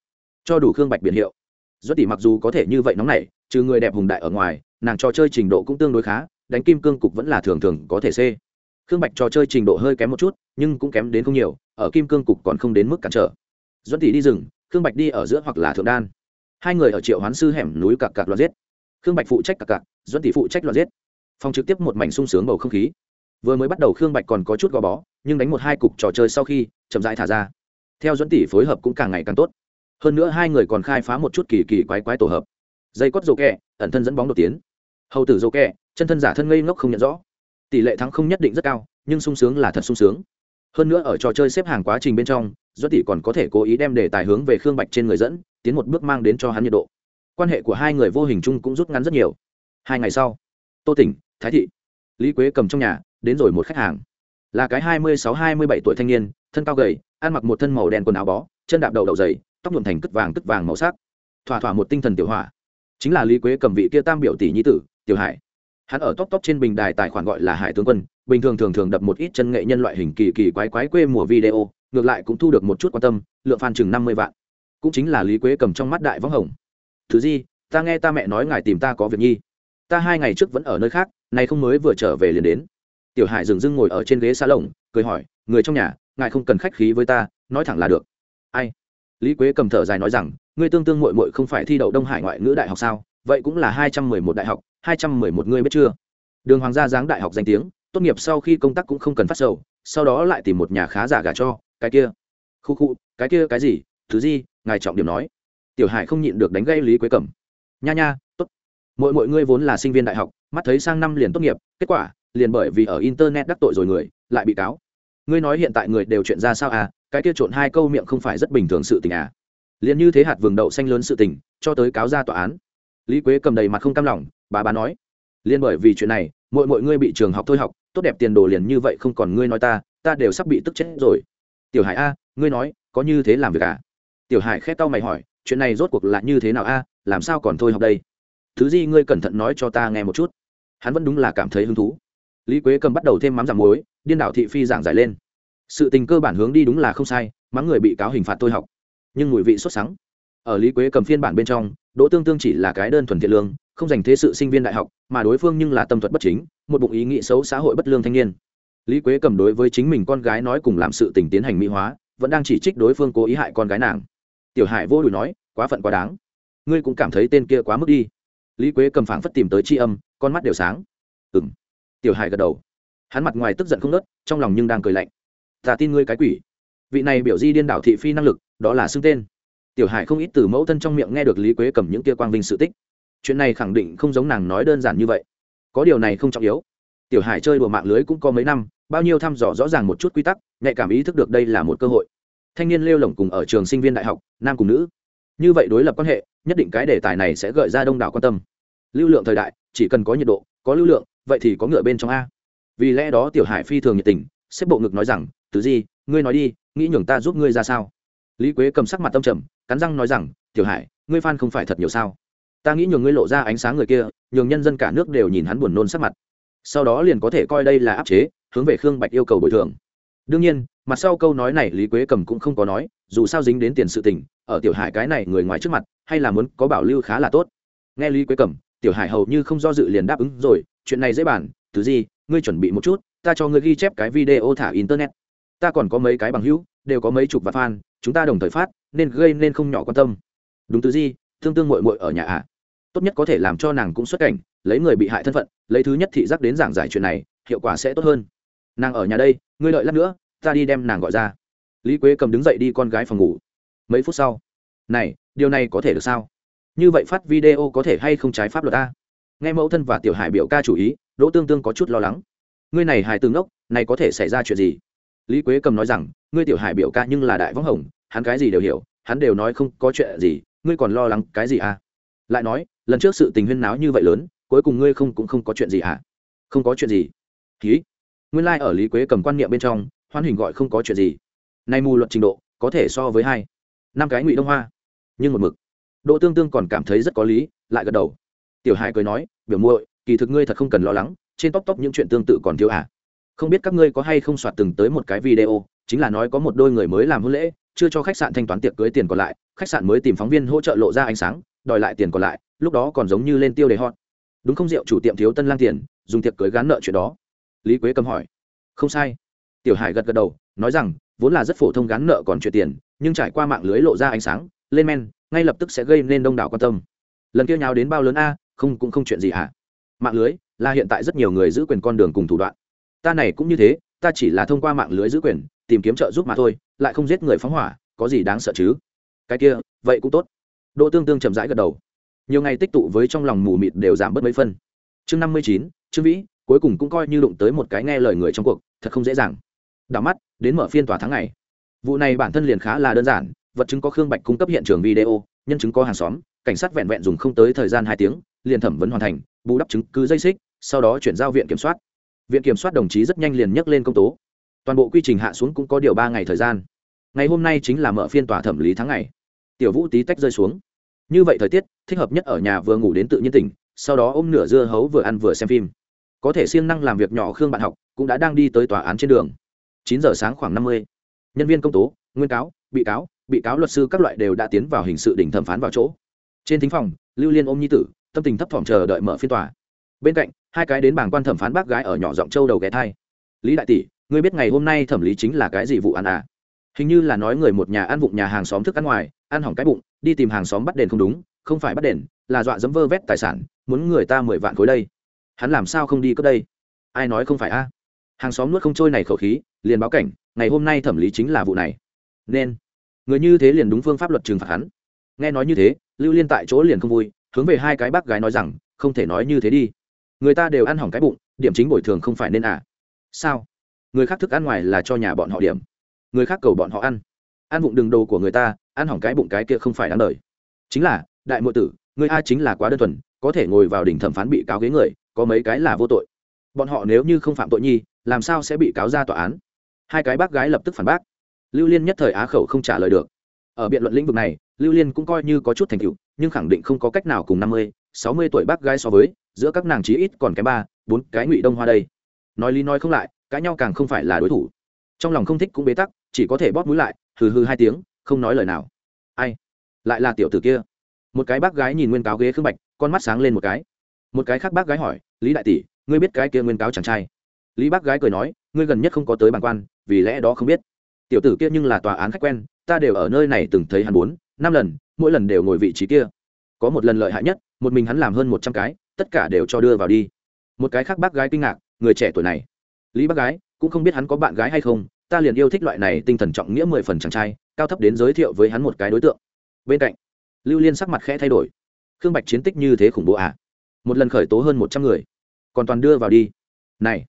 cho đủ khương bạch biển hiệu do tỷ mặc dù có thể như vậy nóng nảy, trừ người đẹp hùng đại ở ngoài, nàng trò chơi trình độ cũng tương đối khá, đánh kim cương cục vẫn là thường thường có thể c. Khương bạch trò chơi trình độ hơi kém một chút, nhưng cũng kém đến không nhiều, ở kim cương cục còn không đến mức cản trở. Doãn tỷ đi rừng, khương bạch đi ở giữa hoặc là thượng đan. Hai người ở triệu hoán sư hẻm núi cặc cặc loạt giết. Khương bạch phụ trách cặc cặc doãn tỷ phụ trách loạt giết. Phòng trực tiếp một mảnh sung sướng bầu không khí. Vừa mới bắt đầu khương bạch còn có chút gò bó, nhưng đánh một hai cục trò chơi sau khi, chậm rãi thả ra. Theo doãn tỷ phối hợp cũng càng ngày càng tốt hơn nữa hai người còn khai phá một chút kỳ kỳ quái quái tổ hợp. Dây cót dầu kẹ, ẩn thân dẫn bóng đột tiến. Hầu tử dầu kẹ, chân thân giả thân ngây ngốc không nhận rõ. Tỷ lệ thắng không nhất định rất cao, nhưng sung sướng là thật sung sướng. Hơn nữa ở trò chơi xếp hàng quá trình bên trong do tỷ còn có thể cố ý đem đề tài hướng về khương bạch trên người dẫn, tiến một bước mang đến cho hắn nhiệt độ. Quan hệ của hai người vô hình chung cũng rút ngắn rất nhiều. Hai ngày sau, tô tỉnh, thái thị, lý quế cầm trong nhà, đến rồi một khách hàng. Là cái hai mươi sáu, hai mươi bảy tuổi thanh niên, thân cao gầy, ăn mặc một thân màu đen quần áo bó, chân đạp đầu đậu dày tóc nhuộm thành cất vàng cất vàng màu sắc. Thỏa thỏa một tinh thần tiểu hỏa. Chính là lý quế cầm vị kia tam biểu tỷ nhi tử, tiểu hải. Hắn ở tóc tóc trên bình đài tài khoản gọi là hải tướng quân, bình thường thường thường đập một ít chân nghệ nhân loại hình kỳ kỳ quái quái quê mùa video, ngược lại cũng thu được một chút quan tâm, lượng fan chừng năm mươi vạn. Cũng chính là lý quế cầm trong mắt đại võng hồng. Thứ gì, ta nghe ta mẹ nói ngài tìm ta có việc nhi. Ta hai ngày trước vẫn ở nơi khác, nay không mới vừa trở về liền đến. Tiểu hải dừng dưng ngồi ở trên ghế xa lồng cười hỏi, người trong nhà, ngài không cần khách khí với ta, nói thẳng là được. Ai? Lý quế cầm thở dài nói rằng, ngươi tương tương mội mội không phải thi đậu đông hải ngoại ngữ đại học sao? Vậy cũng là hai trăm mười một đại học, hai trăm mười một ngươi biết chưa? Đường hoàng gia giáng đại học danh tiếng, tốt nghiệp sau khi công tác cũng không cần phát sầu, sau đó lại tìm một nhà khá giả gả cho, cái kia, khu khu, cái kia cái gì? Thứ gì? Ngài trọng điểm nói. Tiểu hải không nhịn được đánh gây lý quế cẩm nha nha, tốt. Mỗi mỗi ngươi vốn là sinh viên đại học, mắt thấy sang năm liền tốt nghiệp, kết quả, liền bởi vì ở internet đắc tội rồi người, lại bị cáo. Ngươi nói hiện tại người đều chuyện ra sao à? Cái kia trộn hai câu miệng không phải rất bình thường sự tình à. Liền như thế hạt vườn đậu xanh lớn sự tình, cho tới cáo ra tòa án. Lý quế cầm đầy mặt không cam lòng, bà bà nói, liên bởi vì chuyện này mỗi mỗi ngươi bị trường học thôi học, tốt đẹp tiền đồ liền như vậy không còn ngươi nói ta ta đều sắp bị tức chết rồi. Tiểu hải a, ngươi nói, có như thế làm việc à? Tiểu hải khét tao mày hỏi, chuyện này rốt cuộc là như thế nào a, làm sao còn thôi học đây? Thứ gì ngươi cẩn thận nói cho ta nghe một chút. Hắn vẫn đúng là cảm thấy hứng thú. Lý quế cầm bắt đầu thêm mắm giảm muối, điên đảo thị phi giảng giải lên sự tình cơ bản hướng đi đúng là không sai, mắng người bị cáo hình phạt tôi học. Nhưng mùi vị xuất sáng ở lý quế cầm phiên bản bên trong, đỗ tương tương chỉ là cái đơn thuần thiện lương, không dành thế sự sinh viên đại học, mà đối phương nhưng là tâm thuật bất chính, một bụng ý nghĩ xấu xã hội bất lương thanh niên. Lý quế cầm đối với chính mình con gái nói cùng làm sự tình tiến hành mỹ hóa, vẫn đang chỉ trích đối phương cố ý hại con gái nàng. Tiểu hải vô đùi nói, quá phận quá đáng. Ngươi cũng cảm thấy tên kia quá mức đi. Lý quế cầm phảng phất tìm tới tri âm, con mắt đều sáng. Ừ m tiểu hải gật đầu. Hắn mặt ngoài tức giận không nớt trong lòng nhưng đang cười lạnh ta tin ngươi cái quỷ. Vị này biểu di điên đảo thị phi năng lực, đó là xưng tên. Tiểu hải không ít từ mẫu thân trong miệng nghe được lý quế cầm những tia quang vinh sự tích. Chuyện này khẳng định không giống nàng nói đơn giản như vậy. Có điều này không trọng yếu. Tiểu hải chơi đùa mạng lưới cũng có mấy năm, bao nhiêu thăm dò rõ ràng một chút quy tắc, nhạy cảm ý thức được đây là một cơ hội. Thanh niên lêu lỏng cùng ở trường sinh viên đại học, nam cùng nữ. Như vậy đối lập quan hệ, nhất định cái đề tài này sẽ gợi ra đông đảo quan tâm. Lưu lượng thời đại, chỉ cần có nhiệt độ, có lưu lượng, vậy thì có ngựa bên trong a. Vì lẽ đó tiểu hải phi thường nhiệt tình, xếp bộ ngực nói rằng từ gì ngươi nói đi, nghĩ nhường ta giúp ngươi ra sao? Lý quế cầm sắc mặt tâm trầm, cắn răng nói rằng, tiểu hải, ngươi phan không phải thật nhiều sao? Ta nghĩ nhường ngươi lộ ra ánh sáng người kia, nhường nhân dân cả nước đều nhìn hắn buồn nôn sắc mặt. Sau đó liền có thể coi đây là áp chế, hướng về khương bạch yêu cầu bồi thường. Đương nhiên, mặt sau câu nói này lý quế cầm cũng không có nói, dù sao dính đến tiền sự tình, ở tiểu hải cái này người ngoài trước mặt, hay là muốn có bảo lưu khá là tốt. Nghe lý quế cầm, tiểu hải hầu như không do dự liền đáp ứng rồi, chuyện này dễ bàn thứ gì ngươi chuẩn bị một chút, ta cho ngươi ghi chép cái video thả internet ta còn có mấy cái bằng hữu đều có mấy chục vạn fan chúng ta đồng thời phát nên gây nên không nhỏ quan tâm. Đúng thứ gì thương tương mội mội ở nhà ạ à. tốt nhất có thể làm cho nàng cũng xuất cảnh lấy người bị hại thân phận lấy thứ nhất thị giác đến giảng giải chuyện này hiệu quả sẽ tốt hơn. Nàng ở nhà đây ngươi đợi lát nữa ta đi đem nàng gọi ra. Lý quế cầm đứng dậy đi con gái phòng ngủ. Mấy phút sau này điều này có thể được sao? Như vậy phát video có thể hay không trái pháp luật ta? Nghe mẫu thân và tiểu hải biểu ca chủ ý đỗ tương tương có chút lo lắng. Ngươi này hài tương nốc, này có thể xảy ra chuyện gì? Lý quế cầm nói rằng, ngươi tiểu hải biểu ca nhưng là đại võng hồng, hắn cái gì đều hiểu, hắn đều nói không có chuyện gì, ngươi còn lo lắng cái gì à? Lại nói, lần trước sự tình huyên náo như vậy lớn, cuối cùng ngươi không cũng không có chuyện gì à? Không có chuyện gì. Ký. Nguyên lai、like、ở lý quế cầm quan niệm bên trong, hoan hình gọi không có chuyện gì. Nay mù luận trình độ, có thể so với hai. Năm cái ngụy đông hoa. Nhưng một mực. Độ tương tương còn cảm thấy rất có lý, lại gật đầu. Tiểu hải cười nói, biểu muội, kỳ thực ngươi thật không cần lo lắng, trên tóc tóc những chuyện tương tự còn thiếu à? Không biết các ngươi có hay không soạt từng tới một cái video, chính là nói có một đôi người mới làm hôn lễ, chưa cho khách sạn thanh toán tiệc cưới tiền còn lại, khách sạn mới tìm phóng viên hỗ trợ lộ ra ánh sáng, đòi lại tiền còn lại, lúc đó còn giống như lên tiêu đề hot. Đúng không rượu chủ tiệm thiếu tân lang tiền, dùng tiệc cưới gán nợ chuyện đó. Lý quế cầm hỏi. Không sai. Tiểu hải gật gật đầu, nói rằng, vốn là rất phổ thông gán nợ còn chuyện tiền, nhưng trải qua mạng lưới lộ ra ánh sáng, lên men, ngay lập tức sẽ gây nên đông đảo quan tâm. Lần kia nhào đến bao lớn a, không cũng không chuyện gì hả? Mạng lưới, là hiện tại rất nhiều người giữ quyền con đường cùng thủ đoạn ta này cũng như thế, ta chỉ là thông qua mạng lưới giữ quyền, tìm kiếm trợ giúp mà thôi, lại không giết người phóng hỏa, có gì đáng sợ chứ? Cái kia, vậy cũng tốt. Đỗ tương tương chậm rãi gật đầu. Nhiều ngày tích tụ với trong lòng mù mịt đều giảm bớt mấy phân. Chương năm mươi chín, trương vĩ, cuối cùng cũng coi như đụng tới một cái nghe lời người trong cuộc, thật không dễ dàng. Đảo mắt, đến mở phiên tòa tháng ngày. Vụ này bản thân liền khá là đơn giản, vật chứng có khương bạch cung cấp hiện trường video, nhân chứng có hàng xóm, cảnh sát vẹn vẹn dùng không tới thời gian hai tiếng, liền thẩm vấn hoàn thành, bù đắp chứng cứ dây xích, sau đó chuyển giao viện kiểm soát viện kiểm soát đồng chí rất nhanh liền nhắc lên công tố. Toàn bộ quy trình hạ xuống cũng có điều ba ngày thời gian. Ngày hôm nay chính là mở phiên tòa thẩm lý tháng ngày. Tiểu vũ tí tách rơi xuống. Như vậy thời tiết, thích hợp nhất ở nhà vừa ngủ đến tự nhiên tỉnh, sau đó ôm nửa dưa hấu vừa ăn vừa xem phim. Có thể siêng năng làm việc nhỏ khương bạn học, cũng đã đang đi tới tòa án trên đường. Chín giờ sáng khoảng năm mươi. Nhân viên công tố, nguyên cáo, bị cáo bị cáo luật sư các loại đều đã tiến vào hình sự đỉnh thẩm phán vào chỗ. Trên thính phòng, lưu liên ôm nhi tử, tâm tình thấp thỏm chờ đợi mở phiên tòa bên cạnh, hai cái đến bảng quan thẩm phán bác gái ở nhỏ giọng châu đầu ghé thai. Lý đại tỷ, ngươi biết ngày hôm nay thẩm lý chính là cái gì vụ ăn à? Hình như là nói người một nhà ăn vụng nhà hàng xóm thức ăn ngoài, ăn hỏng cái bụng, đi tìm hàng xóm bắt đền không đúng, không phải bắt đền, là dọa dẫm vơ vét tài sản, muốn người ta mười vạn khối đây. Hắn làm sao không đi cướp đây? Ai nói không phải a? Hàng xóm nuốt không trôi này khẩu khí, liền báo cảnh, ngày hôm nay thẩm lý chính là vụ này. Nên, người như thế liền đúng phương pháp luật trừng phạt hắn. Nghe nói như thế, lưu liên tại chỗ liền không vui, hướng về hai cái bác gái nói rằng, không thể nói như thế đi người ta đều ăn hỏng cái bụng, điểm chính bồi thường không phải nên à? Sao? Người khác thức ăn ngoài là cho nhà bọn họ điểm. Người khác cầu bọn họ ăn. Ăn bụng đường đồ của người ta, ăn hỏng cái bụng cái kia không phải đáng đời. Chính là, đại mộ tử, người a chính là quá đơn thuần, có thể ngồi vào đỉnh thẩm phán bị cáo ghế người, có mấy cái là vô tội. Bọn họ nếu như không phạm tội nhi, làm sao sẽ bị cáo ra tòa án? Hai cái bác gái lập tức phản bác. Lưu liên nhất thời á khẩu không trả lời được. Ở biện luận lĩnh vực này, lưu liên cũng coi như có chút thành tựu, nhưng khẳng định không có cách nào cùng năm mươi, sáu mươi tuổi bác gái so với giữa các nàng chí ít còn cái ba, bốn cái ngụy đông hoa đây. Nói lý nói không lại, cãi nhau càng không phải là đối thủ. Trong lòng không thích cũng bế tắc, chỉ có thể bóp mũi lại, hừ hừ hai tiếng, không nói lời nào. Ai? Lại là tiểu tử kia. Một cái bác gái nhìn nguyên cáo ghế khương bạch, con mắt sáng lên một cái. Một cái khác bác gái hỏi, lý đại tỷ, ngươi biết cái kia nguyên cáo chàng trai? Lý bác gái cười nói, ngươi gần nhất không có tới bàn quan, vì lẽ đó không biết. Tiểu tử kia nhưng là tòa án khách quen, ta đều ở nơi này từng thấy hắn bốn, năm lần, mỗi lần đều ngồi vị trí kia. Có một lần lợi hại nhất, một mình hắn làm hơn một trăm cái tất cả đều cho đưa vào đi. Một cái khác bác gái kinh ngạc, người trẻ tuổi này. Lý bác gái, cũng không biết hắn có bạn gái hay không, ta liền yêu thích loại này tinh thần trọng nghĩa mười phần chàng trai, cao thấp đến giới thiệu với hắn một cái đối tượng. Bên cạnh, lưu liên sắc mặt khẽ thay đổi. Khương bạch chiến tích như thế khủng bố à? Một lần khởi tố hơn một trăm người, còn toàn đưa vào đi. Này,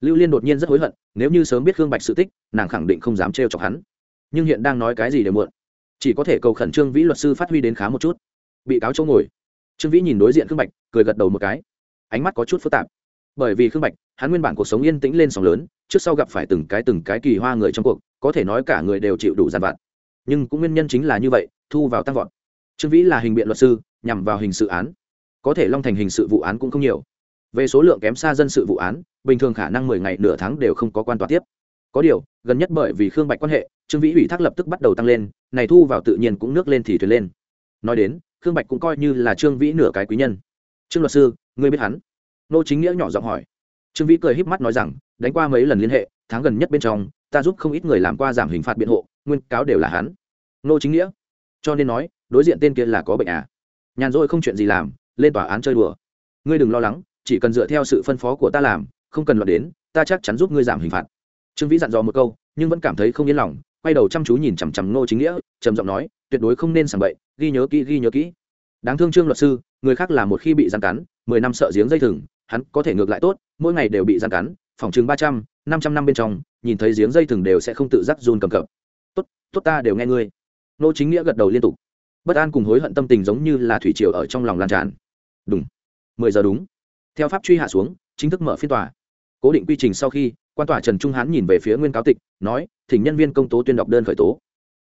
lưu liên đột nhiên rất hối hận, nếu như sớm biết khương bạch sự tích, nàng khẳng định không dám trêu chọc hắn. Nhưng hiện đang nói cái gì đều muộn? Chỉ có thể cầu khẩn trương vĩ luật sư phát huy đến khá một chút. Bị cáo chỗ ngồi trương vĩ nhìn đối diện khương bạch, cười gật đầu một cái. Ánh mắt có chút phức tạp. Bởi vì khương bạch, hắn nguyên bản cuộc sống yên tĩnh lên sóng lớn, trước sau gặp phải từng cái từng cái kỳ hoa người trong cuộc, có thể nói cả người đều chịu đủ giàn vặt. Nhưng cũng nguyên nhân chính là như vậy, thu vào tăng vọt. Trương vĩ là hình biện luật sư, nhằm vào hình sự án. Có thể long thành hình sự vụ án cũng không nhiều. Về số lượng kém xa dân sự vụ án, bình thường khả năng mười ngày, nửa tháng đều không có quan tòa tiếp. Có điều, gần nhất bởi vì khương bạch quan hệ, trương vĩ ủy thác lập tức bắt đầu tăng lên, này thu vào tự nhiên cũng nước lên thì thuyền lên. Nói đến khương bạch cũng coi như là trương vĩ nửa cái quý nhân. Trương luật sư, ngươi biết hắn? Nô chính nghĩa nhỏ giọng hỏi. Trương vĩ cười híp mắt nói rằng, đánh qua mấy lần liên hệ, tháng gần nhất bên trong, ta giúp không ít người làm qua giảm hình phạt biện hộ, nguyên cáo đều là hắn. Nô chính nghĩa. Cho nên nói, đối diện tên kia là có bệnh à? Nhàn rỗi không chuyện gì làm, lên tòa án chơi đùa. Ngươi đừng lo lắng, chỉ cần dựa theo sự phân phó của ta làm, không cần loạt đến, ta chắc chắn giúp ngươi giảm hình phạt. Trương vĩ dặn dò một câu, nhưng vẫn cảm thấy không yên lòng, quay đầu chăm chú nhìn chằm chằm ngô chính nghĩa, trầm giọng nói tuyệt đối không nên sảng bậy, ghi nhớ kỹ, ghi nhớ kỹ. Đáng thương trương luật sư, người khác là một khi bị gian cắn, mười năm sợ giếng dây thừng, hắn có thể ngược lại tốt, mỗi ngày đều bị gian cắn, phòng chừng ba trăm, năm trăm năm bên trong, nhìn thấy giếng dây thừng đều sẽ không tự giác run cầm cập. Tốt tốt ta đều nghe ngươi. Nô chính nghĩa gật đầu liên tục. Bất an cùng hối hận tâm tình giống như là thủy triều ở trong lòng lan tràn. Đúng, mười giờ đúng. Theo pháp truy hạ xuống, chính thức mở phiên tòa. Cố định quy trình sau khi, quan tòa trần trung hán nhìn về phía nguyên cáo tịch, nói, thỉnh nhân viên công tố tuyên đọc đơn khởi tố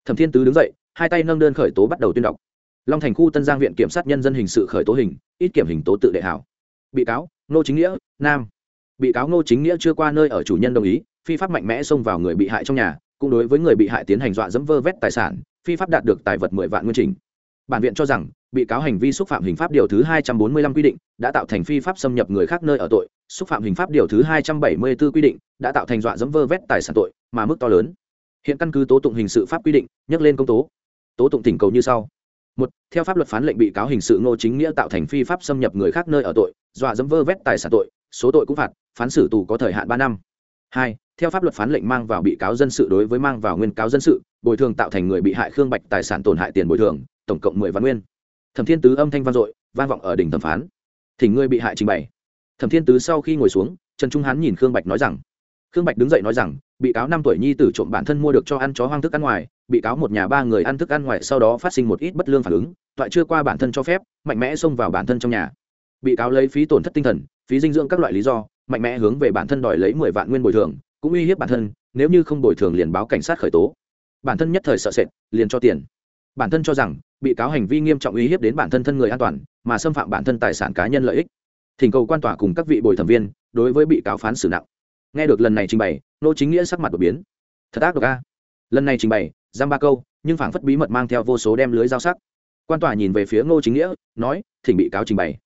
thẩm thiên tứ đứng dậy, hai tay nâng đơn khởi tố bắt đầu tuyên đọc. Long thành khu tân giang viện kiểm sát nhân dân hình sự khởi tố hình, ít kiểm hình tố tự đệ hảo. Bị cáo nô chính nghĩa, nam. Bị cáo nô chính nghĩa chưa qua nơi ở chủ nhân đồng ý, phi pháp mạnh mẽ xông vào người bị hại trong nhà, cũng đối với người bị hại tiến hành dọa dẫm vơ vét tài sản, phi pháp đạt được tài vật mười vạn nguyên trình. Bản viện cho rằng, bị cáo hành vi xúc phạm hình pháp điều thứ hai trăm bốn mươi lăm quy định, đã tạo thành phi pháp xâm nhập người khác nơi ở tội. Xúc phạm hình pháp điều thứ hai trăm bảy mươi 274 quy định, đã tạo thành dọa dẫm vơ vét tài sản tội, mà mức to lớn hiện căn cứ tố tụng hình sự pháp quy định, nhắc lên công tố. Tố tụng thỉnh cầu như sau. Một, theo pháp luật phán lệnh bị cáo hình sự ngô chính nghĩa tạo thành phi pháp xâm nhập người khác nơi ở tội, dọa dẫm vơ vét tài sản tội, số tội cũng phạt, phán xử tù có thời hạn ba năm. Hai, theo pháp luật phán lệnh mang vào bị cáo dân sự đối với mang vào nguyên cáo dân sự, bồi thường tạo thành người bị hại khương bạch tài sản tổn hại tiền bồi thường, tổng cộng mười vạn nguyên. Thẩm thiên tứ âm thanh vang dội, vang vọng ở đỉnh thẩm phán. Thỉnh ngươi bị hại trình bày. Thẩm thiên tứ sau khi ngồi xuống, trần trung hán nhìn khương bạch nói rằng khương bạch đứng dậy nói rằng, bị cáo năm tuổi nhi tử trộm bản thân mua được cho ăn chó hoang thức ăn ngoài, bị cáo một nhà ba người ăn thức ăn ngoài, sau đó phát sinh một ít bất lương phản ứng, toại chưa qua bản thân cho phép, mạnh mẽ xông vào bản thân trong nhà. Bị cáo lấy phí tổn thất tinh thần, phí dinh dưỡng các loại lý do, mạnh mẽ hướng về bản thân đòi lấy mười vạn nguyên bồi thường, cũng uy hiếp bản thân, nếu như không bồi thường liền báo cảnh sát khởi tố. Bản thân nhất thời sợ sệt, liền cho tiền. Bản thân cho rằng, bị cáo hành vi nghiêm trọng uy hiếp đến bản thân thân người an toàn, mà xâm phạm bản thân tài sản cá nhân lợi ích. Thỉnh cầu quan tòa cùng các vị bồi thẩm viên, đối với bị cáo phán xử nặng nghe được lần này trình bày, nô chính nghĩa sắc mặt đột biến. Thật ác độc a. Lần này trình bày, giam ba câu, nhưng phảng phất bí mật mang theo vô số đem lưới dao sắc. Quan tòa nhìn về phía ngô chính nghĩa, nói, thỉnh bị cáo trình bày.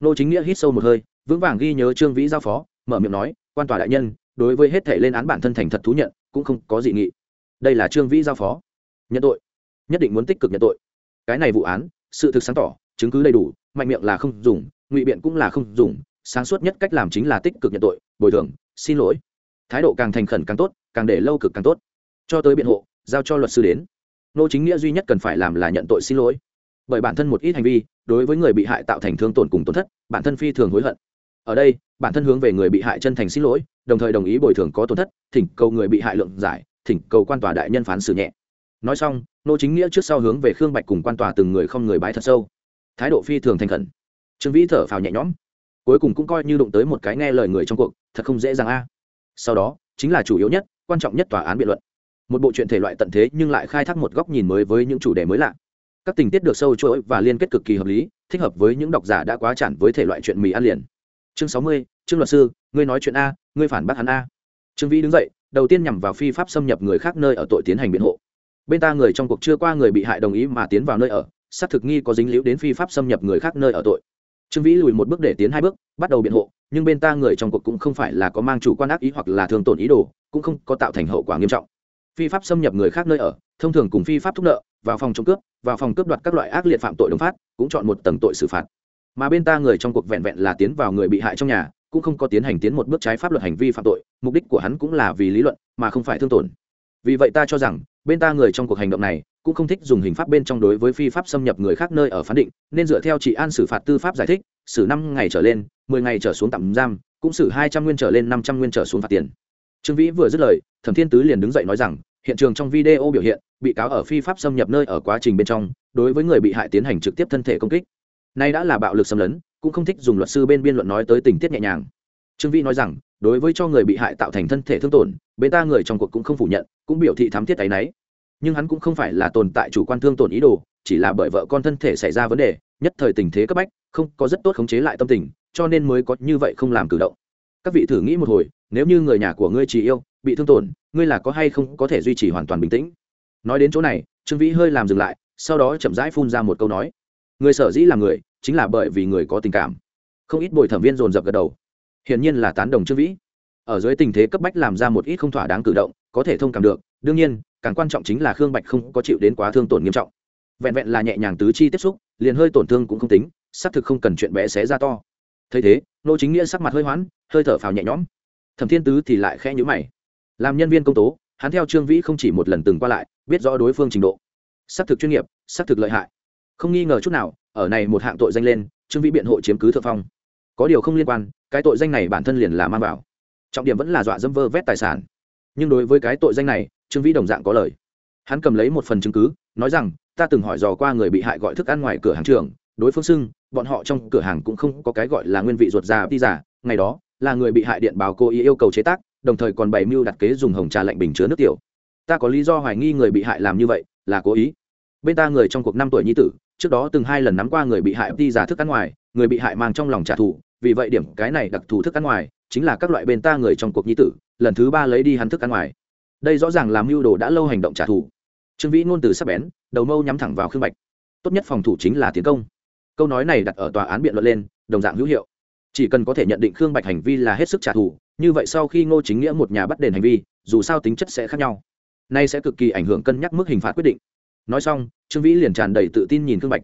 Ngô chính nghĩa hít sâu một hơi, vững vàng ghi nhớ trương vĩ giao phó, mở miệng nói, quan tòa đại nhân, đối với hết thể lên án bản thân thành thật thú nhận, cũng không có dị nghị. Đây là trương vĩ giao phó. Nhận tội. Nhất định muốn tích cực nhận tội. Cái này vụ án, sự thực sáng tỏ, chứng cứ đầy đủ, mạnh miệng là không dùng, ngụy biện cũng là không dùng, sáng suốt nhất cách làm chính là tích cực nhận tội, bồi thường xin lỗi. Thái độ càng thành khẩn càng tốt, càng để lâu cực càng tốt. Cho tới biện hộ, giao cho luật sư đến. Nô chính nghĩa duy nhất cần phải làm là nhận tội xin lỗi. Bởi bản thân một ít hành vi, đối với người bị hại tạo thành thương tổn cùng tổn thất, bản thân phi thường hối hận. Ở đây, bản thân hướng về người bị hại chân thành xin lỗi, đồng thời đồng ý bồi thường có tổn thất, thỉnh cầu người bị hại lượng giải, thỉnh cầu quan tòa đại nhân phán xử nhẹ. Nói xong, nô chính nghĩa trước sau hướng về khương bạch cùng quan tòa từng người không người bái thật sâu. Thái độ phi thường thành khẩn. Trương vĩ thở phào nhẹ nhõm cuối cùng cũng coi như đụng tới một cái nghe lời người trong cuộc, thật không dễ dàng a. Sau đó, chính là chủ yếu nhất, quan trọng nhất tòa án biện luận. Một bộ truyện thể loại tận thế nhưng lại khai thác một góc nhìn mới với những chủ đề mới lạ. Các tình tiết được sâu chuỗi và liên kết cực kỳ hợp lý, thích hợp với những độc giả đã quá chản với thể loại chuyện mì ăn liền. Chương sáu mươi chương luật sư, ngươi nói chuyện a, ngươi phản bác hắn a. Trương vĩ đứng dậy, đầu tiên nhằm vào phi pháp xâm nhập người khác nơi ở tội tiến hành biện hộ. Bên ta người trong cuộc chưa qua người bị hại đồng ý mà tiến vào nơi ở, xác thực nghi có dính liễu đến phi pháp xâm nhập người khác nơi ở tội trương vĩ lùi một bước để tiến hai bước, bắt đầu biện hộ, nhưng bên ta người trong cuộc cũng không phải là có mang chủ quan ác ý hoặc là thương tổn ý đồ, cũng không có tạo thành hậu quả nghiêm trọng. Phi pháp xâm nhập người khác nơi ở, thông thường cùng phi pháp thúc nợ, vào phòng trộm cướp, vào phòng cướp đoạt các loại ác liệt phạm tội đồng phát, cũng chọn một tầng tội xử phạt. Mà bên ta người trong cuộc vẹn vẹn là tiến vào người bị hại trong nhà, cũng không có tiến hành tiến một bước trái pháp luật hành vi phạm tội, mục đích của hắn cũng là vì lý luận, mà không phải thương tổn. Vì vậy ta cho rằng bên ta người trong cuộc hành động này, cũng không thích dùng hình pháp bên trong đối với phi pháp xâm nhập người khác nơi ở phán định, nên dựa theo trị an xử phạt tư pháp giải thích, xử năm ngày trở lên, mười ngày trở xuống tạm giam, cũng xử hai trăm nguyên trở lên, năm trăm nguyên trở xuống phạt tiền. Trương vĩ vừa dứt lời, thẩm thiên tứ liền đứng dậy nói rằng, hiện trường trong video biểu hiện, bị cáo ở phi pháp xâm nhập nơi ở quá trình bên trong, đối với người bị hại tiến hành trực tiếp thân thể công kích. Nay đã là bạo lực xâm lấn, cũng không thích dùng luật sư bên biên luận nói tới tình tiết nhẹ nhàng. Trương vĩ nói rằng, đối với cho người bị hại tạo thành thân thể thương tổn bên ta người trong cuộc cũng không phủ nhận, cũng biểu thị thám thiết áy náy. Nhưng hắn cũng không phải là tồn tại chủ quan thương tổn ý đồ, chỉ là bởi vợ con thân thể xảy ra vấn đề, nhất thời tình thế cấp bách, không có rất tốt khống chế lại tâm tình, cho nên mới có như vậy không làm cử động. Các vị thử nghĩ một hồi, nếu như người nhà của ngươi chỉ yêu, bị thương tổn, ngươi là có hay không có thể duy trì hoàn toàn bình tĩnh? Nói đến chỗ này, trương vĩ hơi làm dừng lại, sau đó chậm rãi phun ra một câu nói. Người sở dĩ là người, chính là bởi vì người có tình cảm. Không ít bồi thẩm viên dồn dập gật đầu. Hiển nhiên là tán đồng trương vĩ ở dưới tình thế cấp bách làm ra một ít không thỏa đáng cử động, có thể thông cảm được. Đương nhiên, càng quan trọng chính là khương bạch không có chịu đến quá thương tổn nghiêm trọng. Vẹn vẹn là nhẹ nhàng tứ chi tiếp xúc, liền hơi tổn thương cũng không tính, xác thực không cần chuyện bé xé ra to. Thấy thế, nô chính nghĩa sắc mặt hơi hoãn hơi thở phào nhẹ nhõm. Thẩm thiên tứ thì lại khẽ nhữ mày. Làm nhân viên công tố, hắn theo trương vĩ không chỉ một lần từng qua lại, biết rõ đối phương trình độ. Xác thực chuyên nghiệp, xác thực lợi hại. Không nghi ngờ chút nào, ở này một hạng tội danh lên, trương vĩ biện hộ chiếm cứ thượng phong. Có điều không liên quan, cái tội danh này bản thân liền là mang vào trọng điểm vẫn là dọa dâm vơ vét tài sản. Nhưng đối với cái tội danh này, trương vĩ đồng dạng có lời. Hắn cầm lấy một phần chứng cứ, nói rằng, ta từng hỏi dò qua người bị hại gọi thức ăn ngoài cửa hàng trường đối phương xưng, bọn họ trong cửa hàng cũng không có cái gọi là nguyên vị ruột già, đi giả ngày đó, là người bị hại điện báo cô ý yêu cầu chế tác, đồng thời còn bày mưu đặt kế dùng hồng trà lạnh bình chứa nước tiểu. Ta có lý do hoài nghi người bị hại làm như vậy, là cố ý. Bên ta người trong cuộc năm tuổi nhi tử, trước đó từng hai lần nắm qua người bị hại đi giả thức ăn ngoài, người bị hại mang trong lòng trả thù, vì vậy điểm cái này đặc thù thức ăn ngoài chính là các loại bên ta người trong cuộc nhi tử, lần thứ ba lấy đi hắn thức ăn ngoài. Đây rõ ràng làm mưu đồ đã lâu hành động trả thù. Trương vĩ ngôn từ sắp bén, đầu mâu nhắm thẳng vào khương bạch. Tốt nhất phòng thủ chính là tiến công. Câu nói này đặt ở tòa án biện luận lên, đồng dạng hữu hiệu. Chỉ cần có thể nhận định khương bạch hành vi là hết sức trả thù, như vậy sau khi ngô chính nghĩa một nhà bắt đền hành vi, dù sao tính chất sẽ khác nhau. Nay sẽ cực kỳ ảnh hưởng cân nhắc mức hình phạt quyết định. Nói xong, trương vĩ liền tràn đầy tự tin nhìn khương bạch.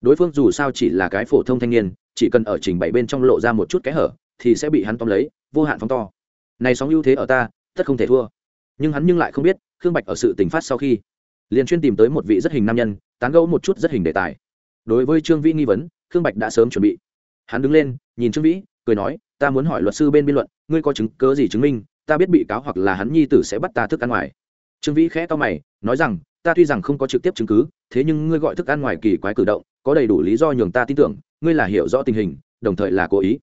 Đối phương dù sao chỉ là cái phổ thông thanh niên, chỉ cần ở trình bày bên trong lộ ra một chút kẽ hở thì sẽ bị hắn tóm lấy, vô hạn phóng to. Này sóng ưu thế ở ta, tất không thể thua. Nhưng hắn nhưng lại không biết, khương bạch ở sự tình phát sau khi, liền chuyên tìm tới một vị rất hình nam nhân, tán gẫu một chút rất hình đề tài. Đối với trương vĩ nghi vấn, khương bạch đã sớm chuẩn bị. Hắn đứng lên, nhìn trương vĩ, cười nói, ta muốn hỏi luật sư bên biên luận, ngươi có chứng, cớ gì chứng minh, ta biết bị cáo hoặc là hắn nhi tử sẽ bắt ta thức ăn ngoài. Trương vĩ khẽ to mày, nói rằng, ta tuy rằng không có trực tiếp chứng cứ, thế nhưng ngươi gọi thức ăn ngoài kỳ quái cử động, có đầy đủ lý do nhường ta tin tưởng, ngươi là hiểu rõ tình hình, đồng thời là cố ý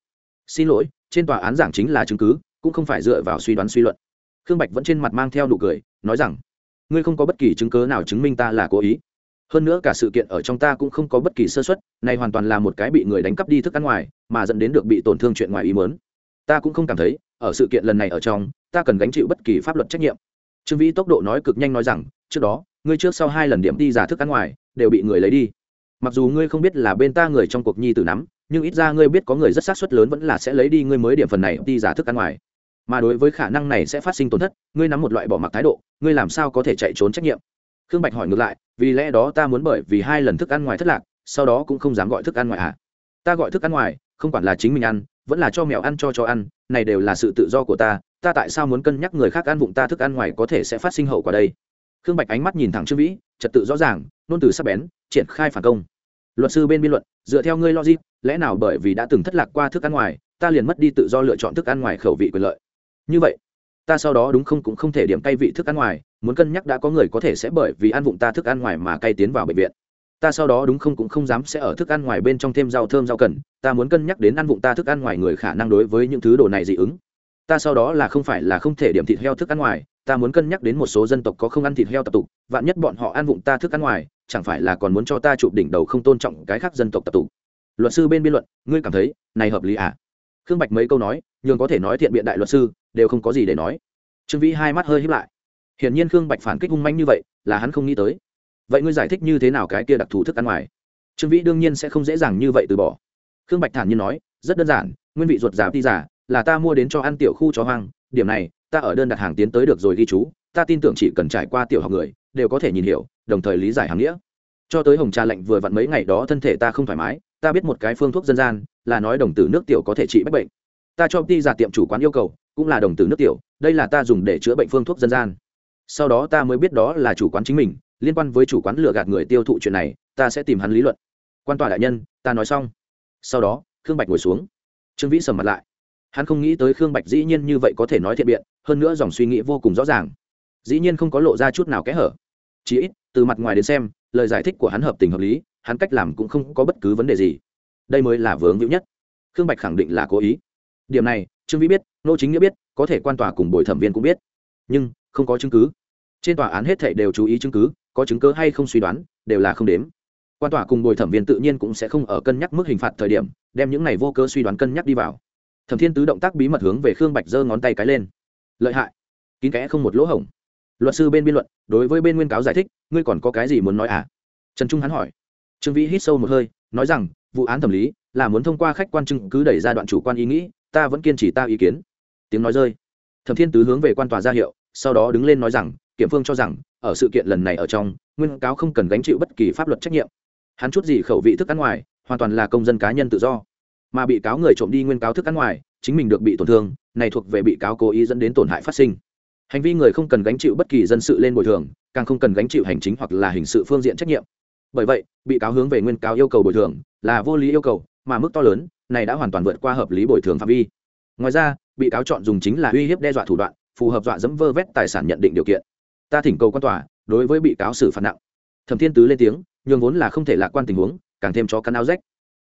xin lỗi, trên tòa án giảng chính là chứng cứ, cũng không phải dựa vào suy đoán suy luận. Khương bạch vẫn trên mặt mang theo nụ cười, nói rằng, ngươi không có bất kỳ chứng cớ nào chứng minh ta là cố ý. Hơn nữa cả sự kiện ở trong ta cũng không có bất kỳ sơ xuất này hoàn toàn là một cái bị người đánh cắp đi thức ăn ngoài, mà dẫn đến được bị tổn thương chuyện ngoài ý mớn ta cũng không cảm thấy, ở sự kiện lần này ở trong, ta cần gánh chịu bất kỳ pháp luật trách nhiệm. Trương vĩ tốc độ nói cực nhanh nói rằng, trước đó, ngươi trước sau hai lần điểm đi giả thức ăn ngoài, đều bị người lấy đi. Mặc dù ngươi không biết là bên ta người trong cuộc nhi tử nắm nhưng ít ra ngươi biết có người rất sát suất lớn vẫn là sẽ lấy đi ngươi mới điểm phần này đi giả thức ăn ngoài. Mà đối với khả năng này sẽ phát sinh tổn thất, ngươi nắm một loại bỏ mặc thái độ, ngươi làm sao có thể chạy trốn trách nhiệm? Khương bạch hỏi ngược lại, vì lẽ đó ta muốn bởi vì hai lần thức ăn ngoài thất lạc, sau đó cũng không dám gọi thức ăn ngoài à ta gọi thức ăn ngoài, không quản là chính mình ăn, vẫn là cho mèo ăn cho cho ăn, này đều là sự tự do của ta ta tại sao muốn cân nhắc người khác ăn vụng ta thức ăn ngoài có thể sẽ phát sinh hậu quả đây? Khương bạch ánh mắt nhìn thẳng trương vĩ, trật tự rõ ràng, nôn từ sắc bén, triển khai phản công. Luật sư bên biên luận, dựa theo ngươi logic lẽ nào bởi vì đã từng thất lạc qua thức ăn ngoài, ta liền mất đi tự do lựa chọn thức ăn ngoài khẩu vị quyền lợi? Như vậy, ta sau đó đúng không cũng không thể điểm cay vị thức ăn ngoài, muốn cân nhắc đã có người có thể sẽ bởi vì ăn vụng ta thức ăn ngoài mà cay tiến vào bệnh viện. Ta sau đó đúng không cũng không dám sẽ ở thức ăn ngoài bên trong thêm rau thơm rau cần, ta muốn cân nhắc đến ăn vụng ta thức ăn ngoài người khả năng đối với những thứ đồ này dị ứng. Ta sau đó là không phải là không thể điểm thịt heo thức ăn ngoài, ta muốn cân nhắc đến một số dân tộc có không ăn thịt heo tập tục, vạn nhất bọn họ ăn vụng ta thức ăn ngoài, chẳng phải là còn muốn cho ta chụp đỉnh đầu không tôn trọng cái khác dân tộc tập tục luật sư bên biên luận, ngươi cảm thấy này hợp lý à? Khương bạch mấy câu nói, nhường có thể nói thiện biện đại luật sư, đều không có gì để nói. Trương vĩ hai mắt hơi hiếp lại. Hiển nhiên khương bạch phản kích hung manh như vậy, là hắn không nghĩ tới. Vậy ngươi giải thích như thế nào cái kia đặc thù thức ăn ngoài? Trương vĩ đương nhiên sẽ không dễ dàng như vậy từ bỏ. Khương bạch thản nhiên nói, rất đơn giản, nguyên vị ruột giả ti giả là ta mua đến cho ăn tiểu khu chó hoang, điểm này, ta ở đơn đặt hàng tiến tới được rồi ghi chú, ta tin tưởng chỉ cần trải qua tiểu học người, đều có thể nhìn hiểu, đồng thời lý giải hàng nghĩa cho tới hồng trà lạnh vừa vặn mấy ngày đó thân thể ta không thoải mái, ta biết một cái phương thuốc dân gian là nói đồng tử nước tiểu có thể trị bách bệnh. Ta cho đi ra tiệm chủ quán yêu cầu, cũng là đồng tử nước tiểu, đây là ta dùng để chữa bệnh phương thuốc dân gian. Sau đó ta mới biết đó là chủ quán chính mình, liên quan với chủ quán lừa gạt người tiêu thụ chuyện này, ta sẽ tìm hắn lý luận. Quan tòa đại nhân, ta nói xong. Sau đó, khương bạch ngồi xuống. Trương vĩ sầm mặt lại. Hắn không nghĩ tới khương bạch dĩ nhiên như vậy có thể nói thiện biện, hơn nữa dòng suy nghĩ vô cùng rõ ràng. Dĩ nhiên không có lộ ra chút nào kẽ hở. Chỉ ít, từ mặt ngoài đến xem lời giải thích của hắn hợp tình hợp lý, hắn cách làm cũng không có bất cứ vấn đề gì. Đây mới là vướng hữu nhất. Khương bạch khẳng định là cố ý. Điểm này, trương vĩ biết, nô chính nghĩa biết, có thể quan tòa cùng bồi thẩm viên cũng biết. Nhưng, không có chứng cứ. Trên tòa án hết thảy đều chú ý chứng cứ, có chứng cứ hay không suy đoán, đều là không đếm. Quan tòa cùng bồi thẩm viên tự nhiên cũng sẽ không ở cân nhắc mức hình phạt thời điểm, đem những này vô cơ suy đoán cân nhắc đi vào. Thẩm thiên tứ động tác bí mật hướng về khương bạch giơ ngón tay cái lên. Lợi hại. Kín kẽ không một lỗ hổng luật sư bên biên luận, đối với bên nguyên cáo giải thích, ngươi còn có cái gì muốn nói à? Trần trung hắn hỏi. Trương vĩ hít sâu một hơi, nói rằng, vụ án thẩm lý là muốn thông qua khách quan chứng cứ đẩy ra đoạn chủ quan ý nghĩ, ta vẫn kiên trì ta ý kiến. Tiếng nói rơi. Thẩm thiên tứ hướng về quan tòa ra hiệu, sau đó đứng lên nói rằng, kiểm phương cho rằng, ở sự kiện lần này ở trong, nguyên cáo không cần gánh chịu bất kỳ pháp luật trách nhiệm. Hắn chút gì khẩu vị thức ăn ngoài, hoàn toàn là công dân cá nhân tự do. Mà bị cáo người trộm đi nguyên cáo thức ăn ngoài, chính mình được bị tổn thương, này thuộc về bị cáo cố ý dẫn đến tổn hại phát sinh hành vi người không cần gánh chịu bất kỳ dân sự lên bồi thường, càng không cần gánh chịu hành chính hoặc là hình sự phương diện trách nhiệm. Bởi vậy, bị cáo hướng về nguyên cáo yêu cầu bồi thường là vô lý yêu cầu, mà mức to lớn này đã hoàn toàn vượt qua hợp lý bồi thường phạm vi. Ngoài ra, bị cáo chọn dùng chính là uy hiếp đe dọa thủ đoạn, phù hợp dọa dẫm vơ vét tài sản nhận định điều kiện. Ta thỉnh cầu quan tòa đối với bị cáo xử phạt nặng. Thẩm thiên tứ lên tiếng, nhường vốn là không thể lạc quan tình huống, càng thêm cho cắn áo rách.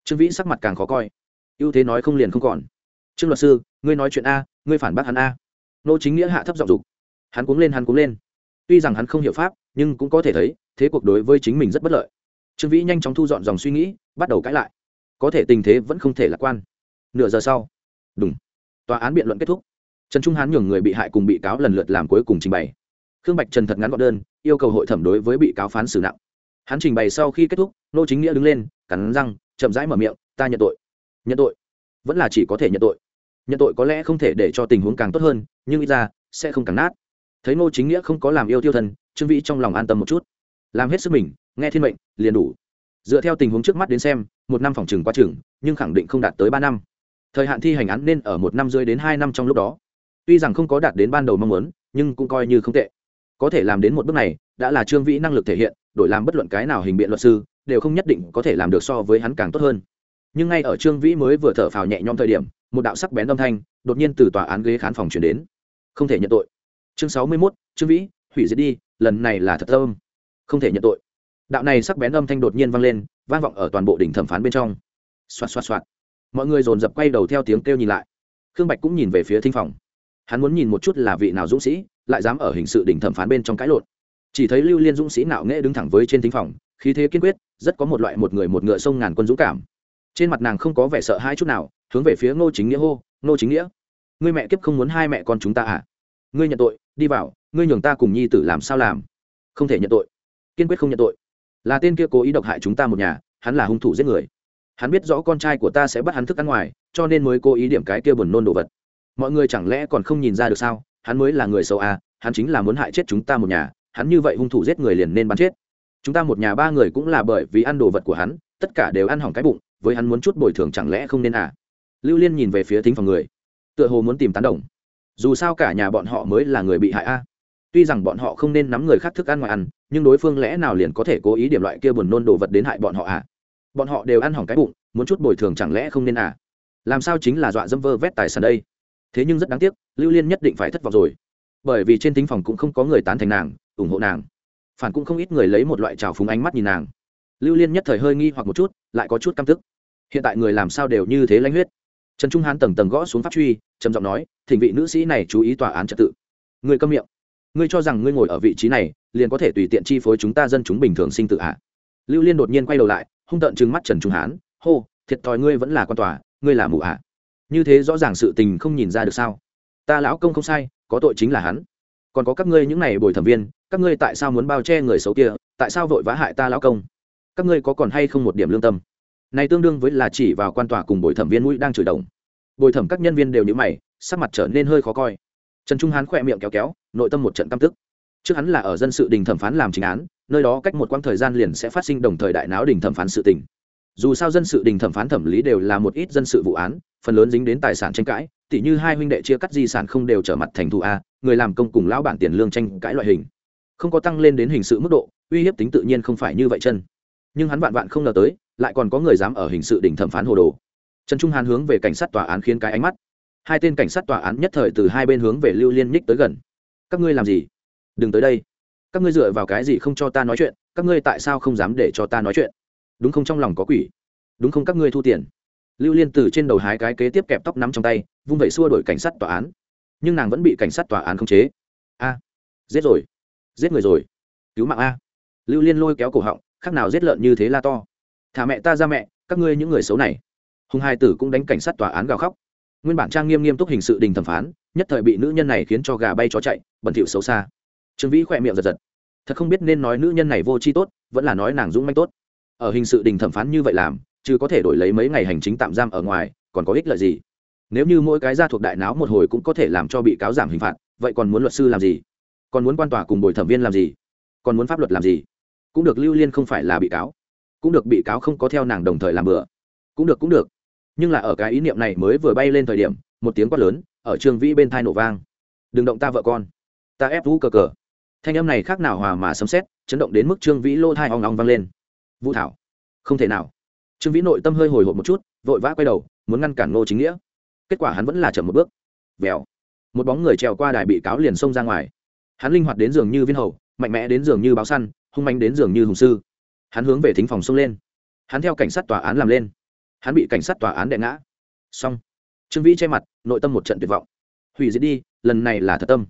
Trương vĩ sắc mặt càng khó coi. Ưu thế nói không liền không còn. Trương luật sư, ngươi nói chuyện a, ngươi phản bác hắn a. Nô chính nghĩa hạ thấp giọng dục hắn cuống lên hắn cuống lên. Tuy rằng hắn không hiểu pháp, nhưng cũng có thể thấy, thế cuộc đối với chính mình rất bất lợi. Trương vĩ nhanh chóng thu dọn dòng suy nghĩ, bắt đầu cãi lại. Có thể tình thế vẫn không thể lạc quan. Nửa giờ sau. Đúng tòa án biện luận kết thúc. Trần trung hán nhường người bị hại cùng bị cáo lần lượt làm cuối cùng trình bày. Khương bạch trần thật ngắn gọn đơn, yêu cầu hội thẩm đối với bị cáo phán xử nặng. Hắn trình bày sau khi kết thúc, nô chính nghĩa đứng lên, cắn răng, chậm rãi mở miệng, ta nhận tội. Nhận tội? Vẫn là chỉ có thể nhận tội. Nhận tội có lẽ không thể để cho tình huống càng tốt hơn, nhưng ít ra sẽ không càng nát thấy Ngô chính nghĩa không có làm yêu tiêu thần trương vĩ trong lòng an tâm một chút. Làm hết sức mình, nghe thiên mệnh, liền đủ. Dựa theo tình huống trước mắt đến xem, một năm phòng trừng qua trường nhưng khẳng định không đạt tới ba năm. Thời hạn thi hành án nên ở một năm rưỡi đến hai năm trong lúc đó. Tuy rằng không có đạt đến ban đầu mong muốn, nhưng cũng coi như không tệ. Có thể làm đến một bước này, đã là trương vĩ năng lực thể hiện, đổi làm bất luận cái nào hình biện luật sư, đều không nhất định có thể làm được so với hắn càng tốt hơn. Nhưng ngay ở trương vĩ mới vừa thở phào nhẹ nhõm thời điểm, một đạo sắc bén âm thanh đột nhiên từ tòa án ghế khán phòng chuyển đến. Không thể nhận tội chương sáu mươi 61, trương vĩ hủy diệt đi lần này là thật tâm không thể nhận tội. Đạo này sắc bén âm thanh đột nhiên vang lên vang vọng ở toàn bộ đỉnh thẩm phán bên trong. Xoạt xoạt xoạt. Mọi người dồn dập quay đầu theo tiếng kêu nhìn lại. Khương bạch cũng nhìn về phía thinh phòng. Hắn muốn nhìn một chút là vị nào dũng sĩ lại dám ở hình sự đỉnh thẩm phán bên trong cãi lộn. Chỉ thấy lưu liên dũng sĩ nạo nghễ đứng thẳng với trên thính phòng khí thế kiên quyết rất có một loại một người một ngựa sông ngàn quân dũng cảm. Trên mặt nàng không có vẻ sợ hai chút nào hướng về phía ngô chính nghĩa hô ngô chính nghĩa ngươi mẹ kiếp không muốn hai mẹ con chúng ta à? Ngươi nhận tội, đi vào, ngươi nhường ta cùng nhi tử làm sao làm? Không thể nhận tội. Kiên quyết không nhận tội. Là tên kia cố ý độc hại chúng ta một nhà, hắn là hung thủ giết người. Hắn biết rõ con trai của ta sẽ bắt hắn thức ăn ngoài, cho nên mới cố ý điểm cái kia buồn nôn đồ vật. Mọi người chẳng lẽ còn không nhìn ra được sao? Hắn mới là người xấu à hắn chính là muốn hại chết chúng ta một nhà, hắn như vậy hung thủ giết người liền nên bắn chết. Chúng ta một nhà ba người cũng là bởi vì ăn đồ vật của hắn, tất cả đều ăn hỏng cái bụng, với hắn muốn chút bồi thường chẳng lẽ không nên à? Lưu liên nhìn về phía thính phòng người, tựa hồ muốn tìm tán đồng dù sao cả nhà bọn họ mới là người bị hại a. Tuy rằng bọn họ không nên nắm người khác thức ăn ngoài ăn, nhưng đối phương lẽ nào liền có thể cố ý điểm loại kia buồn nôn đồ vật đến hại bọn họ à? Bọn họ đều ăn hỏng cái bụng, muốn chút bồi thường chẳng lẽ không nên à? Làm sao chính là dọa dâm vơ vét tài sản đây? Thế nhưng rất đáng tiếc, lưu liên nhất định phải thất vọng rồi. Bởi vì trên tính phòng cũng không có người tán thành nàng, ủng hộ nàng. Phản cũng không ít người lấy một loại trào phúng ánh mắt nhìn nàng. Lưu liên nhất thời hơi nghi hoặc một chút, lại có chút căm tức. Hiện tại người làm sao đều như thế lãnh huyết? Trần trung hán tầng tầng gõ xuống pháp truy, trầm giọng nói, thỉnh vị nữ sĩ này chú ý tòa án trật tự. Người câm miệng. Ngươi cho rằng ngươi ngồi ở vị trí này, liền có thể tùy tiện chi phối chúng ta dân chúng bình thường sinh tự hạ lưu liên đột nhiên quay đầu lại, hung tợn trừng mắt trần trung hán, hô, thiệt thòi ngươi vẫn là con tòa, ngươi là mụ hạ như thế rõ ràng sự tình không nhìn ra được sao? Ta lão công không sai, có tội chính là hắn. Còn có các ngươi những này bồi thẩm viên, các ngươi tại sao muốn bao che người xấu kia, tại sao vội vã hại ta lão công? Các ngươi có còn hay không một điểm lương tâm? Này tương đương với là chỉ vào quan tòa cùng bồi thẩm viên mũi đang chửi đồng. Bồi thẩm các nhân viên đều nhíu mày, sắc mặt trở nên hơi khó coi. Trần trung hán khỏe miệng kéo kéo, nội tâm một trận căm tức. Trước hắn là ở dân sự đình thẩm phán làm chính án, nơi đó cách một quãng thời gian liền sẽ phát sinh đồng thời đại náo đình thẩm phán sự tình. Dù sao dân sự đình thẩm phán thẩm lý đều là một ít dân sự vụ án, phần lớn dính đến tài sản tranh cãi, tỉ như hai huynh đệ chia cắt di sản không đều trở mặt thành thù a, người làm công cùng lão bản tiền lương tranh cãi loại hình. Không có tăng lên đến hình sự mức độ, uy hiếp tính tự nhiên không phải như vậy chân. Nhưng hắn vạn vạn không ngờ tới lại còn có người dám ở hình sự đình thẩm phán hồ đồ. Trần trung hàn hướng về cảnh sát tòa án khiến cái ánh mắt. Hai tên cảnh sát tòa án nhất thời từ hai bên hướng về lưu liên nhích tới gần. Các ngươi làm gì? Đừng tới đây. Các ngươi dựa vào cái gì không cho ta nói chuyện? Các ngươi tại sao không dám để cho ta nói chuyện? Đúng không trong lòng có quỷ? Đúng không các ngươi thu tiền? Lưu liên từ trên đầu hái cái kế tiếp kẹp tóc nắm trong tay, vung vẩy xua đổi cảnh sát tòa án. Nhưng nàng vẫn bị cảnh sát tòa án khống chế. A, giết rồi. Giết người rồi. Cứu mạng a. Lưu liên lôi kéo cổ họng, khác nào giết lợn như thế la to thả mẹ ta ra mẹ, các ngươi những người xấu này. Hùng hai tử cũng đánh cảnh sát tòa án gào khóc. Nguyên bản trang nghiêm nghiêm túc hình sự đình thẩm phán, nhất thời bị nữ nhân này khiến cho gà bay chó chạy, bẩn thỉu xấu xa. Trương vĩ khỏe miệng giật giật. Thật không biết nên nói nữ nhân này vô tri tốt, vẫn là nói nàng dũng manh tốt. Ở hình sự đình thẩm phán như vậy làm, chứ có thể đổi lấy mấy ngày hành chính tạm giam ở ngoài, còn có ích lợi gì? Nếu như mỗi cái ra thuộc đại náo một hồi cũng có thể làm cho bị cáo giảm hình phạt, vậy còn muốn luật sư làm gì? Còn muốn quan tòa cùng bồi thẩm viên làm gì? Còn muốn pháp luật làm gì? Cũng được lưu liên không phải là bị cáo cũng được bị cáo không có theo nàng đồng thời làm bừa. Cũng được cũng được. Nhưng là ở cái ý niệm này mới vừa bay lên thời điểm, một tiếng quát lớn ở trương vĩ bên thai nổ vang. Đừng động ta vợ con. Ta ép vũ cờ cờ. Thanh âm này khác nào hòa mà sấm xét chấn động đến mức trương vĩ lô thai ong ong vang lên. Vũ thảo, không thể nào. Trương vĩ nội tâm hơi hồi hộp một chút, vội vã quay đầu, muốn ngăn cản ngô chính nghĩa. Kết quả hắn vẫn là chậm một bước. Vèo. Một bóng người trèo qua đài bị cáo liền xông ra ngoài. Hắn linh hoạt đến giường như viên hầu, mạnh mẽ đến giường như báo săn, hung mãnh đến giường như hùng sư hắn hướng về thính phòng xông lên. Hắn theo cảnh sát tòa án làm lên. Hắn bị cảnh sát tòa án đè ngã. Xong. Trương vĩ che mặt, nội tâm một trận tuyệt vọng. Hủy diệt đi, lần này là thật tâm.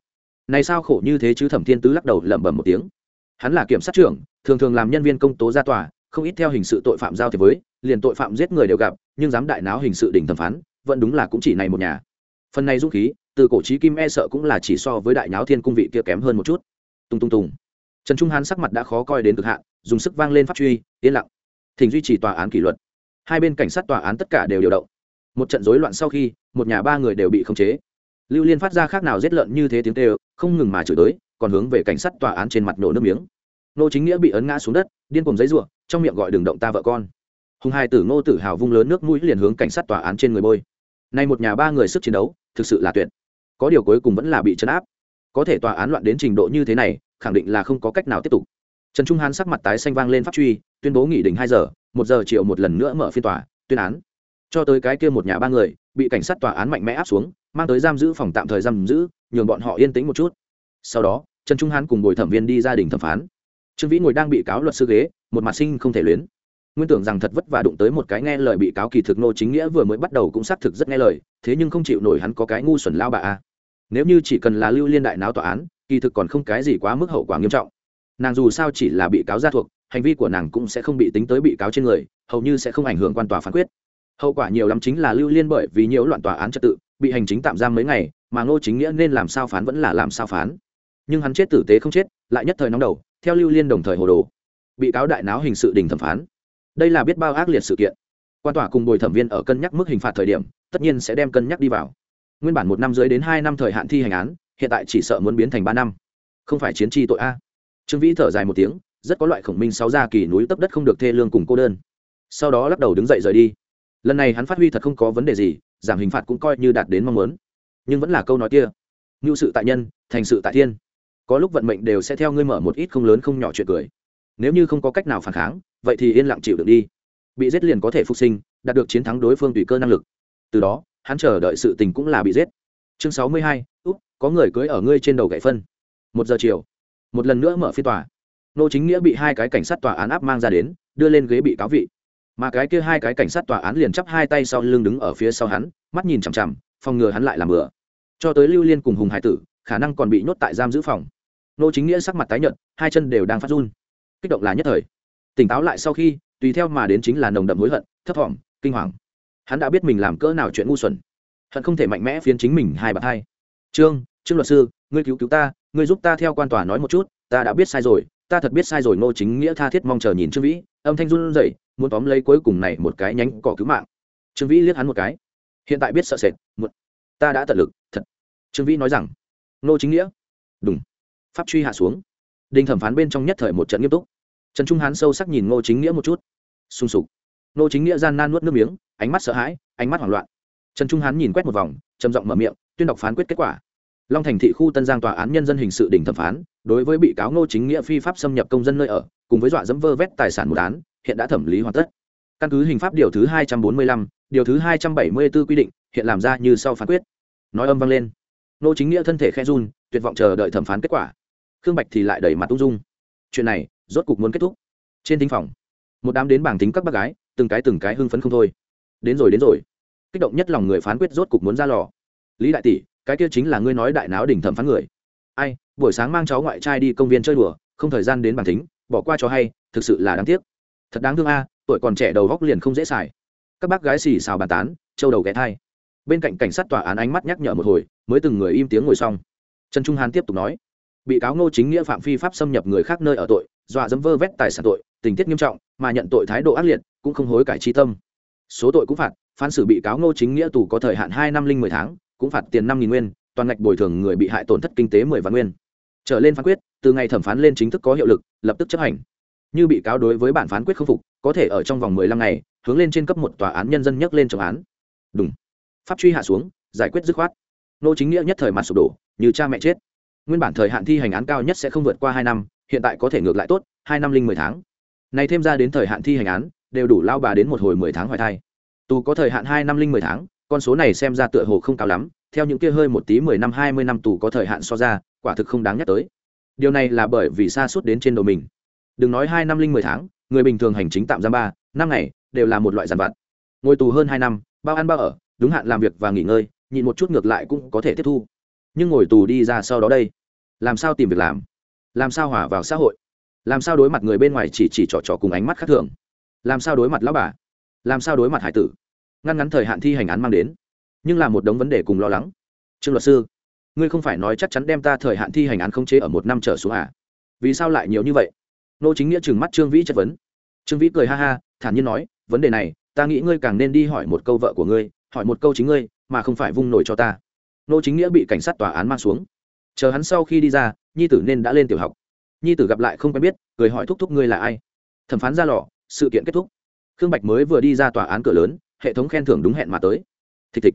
Này sao khổ như thế chứ thẩm thiên tứ lắc đầu lẩm bẩm một tiếng. Hắn là kiểm sát trưởng, thường thường làm nhân viên công tố ra tòa, không ít theo hình sự tội phạm giao thì với, liền tội phạm giết người đều gặp, nhưng dám đại náo hình sự đỉnh thẩm phán, vẫn đúng là cũng chỉ này một nhà. Phần này dũng khí, từ cổ trí kim e sợ cũng là chỉ so với đại náo thiên cung vị kia kém hơn một chút. Tung tung tùng trần trung hán sắc mặt đã khó coi đến cực hạn, dùng sức vang lên pháp truy, yên lặng. Thỉnh duy trì tòa án kỷ luật. Hai bên cảnh sát tòa án tất cả đều điều động. Một trận rối loạn sau khi, một nhà ba người đều bị khống chế. Lưu liên phát ra khác nào giết lợn như thế tiếng tê không ngừng mà chửi tới, còn hướng về cảnh sát tòa án trên mặt nổ nước miếng. Nô chính nghĩa bị ấn ngã xuống đất, điên cùng giấy ruộng trong miệng gọi đường động ta vợ con. Hùng hai tử ngô tử hào vung lớn nước mũi liền hướng cảnh sát tòa án trên người bôi. Nay một nhà ba người sức chiến đấu, thực sự là tuyệt. Có điều cuối cùng vẫn là bị chấn áp. Có thể tòa án loạn đến trình độ như thế này khẳng định là không có cách nào tiếp tục. Trần trung hán sắc mặt tái xanh vang lên pháp truy, tuyên bố nghỉ đỉnh hai giờ, một giờ chiều một lần nữa mở phiên tòa, tuyên án. Cho tới cái kia một nhà ba người, bị cảnh sát tòa án mạnh mẽ áp xuống, mang tới giam giữ phòng tạm thời giam giữ, nhường bọn họ yên tĩnh một chút. Sau đó, trần trung hán cùng bồi thẩm viên đi gia đình thẩm phán. Trương vĩ ngồi đang bị cáo luật sư ghế, một mặt sinh không thể luyến. Nguyên tưởng rằng thật vất vả đụng tới một cái nghe lời bị cáo kỳ thực nô chính nghĩa vừa mới bắt đầu cũng xác thực rất nghe lời, thế nhưng không chịu nổi hắn có cái ngu xuẩn lao bà a. Nếu như chỉ cần là lưu liên đại náo tòa án kỳ thực còn không cái gì quá mức hậu quả nghiêm trọng. Nàng dù sao chỉ là bị cáo gia thuộc, hành vi của nàng cũng sẽ không bị tính tới bị cáo trên người, hầu như sẽ không ảnh hưởng quan tòa phán quyết. Hậu quả nhiều lắm chính là lưu liên bởi vì nhiễu loạn tòa án trật tự, bị hành chính tạm giam mấy ngày, mà ngô chính nghĩa nên làm sao phán vẫn là làm sao phán. Nhưng hắn chết tử tế không chết, lại nhất thời nóng đầu, theo lưu liên đồng thời hồ đồ. Bị cáo đại náo hình sự đình thẩm phán. Đây là biết bao ác liệt sự kiện. Quan tòa cùng bồi thẩm viên ở cân nhắc mức hình phạt thời điểm, tất nhiên sẽ đem cân nhắc đi vào. Nguyên bản một năm dưới đến hai năm thời hạn thi hành án hiện tại chỉ sợ muốn biến thành ba năm. Không phải chiến tri tội a. Trương vĩ thở dài một tiếng, rất có loại khổng minh sáu ra kỳ núi tấp đất không được thê lương cùng cô đơn. Sau đó lắc đầu đứng dậy rời đi. Lần này hắn phát huy thật không có vấn đề gì, giảm hình phạt cũng coi như đạt đến mong muốn. Nhưng vẫn là câu nói kia. Ngưu sự tại nhân, thành sự tại thiên. Có lúc vận mệnh đều sẽ theo ngươi mở một ít không lớn không nhỏ chuyện cười. Nếu như không có cách nào phản kháng, vậy thì yên lặng chịu được đi. Bị giết liền có thể phục sinh, đạt được chiến thắng đối phương tùy cơ năng lực. Từ đó, hắn chờ đợi sự tình cũng là bị giết. Chương sáu mươi hai úc có người cưới ở ngươi trên đầu gậy phân. Một giờ chiều, một lần nữa mở phiên tòa. Nô chính nghĩa bị hai cái cảnh sát tòa án áp mang ra đến, đưa lên ghế bị cáo vị. Mà cái kia hai cái cảnh sát tòa án liền chắp hai tay sau lưng đứng ở phía sau hắn, mắt nhìn chằm chằm, phòng ngừa hắn lại làm bừa. Cho tới lưu liên cùng hùng hải tử, khả năng còn bị nhốt tại giam giữ phòng. Nô chính nghĩa sắc mặt tái nhợt, hai chân đều đang phát run. Kích động là nhất thời. Tỉnh táo lại sau khi, tùy theo mà đến chính là nồng đậm hối hận, thấp thỏm, kinh hoàng. Hắn đã biết mình làm cỡ nào chuyện ngu xuẩn. Hận không thể mạnh mẽ phiến chính mình hai bạc hai. Trương trương luật sư, ngươi cứu cứu ta, ngươi giúp ta theo quan tòa nói một chút, ta đã biết sai rồi, ta thật biết sai rồi, ngô chính nghĩa tha thiết mong chờ nhìn trương vĩ, âm thanh run rẩy, muốn tóm lấy cuối cùng này một cái nhánh cỏ cứu mạng. Trương vĩ liếc hắn một cái. Hiện tại biết sợ sệt một ta đã tận lực, thật. Trương vĩ nói rằng, ngô chính nghĩa. Đúng pháp truy hạ xuống. Đình thẩm phán bên trong nhất thời một trận nghiêm túc. Trần trung hán sâu sắc nhìn ngô chính nghĩa một chút. Sung sục. Ngô chính nghĩa gian nan nuốt nước miếng, ánh mắt sợ hãi, ánh mắt hoảng loạn. Trần trung hán nhìn quét một vòng, trầm giọng mở miệng, tuyên đọc phán quyết kết quả long thành thị khu tân giang tòa án nhân dân hình sự đỉnh thẩm phán, đối với bị cáo ngô chính nghĩa phi pháp xâm nhập công dân nơi ở, cùng với dọa dẫm vơ vét tài sản một án, hiện đã thẩm lý hoàn tất. Căn cứ hình pháp điều thứ hai trăm bốn mươi lăm, điều thứ hai trăm bảy mươi 274 quy định, hiện làm ra như sau phán quyết. Nói âm vang lên. Ngô chính nghĩa thân thể khe run, tuyệt vọng chờ đợi thẩm phán kết quả. Khương bạch thì lại đẩy mặt tung dung. Chuyện này, rốt cục muốn kết thúc. Trên thính phòng, một đám đến bảng tính các bác gái, từng cái từng cái hưng phấn không thôi. Đến rồi đến rồi. Kích động nhất lòng người phán quyết rốt cục muốn ra lò. Lý đại tỷ cái kia chính là ngươi nói đại náo đỉnh thẩm phán người. Ai, buổi sáng mang cháu ngoại trai đi công viên chơi đùa, không thời gian đến bàn tính bỏ qua cho hay, thực sự là đáng tiếc. Thật đáng thương a, tuổi còn trẻ đầu góc liền không dễ xài. Các bác gái xì xào bàn tán, châu đầu ghé thai. Bên cạnh cảnh sát tòa án ánh mắt nhắc nhở một hồi, mới từng người im tiếng ngồi xong. Trần trung hán tiếp tục nói, bị cáo ngô chính nghĩa phạm phi pháp xâm nhập người khác nơi ở tội, dọa dẫm vơ vét tài sản tội, tình tiết nghiêm trọng, mà nhận tội thái độ ác liệt, cũng không hối cải chi tâm. Số tội cũng phạt, phán xử bị cáo ngô chính nghĩa tù có thời hạn hai năm linh mười tháng cũng phạt tiền năm nghìn nguyên, toàn ngạch bồi thường người bị hại tổn thất kinh tế mười vạn nguyên. Trở lên phán quyết, từ ngày thẩm phán lên chính thức có hiệu lực, lập tức chấp hành. Như bị cáo đối với bản phán quyết không phục, có thể ở trong vòng mười lăm ngày, hướng lên trên cấp một tòa án nhân dân nhắc lên trọng án. Đúng pháp truy hạ xuống, giải quyết dứt khoát. Nô chính nghĩa nhất thời mặt sụp đổ, như cha mẹ chết. Nguyên bản thời hạn thi hành án cao nhất sẽ không vượt qua hai năm, hiện tại có thể ngược lại tốt, hai năm linh mười tháng. Này thêm ra đến thời hạn thi hành án, đều đủ lao bà đến một hồi mười tháng hoài thai. Tù có thời hạn hai năm linh mười tháng con số này xem ra tựa hồ không cao lắm, theo những kia hơi một tí mười năm, hai mươi năm tù có thời hạn so ra, quả thực không đáng nhắc tới. Điều này là bởi vì xa suốt đến trên đầu mình. Đừng nói hai năm linh mười tháng, người bình thường hành chính tạm giam ba, năm ngày, đều là một loại giàn vặt. Ngồi tù hơn hai năm, bao ăn bao ở, đúng hạn làm việc và nghỉ ngơi, nhịn một chút ngược lại cũng có thể tiếp thu. Nhưng ngồi tù đi ra sau đó đây, làm sao tìm việc làm? Làm sao hòa vào xã hội? Làm sao đối mặt người bên ngoài chỉ chỉ trỏ trỏ cùng ánh mắt khác thường? Làm sao đối mặt lão bà? Làm sao đối mặt hải tử? Ngăn ngắn thời hạn thi hành án mang đến. Nhưng là một đống vấn đề cùng lo lắng. Trương luật sư, ngươi không phải nói chắc chắn đem ta thời hạn thi hành án không chế ở một năm trở xuống à? Vì sao lại nhiều như vậy? Nô chính nghĩa trừng mắt trương vĩ chất vấn. Trương vĩ cười ha ha, thản nhiên nói, vấn đề này, ta nghĩ ngươi càng nên đi hỏi một câu vợ của ngươi, hỏi một câu chính ngươi, mà không phải vung nổi cho ta. Nô chính nghĩa bị cảnh sát tòa án mang xuống. Chờ hắn sau khi đi ra, nhi tử nên đã lên tiểu học. Nhi tử gặp lại không quen biết, cười hỏi thúc thúc ngươi là ai? Thẩm phán ra lò, sự kiện kết thúc. Khương bạch mới vừa đi ra tòa án cửa lớn hệ thống khen thưởng đúng hẹn mà tới. Thịt thịt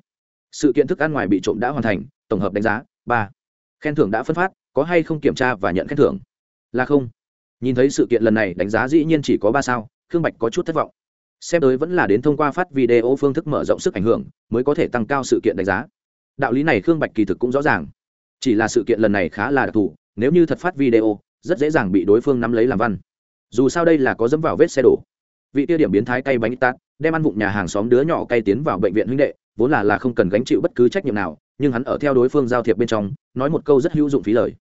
sự kiện thức ăn ngoài bị trộm đã hoàn thành, tổng hợp đánh giá, ba. Khen thưởng đã phân phát, có hay không kiểm tra và nhận khen thưởng? Là không. Nhìn thấy sự kiện lần này, đánh giá dĩ nhiên chỉ có ba sao, khương bạch có chút thất vọng. Xem tới vẫn là đến thông qua phát video phương thức mở rộng sức ảnh hưởng, mới có thể tăng cao sự kiện đánh giá. Đạo lý này khương bạch kỳ thực cũng rõ ràng. Chỉ là sự kiện lần này khá là đặc thù, nếu như thật phát video, rất dễ dàng bị đối phương nắm lấy làm văn. Dù sao đây là có dẫm vào vết xe đổ. Vị tiêu điểm biến thái cay bánh tát đem ăn vụng nhà hàng xóm đứa nhỏ cay tiến vào bệnh viện huynh đệ, vốn là là không cần gánh chịu bất cứ trách nhiệm nào, nhưng hắn ở theo đối phương giao thiệp bên trong, nói một câu rất hữu dụng phí lời.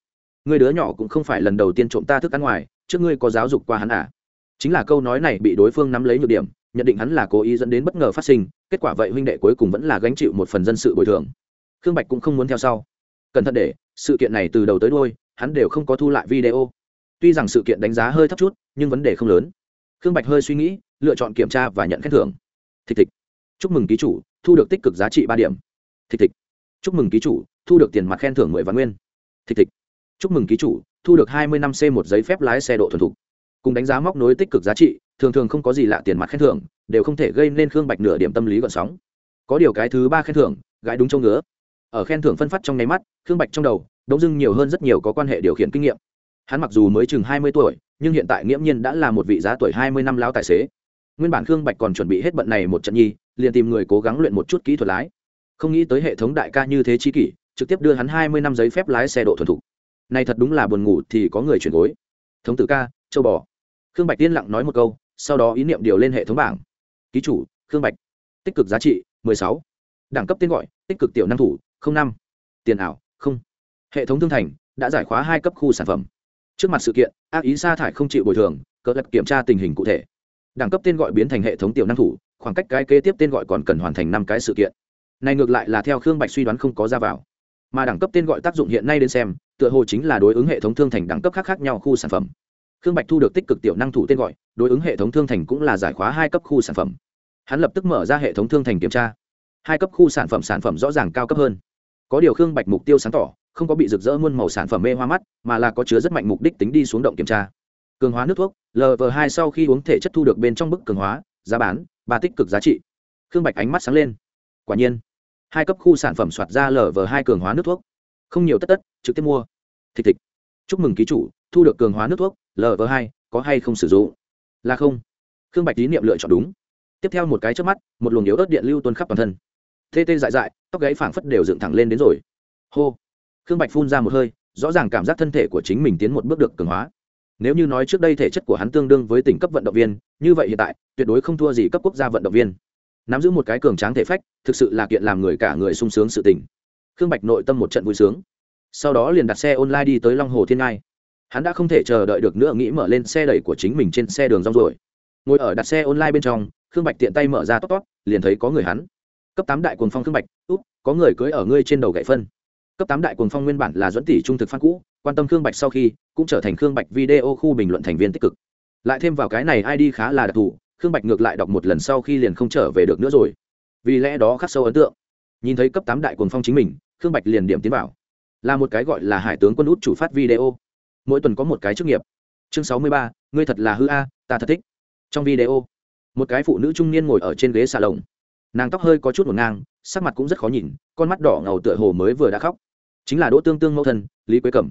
Người đứa nhỏ cũng không phải lần đầu tiên trộm ta thức ăn ngoài, trước ngươi có giáo dục qua hắn à? Chính là câu nói này bị đối phương nắm lấy nhược điểm, nhận định hắn là cố ý dẫn đến bất ngờ phát sinh, kết quả vậy huynh đệ cuối cùng vẫn là gánh chịu một phần dân sự bồi thường. Khương bạch cũng không muốn theo sau. Cẩn thận để, sự kiện này từ đầu tới đôi hắn đều không có thu lại video. Tuy rằng sự kiện đánh giá hơi thấp chút, nhưng vấn đề không lớn. Khương bạch hơi suy nghĩ lựa chọn kiểm tra và nhận khen thưởng. Thịch thịch chúc mừng ký chủ, thu được tích cực giá trị ba điểm. Thịch thịch chúc mừng ký chủ, thu được tiền mặt khen thưởng mười vạn nguyên. Thịch thịch chúc mừng ký chủ, thu được hai mươi năm c một giấy phép lái xe độ thuần thục. Cùng đánh giá móc nối tích cực giá trị, thường thường không có gì lạ tiền mặt khen thưởng, đều không thể gây nên khương bạch nửa điểm tâm lý gợn sóng. Có điều cái thứ ba khen thưởng, gãi đúng châu ngứa. Ở khen thưởng phân phát trong nháy mắt, khương bạch trong đầu đống dưng nhiều hơn rất nhiều có quan hệ điều khiển kinh nghiệm. Hắn mặc dù mới chừng hai mươi tuổi, nhưng hiện tại nghiễm nhiên đã là một vị giá tuổi hai mươi năm lao tài xế nguyên bản khương bạch còn chuẩn bị hết bận này một trận nhi, liền tìm người cố gắng luyện một chút kỹ thuật lái. Không nghĩ tới hệ thống đại ca như thế chi kỷ, trực tiếp đưa hắn hai mươi năm giấy phép lái xe độ thuần thục. Này thật đúng là buồn ngủ thì có người chuyển gối. Thống tử ca, châu bò. Khương bạch tiên lặng nói một câu, sau đó ý niệm điều lên hệ thống bảng. Ký chủ, khương bạch. Tích cực giá trị, mười sáu. Đẳng cấp tên gọi, tích cực tiểu năng thủ năm. Tiền ảo, không. Hệ thống thương thành, đã giải khóa hai cấp khu sản phẩm. Trước mặt sự kiện, ác ý sa thải không chịu bồi thường, cỡ lật kiểm tra tình hình cụ thể đẳng cấp tên gọi biến thành hệ thống tiểu năng thủ, khoảng cách cái kế tiếp tên gọi còn cần hoàn thành năm cái sự kiện. Này ngược lại là theo khương bạch suy đoán không có ra vào. Mà đẳng cấp tên gọi tác dụng hiện nay đến xem, tựa hồ chính là đối ứng hệ thống thương thành đẳng cấp khác khác nhau khu sản phẩm. Khương bạch thu được tích cực tiểu năng thủ tên gọi, đối ứng hệ thống thương thành cũng là giải khóa hai cấp khu sản phẩm. Hắn lập tức mở ra hệ thống thương thành kiểm tra. Hai cấp khu sản phẩm sản phẩm rõ ràng cao cấp hơn. Có điều khương bạch mục tiêu sáng tỏ, không có bị rực rỡ muôn màu sản phẩm mê hoa mắt, mà là có chứa rất mạnh mục đích tính đi xuống động kiểm tra. Cường hóa nước thuốc lv hai sau khi uống thể chất thu được bên trong bức cường hóa, giá bán, ba tích cực giá trị. Khương bạch ánh mắt sáng lên. Quả nhiên, hai cấp khu sản phẩm soạt ra lv hai cường hóa nước thuốc. Không nhiều tất tất, trực tiếp mua. Thịt thịt chúc mừng ký chủ, thu được cường hóa nước thuốc lv hai, có hay không sử dụng? Là không. Khương bạch tín niệm lựa chọn đúng. Tiếp theo một cái trước mắt, một luồng yếu ớt điện lưu tuôn khắp toàn thân. Tê tê dại dại, tóc gáy phảng phất đều dựng thẳng lên đến rồi. Hô. Khương bạch phun ra một hơi, rõ ràng cảm giác thân thể của chính mình tiến một bước được cường hóa nếu như nói trước đây thể chất của hắn tương đương với tỉnh cấp vận động viên, như vậy hiện tại, tuyệt đối không thua gì cấp quốc gia vận động viên. Nắm giữ một cái cường tráng thể phách, thực sự là kiện làm người cả người sung sướng sự tình. Khương bạch nội tâm một trận vui sướng. Sau đó liền đặt xe online đi tới long hồ thiên ngai. Hắn đã không thể chờ đợi được nữa nghĩ mở lên xe đẩy của chính mình trên xe đường rong rồi ngồi ở đặt xe online bên trong, khương bạch tiện tay mở ra tóc tóc liền thấy có người hắn. Cấp tám đại cuồng phong khương bạch, úp, có người cưới ở ngươi trên đầu gậy phân. Cấp tám đại cuồng phong nguyên bản là dẫn tỷ trung thực phan cũ quan tâm khương bạch sau khi, cũng trở thành khương bạch video khu bình luận thành viên tích cực. Lại thêm vào cái này id khá là đặc thù, khương bạch ngược lại đọc một lần sau khi liền không trở về được nữa rồi. Vì lẽ đó khắc sâu ấn tượng. Nhìn thấy cấp tám đại quần phong chính mình, khương bạch liền điểm tiến vào. Là một cái gọi là hải tướng quân út chủ phát video. Mỗi tuần có một cái chức nghiệp. Chương sáu mươi ba, ngươi thật là hư a, ta thật thích. Trong video, một cái phụ nữ trung niên ngồi ở trên ghế xà lồng. Nàng tóc hơi có chút một ngang, sắc mặt cũng rất khó nhìn, con mắt đỏ ngầu tựa hồ mới vừa đã khóc. Chính là đỗ tương tương mẫu thân, lý quế cẩm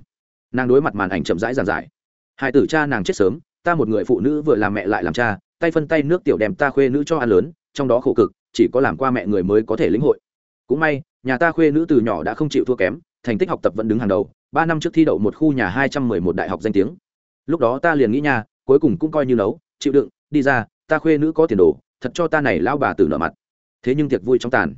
nàng đối mặt màn ảnh chậm rãi giàn giải. Hai tử cha nàng chết sớm, ta một người phụ nữ vừa làm mẹ lại làm cha, tay phân tay nước tiểu đem ta khuê nữ cho ăn lớn, trong đó khổ cực, chỉ có làm qua mẹ người mới có thể lĩnh hội. Cũng may, nhà ta khuê nữ từ nhỏ đã không chịu thua kém, thành tích học tập vẫn đứng hàng đầu, ba năm trước thi đậu một khu nhà hai trăm mười một đại học danh tiếng. Lúc đó ta liền nghĩ nha, cuối cùng cũng coi như nấu, chịu đựng, đi ra, ta khuê nữ có tiền đồ, thật cho ta này lao bà từ nợ mặt. Thế nhưng tiệc vui trong tàn.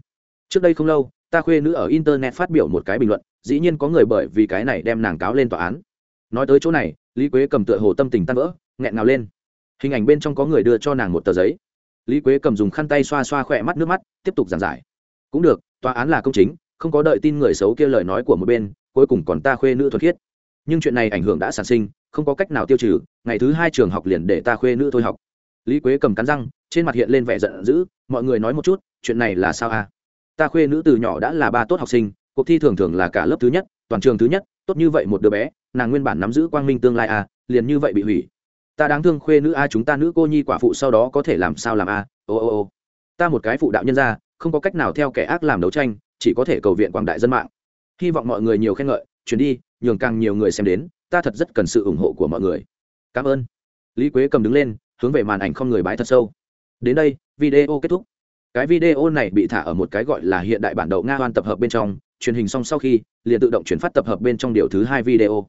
Trước đây không lâu, ta khuê nữ ở internet phát biểu một cái bình luận dĩ nhiên có người bởi vì cái này đem nàng cáo lên tòa án. Nói tới chỗ này, lý quế cầm tựa hồ tâm tình tan vỡ, nghẹn ngào lên. Hình ảnh bên trong có người đưa cho nàng một tờ giấy. Lý quế cầm dùng khăn tay xoa xoa khỏe mắt, nước mắt, tiếp tục giảng giải. Cũng được, tòa án là công chính, không có đợi tin người xấu kia lời nói của một bên, cuối cùng còn ta khuê nữ thuần khiết nhưng chuyện này ảnh hưởng đã sản sinh, không có cách nào tiêu trừ, ngày thứ hai trường học liền để ta khuê nữ thôi học. Lý quế cầm cắn răng, trên mặt hiện lên vẻ giận dữ, mọi người nói một chút, chuyện này là sao à? ta khuê nữ từ nhỏ đã là ba tốt học sinh cuộc thi thường thường là cả lớp thứ nhất, toàn trường thứ nhất, tốt như vậy một đứa bé, nàng nguyên bản nắm giữ quang minh tương lai a liền như vậy bị hủy. Ta đáng thương khuê nữ a, chúng ta nữ cô nhi quả phụ sau đó có thể làm sao làm a, ô ô ô. Ta một cái phụ đạo nhân gia không có cách nào theo kẻ ác làm đấu tranh, chỉ có thể cầu viện quảng đại dân mạng. Hy vọng mọi người nhiều khen ngợi, chuyển đi, nhường càng nhiều người xem đến, ta thật rất cần sự ủng hộ của mọi người. Cảm ơn. Lý quế cầm đứng lên, hướng về màn ảnh không người bái thật sâu. Đến đây, video kết thúc. Cái video này bị thả ở một cái gọi là hiện đại bản đậu nga hoan tập hợp bên trong truyền hình xong sau khi, liền tự động chuyển phát tập hợp bên trong điều thứ hai video.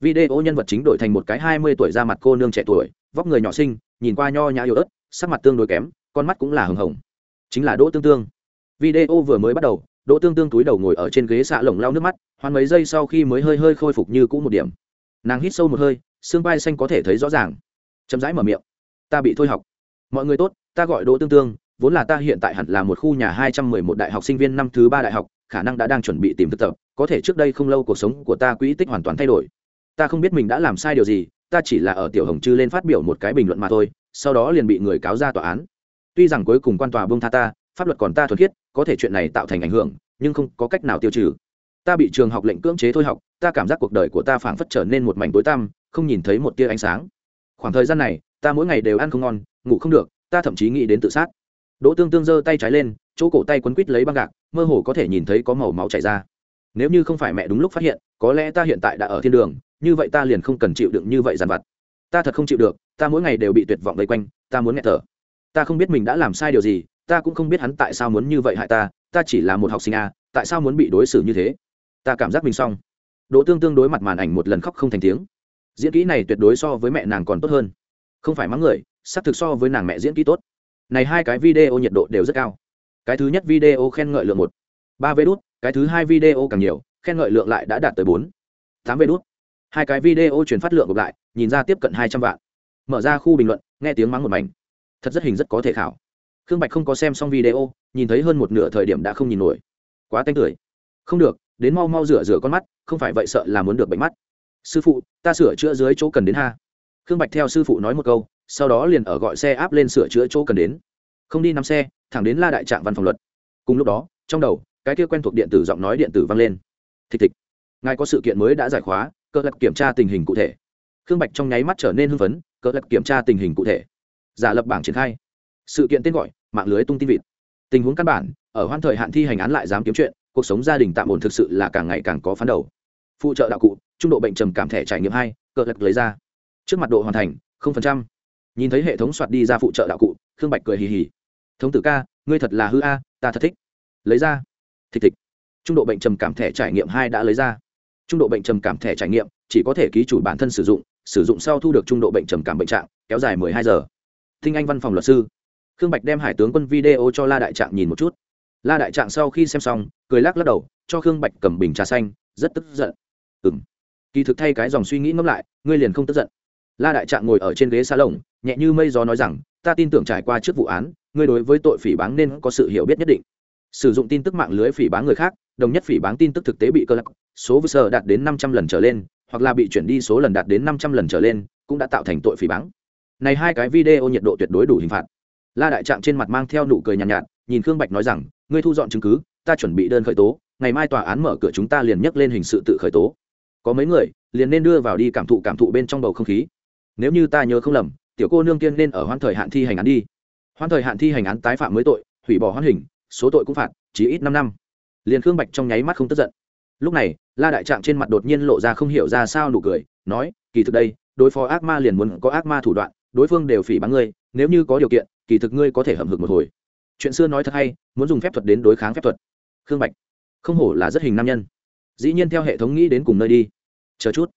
Video nhân vật chính đổi thành một cái hai mươi tuổi ra mặt cô nương trẻ tuổi, vóc người nhỏ xinh, nhìn qua nho nhã yếu ớt, sắc mặt tương đối kém, con mắt cũng là hừng hồng. Chính là đỗ tương tương. Video vừa mới bắt đầu, đỗ tương tương túi đầu ngồi ở trên ghế xạ lồng lau nước mắt, hoan mấy giây sau khi mới hơi hơi khôi phục như cũ một điểm. Nàng hít sâu một hơi, xương vai xanh có thể thấy rõ ràng. Chậm rãi mở miệng. Ta bị thôi học. Mọi người tốt, ta gọi đỗ tương tương, vốn là ta hiện tại hẳn là một khu nhà hai trăm mười một đại học sinh viên năm thứ ba đại học khả năng đã đang chuẩn bị tìm thực tập, có thể trước đây không lâu cuộc sống của ta quỹ tích hoàn toàn thay đổi. Ta không biết mình đã làm sai điều gì, ta chỉ là ở tiểu hồng chư lên phát biểu một cái bình luận mà thôi, sau đó liền bị người cáo ra tòa án. Tuy rằng cuối cùng quan tòa bông tha ta, pháp luật còn ta thuật khiết, có thể chuyện này tạo thành ảnh hưởng, nhưng không có cách nào tiêu trừ. Ta bị trường học lệnh cưỡng chế thôi học, ta cảm giác cuộc đời của ta phảng phất trở nên một mảnh tối tăm, không nhìn thấy một tia ánh sáng. Khoảng thời gian này, ta mỗi ngày đều ăn không ngon, ngủ không được, ta thậm chí nghĩ đến tự sát. Đỗ tương tương giơ tay trái lên, chỗ cổ tay quấn quít lấy băng gạc mơ hồ có thể nhìn thấy có màu máu chảy ra. Nếu như không phải mẹ đúng lúc phát hiện, có lẽ ta hiện tại đã ở thiên đường, như vậy ta liền không cần chịu đựng như vậy dằn vặt. Ta thật không chịu được, ta mỗi ngày đều bị tuyệt vọng vây quanh, ta muốn nghẹt thở. Ta không biết mình đã làm sai điều gì, ta cũng không biết hắn tại sao muốn như vậy hại ta ta chỉ là một học sinh a tại sao muốn bị đối xử như thế? Ta cảm giác mình xong. Đỗ tương tương đối mặt màn ảnh một lần khóc không thành tiếng. Diễn kỹ này tuyệt đối so với mẹ nàng còn tốt hơn. Không phải mắng người, xác thực so với nàng mẹ diễn kỹ tốt. Này hai cái video nhiệt độ đều rất cao cái thứ nhất video khen ngợi lượng một. Ba vê đút, cái thứ hai video càng nhiều, khen ngợi lượng lại đã đạt tới bốn. Tám vê đút. Hai cái video chuyển phát lượng gộp lại, nhìn ra tiếp cận hai trăm vạn. Mở ra khu bình luận, nghe tiếng mắng một mảnh. Thật rất hình rất có thể khảo. Khương bạch không có xem xong video, nhìn thấy hơn một nửa thời điểm đã không nhìn nổi. Quá tanh tưởi. Không được, đến mau mau rửa rửa con mắt, không phải vậy sợ là muốn được bệnh mắt. Sư phụ, ta sửa chữa dưới chỗ cần đến ha. Khương bạch theo sư phụ nói một câu, sau đó liền ở gọi xe áp lên sửa chữa chỗ cần đến không đi nắm xe, thẳng đến la đại Trạng văn phòng luật. Cùng lúc đó, trong đầu, cái kia quen thuộc điện tử giọng nói điện tử vang lên. Thịch thịch. Ngài có sự kiện mới đã giải khóa, cơ lập kiểm tra tình hình cụ thể. Khương bạch trong nháy mắt trở nên hưng phấn, cơ lập kiểm tra tình hình cụ thể. Giả lập bảng triển khai. Sự kiện tên gọi, mạng lưới tung tin vịt. Tình huống căn bản, ở hoan thời hạn thi hành án lại dám kiếm chuyện, cuộc sống gia đình tạm ổn thực sự là càng ngày càng có phán đầu. Phụ trợ đạo cụ, trung độ bệnh trầm cảm thẻ trải nghiệm hai cờ lật lấy ra. Trước mặt độ hoàn thành, không phần trăm. Nhìn thấy hệ thống soạt đi ra phụ trợ đạo cụ, khương bạch cười hì hì thống tử ca, ngươi thật là hư a, ta thật thích. Lấy ra. Thịt thịt. trung độ bệnh trầm cảm thẻ trải nghiệm hai đã lấy ra. Trung độ bệnh trầm cảm thẻ trải nghiệm, chỉ có thể ký chủ bản thân sử dụng sử dụng sau thu được trung độ bệnh trầm cảm bệnh trạng, kéo dài 12 giờ. Thinh anh văn phòng luật sư. Khương bạch đem hải tướng quân video cho la đại trạng nhìn một chút. La đại trạng sau khi xem xong, cười lắc lắc đầu, cho khương bạch cầm bình trà xanh, rất tức giận. Ừ m kỳ thực thay cái dòng suy nghĩ ngẫm lại, ngươi liền không tức giận la đại trạng ngồi ở trên ghế xa lồng nhẹ như mây gió nói rằng ta tin tưởng trải qua trước vụ án ngươi đối với tội phỉ báng nên có sự hiểu biết nhất định. Sử dụng tin tức mạng lưới phỉ báng người khác đồng nhất phỉ báng tin tức thực tế bị cơ lắc số vư sơ đạt đến năm trăm lần trở lên hoặc là bị chuyển đi số lần đạt đến năm trăm lần trở lên cũng đã tạo thành tội phỉ báng. Này hai cái video nhiệt độ tuyệt đối đủ hình phạt. La đại trạng trên mặt mang theo nụ cười nhàn nhạt, nhạt nhìn khương bạch nói rằng ngươi thu dọn chứng cứ ta chuẩn bị đơn khởi tố ngày mai tòa án mở cửa chúng ta liền nhắc lên hình sự tự khởi tố. Có mấy người liền nên đưa vào đi cảm thụ cảm thụ bên trong bầu không khí nếu như ta nhớ không lầm, tiểu cô nương tiên nên ở hoan thời hạn thi hành án đi. Hoan thời hạn thi hành án tái phạm mới tội, hủy bỏ hoan hình, số tội cũng phạt chỉ ít năm năm. Liền khương bạch trong nháy mắt không tức giận. Lúc này, la đại trạng trên mặt đột nhiên lộ ra không hiểu ra sao nụ cười, nói, kỳ thực đây, đối phó ác ma liền muốn có ác ma thủ đoạn, đối phương đều phỉ báng ngươi, nếu như có điều kiện, kỳ thực ngươi có thể hầm hực một hồi. Chuyện xưa nói thật hay, muốn dùng phép thuật đến đối kháng phép thuật. Khương bạch, không hổ là rất hình nam nhân. Dĩ nhiên theo hệ thống nghĩ đến cùng nơi đi. Chờ chút.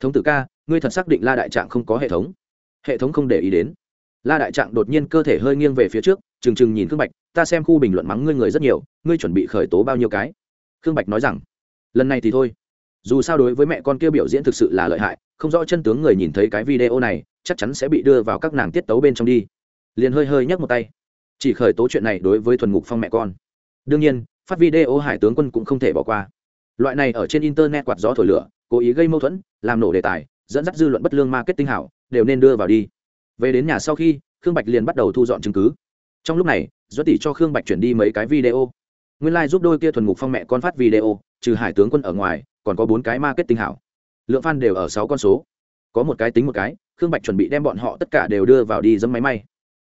Thống tử ca ngươi thật xác định la đại trạng không có hệ thống. Hệ thống không để ý đến. La đại trạng đột nhiên cơ thể hơi nghiêng về phía trước, trừng trừng nhìn khương bạch, ta xem khu bình luận mắng ngươi người rất nhiều, ngươi chuẩn bị khởi tố bao nhiêu cái? Khương bạch nói rằng, lần này thì thôi. Dù sao đối với mẹ con kia biểu diễn thực sự là lợi hại, không rõ chân tướng người nhìn thấy cái video này, chắc chắn sẽ bị đưa vào các nàng tiết tấu bên trong đi. Liền hơi hơi nhấc một tay. Chỉ khởi tố chuyện này đối với thuần ngục phong mẹ con. Đương nhiên, phát video hải tướng quân cũng không thể bỏ qua. Loại này ở trên internet quạt gió thổi lửa, cố ý gây mâu thuẫn, làm nổ đề tài dẫn dắt dư luận bất lương marketing hảo, đều nên đưa vào đi. Về đến nhà sau khi, khương bạch liền bắt đầu thu dọn chứng cứ. Trong lúc này do tỷ cho khương bạch chuyển đi mấy cái video. Nguyên lai、like、giúp đôi kia thuần ngục phong mẹ con phát video, trừ hải tướng quân ở ngoài, còn có bốn cái marketing hảo. Lượng f a n đều ở sáu con số. Có một cái tính một cái, khương bạch chuẩn bị đem bọn họ tất cả đều đưa vào đi dẫm máy may.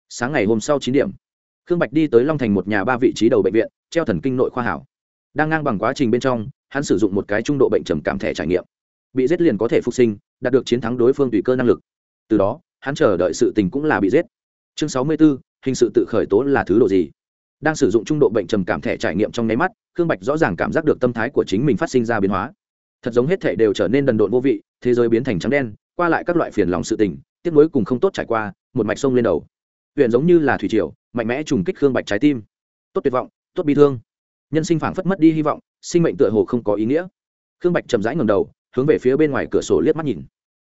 Sáng ngày hôm sau chín điểm, khương bạch đi tới long thành một nhà ba vị trí đầu bệnh viện, treo thần kinh nội khoa hảo. Đang ngang bằng quá trình bên trong, hắn sử dụng một cái trung độ bệnh trầm cảm thẻ trải nghiệm. Bị giết liền có thể phục sinh đạt được chiến thắng đối phương tùy cơ năng lực. Từ đó hắn chờ đợi sự tình cũng là bị giết. Chương sáu mươi 64, hình sự tự khởi tố là thứ độ gì? Đang sử dụng trung độ bệnh trầm cảm thẻ trải nghiệm trong nháy mắt khương bạch rõ ràng cảm giác được tâm thái của chính mình phát sinh ra biến hóa. Thật giống hết thể đều trở nên đần độn vô vị thế giới biến thành trắng đen qua lại các loại phiền lòng sự tình tiếc nuối cùng không tốt trải qua một mạch sông lên đầu. Huyện giống như là thủy triều mạnh mẽ trùng kích khương bạch trái tim. Tốt tuyệt vọng tốt bi thương. Nhân sinh phảng phất mất đi hy vọng sinh mệnh tựa hồ không có ý nghĩa. Khương bạch chậm rãi ngầm đầu hướng về phía bên ngoài cửa sổ liếc mắt nhìn.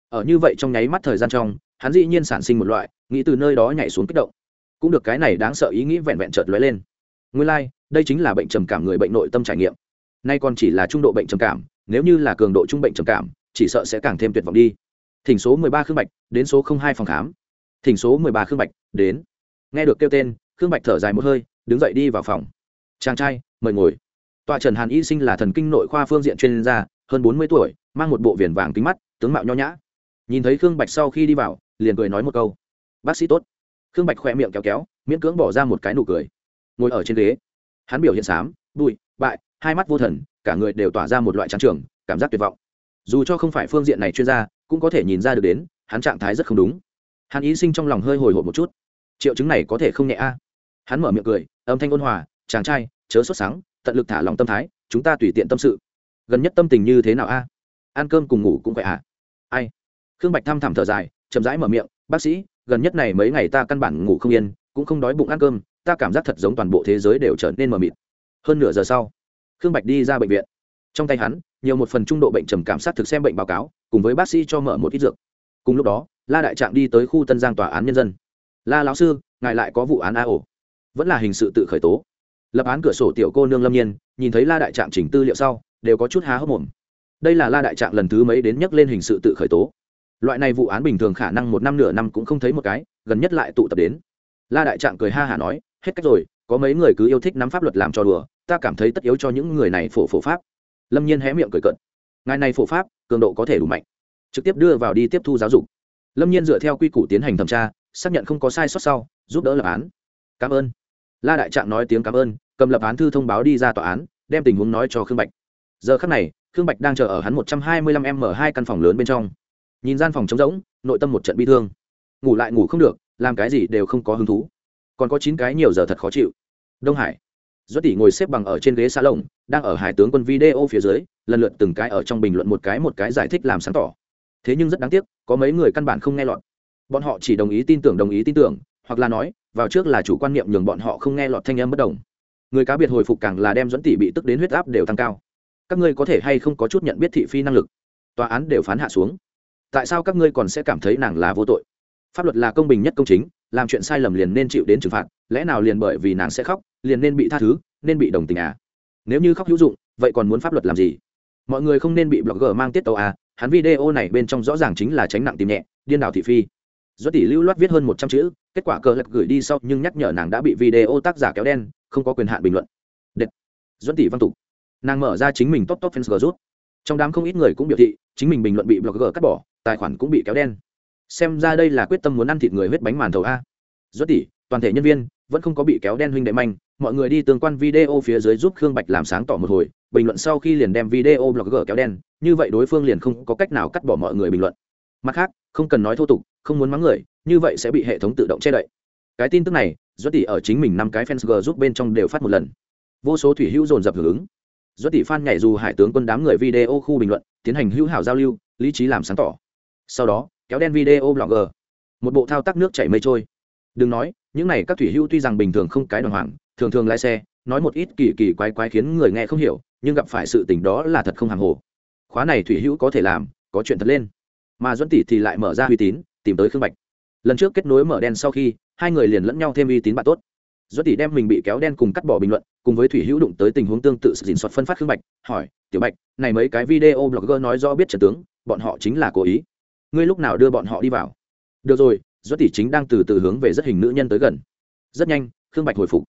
Ở như vậy trong nháy mắt thời gian trong hắn dĩ nhiên sản sinh một loại nghĩ từ nơi đó nhảy xuống kích động. Cũng được cái này đáng sợ ý nghĩ vẹn vẹn chợt lóe lên. Nguyên lai、like, đây chính là bệnh trầm cảm người bệnh nội tâm trải nghiệm. Nay còn chỉ là trung độ bệnh trầm cảm nếu như là cường độ trung bệnh trầm cảm chỉ sợ sẽ càng thêm tuyệt vọng đi. Thỉnh số mười ba khương bạch đến số hai phòng khám. Thỉnh số mười ba khương bạch đến. Nghe được kêu tên khương bạch thở dài một hơi đứng dậy đi vào phòng. Chàng trai mời ngồi. Tọa trần hàn y sinh là thần kinh nội khoa phương diện chuyên gia hơn bốn mươi tuổi mang một bộ viền vàng kính mắt, tướng mạo nho nhã. Nhìn thấy khương bạch sau khi đi vào, liền cười nói một câu. Bác sĩ tốt. Khương bạch khỏe miệng kéo kéo, miễn cưỡng bỏ ra một cái nụ cười. Ngồi ở trên ghế. Hắn biểu hiện xám, bụi, bại, hai mắt vô thần, cả người đều tỏa ra một loại trắng trường, cảm giác tuyệt vọng. Dù cho không phải phương diện này chuyên gia, cũng có thể nhìn ra được đến, hắn trạng thái rất không đúng. Hắn ý sinh trong lòng hơi hồi hộp một chút. Triệu chứng này có thể không nhẹ a. Hắn mở miệng cười, âm thanh ôn hòa, chàng trai, chớ sốt sáng tận lực thả lòng tâm thái, chúng ta tùy tiện tâm sự. Gần nhất tâm tình như thế nào a? Ăn cơm cùng ngủ cũng vậy à? Ai? Khương bạch thăm thẳm thở dài, chậm rãi mở miệng, bác sĩ, gần nhất này mấy ngày ta căn bản ngủ không yên, cũng không đói bụng ăn cơm, ta cảm giác thật giống toàn bộ thế giới đều trở nên mờ mịt. Hơn nửa giờ sau, khương bạch đi ra bệnh viện. Trong tay hắn, nhiều một phần trung độ bệnh trầm cảm sát thực xem bệnh báo cáo, cùng với bác sĩ cho mở một ít dược. Cùng lúc đó, la đại trạng đi tới khu tân giang tòa án nhân dân. La lão sư, ngài lại có vụ án a ổ vẫn là hình sự tự khởi tố. Lập án cửa sổ tiểu cô nương lâm nhiên, nhìn thấy la đại trạng chỉnh tư liệu sau, đều có chút há hốc mồm đây là la đại trạng lần thứ mấy đến nhắc lên hình sự tự khởi tố? Loại này vụ án bình thường khả năng một năm nửa năm cũng không thấy một cái, gần nhất lại tụ tập đến. La đại trạng cười ha hả nói, hết cách rồi, có mấy người cứ yêu thích nắm pháp luật làm cho đùa, ta cảm thấy tất yếu cho những người này phổ phổ pháp. Lâm nhiên hé miệng cười cận ngài này phổ pháp, cường độ có thể đủ mạnh. Trực tiếp đưa vào đi tiếp thu giáo dục. Lâm nhiên dựa theo quy củ tiến hành thẩm tra, xác nhận không có sai sót sau, giúp đỡ lập án. Cảm ơn. La đại trạng nói tiếng cảm ơn, cầm lập án thư thông báo đi ra tòa án, đem tình huống nói cho khương bạch. Giờ khắc này khương bạch đang chờ ở hắn một trăm hai mươi lăm m hai căn phòng lớn bên trong. Nhìn gian phòng trống rỗng, nội tâm một trận bi thương. Ngủ lại ngủ không được, làm cái gì đều không có hứng thú. Còn có chín cái nhiều giờ thật khó chịu. Đông hải. Do tỷ ngồi xếp bằng ở trên ghế xa lồng, đang ở hải tướng quân video phía dưới, lần lượt từng cái ở trong bình luận một cái một cái giải thích làm sáng tỏ. Thế nhưng rất đáng tiếc, có mấy người căn bản không nghe lọt. Bọn họ chỉ đồng ý tin tưởng, đồng ý tin tưởng, hoặc là nói, vào trước là chủ quan niệm nhường bọn họ không nghe lọt thanh âm bất đồng. Người cá biệt hồi phục càng là đem dẫn tỷ bị tức đến huyết áp đều tăng cao các ngươi có thể hay không có chút nhận biết thị phi năng lực? Tòa án đều phán hạ xuống. Tại sao các ngươi còn sẽ cảm thấy nàng là vô tội? Pháp luật là công bình nhất công chính, làm chuyện sai lầm liền nên chịu đến trừng phạt, lẽ nào liền bởi vì nàng sẽ khóc, liền nên bị tha thứ, nên bị đồng tình à? Nếu như khóc hữu dụng, vậy còn muốn pháp luật làm gì? Mọi người không nên bị blogger mang tiết tàu à? Hắn video này bên trong rõ ràng chính là tránh nặng tìm nhẹ, điên đảo thị phi. Do tỷ lưu loát viết hơn một trăm chữ, kết quả cờ lật gửi đi sau nhưng nhắc nhở nàng đã bị video tác giả kéo đen, không có quyền hạn bình luận. Đệt. Dẫn tỷ văn tục nàng mở ra chính mình top top fans rút. Trong đám không ít người cũng biểu thị, chính mình bình luận bị blogger cắt bỏ, tài khoản cũng bị kéo đen. Xem ra đây là quyết tâm muốn ăn thịt người huyết bánh màn thầu a. Rút tỷ toàn thể nhân viên vẫn không có bị kéo đen huynh đệ manh, mọi người đi tương quan video phía dưới giúp khương bạch làm sáng tỏ một hồi, bình luận sau khi liền đem video blogger kéo đen, như vậy đối phương liền không có cách nào cắt bỏ mọi người bình luận. Mặt khác, không cần nói thô tục, không muốn mắng người, như vậy sẽ bị hệ thống tự động che đậy. Cái tin tức này rút tỷ ở chính mình năm cái fans g giúp bên trong đều phát một lần. Vô số thủy hữu dồn dập hưởng ứng do tỷ fan nhảy dù hải tướng quân đám người video khu bình luận, tiến hành hữu hảo giao lưu, lý trí làm sáng tỏ. Sau đó, kéo đen video blogger. Một bộ thao tác nước chảy mây trôi. Đừng nói, những này các thủy hữu tuy rằng bình thường không cái đoàn hoàng thường thường lái xe, nói một ít kỳ kỳ quái quái khiến người nghe không hiểu, nhưng gặp phải sự tình đó là thật không hàng hồ. Khóa này thủy hữu có thể làm, có chuyện thật lên. Mà duẫn tỷ thì lại mở ra uy tín, tìm tới khương bạch. Lần trước kết nối mở đen sau khi, hai người liền lẫn nhau thêm uy tín bạn tốt duẫn tỷ đem mình bị kéo đen cùng cắt bỏ bình luận, cùng với thủy hữu đụng tới tình huống tương tự sự dình soạt phân phát khương bạch, hỏi, tiểu bạch, này mấy cái video blogger nói rõ biết trần tướng, bọn họ chính là cố ý. Ngươi lúc nào đưa bọn họ đi vào? Được rồi duẫn tỷ chính đang từ từ hướng về rất hình nữ nhân tới gần. Rất nhanh, khương bạch hồi phục.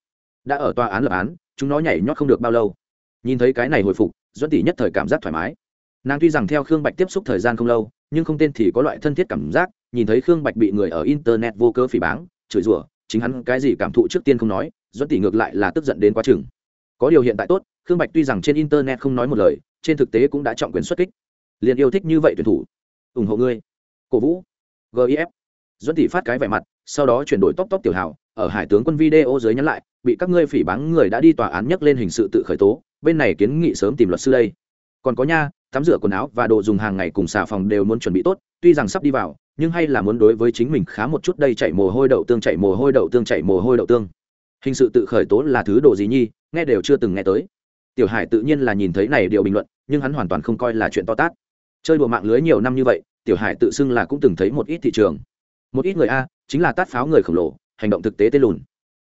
Đã ở tòa án lập án, chúng nó nhảy nhót không được bao lâu. Nhìn thấy cái này hồi phục duẫn tỷ nhất thời cảm giác thoải mái. Nàng tuy rằng theo khương bạch tiếp xúc thời gian không lâu, nhưng không tên thì có loại thân thiết cảm giác, nhìn thấy khương bạch bị người ở internet vô cơ phỉ báng, chửi rủa chính hắn cái gì cảm thụ trước tiên không nói dẫn tỷ ngược lại là tức giận đến quá chừng. Có điều hiện tại tốt, khương bạch tuy rằng trên internet không nói một lời, trên thực tế cũng đã trọng quyền xuất kích. Liền yêu thích như vậy tuyển thủ. Ủng hộ ngươi. Cổ vũ. Gif dẫn tỷ phát cái vẻ mặt, sau đó chuyển đổi tóc tóc tiểu hảo ở hải tướng quân video dưới nhắn lại, bị các ngươi phỉ báng người đã đi tòa án nhắc lên hình sự tự khởi tố, bên này kiến nghị sớm tìm luật sư đây. Còn có nha tắm rửa quần áo và đồ dùng hàng ngày cùng xà phòng đều muốn chuẩn bị tốt, tuy rằng sắp đi vào, nhưng hay là muốn đối với chính mình khá một chút đây chạy mồ hôi đậu tương chạy mồ hôi đậu tương chạy mồ hôi đậu tương. Hình sự tự khởi tố là thứ đồ gì nhi, nghe đều chưa từng nghe tới. Tiểu hải tự nhiên là nhìn thấy này điều bình luận, nhưng hắn hoàn toàn không coi là chuyện to tát. Chơi đùa mạng lưới nhiều năm như vậy, tiểu hải tự xưng là cũng từng thấy một ít thị trường. Một ít người a, chính là tát pháo người khổng lồ, hành động thực tế tê lùn.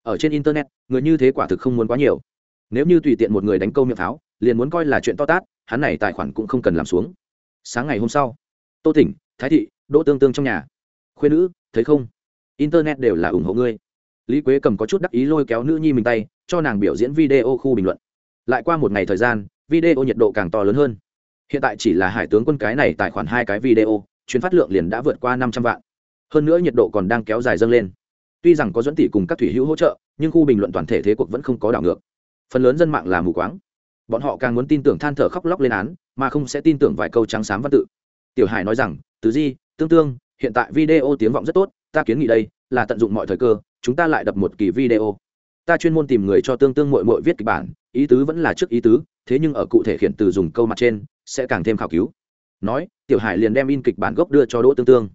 Ở trên internet, người như thế quả thực không muốn quá nhiều. Nếu như tùy tiện một người đánh câu miệng pháo liền muốn coi là chuyện to tát, hắn này tài khoản cũng không cần làm xuống. Sáng ngày hôm sau, tô tỉnh thái thị, đỗ tương tương trong nhà. Khuyên nữ, thấy không? Internet đều là ủng hộ ngươi. Lý quế cầm có chút đắc ý lôi kéo nữ nhi mình tay, cho nàng biểu diễn video khu bình luận. Lại qua một ngày thời gian, video nhiệt độ càng to lớn hơn. Hiện tại chỉ là hải tướng quân cái này tài khoản hai cái video, chuyến phát lượng liền đã vượt qua năm trăm vạn. Hơn nữa nhiệt độ còn đang kéo dài dâng lên. Tuy rằng có dẫn tỷ cùng các thủy hữu hỗ trợ, nhưng khu bình luận toàn thể thế cuộc vẫn không có đảo ngược. Phần lớn dân mạng là mù quáng bọn họ càng muốn tin tưởng than thở khóc lóc lên án, mà không sẽ tin tưởng vài câu trắng xám văn tự. Tiểu hải nói rằng, tứ di, tương tương, hiện tại video tiếng vọng rất tốt, ta kiến nghị đây là tận dụng mọi thời cơ, chúng ta lại đập một kỳ video. Ta chuyên môn tìm người cho tương tương mội mội viết kịch bản, ý tứ vẫn là trước ý tứ, thế nhưng ở cụ thể khiển từ dùng câu mặt trên, sẽ càng thêm khảo cứu. Nói, tiểu hải liền đem in kịch bản gốc đưa cho đỗ tương tương.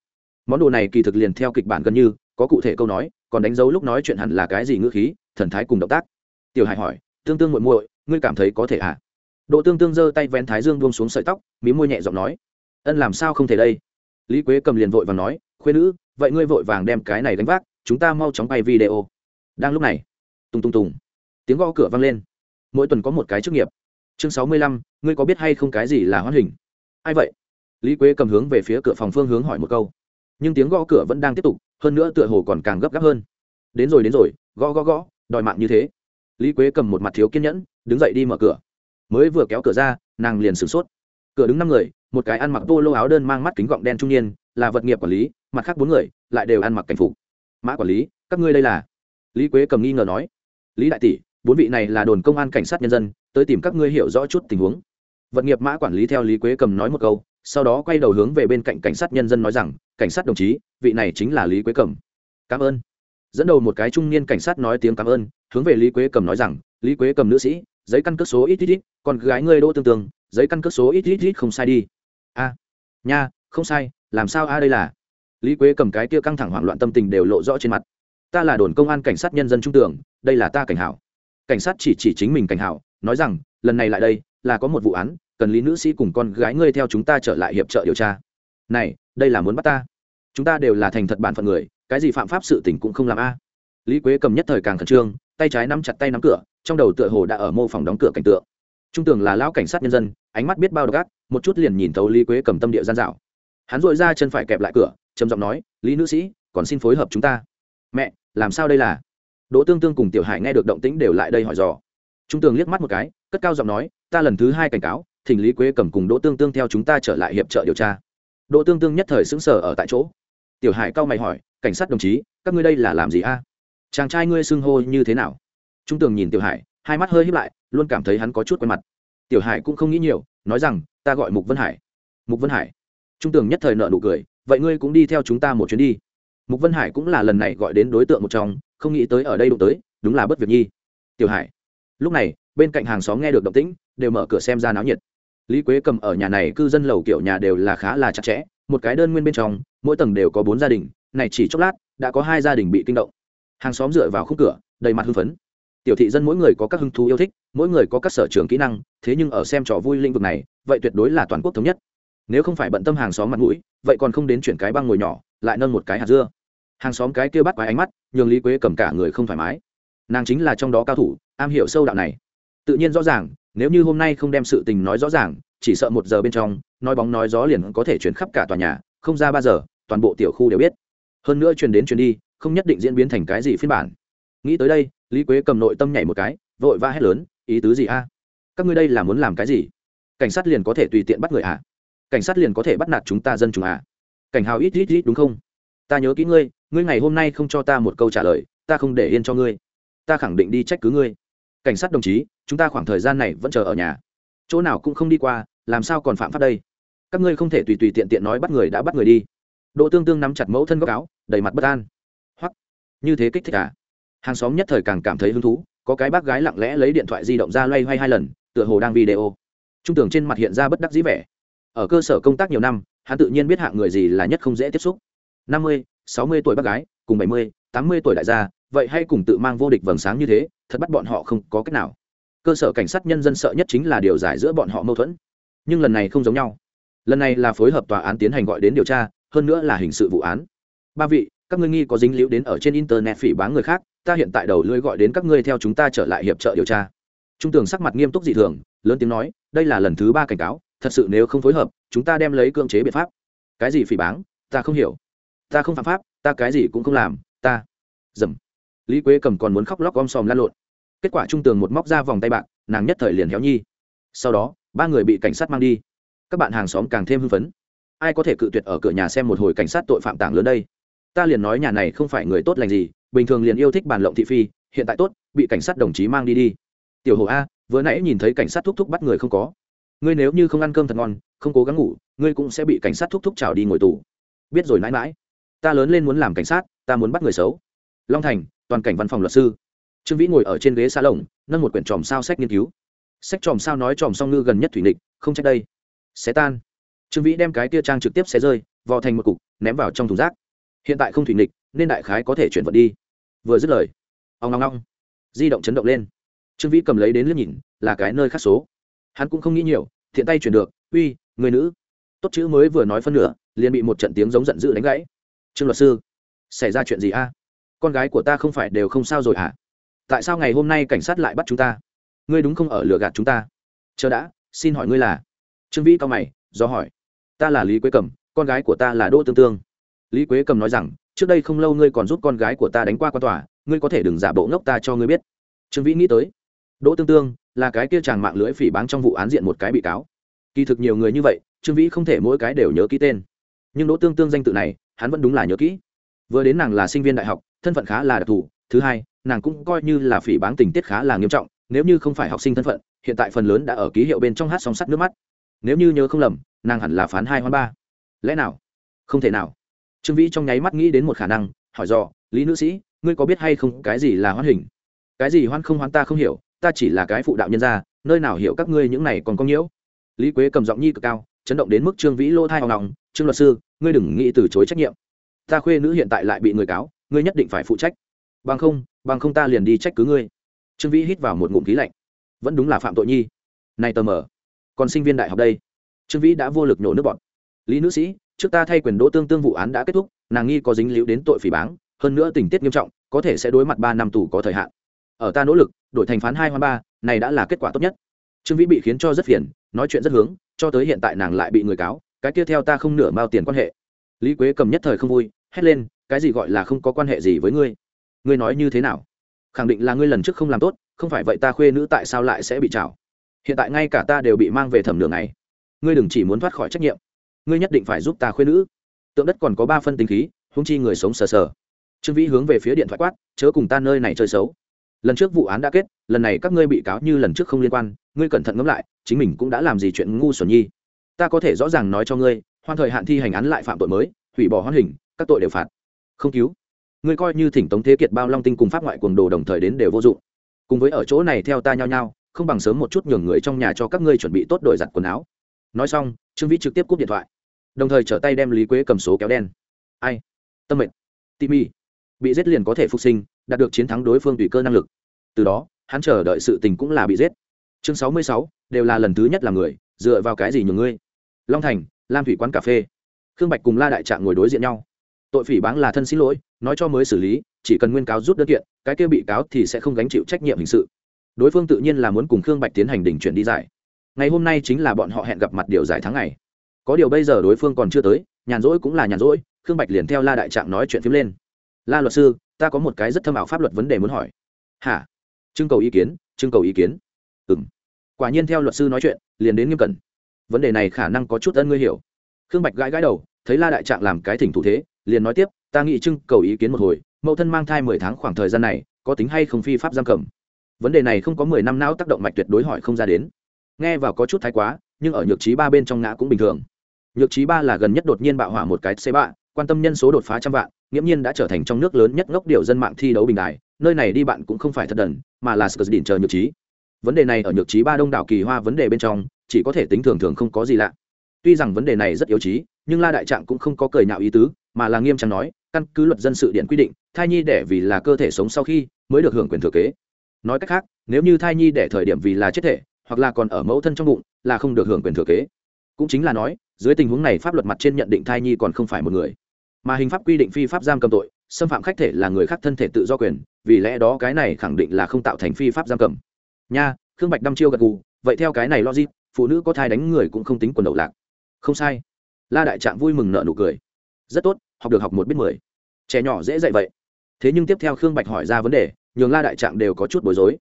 Món đồ này kỳ thực liền theo kịch bản gần như, có cụ thể câu nói, còn đánh dấu lúc nói chuyện hẳn là cái gì ngữ khí, thần thái cùng động tác. Tiểu hải hỏi, tương tương muội muội ngươi cảm thấy có thể à? Độ tương tương giơ tay vén thái dương buông xuống sợi tóc, mí môi nhẹ giọng nói, ân, làm sao không thể đây? Lý quế cầm liền vội và nói khuyên nữ, vậy ngươi vội vàng đem cái này đánh vác, chúng ta mau chóng bay video. Đang lúc này, tùng tùng tùng, tiếng gõ cửa vang lên. Mỗi tuần có một cái chức nghiệp. Chương sáu mươi lăm, ngươi có biết hay không cái gì là hoan hình? Ai vậy? Lý quế cầm hướng về phía cửa phòng phương hướng hỏi một câu. Nhưng tiếng gõ cửa vẫn đang tiếp tục, hơn nữa tựa hồ còn càng gấp gáp hơn. Đến rồi đến rồi, gõ gõ gõ, đòi mạng như thế. Lý quế cầm một mặt thiếu kiên nhẫn đứng dậy đi mở cửa. Mới vừa kéo cửa ra, nàng liền sửng sốt. Cửa đứng năm người, một cái ăn mặc tô lô áo đơn mang mắt kính gọng đen trung niên, là vật nghiệp quản lý, mặt khác bốn người lại đều ăn mặc cảnh phục. Mã quản lý, các ngươi đây là? Lý quế cầm nghi ngờ nói. Lý đại tỷ, bốn vị này là đồn công an cảnh sát nhân dân, tới tìm các ngươi hiểu rõ chút tình huống. Vật nghiệp mã quản lý theo lý quế cầm nói một câu, sau đó quay đầu hướng về bên cạnh cảnh sát nhân dân nói rằng, cảnh sát đồng chí, vị này chính là lý quế cầm. Cảm ơn. Dẫn đầu một cái trung niên cảnh sát nói tiếng cảm ơn, hướng về lý quế cầm nói rằng, lý quế cầm nữ sĩ giấy căn cước số ít ít ít còn gái ngươi đỗ tương tương, giấy căn cước số ít ít ít không sai đi. A nha, không sai, làm sao a đây là? Lý quế cầm cái kia căng thẳng hoảng loạn tâm tình đều lộ rõ trên mặt. Ta là đồn công an cảnh sát nhân dân trung tưởng đây là ta cảnh hảo. Cảnh sát chỉ chỉ chính mình cảnh hảo, nói rằng, lần này lại đây, là có một vụ án, cần lý nữ sĩ cùng con gái ngươi theo chúng ta trở lại hiệp trợ điều tra. Này, đây là muốn bắt ta. Chúng ta đều là thành thật bản phận người, cái gì phạm pháp sự tình cũng không làm a. Lý quế cầm nhất thời càng khẩn trương, tay trái nắm chặt tay nắm cửa trong đầu tựa hồ đã ở mô phòng đóng cửa cảnh tượng. Trung tường là lão cảnh sát nhân dân, ánh mắt biết bao độc ác, một chút liền nhìn thấu lý quế cầm tâm địa gian dạo. Hắn dội ra chân phải kẹp lại cửa, trầm giọng nói, lý nữ sĩ, còn xin phối hợp chúng ta. Mẹ, làm sao đây là? Đỗ tương tương cùng tiểu hải nghe được động tĩnh đều lại đây hỏi dò. Trung tường liếc mắt một cái, cất cao giọng nói, ta lần thứ hai cảnh cáo, thỉnh lý quế cầm cùng đỗ tương tương theo chúng ta trở lại hiệp trợ điều tra. Đỗ tương tương nhất thời sững sờ ở tại chỗ. Tiểu hải cao mày hỏi, cảnh sát đồng chí, các ngươi đây là làm gì a? Chàng trai ngươi xưng hô như thế nào? Trung tường nhìn tiểu hải, hai mắt hơi híp lại, luôn cảm thấy hắn có chút quen mặt. Tiểu hải cũng không nghĩ nhiều, nói rằng, ta gọi mục vân hải. Mục vân hải? Trung tường nhất thời nợ nụ cười, vậy ngươi cũng đi theo chúng ta một chuyến đi. Mục vân hải cũng là lần này gọi đến đối tượng một trong, không nghĩ tới ở đây đụng tới, đúng là bất việc nhi. Tiểu hải. Lúc này, bên cạnh hàng xóm nghe được động tĩnh, đều mở cửa xem ra náo nhiệt. Lý quế cầm ở nhà này cư dân lầu kiểu nhà đều là khá là chặt chẽ, một cái đơn nguyên bên trong, mỗi tầng đều có bốn gia đình, này chỉ chốc lát, đã có hai gia đình bị kinh động. Hàng xóm dựa vào khung cửa, đầy mặt hưng phấn tiểu thị dân mỗi người có các hứng thú yêu thích, mỗi người có các sở trường kỹ năng, thế nhưng ở xem trò vui lĩnh vực này, vậy tuyệt đối là toàn quốc thống nhất. Nếu không phải bận tâm hàng xóm mặt mũi, vậy còn không đến chuyển cái băng ngồi nhỏ, lại nâng một cái hạt dưa. Hàng xóm cái kia bắt quái ánh mắt, nhường lý quế cầm cả người không thoải mái. Nàng chính là trong đó cao thủ, am hiểu sâu đạo này. Tự nhiên rõ ràng, nếu như hôm nay không đem sự tình nói rõ ràng, chỉ sợ một giờ bên trong, nói bóng nói gió liền có thể chuyển khắp cả tòa nhà, không ra ba giờ, toàn bộ tiểu khu đều biết. Hơn nữa truyền đến truyền đi, không nhất định diễn biến thành cái gì phiên bản nghĩ tới đây, lý quế cầm nội tâm nhảy một cái, vội va hét lớn, ý tứ gì a? Các ngươi đây là muốn làm cái gì? Cảnh sát liền có thể tùy tiện bắt người à? Cảnh sát liền có thể bắt nạt chúng ta dân chúng à? Cảnh hào ít ít ít, đúng không? Ta nhớ kỹ ngươi ngươi ngày hôm nay không cho ta một câu trả lời, ta không để yên cho ngươi. Ta khẳng định đi trách cứ ngươi. Cảnh sát đồng chí, chúng ta khoảng thời gian này vẫn chờ ở nhà. Chỗ nào cũng không đi qua, làm sao còn phạm pháp đây? Các ngươi không thể tùy tùy tiện tiện nói bắt người đã bắt người đi. Độ tương tương nắm chặt mẫu thân góc áo, đầy mặt bất an. Hoặc như thế kích thích à? Hàng xóm nhất thời càng cảm thấy hứng thú, có cái bác gái lặng lẽ lấy điện thoại di động ra loay hoay hai lần, tựa hồ đang video. Trung tưởng trên mặt hiện ra bất đắc dĩ vẻ. Ở cơ sở công tác nhiều năm, hắn tự nhiên biết hạng người gì là nhất không dễ tiếp xúc. Năm mươi, sáu mươi tuổi bác gái, cùng bảy mươi, tám mươi tuổi đại gia, vậy hay cùng tự mang vô địch vầng sáng như thế, thật bắt bọn họ không có cách nào. Cơ sở cảnh sát nhân dân sợ nhất chính là điều giải giữa bọn họ mâu thuẫn. Nhưng lần này không giống nhau. Lần này là phối hợp tòa án tiến hành gọi đến điều tra, hơn nữa là hình sự vụ án. Ba vị các ngươi nghi có dính líu đến ở trên internet phỉ báng người khác, ta hiện tại đầu lưỡi gọi đến các ngươi theo chúng ta trở lại hiệp trợ điều tra. Trung tường sắc mặt nghiêm túc dị thường, lớn tiếng nói, đây là lần thứ ba cảnh cáo, thật sự nếu không phối hợp, chúng ta đem lấy cưỡng chế biện pháp. Cái gì phỉ báng? Ta không hiểu. Ta không phạm pháp, ta cái gì cũng không làm, ta dầm. Lý quế cầm còn muốn khóc lóc om sòm lăn lộn. Kết quả trung tường một móc ra vòng tay bạc, nàng nhất thời liền héo nhi. Sau đó, ba người bị cảnh sát mang đi. Các bạn hàng xóm càng thêm hưng phấn. Ai có thể cự tuyệt ở cửa nhà xem một hồi cảnh sát tội phạm tảng lớn đây? Ta liền nói nhà này không phải người tốt lành gì, bình thường liền yêu thích bàn lộng thị phi, hiện tại tốt, bị cảnh sát đồng chí mang đi đi. Tiểu hồ a, vừa nãy nhìn thấy cảnh sát thúc thúc bắt người không có. Ngươi nếu như không ăn cơm thật ngon, không cố gắng ngủ, ngươi cũng sẽ bị cảnh sát thúc thúc trào đi ngồi tù. Biết rồi mãi mãi. Ta lớn lên muốn làm cảnh sát, ta muốn bắt người xấu. Long thành, toàn cảnh văn phòng luật sư. Trương vĩ ngồi ở trên ghế xa lồng, nâng một quyển tròm sao sách nghiên cứu. Sách tròm sao nói tròm song ngư gần nhất thủy nịch, không trách đây. Xé tan. Trương vĩ đem cái tia trang trực tiếp xé rơi, vò thành một cục, ném vào trong thùng rác hiện tại không thủy nghịch, nên đại khái có thể chuyển vận đi. Vừa dứt lời ông ngong ngong di động chấn động lên. Trương vĩ cầm lấy đến liếc nhìn, là cái nơi khác số. Hắn cũng không nghĩ nhiều, thiện tay chuyển được, uy, người nữ. Tốt chữ mới vừa nói phân nửa, liền bị một trận tiếng giống giận dữ đánh gãy. Trương luật sư, xảy ra chuyện gì a? Con gái của ta không phải đều không sao rồi hả? Tại sao ngày hôm nay cảnh sát lại bắt chúng ta? Ngươi đúng không ở lừa gạt chúng ta? Chờ đã, xin hỏi ngươi là trương vĩ cao mày, do hỏi. Ta là lý quế cầm con gái của ta là đỗ tương tương lý quế cầm nói rằng, trước đây không lâu ngươi còn giúp con gái của ta đánh qua quan tòa, ngươi có thể đừng giả bộ ngốc ta cho ngươi biết. Trương vĩ nghĩ tới, đỗ tương tương là cái kia chàng mạng lưới phỉ báng trong vụ án diện một cái bị cáo. Kỳ thực nhiều người như vậy, trương vĩ không thể mỗi cái đều nhớ ký tên. Nhưng đỗ tương tương danh tự này, hắn vẫn đúng là nhớ kỹ. Vừa đến nàng là sinh viên đại học, thân phận khá là đặc thù. Thứ hai, nàng cũng coi như là phỉ báng tình tiết khá là nghiêm trọng, nếu như không phải học sinh thân phận, hiện tại phần lớn đã ở ký hiệu bên trong hát song sắt nước mắt. Nếu như nhớ không lầm, nàng hẳn là phán hai hoa ba. Lẽ nào? Không thể nào trương vĩ trong nháy mắt nghĩ đến một khả năng, hỏi dò, lý nữ sĩ, ngươi có biết hay không cái gì là hoan hình? Cái gì hoan không hoan ta không hiểu, ta chỉ là cái phụ đạo nhân gia, nơi nào hiểu các ngươi những này còn có nhiễu? Lý quế cầm giọng nhi cực cao, chấn động đến mức trương vĩ lô thai hoang ngọng trương luật sư, ngươi đừng nghĩ từ chối trách nhiệm. Ta khuê nữ hiện tại lại bị người cáo, ngươi nhất định phải phụ trách. Bằng không bằng không ta liền đi trách cứ ngươi. Trương vĩ hít vào một ngụm khí lạnh. Vẫn đúng là phạm tội nhi. Này tờ mờ, còn sinh viên đại học đây. Trương vĩ đã vô lực nhổ nước bọt. Lý nữ sĩ trước ta thay quyền đỗ tương tương vụ án đã kết thúc, nàng nghi có dính líu đến tội phỉ báng, hơn nữa tình tiết nghiêm trọng, có thể sẽ đối mặt ba năm tù có thời hạn. Ở ta nỗ lực, đổi thành phán hai hoa ba, này đã là kết quả tốt nhất. Trương vĩ bị khiến cho rất phiền, nói chuyện rất hướng, cho tới hiện tại nàng lại bị người cáo, cái kia theo ta không nửa mao tiền quan hệ. Lý quế cầm nhất thời không vui, hét lên, cái gì gọi là không có quan hệ gì với ngươi? Ngươi nói như thế nào? Khẳng định là ngươi lần trước không làm tốt, không phải vậy ta khuê nữ tại sao lại sẽ bị trào hiện tại ngay cả ta đều bị mang về thẩm đường này ngươi đừng chỉ muốn thoát khỏi trách nhiệm ngươi nhất định phải giúp ta khuyên nữ. Tượng đất còn có ba phân tính khí húng chi người sống sờ sờ. Trương vĩ hướng về phía điện thoại quát, chớ cùng ta nơi này chơi xấu. Lần trước vụ án đã kết, lần này các ngươi bị cáo như lần trước không liên quan, ngươi cẩn thận ngẫm lại, chính mình cũng đã làm gì chuyện ngu xuẩn nhi. Ta có thể rõ ràng nói cho ngươi, hoan thời hạn thi hành án lại phạm tội mới, hủy bỏ hoan hình, các tội đều phạt. Không cứu. Ngươi coi như thỉnh tống thế kiệt bao long tinh cùng pháp ngoại cuồng đồ đồng thời đến đều vô dụng. Cùng với ở chỗ này theo ta nhau nhau, không bằng sớm một chút nhường người trong nhà cho các ngươi chuẩn bị tốt đổi giặt quần áo. Nói xong, trương vĩ trực tiếp cúp điện thoại đồng thời trở tay đem lý quế cầm số kéo đen ai tâm mệnh tỉ mỉ bị giết liền có thể phục sinh đạt được chiến thắng đối phương tùy cơ năng lực từ đó hắn chờ đợi sự tình cũng là bị giết chương sáu mươi sáu đều là lần thứ nhất là người dựa vào cái gì nhường ngươi long thành lam thủy quán cà phê khương bạch cùng la đại trạng ngồi đối diện nhau tội phỉ báng là thân xin lỗi nói cho mới xử lý chỉ cần nguyên cáo rút đơn kiện cái kia bị cáo thì sẽ không gánh chịu trách nhiệm hình sự đối phương tự nhiên là muốn cùng khương bạch tiến hành đình chuyển đi giải ngày hôm nay chính là bọn họ hẹn gặp mặt điều giải tháng ngày có điều bây giờ đối phương còn chưa tới, nhàn rỗi cũng là nhàn rỗi, khương bạch liền theo la đại trạng nói chuyện phím lên. La luật sư, ta có một cái rất thâm ảo pháp luật vấn đề muốn hỏi. Hả? Trưng cầu ý kiến, trưng cầu ý kiến. Ừ m quả nhiên theo luật sư nói chuyện, liền đến nghiêm cẩn. Vấn đề này khả năng có chút ân ngươi hiểu. Khương bạch gãi gãi đầu, thấy la đại trạng làm cái thỉnh thủ thế, liền nói tiếp, ta nghĩ trưng cầu ý kiến một hồi, mẫu thân mang thai mười tháng khoảng thời gian này, có tính hay không phi pháp giam cầm? Vấn đề này không có mười năm não tác động mạch tuyệt đối hỏi không ra đến. Nghe vào có chút thái quá, nhưng ở nhược trí ba bên trong ngã cũng bình thường nhược trí ba là gần nhất đột nhiên bạo hỏa một cái xe bạ quan tâm nhân số đột phá trăm vạn, nghiễm nhiên đã trở thành trong nước lớn nhất ngốc điều dân mạng thi đấu bình đài, nơi này đi bạn cũng không phải thật đần, mà là sờ đỉnh chờ nhược trí vấn đề này ở nhược trí ba đông đảo kỳ hoa vấn đề bên trong, chỉ có thể tính thường thường không có gì lạ. Tuy rằng vấn đề này rất yếu trí, nhưng la đại trạng cũng không có cười nhạo ý tứ, mà là nghiêm trang nói, căn cứ luật dân sự điện quy định, thai nhi đẻ vì là cơ thể sống sau khi mới được hưởng quyền thừa kế. Nói cách khác, nếu như thai nhi đẻ thời điểm vì là chết thể, hoặc là còn ở mẫu thân trong bụng, là không được hưởng quyền thừa kế cũng chính là nói, dưới tình huống này pháp luật mặt trên nhận định thai nhi còn không phải một người. Mà hình pháp quy định phi pháp giam cầm tội, xâm phạm khách thể là người khác thân thể tự do quyền, vì lẽ đó cái này khẳng định là không tạo thành phi pháp giam cầm. Nha, khương bạch đăm chiêu gật gù, vậy theo cái này logic, phụ nữ có thai đánh người cũng không tính quần đầu lạc. Không sai. La đại trạng vui mừng nợ nụ cười. Rất tốt, học được học một biết mười. Trẻ nhỏ dễ dạy vậy. Thế nhưng tiếp theo khương bạch hỏi ra vấn đề, nhường la đại trạng đều có chút bối rối.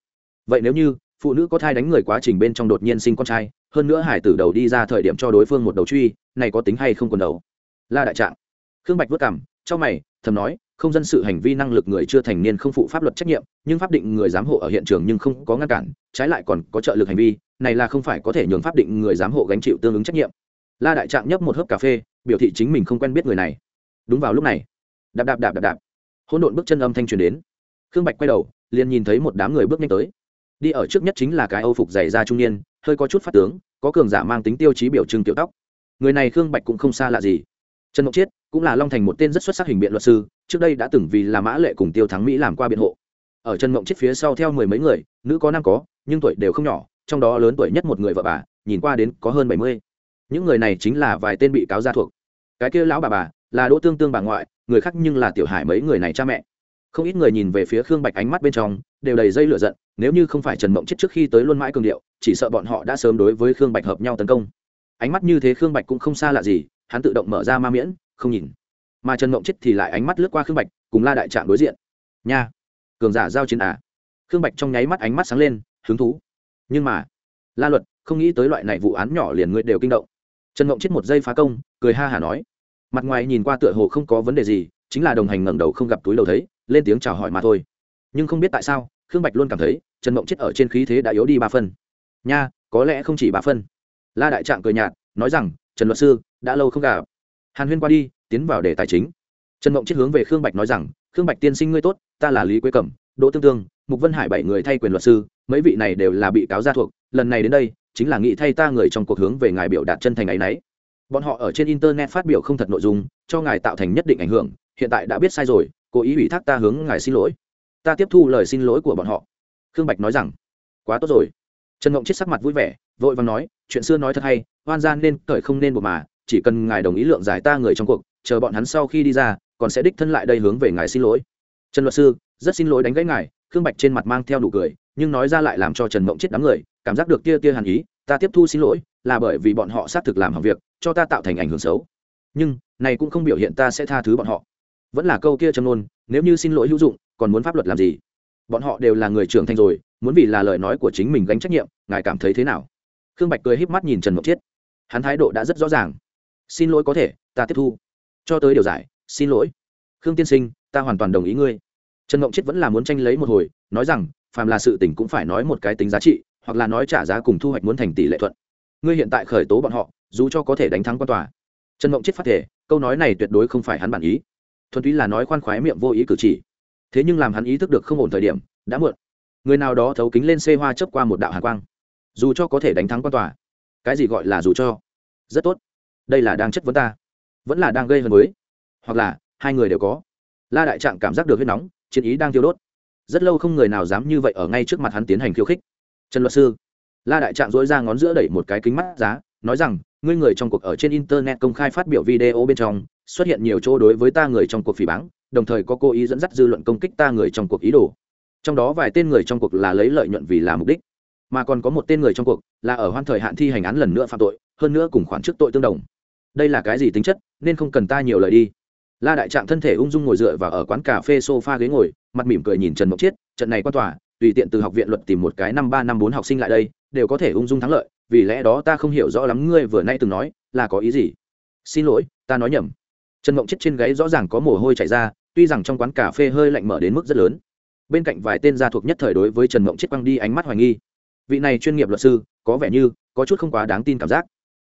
Vậy nếu như phụ nữ có thai đánh người quá trình bên trong đột nhiên sinh con trai hơn nữa hải tử đầu đi ra thời điểm cho đối phương một đầu truy, này có tính hay không còn đầu? La đại trạng. Khương bạch vất cảm trong mày, thầm nói, không dân sự hành vi năng lực người chưa thành niên không phụ pháp luật trách nhiệm, nhưng pháp định người giám hộ ở hiện trường nhưng không có ngăn cản, trái lại còn có trợ lực hành vi, này là không phải có thể nhường pháp định người giám hộ gánh chịu tương ứng trách nhiệm. La đại trạng nhấp một hớp cà phê, biểu thị chính mình không quen biết người này. Đúng vào lúc này, đạp đạp đạp đạp đạp, hỗn độn bước chân âm thanh truyền đến. Khương bạch quay đầu, liền nhìn thấy một đám người bước nhanh tới. Đi ở trước nhất chính là cái âu phục dày da trung niên hơi có chút phát tướng, có cường giả mang tính tiêu chí biểu trưng tiểu tóc. Người này khương bạch cũng không xa lạ gì. Trần mộng chiết cũng là long thành một tên rất xuất sắc hình biện luật sư, trước đây đã từng vì là mã lệ cùng tiêu thắng mỹ làm qua biện hộ. Ở trần mộng chiết phía sau theo mười mấy người, nữ có nam có, nhưng tuổi đều không nhỏ, trong đó lớn tuổi nhất một người vợ bà, nhìn qua đến có hơn bảy mươi. Những người này chính là vài tên bị cáo gia thuộc. Cái kia lão bà bà là đỗ tương tương bà ngoại, người khác nhưng là tiểu hải mấy người này cha mẹ không ít người nhìn về phía khương bạch ánh mắt bên trong, đều đầy dây lửa giận, nếu như không phải trần mộng chết trước khi tới luôn mãi cường điệu, chỉ sợ bọn họ đã sớm đối với khương bạch hợp nhau tấn công. Ánh mắt như thế khương bạch cũng không xa lạ gì, hắn tự động mở ra ma miễn, không nhìn. Mà trần mộng chết thì lại ánh mắt lướt qua khương bạch, cùng la đại trạng đối diện. Nha, cường giả giao chiến à? Khương bạch trong nháy mắt ánh mắt sáng lên, hứng thú. Nhưng mà, la luật, không nghĩ tới loại này vụ án nhỏ liền người đều kinh động. Trần mộng chết một giây phá công, cười ha hả nói. Mặt ngoài nhìn qua tựa hồ không có vấn đề gì, chính là đồng hành ngẩng đầu không gặp túi đầu thấy lên tiếng chào hỏi mà thôi. Nhưng không biết tại sao, khương bạch luôn cảm thấy, trần mộng chết ở trên khí thế đã yếu đi ba phân. Nha, có lẽ không chỉ ba phân. La đại trạng cười nhạt, nói rằng, trần luật sư, đã lâu không gặp. Hàn huyên qua đi, tiến vào đề tài chính. Trần mộng chết hướng về khương bạch nói rằng, khương bạch tiên sinh ngươi tốt, ta là lý quế cẩm, đỗ tương tương, mục vân hải bảy người thay quyền luật sư, mấy vị này đều là bị cáo gia thuộc, lần này đến đây, chính là nghĩ thay ta người trong cuộc hướng về ngài biểu đạt chân thành ấy nấy. Bọn họ ở trên internet phát biểu không thật nội dung, cho ngài tạo thành nhất định ảnh hưởng, hiện tại đã biết sai rồi cố ý ủy thác ta hướng ngài xin lỗi. Ta tiếp thu lời xin lỗi của bọn họ. Khương bạch nói rằng, quá tốt rồi. Trần ngộng chết sắc mặt vui vẻ, vội và nói, chuyện xưa nói thật hay hoan gian nên cởi không nên một mà, chỉ cần ngài đồng ý lượng giải ta người trong cuộc, chờ bọn hắn sau khi đi ra, còn sẽ đích thân lại đây hướng về ngài xin lỗi. Trần luật sư, rất xin lỗi đánh gãy ngài. Khương bạch trên mặt mang theo đủ cười, nhưng nói ra lại làm cho trần mộng chết đám người, cảm giác được tia tia hàn ý, ta tiếp thu xin lỗi, là bởi vì bọn họ xác thực làm hỏng việc, cho ta tạo thành ảnh hưởng xấu. Nhưng, này cũng không biểu hiện ta sẽ tha thứ bọn họ vẫn là câu kia châm nôn nếu như xin lỗi hữu dụng, còn muốn pháp luật làm gì? Bọn họ đều là người trưởng thành rồi, muốn vì là lời nói của chính mình gánh trách nhiệm, ngài cảm thấy thế nào? Khương bạch cười híp mắt nhìn trần mộng chiết hắn thái độ đã rất rõ ràng. Xin lỗi có thể, ta tiếp thu. Cho tới điều giải, xin lỗi. Khương tiên sinh, ta hoàn toàn đồng ý ngươi. Trần mộng chiết vẫn là muốn tranh lấy một hồi, nói rằng, phàm là sự tình cũng phải nói một cái tính giá trị, hoặc là nói trả giá cùng thu hoạch muốn thành tỷ lệ thuận. Ngươi hiện tại khởi tố bọn họ, dù cho có thể đánh thắng quan tòa. Trần mộng chiết phát thể, câu nói này tuyệt đối không phải hắn bản ý thuần túy là nói khoan khoái miệng vô ý cử chỉ. Thế nhưng làm hắn ý thức được không ổn thời điểm, đã muộn. Người nào đó thấu kính lên xê hoa chấp qua một đạo hạ quang. Dù cho có thể đánh thắng quan tòa, cái gì gọi là dù cho? Rất tốt. Đây là đang chất vấn ta. Vẫn là đang gây hấn mới. hoặc là, hai người đều có. La đại trạng cảm giác được huyết nóng, chiến ý đang tiêu đốt. Rất lâu không người nào dám như vậy ở ngay trước mặt hắn tiến hành khiêu khích. Trần luật sư. La đại trạng dối ra ngón giữa đẩy một cái kính mắt giá, nói rằng, ngươi người trong cuộc ở trên internet công khai phát biểu video bên trong xuất hiện nhiều chỗ đối với ta người trong cuộc phỉ báng, đồng thời có cố ý dẫn dắt dư luận công kích ta người trong cuộc ý đồ. Trong đó vài tên người trong cuộc là lấy lợi nhuận vì là mục đích, mà còn có một tên người trong cuộc là ở hoan thời hạn thi hành án lần nữa phạm tội, hơn nữa cùng khoản trước tội tương đồng. Đây là cái gì tính chất, nên không cần ta nhiều lời đi. La đại trạng thân thể ung dung ngồi dựa và ở quán cà phê sofa ghế ngồi, mặt mỉm cười nhìn trần mộc chiết, trận này qua tòa, tùy tiện từ học viện luật tìm một cái năm ba năm bốn học sinh lại đây, đều có thể ung dung thắng lợi, vì lẽ đó ta không hiểu rõ lắm ngươi vừa nay từng nói là có ý gì. Xin lỗi, ta nói nhầm trần mộng chết trên gáy rõ ràng có mồ hôi chảy ra, tuy rằng trong quán cà phê hơi lạnh mở đến mức rất lớn. Bên cạnh vài tên gia thuộc nhất thời đối với trần mộng chết quăng đi ánh mắt hoài nghi. Vị này chuyên nghiệp luật sư, có vẻ như có chút không quá đáng tin cảm giác.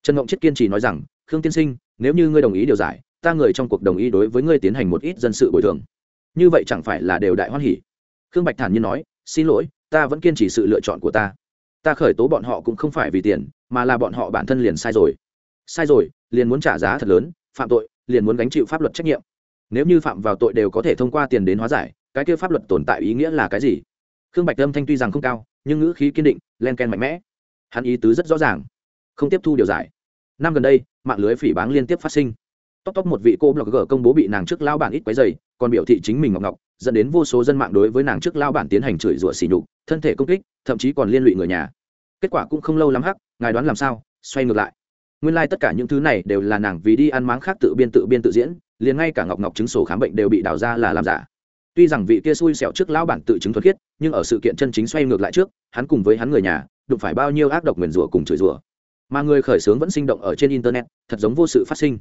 Trần mộng chết kiên trì nói rằng, khương tiên sinh, nếu như ngươi đồng ý điều giải, ta người trong cuộc đồng ý đối với ngươi tiến hành một ít dân sự bồi thường. Như vậy chẳng phải là đều đại hoan hỉ? Khương bạch thản nhiên nói, xin lỗi, ta vẫn kiên trì sự lựa chọn của ta. Ta khởi tố bọn họ cũng không phải vì tiền, mà là bọn họ bản thân liền sai rồi. Sai rồi, liền muốn trả giá thật lớn, phạm tội liền muốn gánh chịu pháp luật trách nhiệm. Nếu như phạm vào tội đều có thể thông qua tiền đến hóa giải, cái kia pháp luật tồn tại ý nghĩa là cái gì? Khương bạch âm thanh tuy rằng không cao, nhưng ngữ khí kiên định, len ken mạnh mẽ. Hắn ý tứ rất rõ ràng. Không tiếp thu điều giải. Năm gần đây, mạng lưới phỉ báng liên tiếp phát sinh. Tóc tóc một vị cô blogger công bố bị nàng trước lao bản ít quấy dày còn biểu thị chính mình ngọc ngọc, dẫn đến vô số dân mạng đối với nàng trước lao bản tiến hành chửi rủa xỉ nhục, thân thể công kích, thậm chí còn liên lụy người nhà. Kết quả cũng không lâu lắm hắc, ngài đoán làm sao? Xoay ngược lại nguyên lai、like、tất cả những thứ này đều là nàng vì đi ăn máng khác tự biên tự biên tự diễn, liền ngay cả ngọc ngọc chứng sổ khám bệnh đều bị đào ra là làm giả. Tuy rằng vị kia xui xẻo trước lão bản tự chứng thuật khiết, nhưng ở sự kiện chân chính xoay ngược lại trước, hắn cùng với hắn người nhà, đụng phải bao nhiêu ác độc nguyền rủa cùng chửi rủa. Mà người khởi xướng vẫn sinh động ở trên internet, thật giống vô sự phát sinh.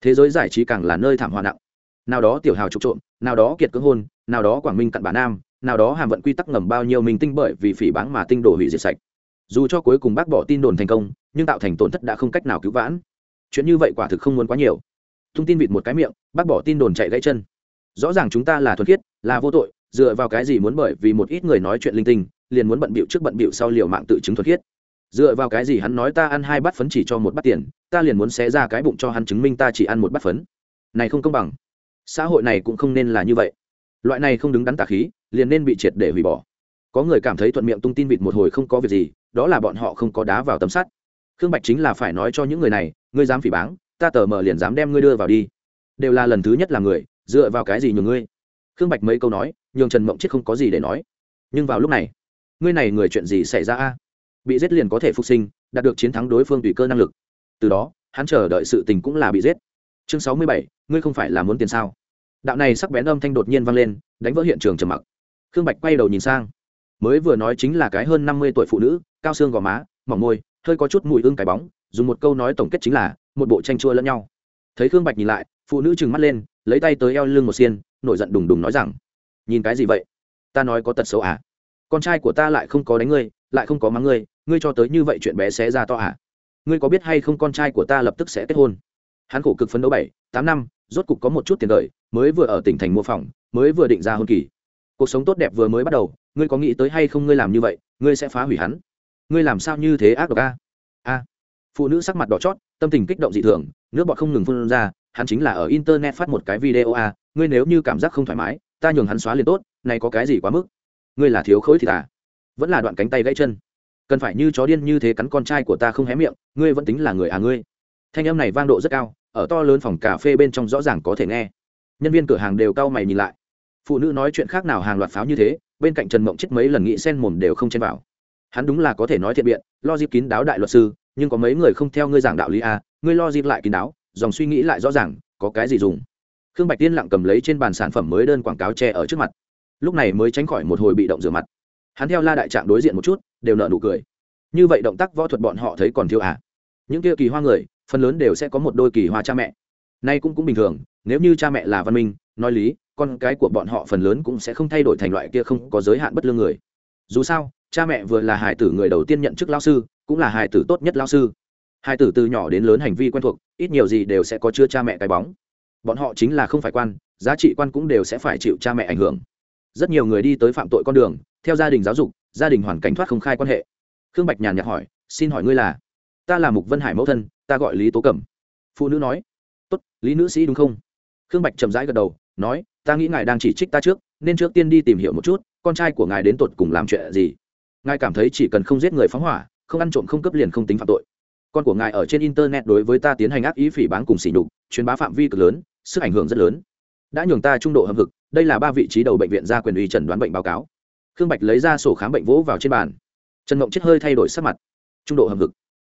Thế giới giải trí càng là nơi thảm họa nặng. Nào đó tiểu hào trục trộm, nào đó kiệt cưỡng hôn, nào đó quảng minh cặn bản nam, nào đó hàm vận quy tắc ngầm bao nhiêu mình tinh bởi vì phỉ báng mà tinh đổ hủy diệt sạch dù cho cuối cùng bác bỏ tin đồn thành công, nhưng tạo thành tổn thất đã không cách nào cứu vãn. Chuyện như vậy quả thực không muốn quá nhiều. Thông tin vịt một cái miệng, bác bỏ tin đồn chạy gãy chân. Rõ ràng chúng ta là thuần khiết, là vô tội, dựa vào cái gì muốn bởi vì một ít người nói chuyện linh tinh, liền muốn bận bịu trước bận bịu sau liều mạng tự chứng thuần khiết. Dựa vào cái gì hắn nói ta ăn hai bát phấn chỉ cho một bát tiền, ta liền muốn xé ra cái bụng cho hắn chứng minh ta chỉ ăn một bát phấn. Này không công bằng. Xã hội này cũng không nên là như vậy. Loại này không đứng đắn tà khí, liền nên bị triệt để hủy bỏ. Có người cảm thấy thuận miệng tung tin vịt một hồi không có việc gì đó là bọn họ không có đá vào tấm sắt. Khương bạch chính là phải nói cho những người này, ngươi dám phỉ báng, ta tờ mờ liền dám đem ngươi đưa vào đi. Đều là lần thứ nhất là người, dựa vào cái gì nhường ngươi? Khương bạch mấy câu nói, nhường trần mộng chết không có gì để nói. Nhưng vào lúc này, ngươi này người chuyện gì xảy ra a? Bị giết liền có thể phục sinh, đạt được chiến thắng đối phương tùy cơ năng lực. Từ đó, hắn chờ đợi sự tình cũng là bị giết. Chương sáu mươi bảy, ngươi không phải là muốn tiền sao? Đạo này sắc bén âm thanh đột nhiên vang lên, đánh vỡ hiện trường trầm mặc. Khương bạch quay đầu nhìn sang mới vừa nói chính là cái hơn năm mươi tuổi phụ nữ, cao xương gò má, mỏng môi, hơi có chút mùi ương cái bóng, dùng một câu nói tổng kết chính là, một bộ tranh chua lẫn nhau. Thấy khương bạch nhìn lại, phụ nữ trừng mắt lên, lấy tay tới eo lưng một xiên, nổi giận đùng đùng nói rằng, nhìn cái gì vậy? Ta nói có tật xấu à? Con trai của ta lại không có đánh ngươi, lại không có mắng ngươi ngươi cho tới như vậy chuyện bé xé ra to à? Ngươi có biết hay không con trai của ta lập tức sẽ kết hôn? Hắn khổ cực phấn đấu bảy, tám năm, rốt cục có một chút tiền đời, mới vừa ở tỉnh thành mua phòng, mới vừa định ra hôn kỳ. Cuộc sống tốt đẹp vừa mới bắt đầu ngươi có nghĩ tới hay không ngươi làm như vậy, ngươi sẽ phá hủy hắn. Ngươi làm sao như thế ác độc a? A. Phụ nữ sắc mặt đỏ chót, tâm tình kích động dị thường, nước bọt không ngừng phun ra, hắn chính là ở internet phát một cái video a, ngươi nếu như cảm giác không thoải mái, ta nhường hắn xóa liền tốt, này có cái gì quá mức? Ngươi là thiếu khối thì ta à? vẫn là đoạn cánh tay gãy chân. Cần phải như chó điên như thế cắn con trai của ta không hé miệng, ngươi vẫn tính là người à ngươi? Thanh âm này vang độ rất cao, ở to lớn phòng cà phê bên trong rõ ràng có thể nghe. Nhân viên cửa hàng đều cau mày nhìn lại. Phụ nữ nói chuyện khác nào hàng loạt pháo như thế bên cạnh trần mộng chết mấy lần nghĩ sen mồm đều không chen vào. Hắn đúng là có thể nói thiện biện lo dịp kín đáo đại luật sư nhưng có mấy người không theo ngươi giảng đạo lý à, ngươi lo dịp lại kín đáo dòng suy nghĩ lại rõ ràng có cái gì dùng? Khương bạch tiên lặng cầm lấy trên bàn sản phẩm mới đơn quảng cáo tre ở trước mặt. Lúc này mới tránh khỏi một hồi bị động rửa mặt. Hắn theo la đại trạng đối diện một chút đều nợ nụ cười. Như vậy động tác võ thuật bọn họ thấy còn thiếu à? Những kia kỳ hoa người phần lớn đều sẽ có một đôi kỳ hoa cha mẹ. Nay cũng cũng bình thường nếu như cha mẹ là văn minh nói lý con cái của bọn họ phần lớn cũng sẽ không thay đổi thành loại kia không có giới hạn bất lương người. Dù sao, cha mẹ vừa là hài tử người đầu tiên nhận chức lao sư, cũng là hài tử tốt nhất lao sư. Hài tử từ nhỏ đến lớn hành vi quen thuộc, ít nhiều gì đều sẽ có chưa cha mẹ cái bóng. Bọn họ chính là không phải quan, giá trị quan cũng đều sẽ phải chịu cha mẹ ảnh hưởng. Rất nhiều người đi tới phạm tội con đường, theo gia đình giáo dục, gia đình hoàn cảnh thoát không khai quan hệ. Khương bạch nhàn nhạt hỏi, xin hỏi ngươi là? Ta là mục vân hải mẫu thân, ta gọi lý tố cẩm. Phụ nữ nói, tốt, lý nữ sĩ đúng không? Khương bạch chậm rãi gật đầu, nói ta nghĩ ngài đang chỉ trích ta trước, nên trước tiên đi tìm hiểu một chút, con trai của ngài đến tột cùng làm chuyện gì. Ngài cảm thấy chỉ cần không giết người phóng hỏa, không ăn trộm không cấp liền không tính phạm tội. Con của ngài ở trên internet đối với ta tiến hành ác ý phỉ bán cùng xỉ nhục, truyền bá phạm vi cực lớn, sức ảnh hưởng rất lớn. Đã nhường ta trung độ hâm vực đây là ba vị trí đầu bệnh viện ra quyền uy trần đoán bệnh báo cáo. Khương bạch lấy ra sổ khám bệnh vỗ vào trên bàn. Trần mộng chết hơi thay đổi sắc mặt. Trung độ hầm vực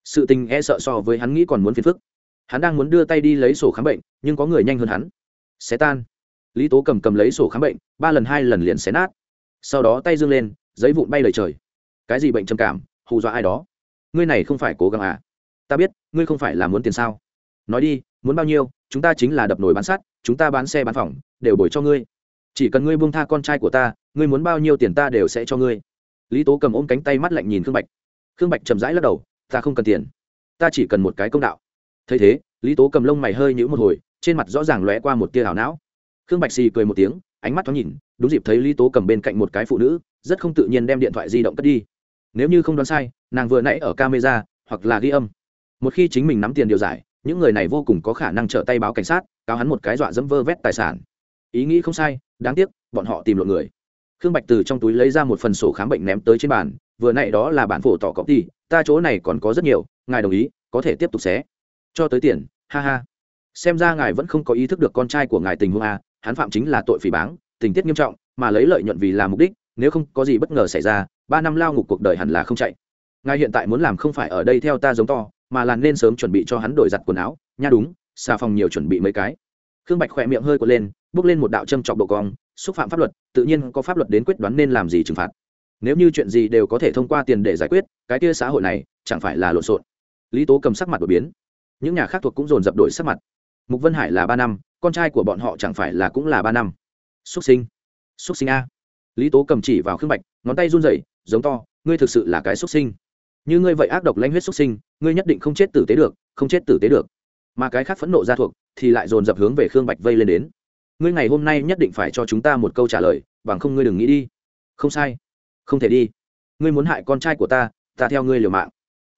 sự tình e sợ so với hắn nghĩ còn muốn phiền phức. Hắn đang muốn đưa tay đi lấy sổ khám bệnh, nhưng có người nhanh hơn hắn. Xé tan lý tố cầm cầm lấy sổ khám bệnh, ba lần hai lần liền xé nát. Sau đó tay dương lên, giấy vụn bay lời trời. Cái gì bệnh trầm cảm, hù dọa ai đó. Ngươi này không phải cố gắng à? Ta biết, ngươi không phải là muốn tiền sao? Nói đi, muốn bao nhiêu, chúng ta chính là đập nồi bán sắt, chúng ta bán xe bán phòng, đều bồi cho ngươi. Chỉ cần ngươi buông tha con trai của ta, ngươi muốn bao nhiêu tiền ta đều sẽ cho ngươi. Lý tố cầm ôm cánh tay mắt lạnh nhìn khương bạch. Khương bạch chậm rãi lắc đầu, ta không cần tiền. Ta chỉ cần một cái công đạo. Thấy thế, lý tố cầm lông mày hơi nhũ một hồi, trên mặt rõ ràng lóe qua một tia hảo não khương bạch xì cười một tiếng, ánh mắt thoáng nhìn, đúng dịp thấy lý tố cầm bên cạnh một cái phụ nữ, rất không tự nhiên đem điện thoại di động cất đi. Nếu như không đoán sai, nàng vừa nãy ở camera, hoặc là ghi âm. Một khi chính mình nắm tiền điều giải, những người này vô cùng có khả năng trợ tay báo cảnh sát, cáo hắn một cái dọa dẫm vơ vét tài sản. Ý nghĩ không sai, đáng tiếc, bọn họ tìm lộn người. Khương bạch từ trong túi lấy ra một phần sổ khám bệnh ném tới trên bàn, vừa nãy đó là bản phổ tỏ copy ta chỗ này còn có rất nhiều, ngài đồng ý, có thể tiếp tục xé. Cho tới tiền, ha ha. Xem ra ngài vẫn không có ý thức được con trai của ngài tình huống a hắn phạm chính là tội phỉ báng, tình tiết nghiêm trọng, mà lấy lợi nhuận vì là mục đích, nếu không có gì bất ngờ xảy ra, ba năm lao ngục cuộc đời hẳn là không chạy. Ngài hiện tại muốn làm không phải ở đây theo ta giống to, mà là nên sớm chuẩn bị cho hắn đổi giặt quần áo, nha đúng, xà phòng nhiều chuẩn bị mấy cái. Khương bạch khỏe miệng hơi quật lên, bước lên một đạo châm trọc độ cong, xúc phạm pháp luật, tự nhiên có pháp luật đến quyết đoán nên làm gì trừng phạt. Nếu như chuyện gì đều có thể thông qua tiền để giải quyết, cái kia xã hội này chẳng phải là lộn xộn. Lý tố cầm sắc mặt đột biến. Những nhà khác thuộc cũng dồn dập đổi sắc mặt mục vân hải là ba năm, con trai của bọn họ chẳng phải là cũng là ba năm. Xuất sinh. Xuất sinh a. Lý tố cầm chỉ vào khương bạch, ngón tay run rẩy, giống to, ngươi thực sự là cái xuất sinh. Như ngươi vậy ác độc lãnh huyết xuất sinh, ngươi nhất định không chết tử tế được, không chết tử tế được. Mà cái khác phẫn nộ ra thuộc, thì lại dồn dập hướng về khương bạch vây lên đến. Ngươi ngày hôm nay nhất định phải cho chúng ta một câu trả lời, bằng không ngươi đừng nghĩ đi. Không sai. Không thể đi. Ngươi muốn hại con trai của ta ta theo ngươi liều mạng.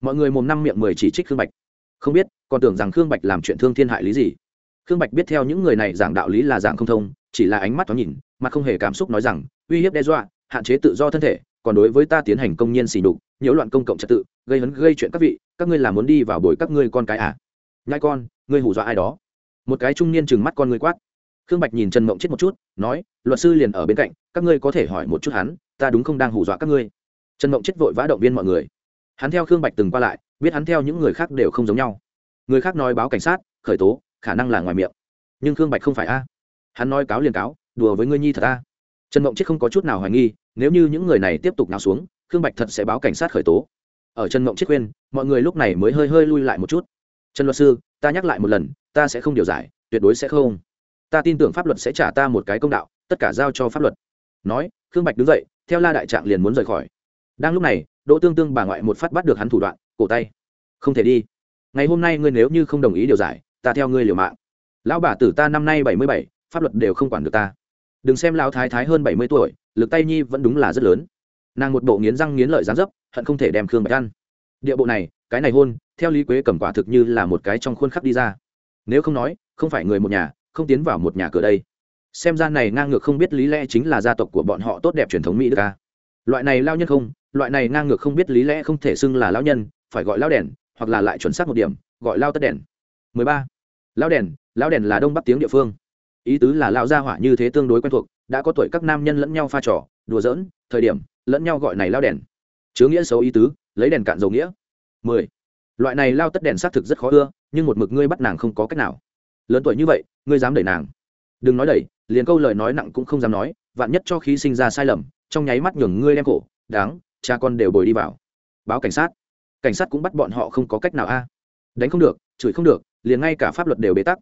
Mọi người mồm năm miệng mười chỉ trích khương bạch. Không biết còn tưởng rằng khương bạch làm chuyện thương thiên hại lý gì. Khương bạch biết theo những người này giảng đạo lý là giảng không thông, chỉ là ánh mắt thoáng nhìn, mà không hề cảm xúc nói rằng, uy hiếp đe dọa, hạn chế tự do thân thể, còn đối với ta tiến hành công nhân xỉ đục nhiễu loạn công cộng trật tự, gây hấn, gây chuyện các vị, các ngươi làm muốn đi vào bồi các ngươi con cái à? Nhai con, ngươi hù dọa ai đó? Một cái trung niên chừng mắt con ngươi quát. Khương bạch nhìn trần mộng chết một chút, nói, luật sư liền ở bên cạnh, các ngươi có thể hỏi một chút hắn, ta đúng không đang hù dọa các ngươi? Trần mộng chết vội vã động viên mọi người. Hắn theo khương bạch từng qua lại, biết hắn theo những người khác đều không giống nhau người khác nói báo cảnh sát, khởi tố, khả năng là ngoài miệng. Nhưng khương bạch không phải a. Hắn nói cáo liền cáo, đùa với ngươi nhi thật a. Trần mộng chết không có chút nào hoài nghi, nếu như những người này tiếp tục nào xuống, khương bạch thật sẽ báo cảnh sát khởi tố. Ở trần mộng chết khuyên, mọi người lúc này mới hơi hơi lui lại một chút. Trần luật sư, ta nhắc lại một lần, ta sẽ không điều giải, tuyệt đối sẽ không. Ta tin tưởng pháp luật sẽ trả ta một cái công đạo, tất cả giao cho pháp luật. Nói, khương bạch đứng dậy, theo la đại trạng liền muốn rời khỏi. Đang lúc này, đỗ tương tương bà ngoại một phát bắt được hắn thủ đoạn, cổ tay. Không thể đi ngày hôm nay ngươi nếu như không đồng ý điều giải, ta theo ngươi liều mạng. Lão bà tử ta năm nay bảy mươi bảy, pháp luật đều không quản được ta. Đừng xem lão thái thái hơn bảy mươi tuổi, lực tay nhi vẫn đúng là rất lớn. Nàng một bộ nghiến răng nghiến lợi dán dấp, hận không thể đem khương bạch ăn. Địa bộ này, cái này hôn, theo lý quế cầm quả thực như là một cái trong khuôn khắc đi ra. Nếu không nói, không phải người một nhà, không tiến vào một nhà cửa đây. Xem ra này ngang ngược không biết lý lẽ chính là gia tộc của bọn họ tốt đẹp truyền thống mỹ đức ca loại này lao nhân không, loại này ngang ngược không biết lý lẽ không thể xưng là lao nhân, phải gọi lao đèn hoặc là lại chuẩn xác một điểm, gọi lao tất đèn. 13. lao đèn lao đèn là đông bắc tiếng địa phương. Ý tứ là lao gia hỏa như thế tương đối quen thuộc, đã có tuổi các nam nhân lẫn nhau pha trò, đùa giỡn, thời điểm, lẫn nhau gọi này lao đèn. Chứa nghĩa xấu ý tứ, lấy đèn cạn dầu nghĩa. 10. loại này lao tất đèn xác thực rất khó ưa, nhưng một mực ngươi bắt nàng không có cách nào. Lớn tuổi như vậy, ngươi dám đẩy nàng. Đừng nói đẩy, liền câu lời nói nặng cũng không dám nói, vạn nhất cho khí sinh ra sai lầm, trong nháy mắt nhường ngươi đem cổ đáng, cha con đều bồi đi vào. Báo cảnh sát cảnh sát cũng bắt bọn họ không có cách nào a. À? Đánh không được, chửi không được, liền ngay cả pháp luật đều bế tắc.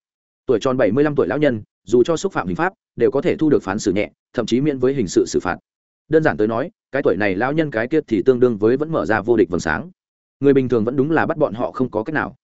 Tuổi tròn bảy mươi lăm tuổi lão nhân, dù cho xúc phạm hình pháp, đều có thể thu được phán xử nhẹ, thậm chí miễn với hình sự xử phạt. Đơn giản tới nói, cái tuổi này lão nhân cái kia thì tương đương với vẫn mở ra vô địch vầng sáng. Người bình thường vẫn đúng là bắt bọn họ không có cách nào.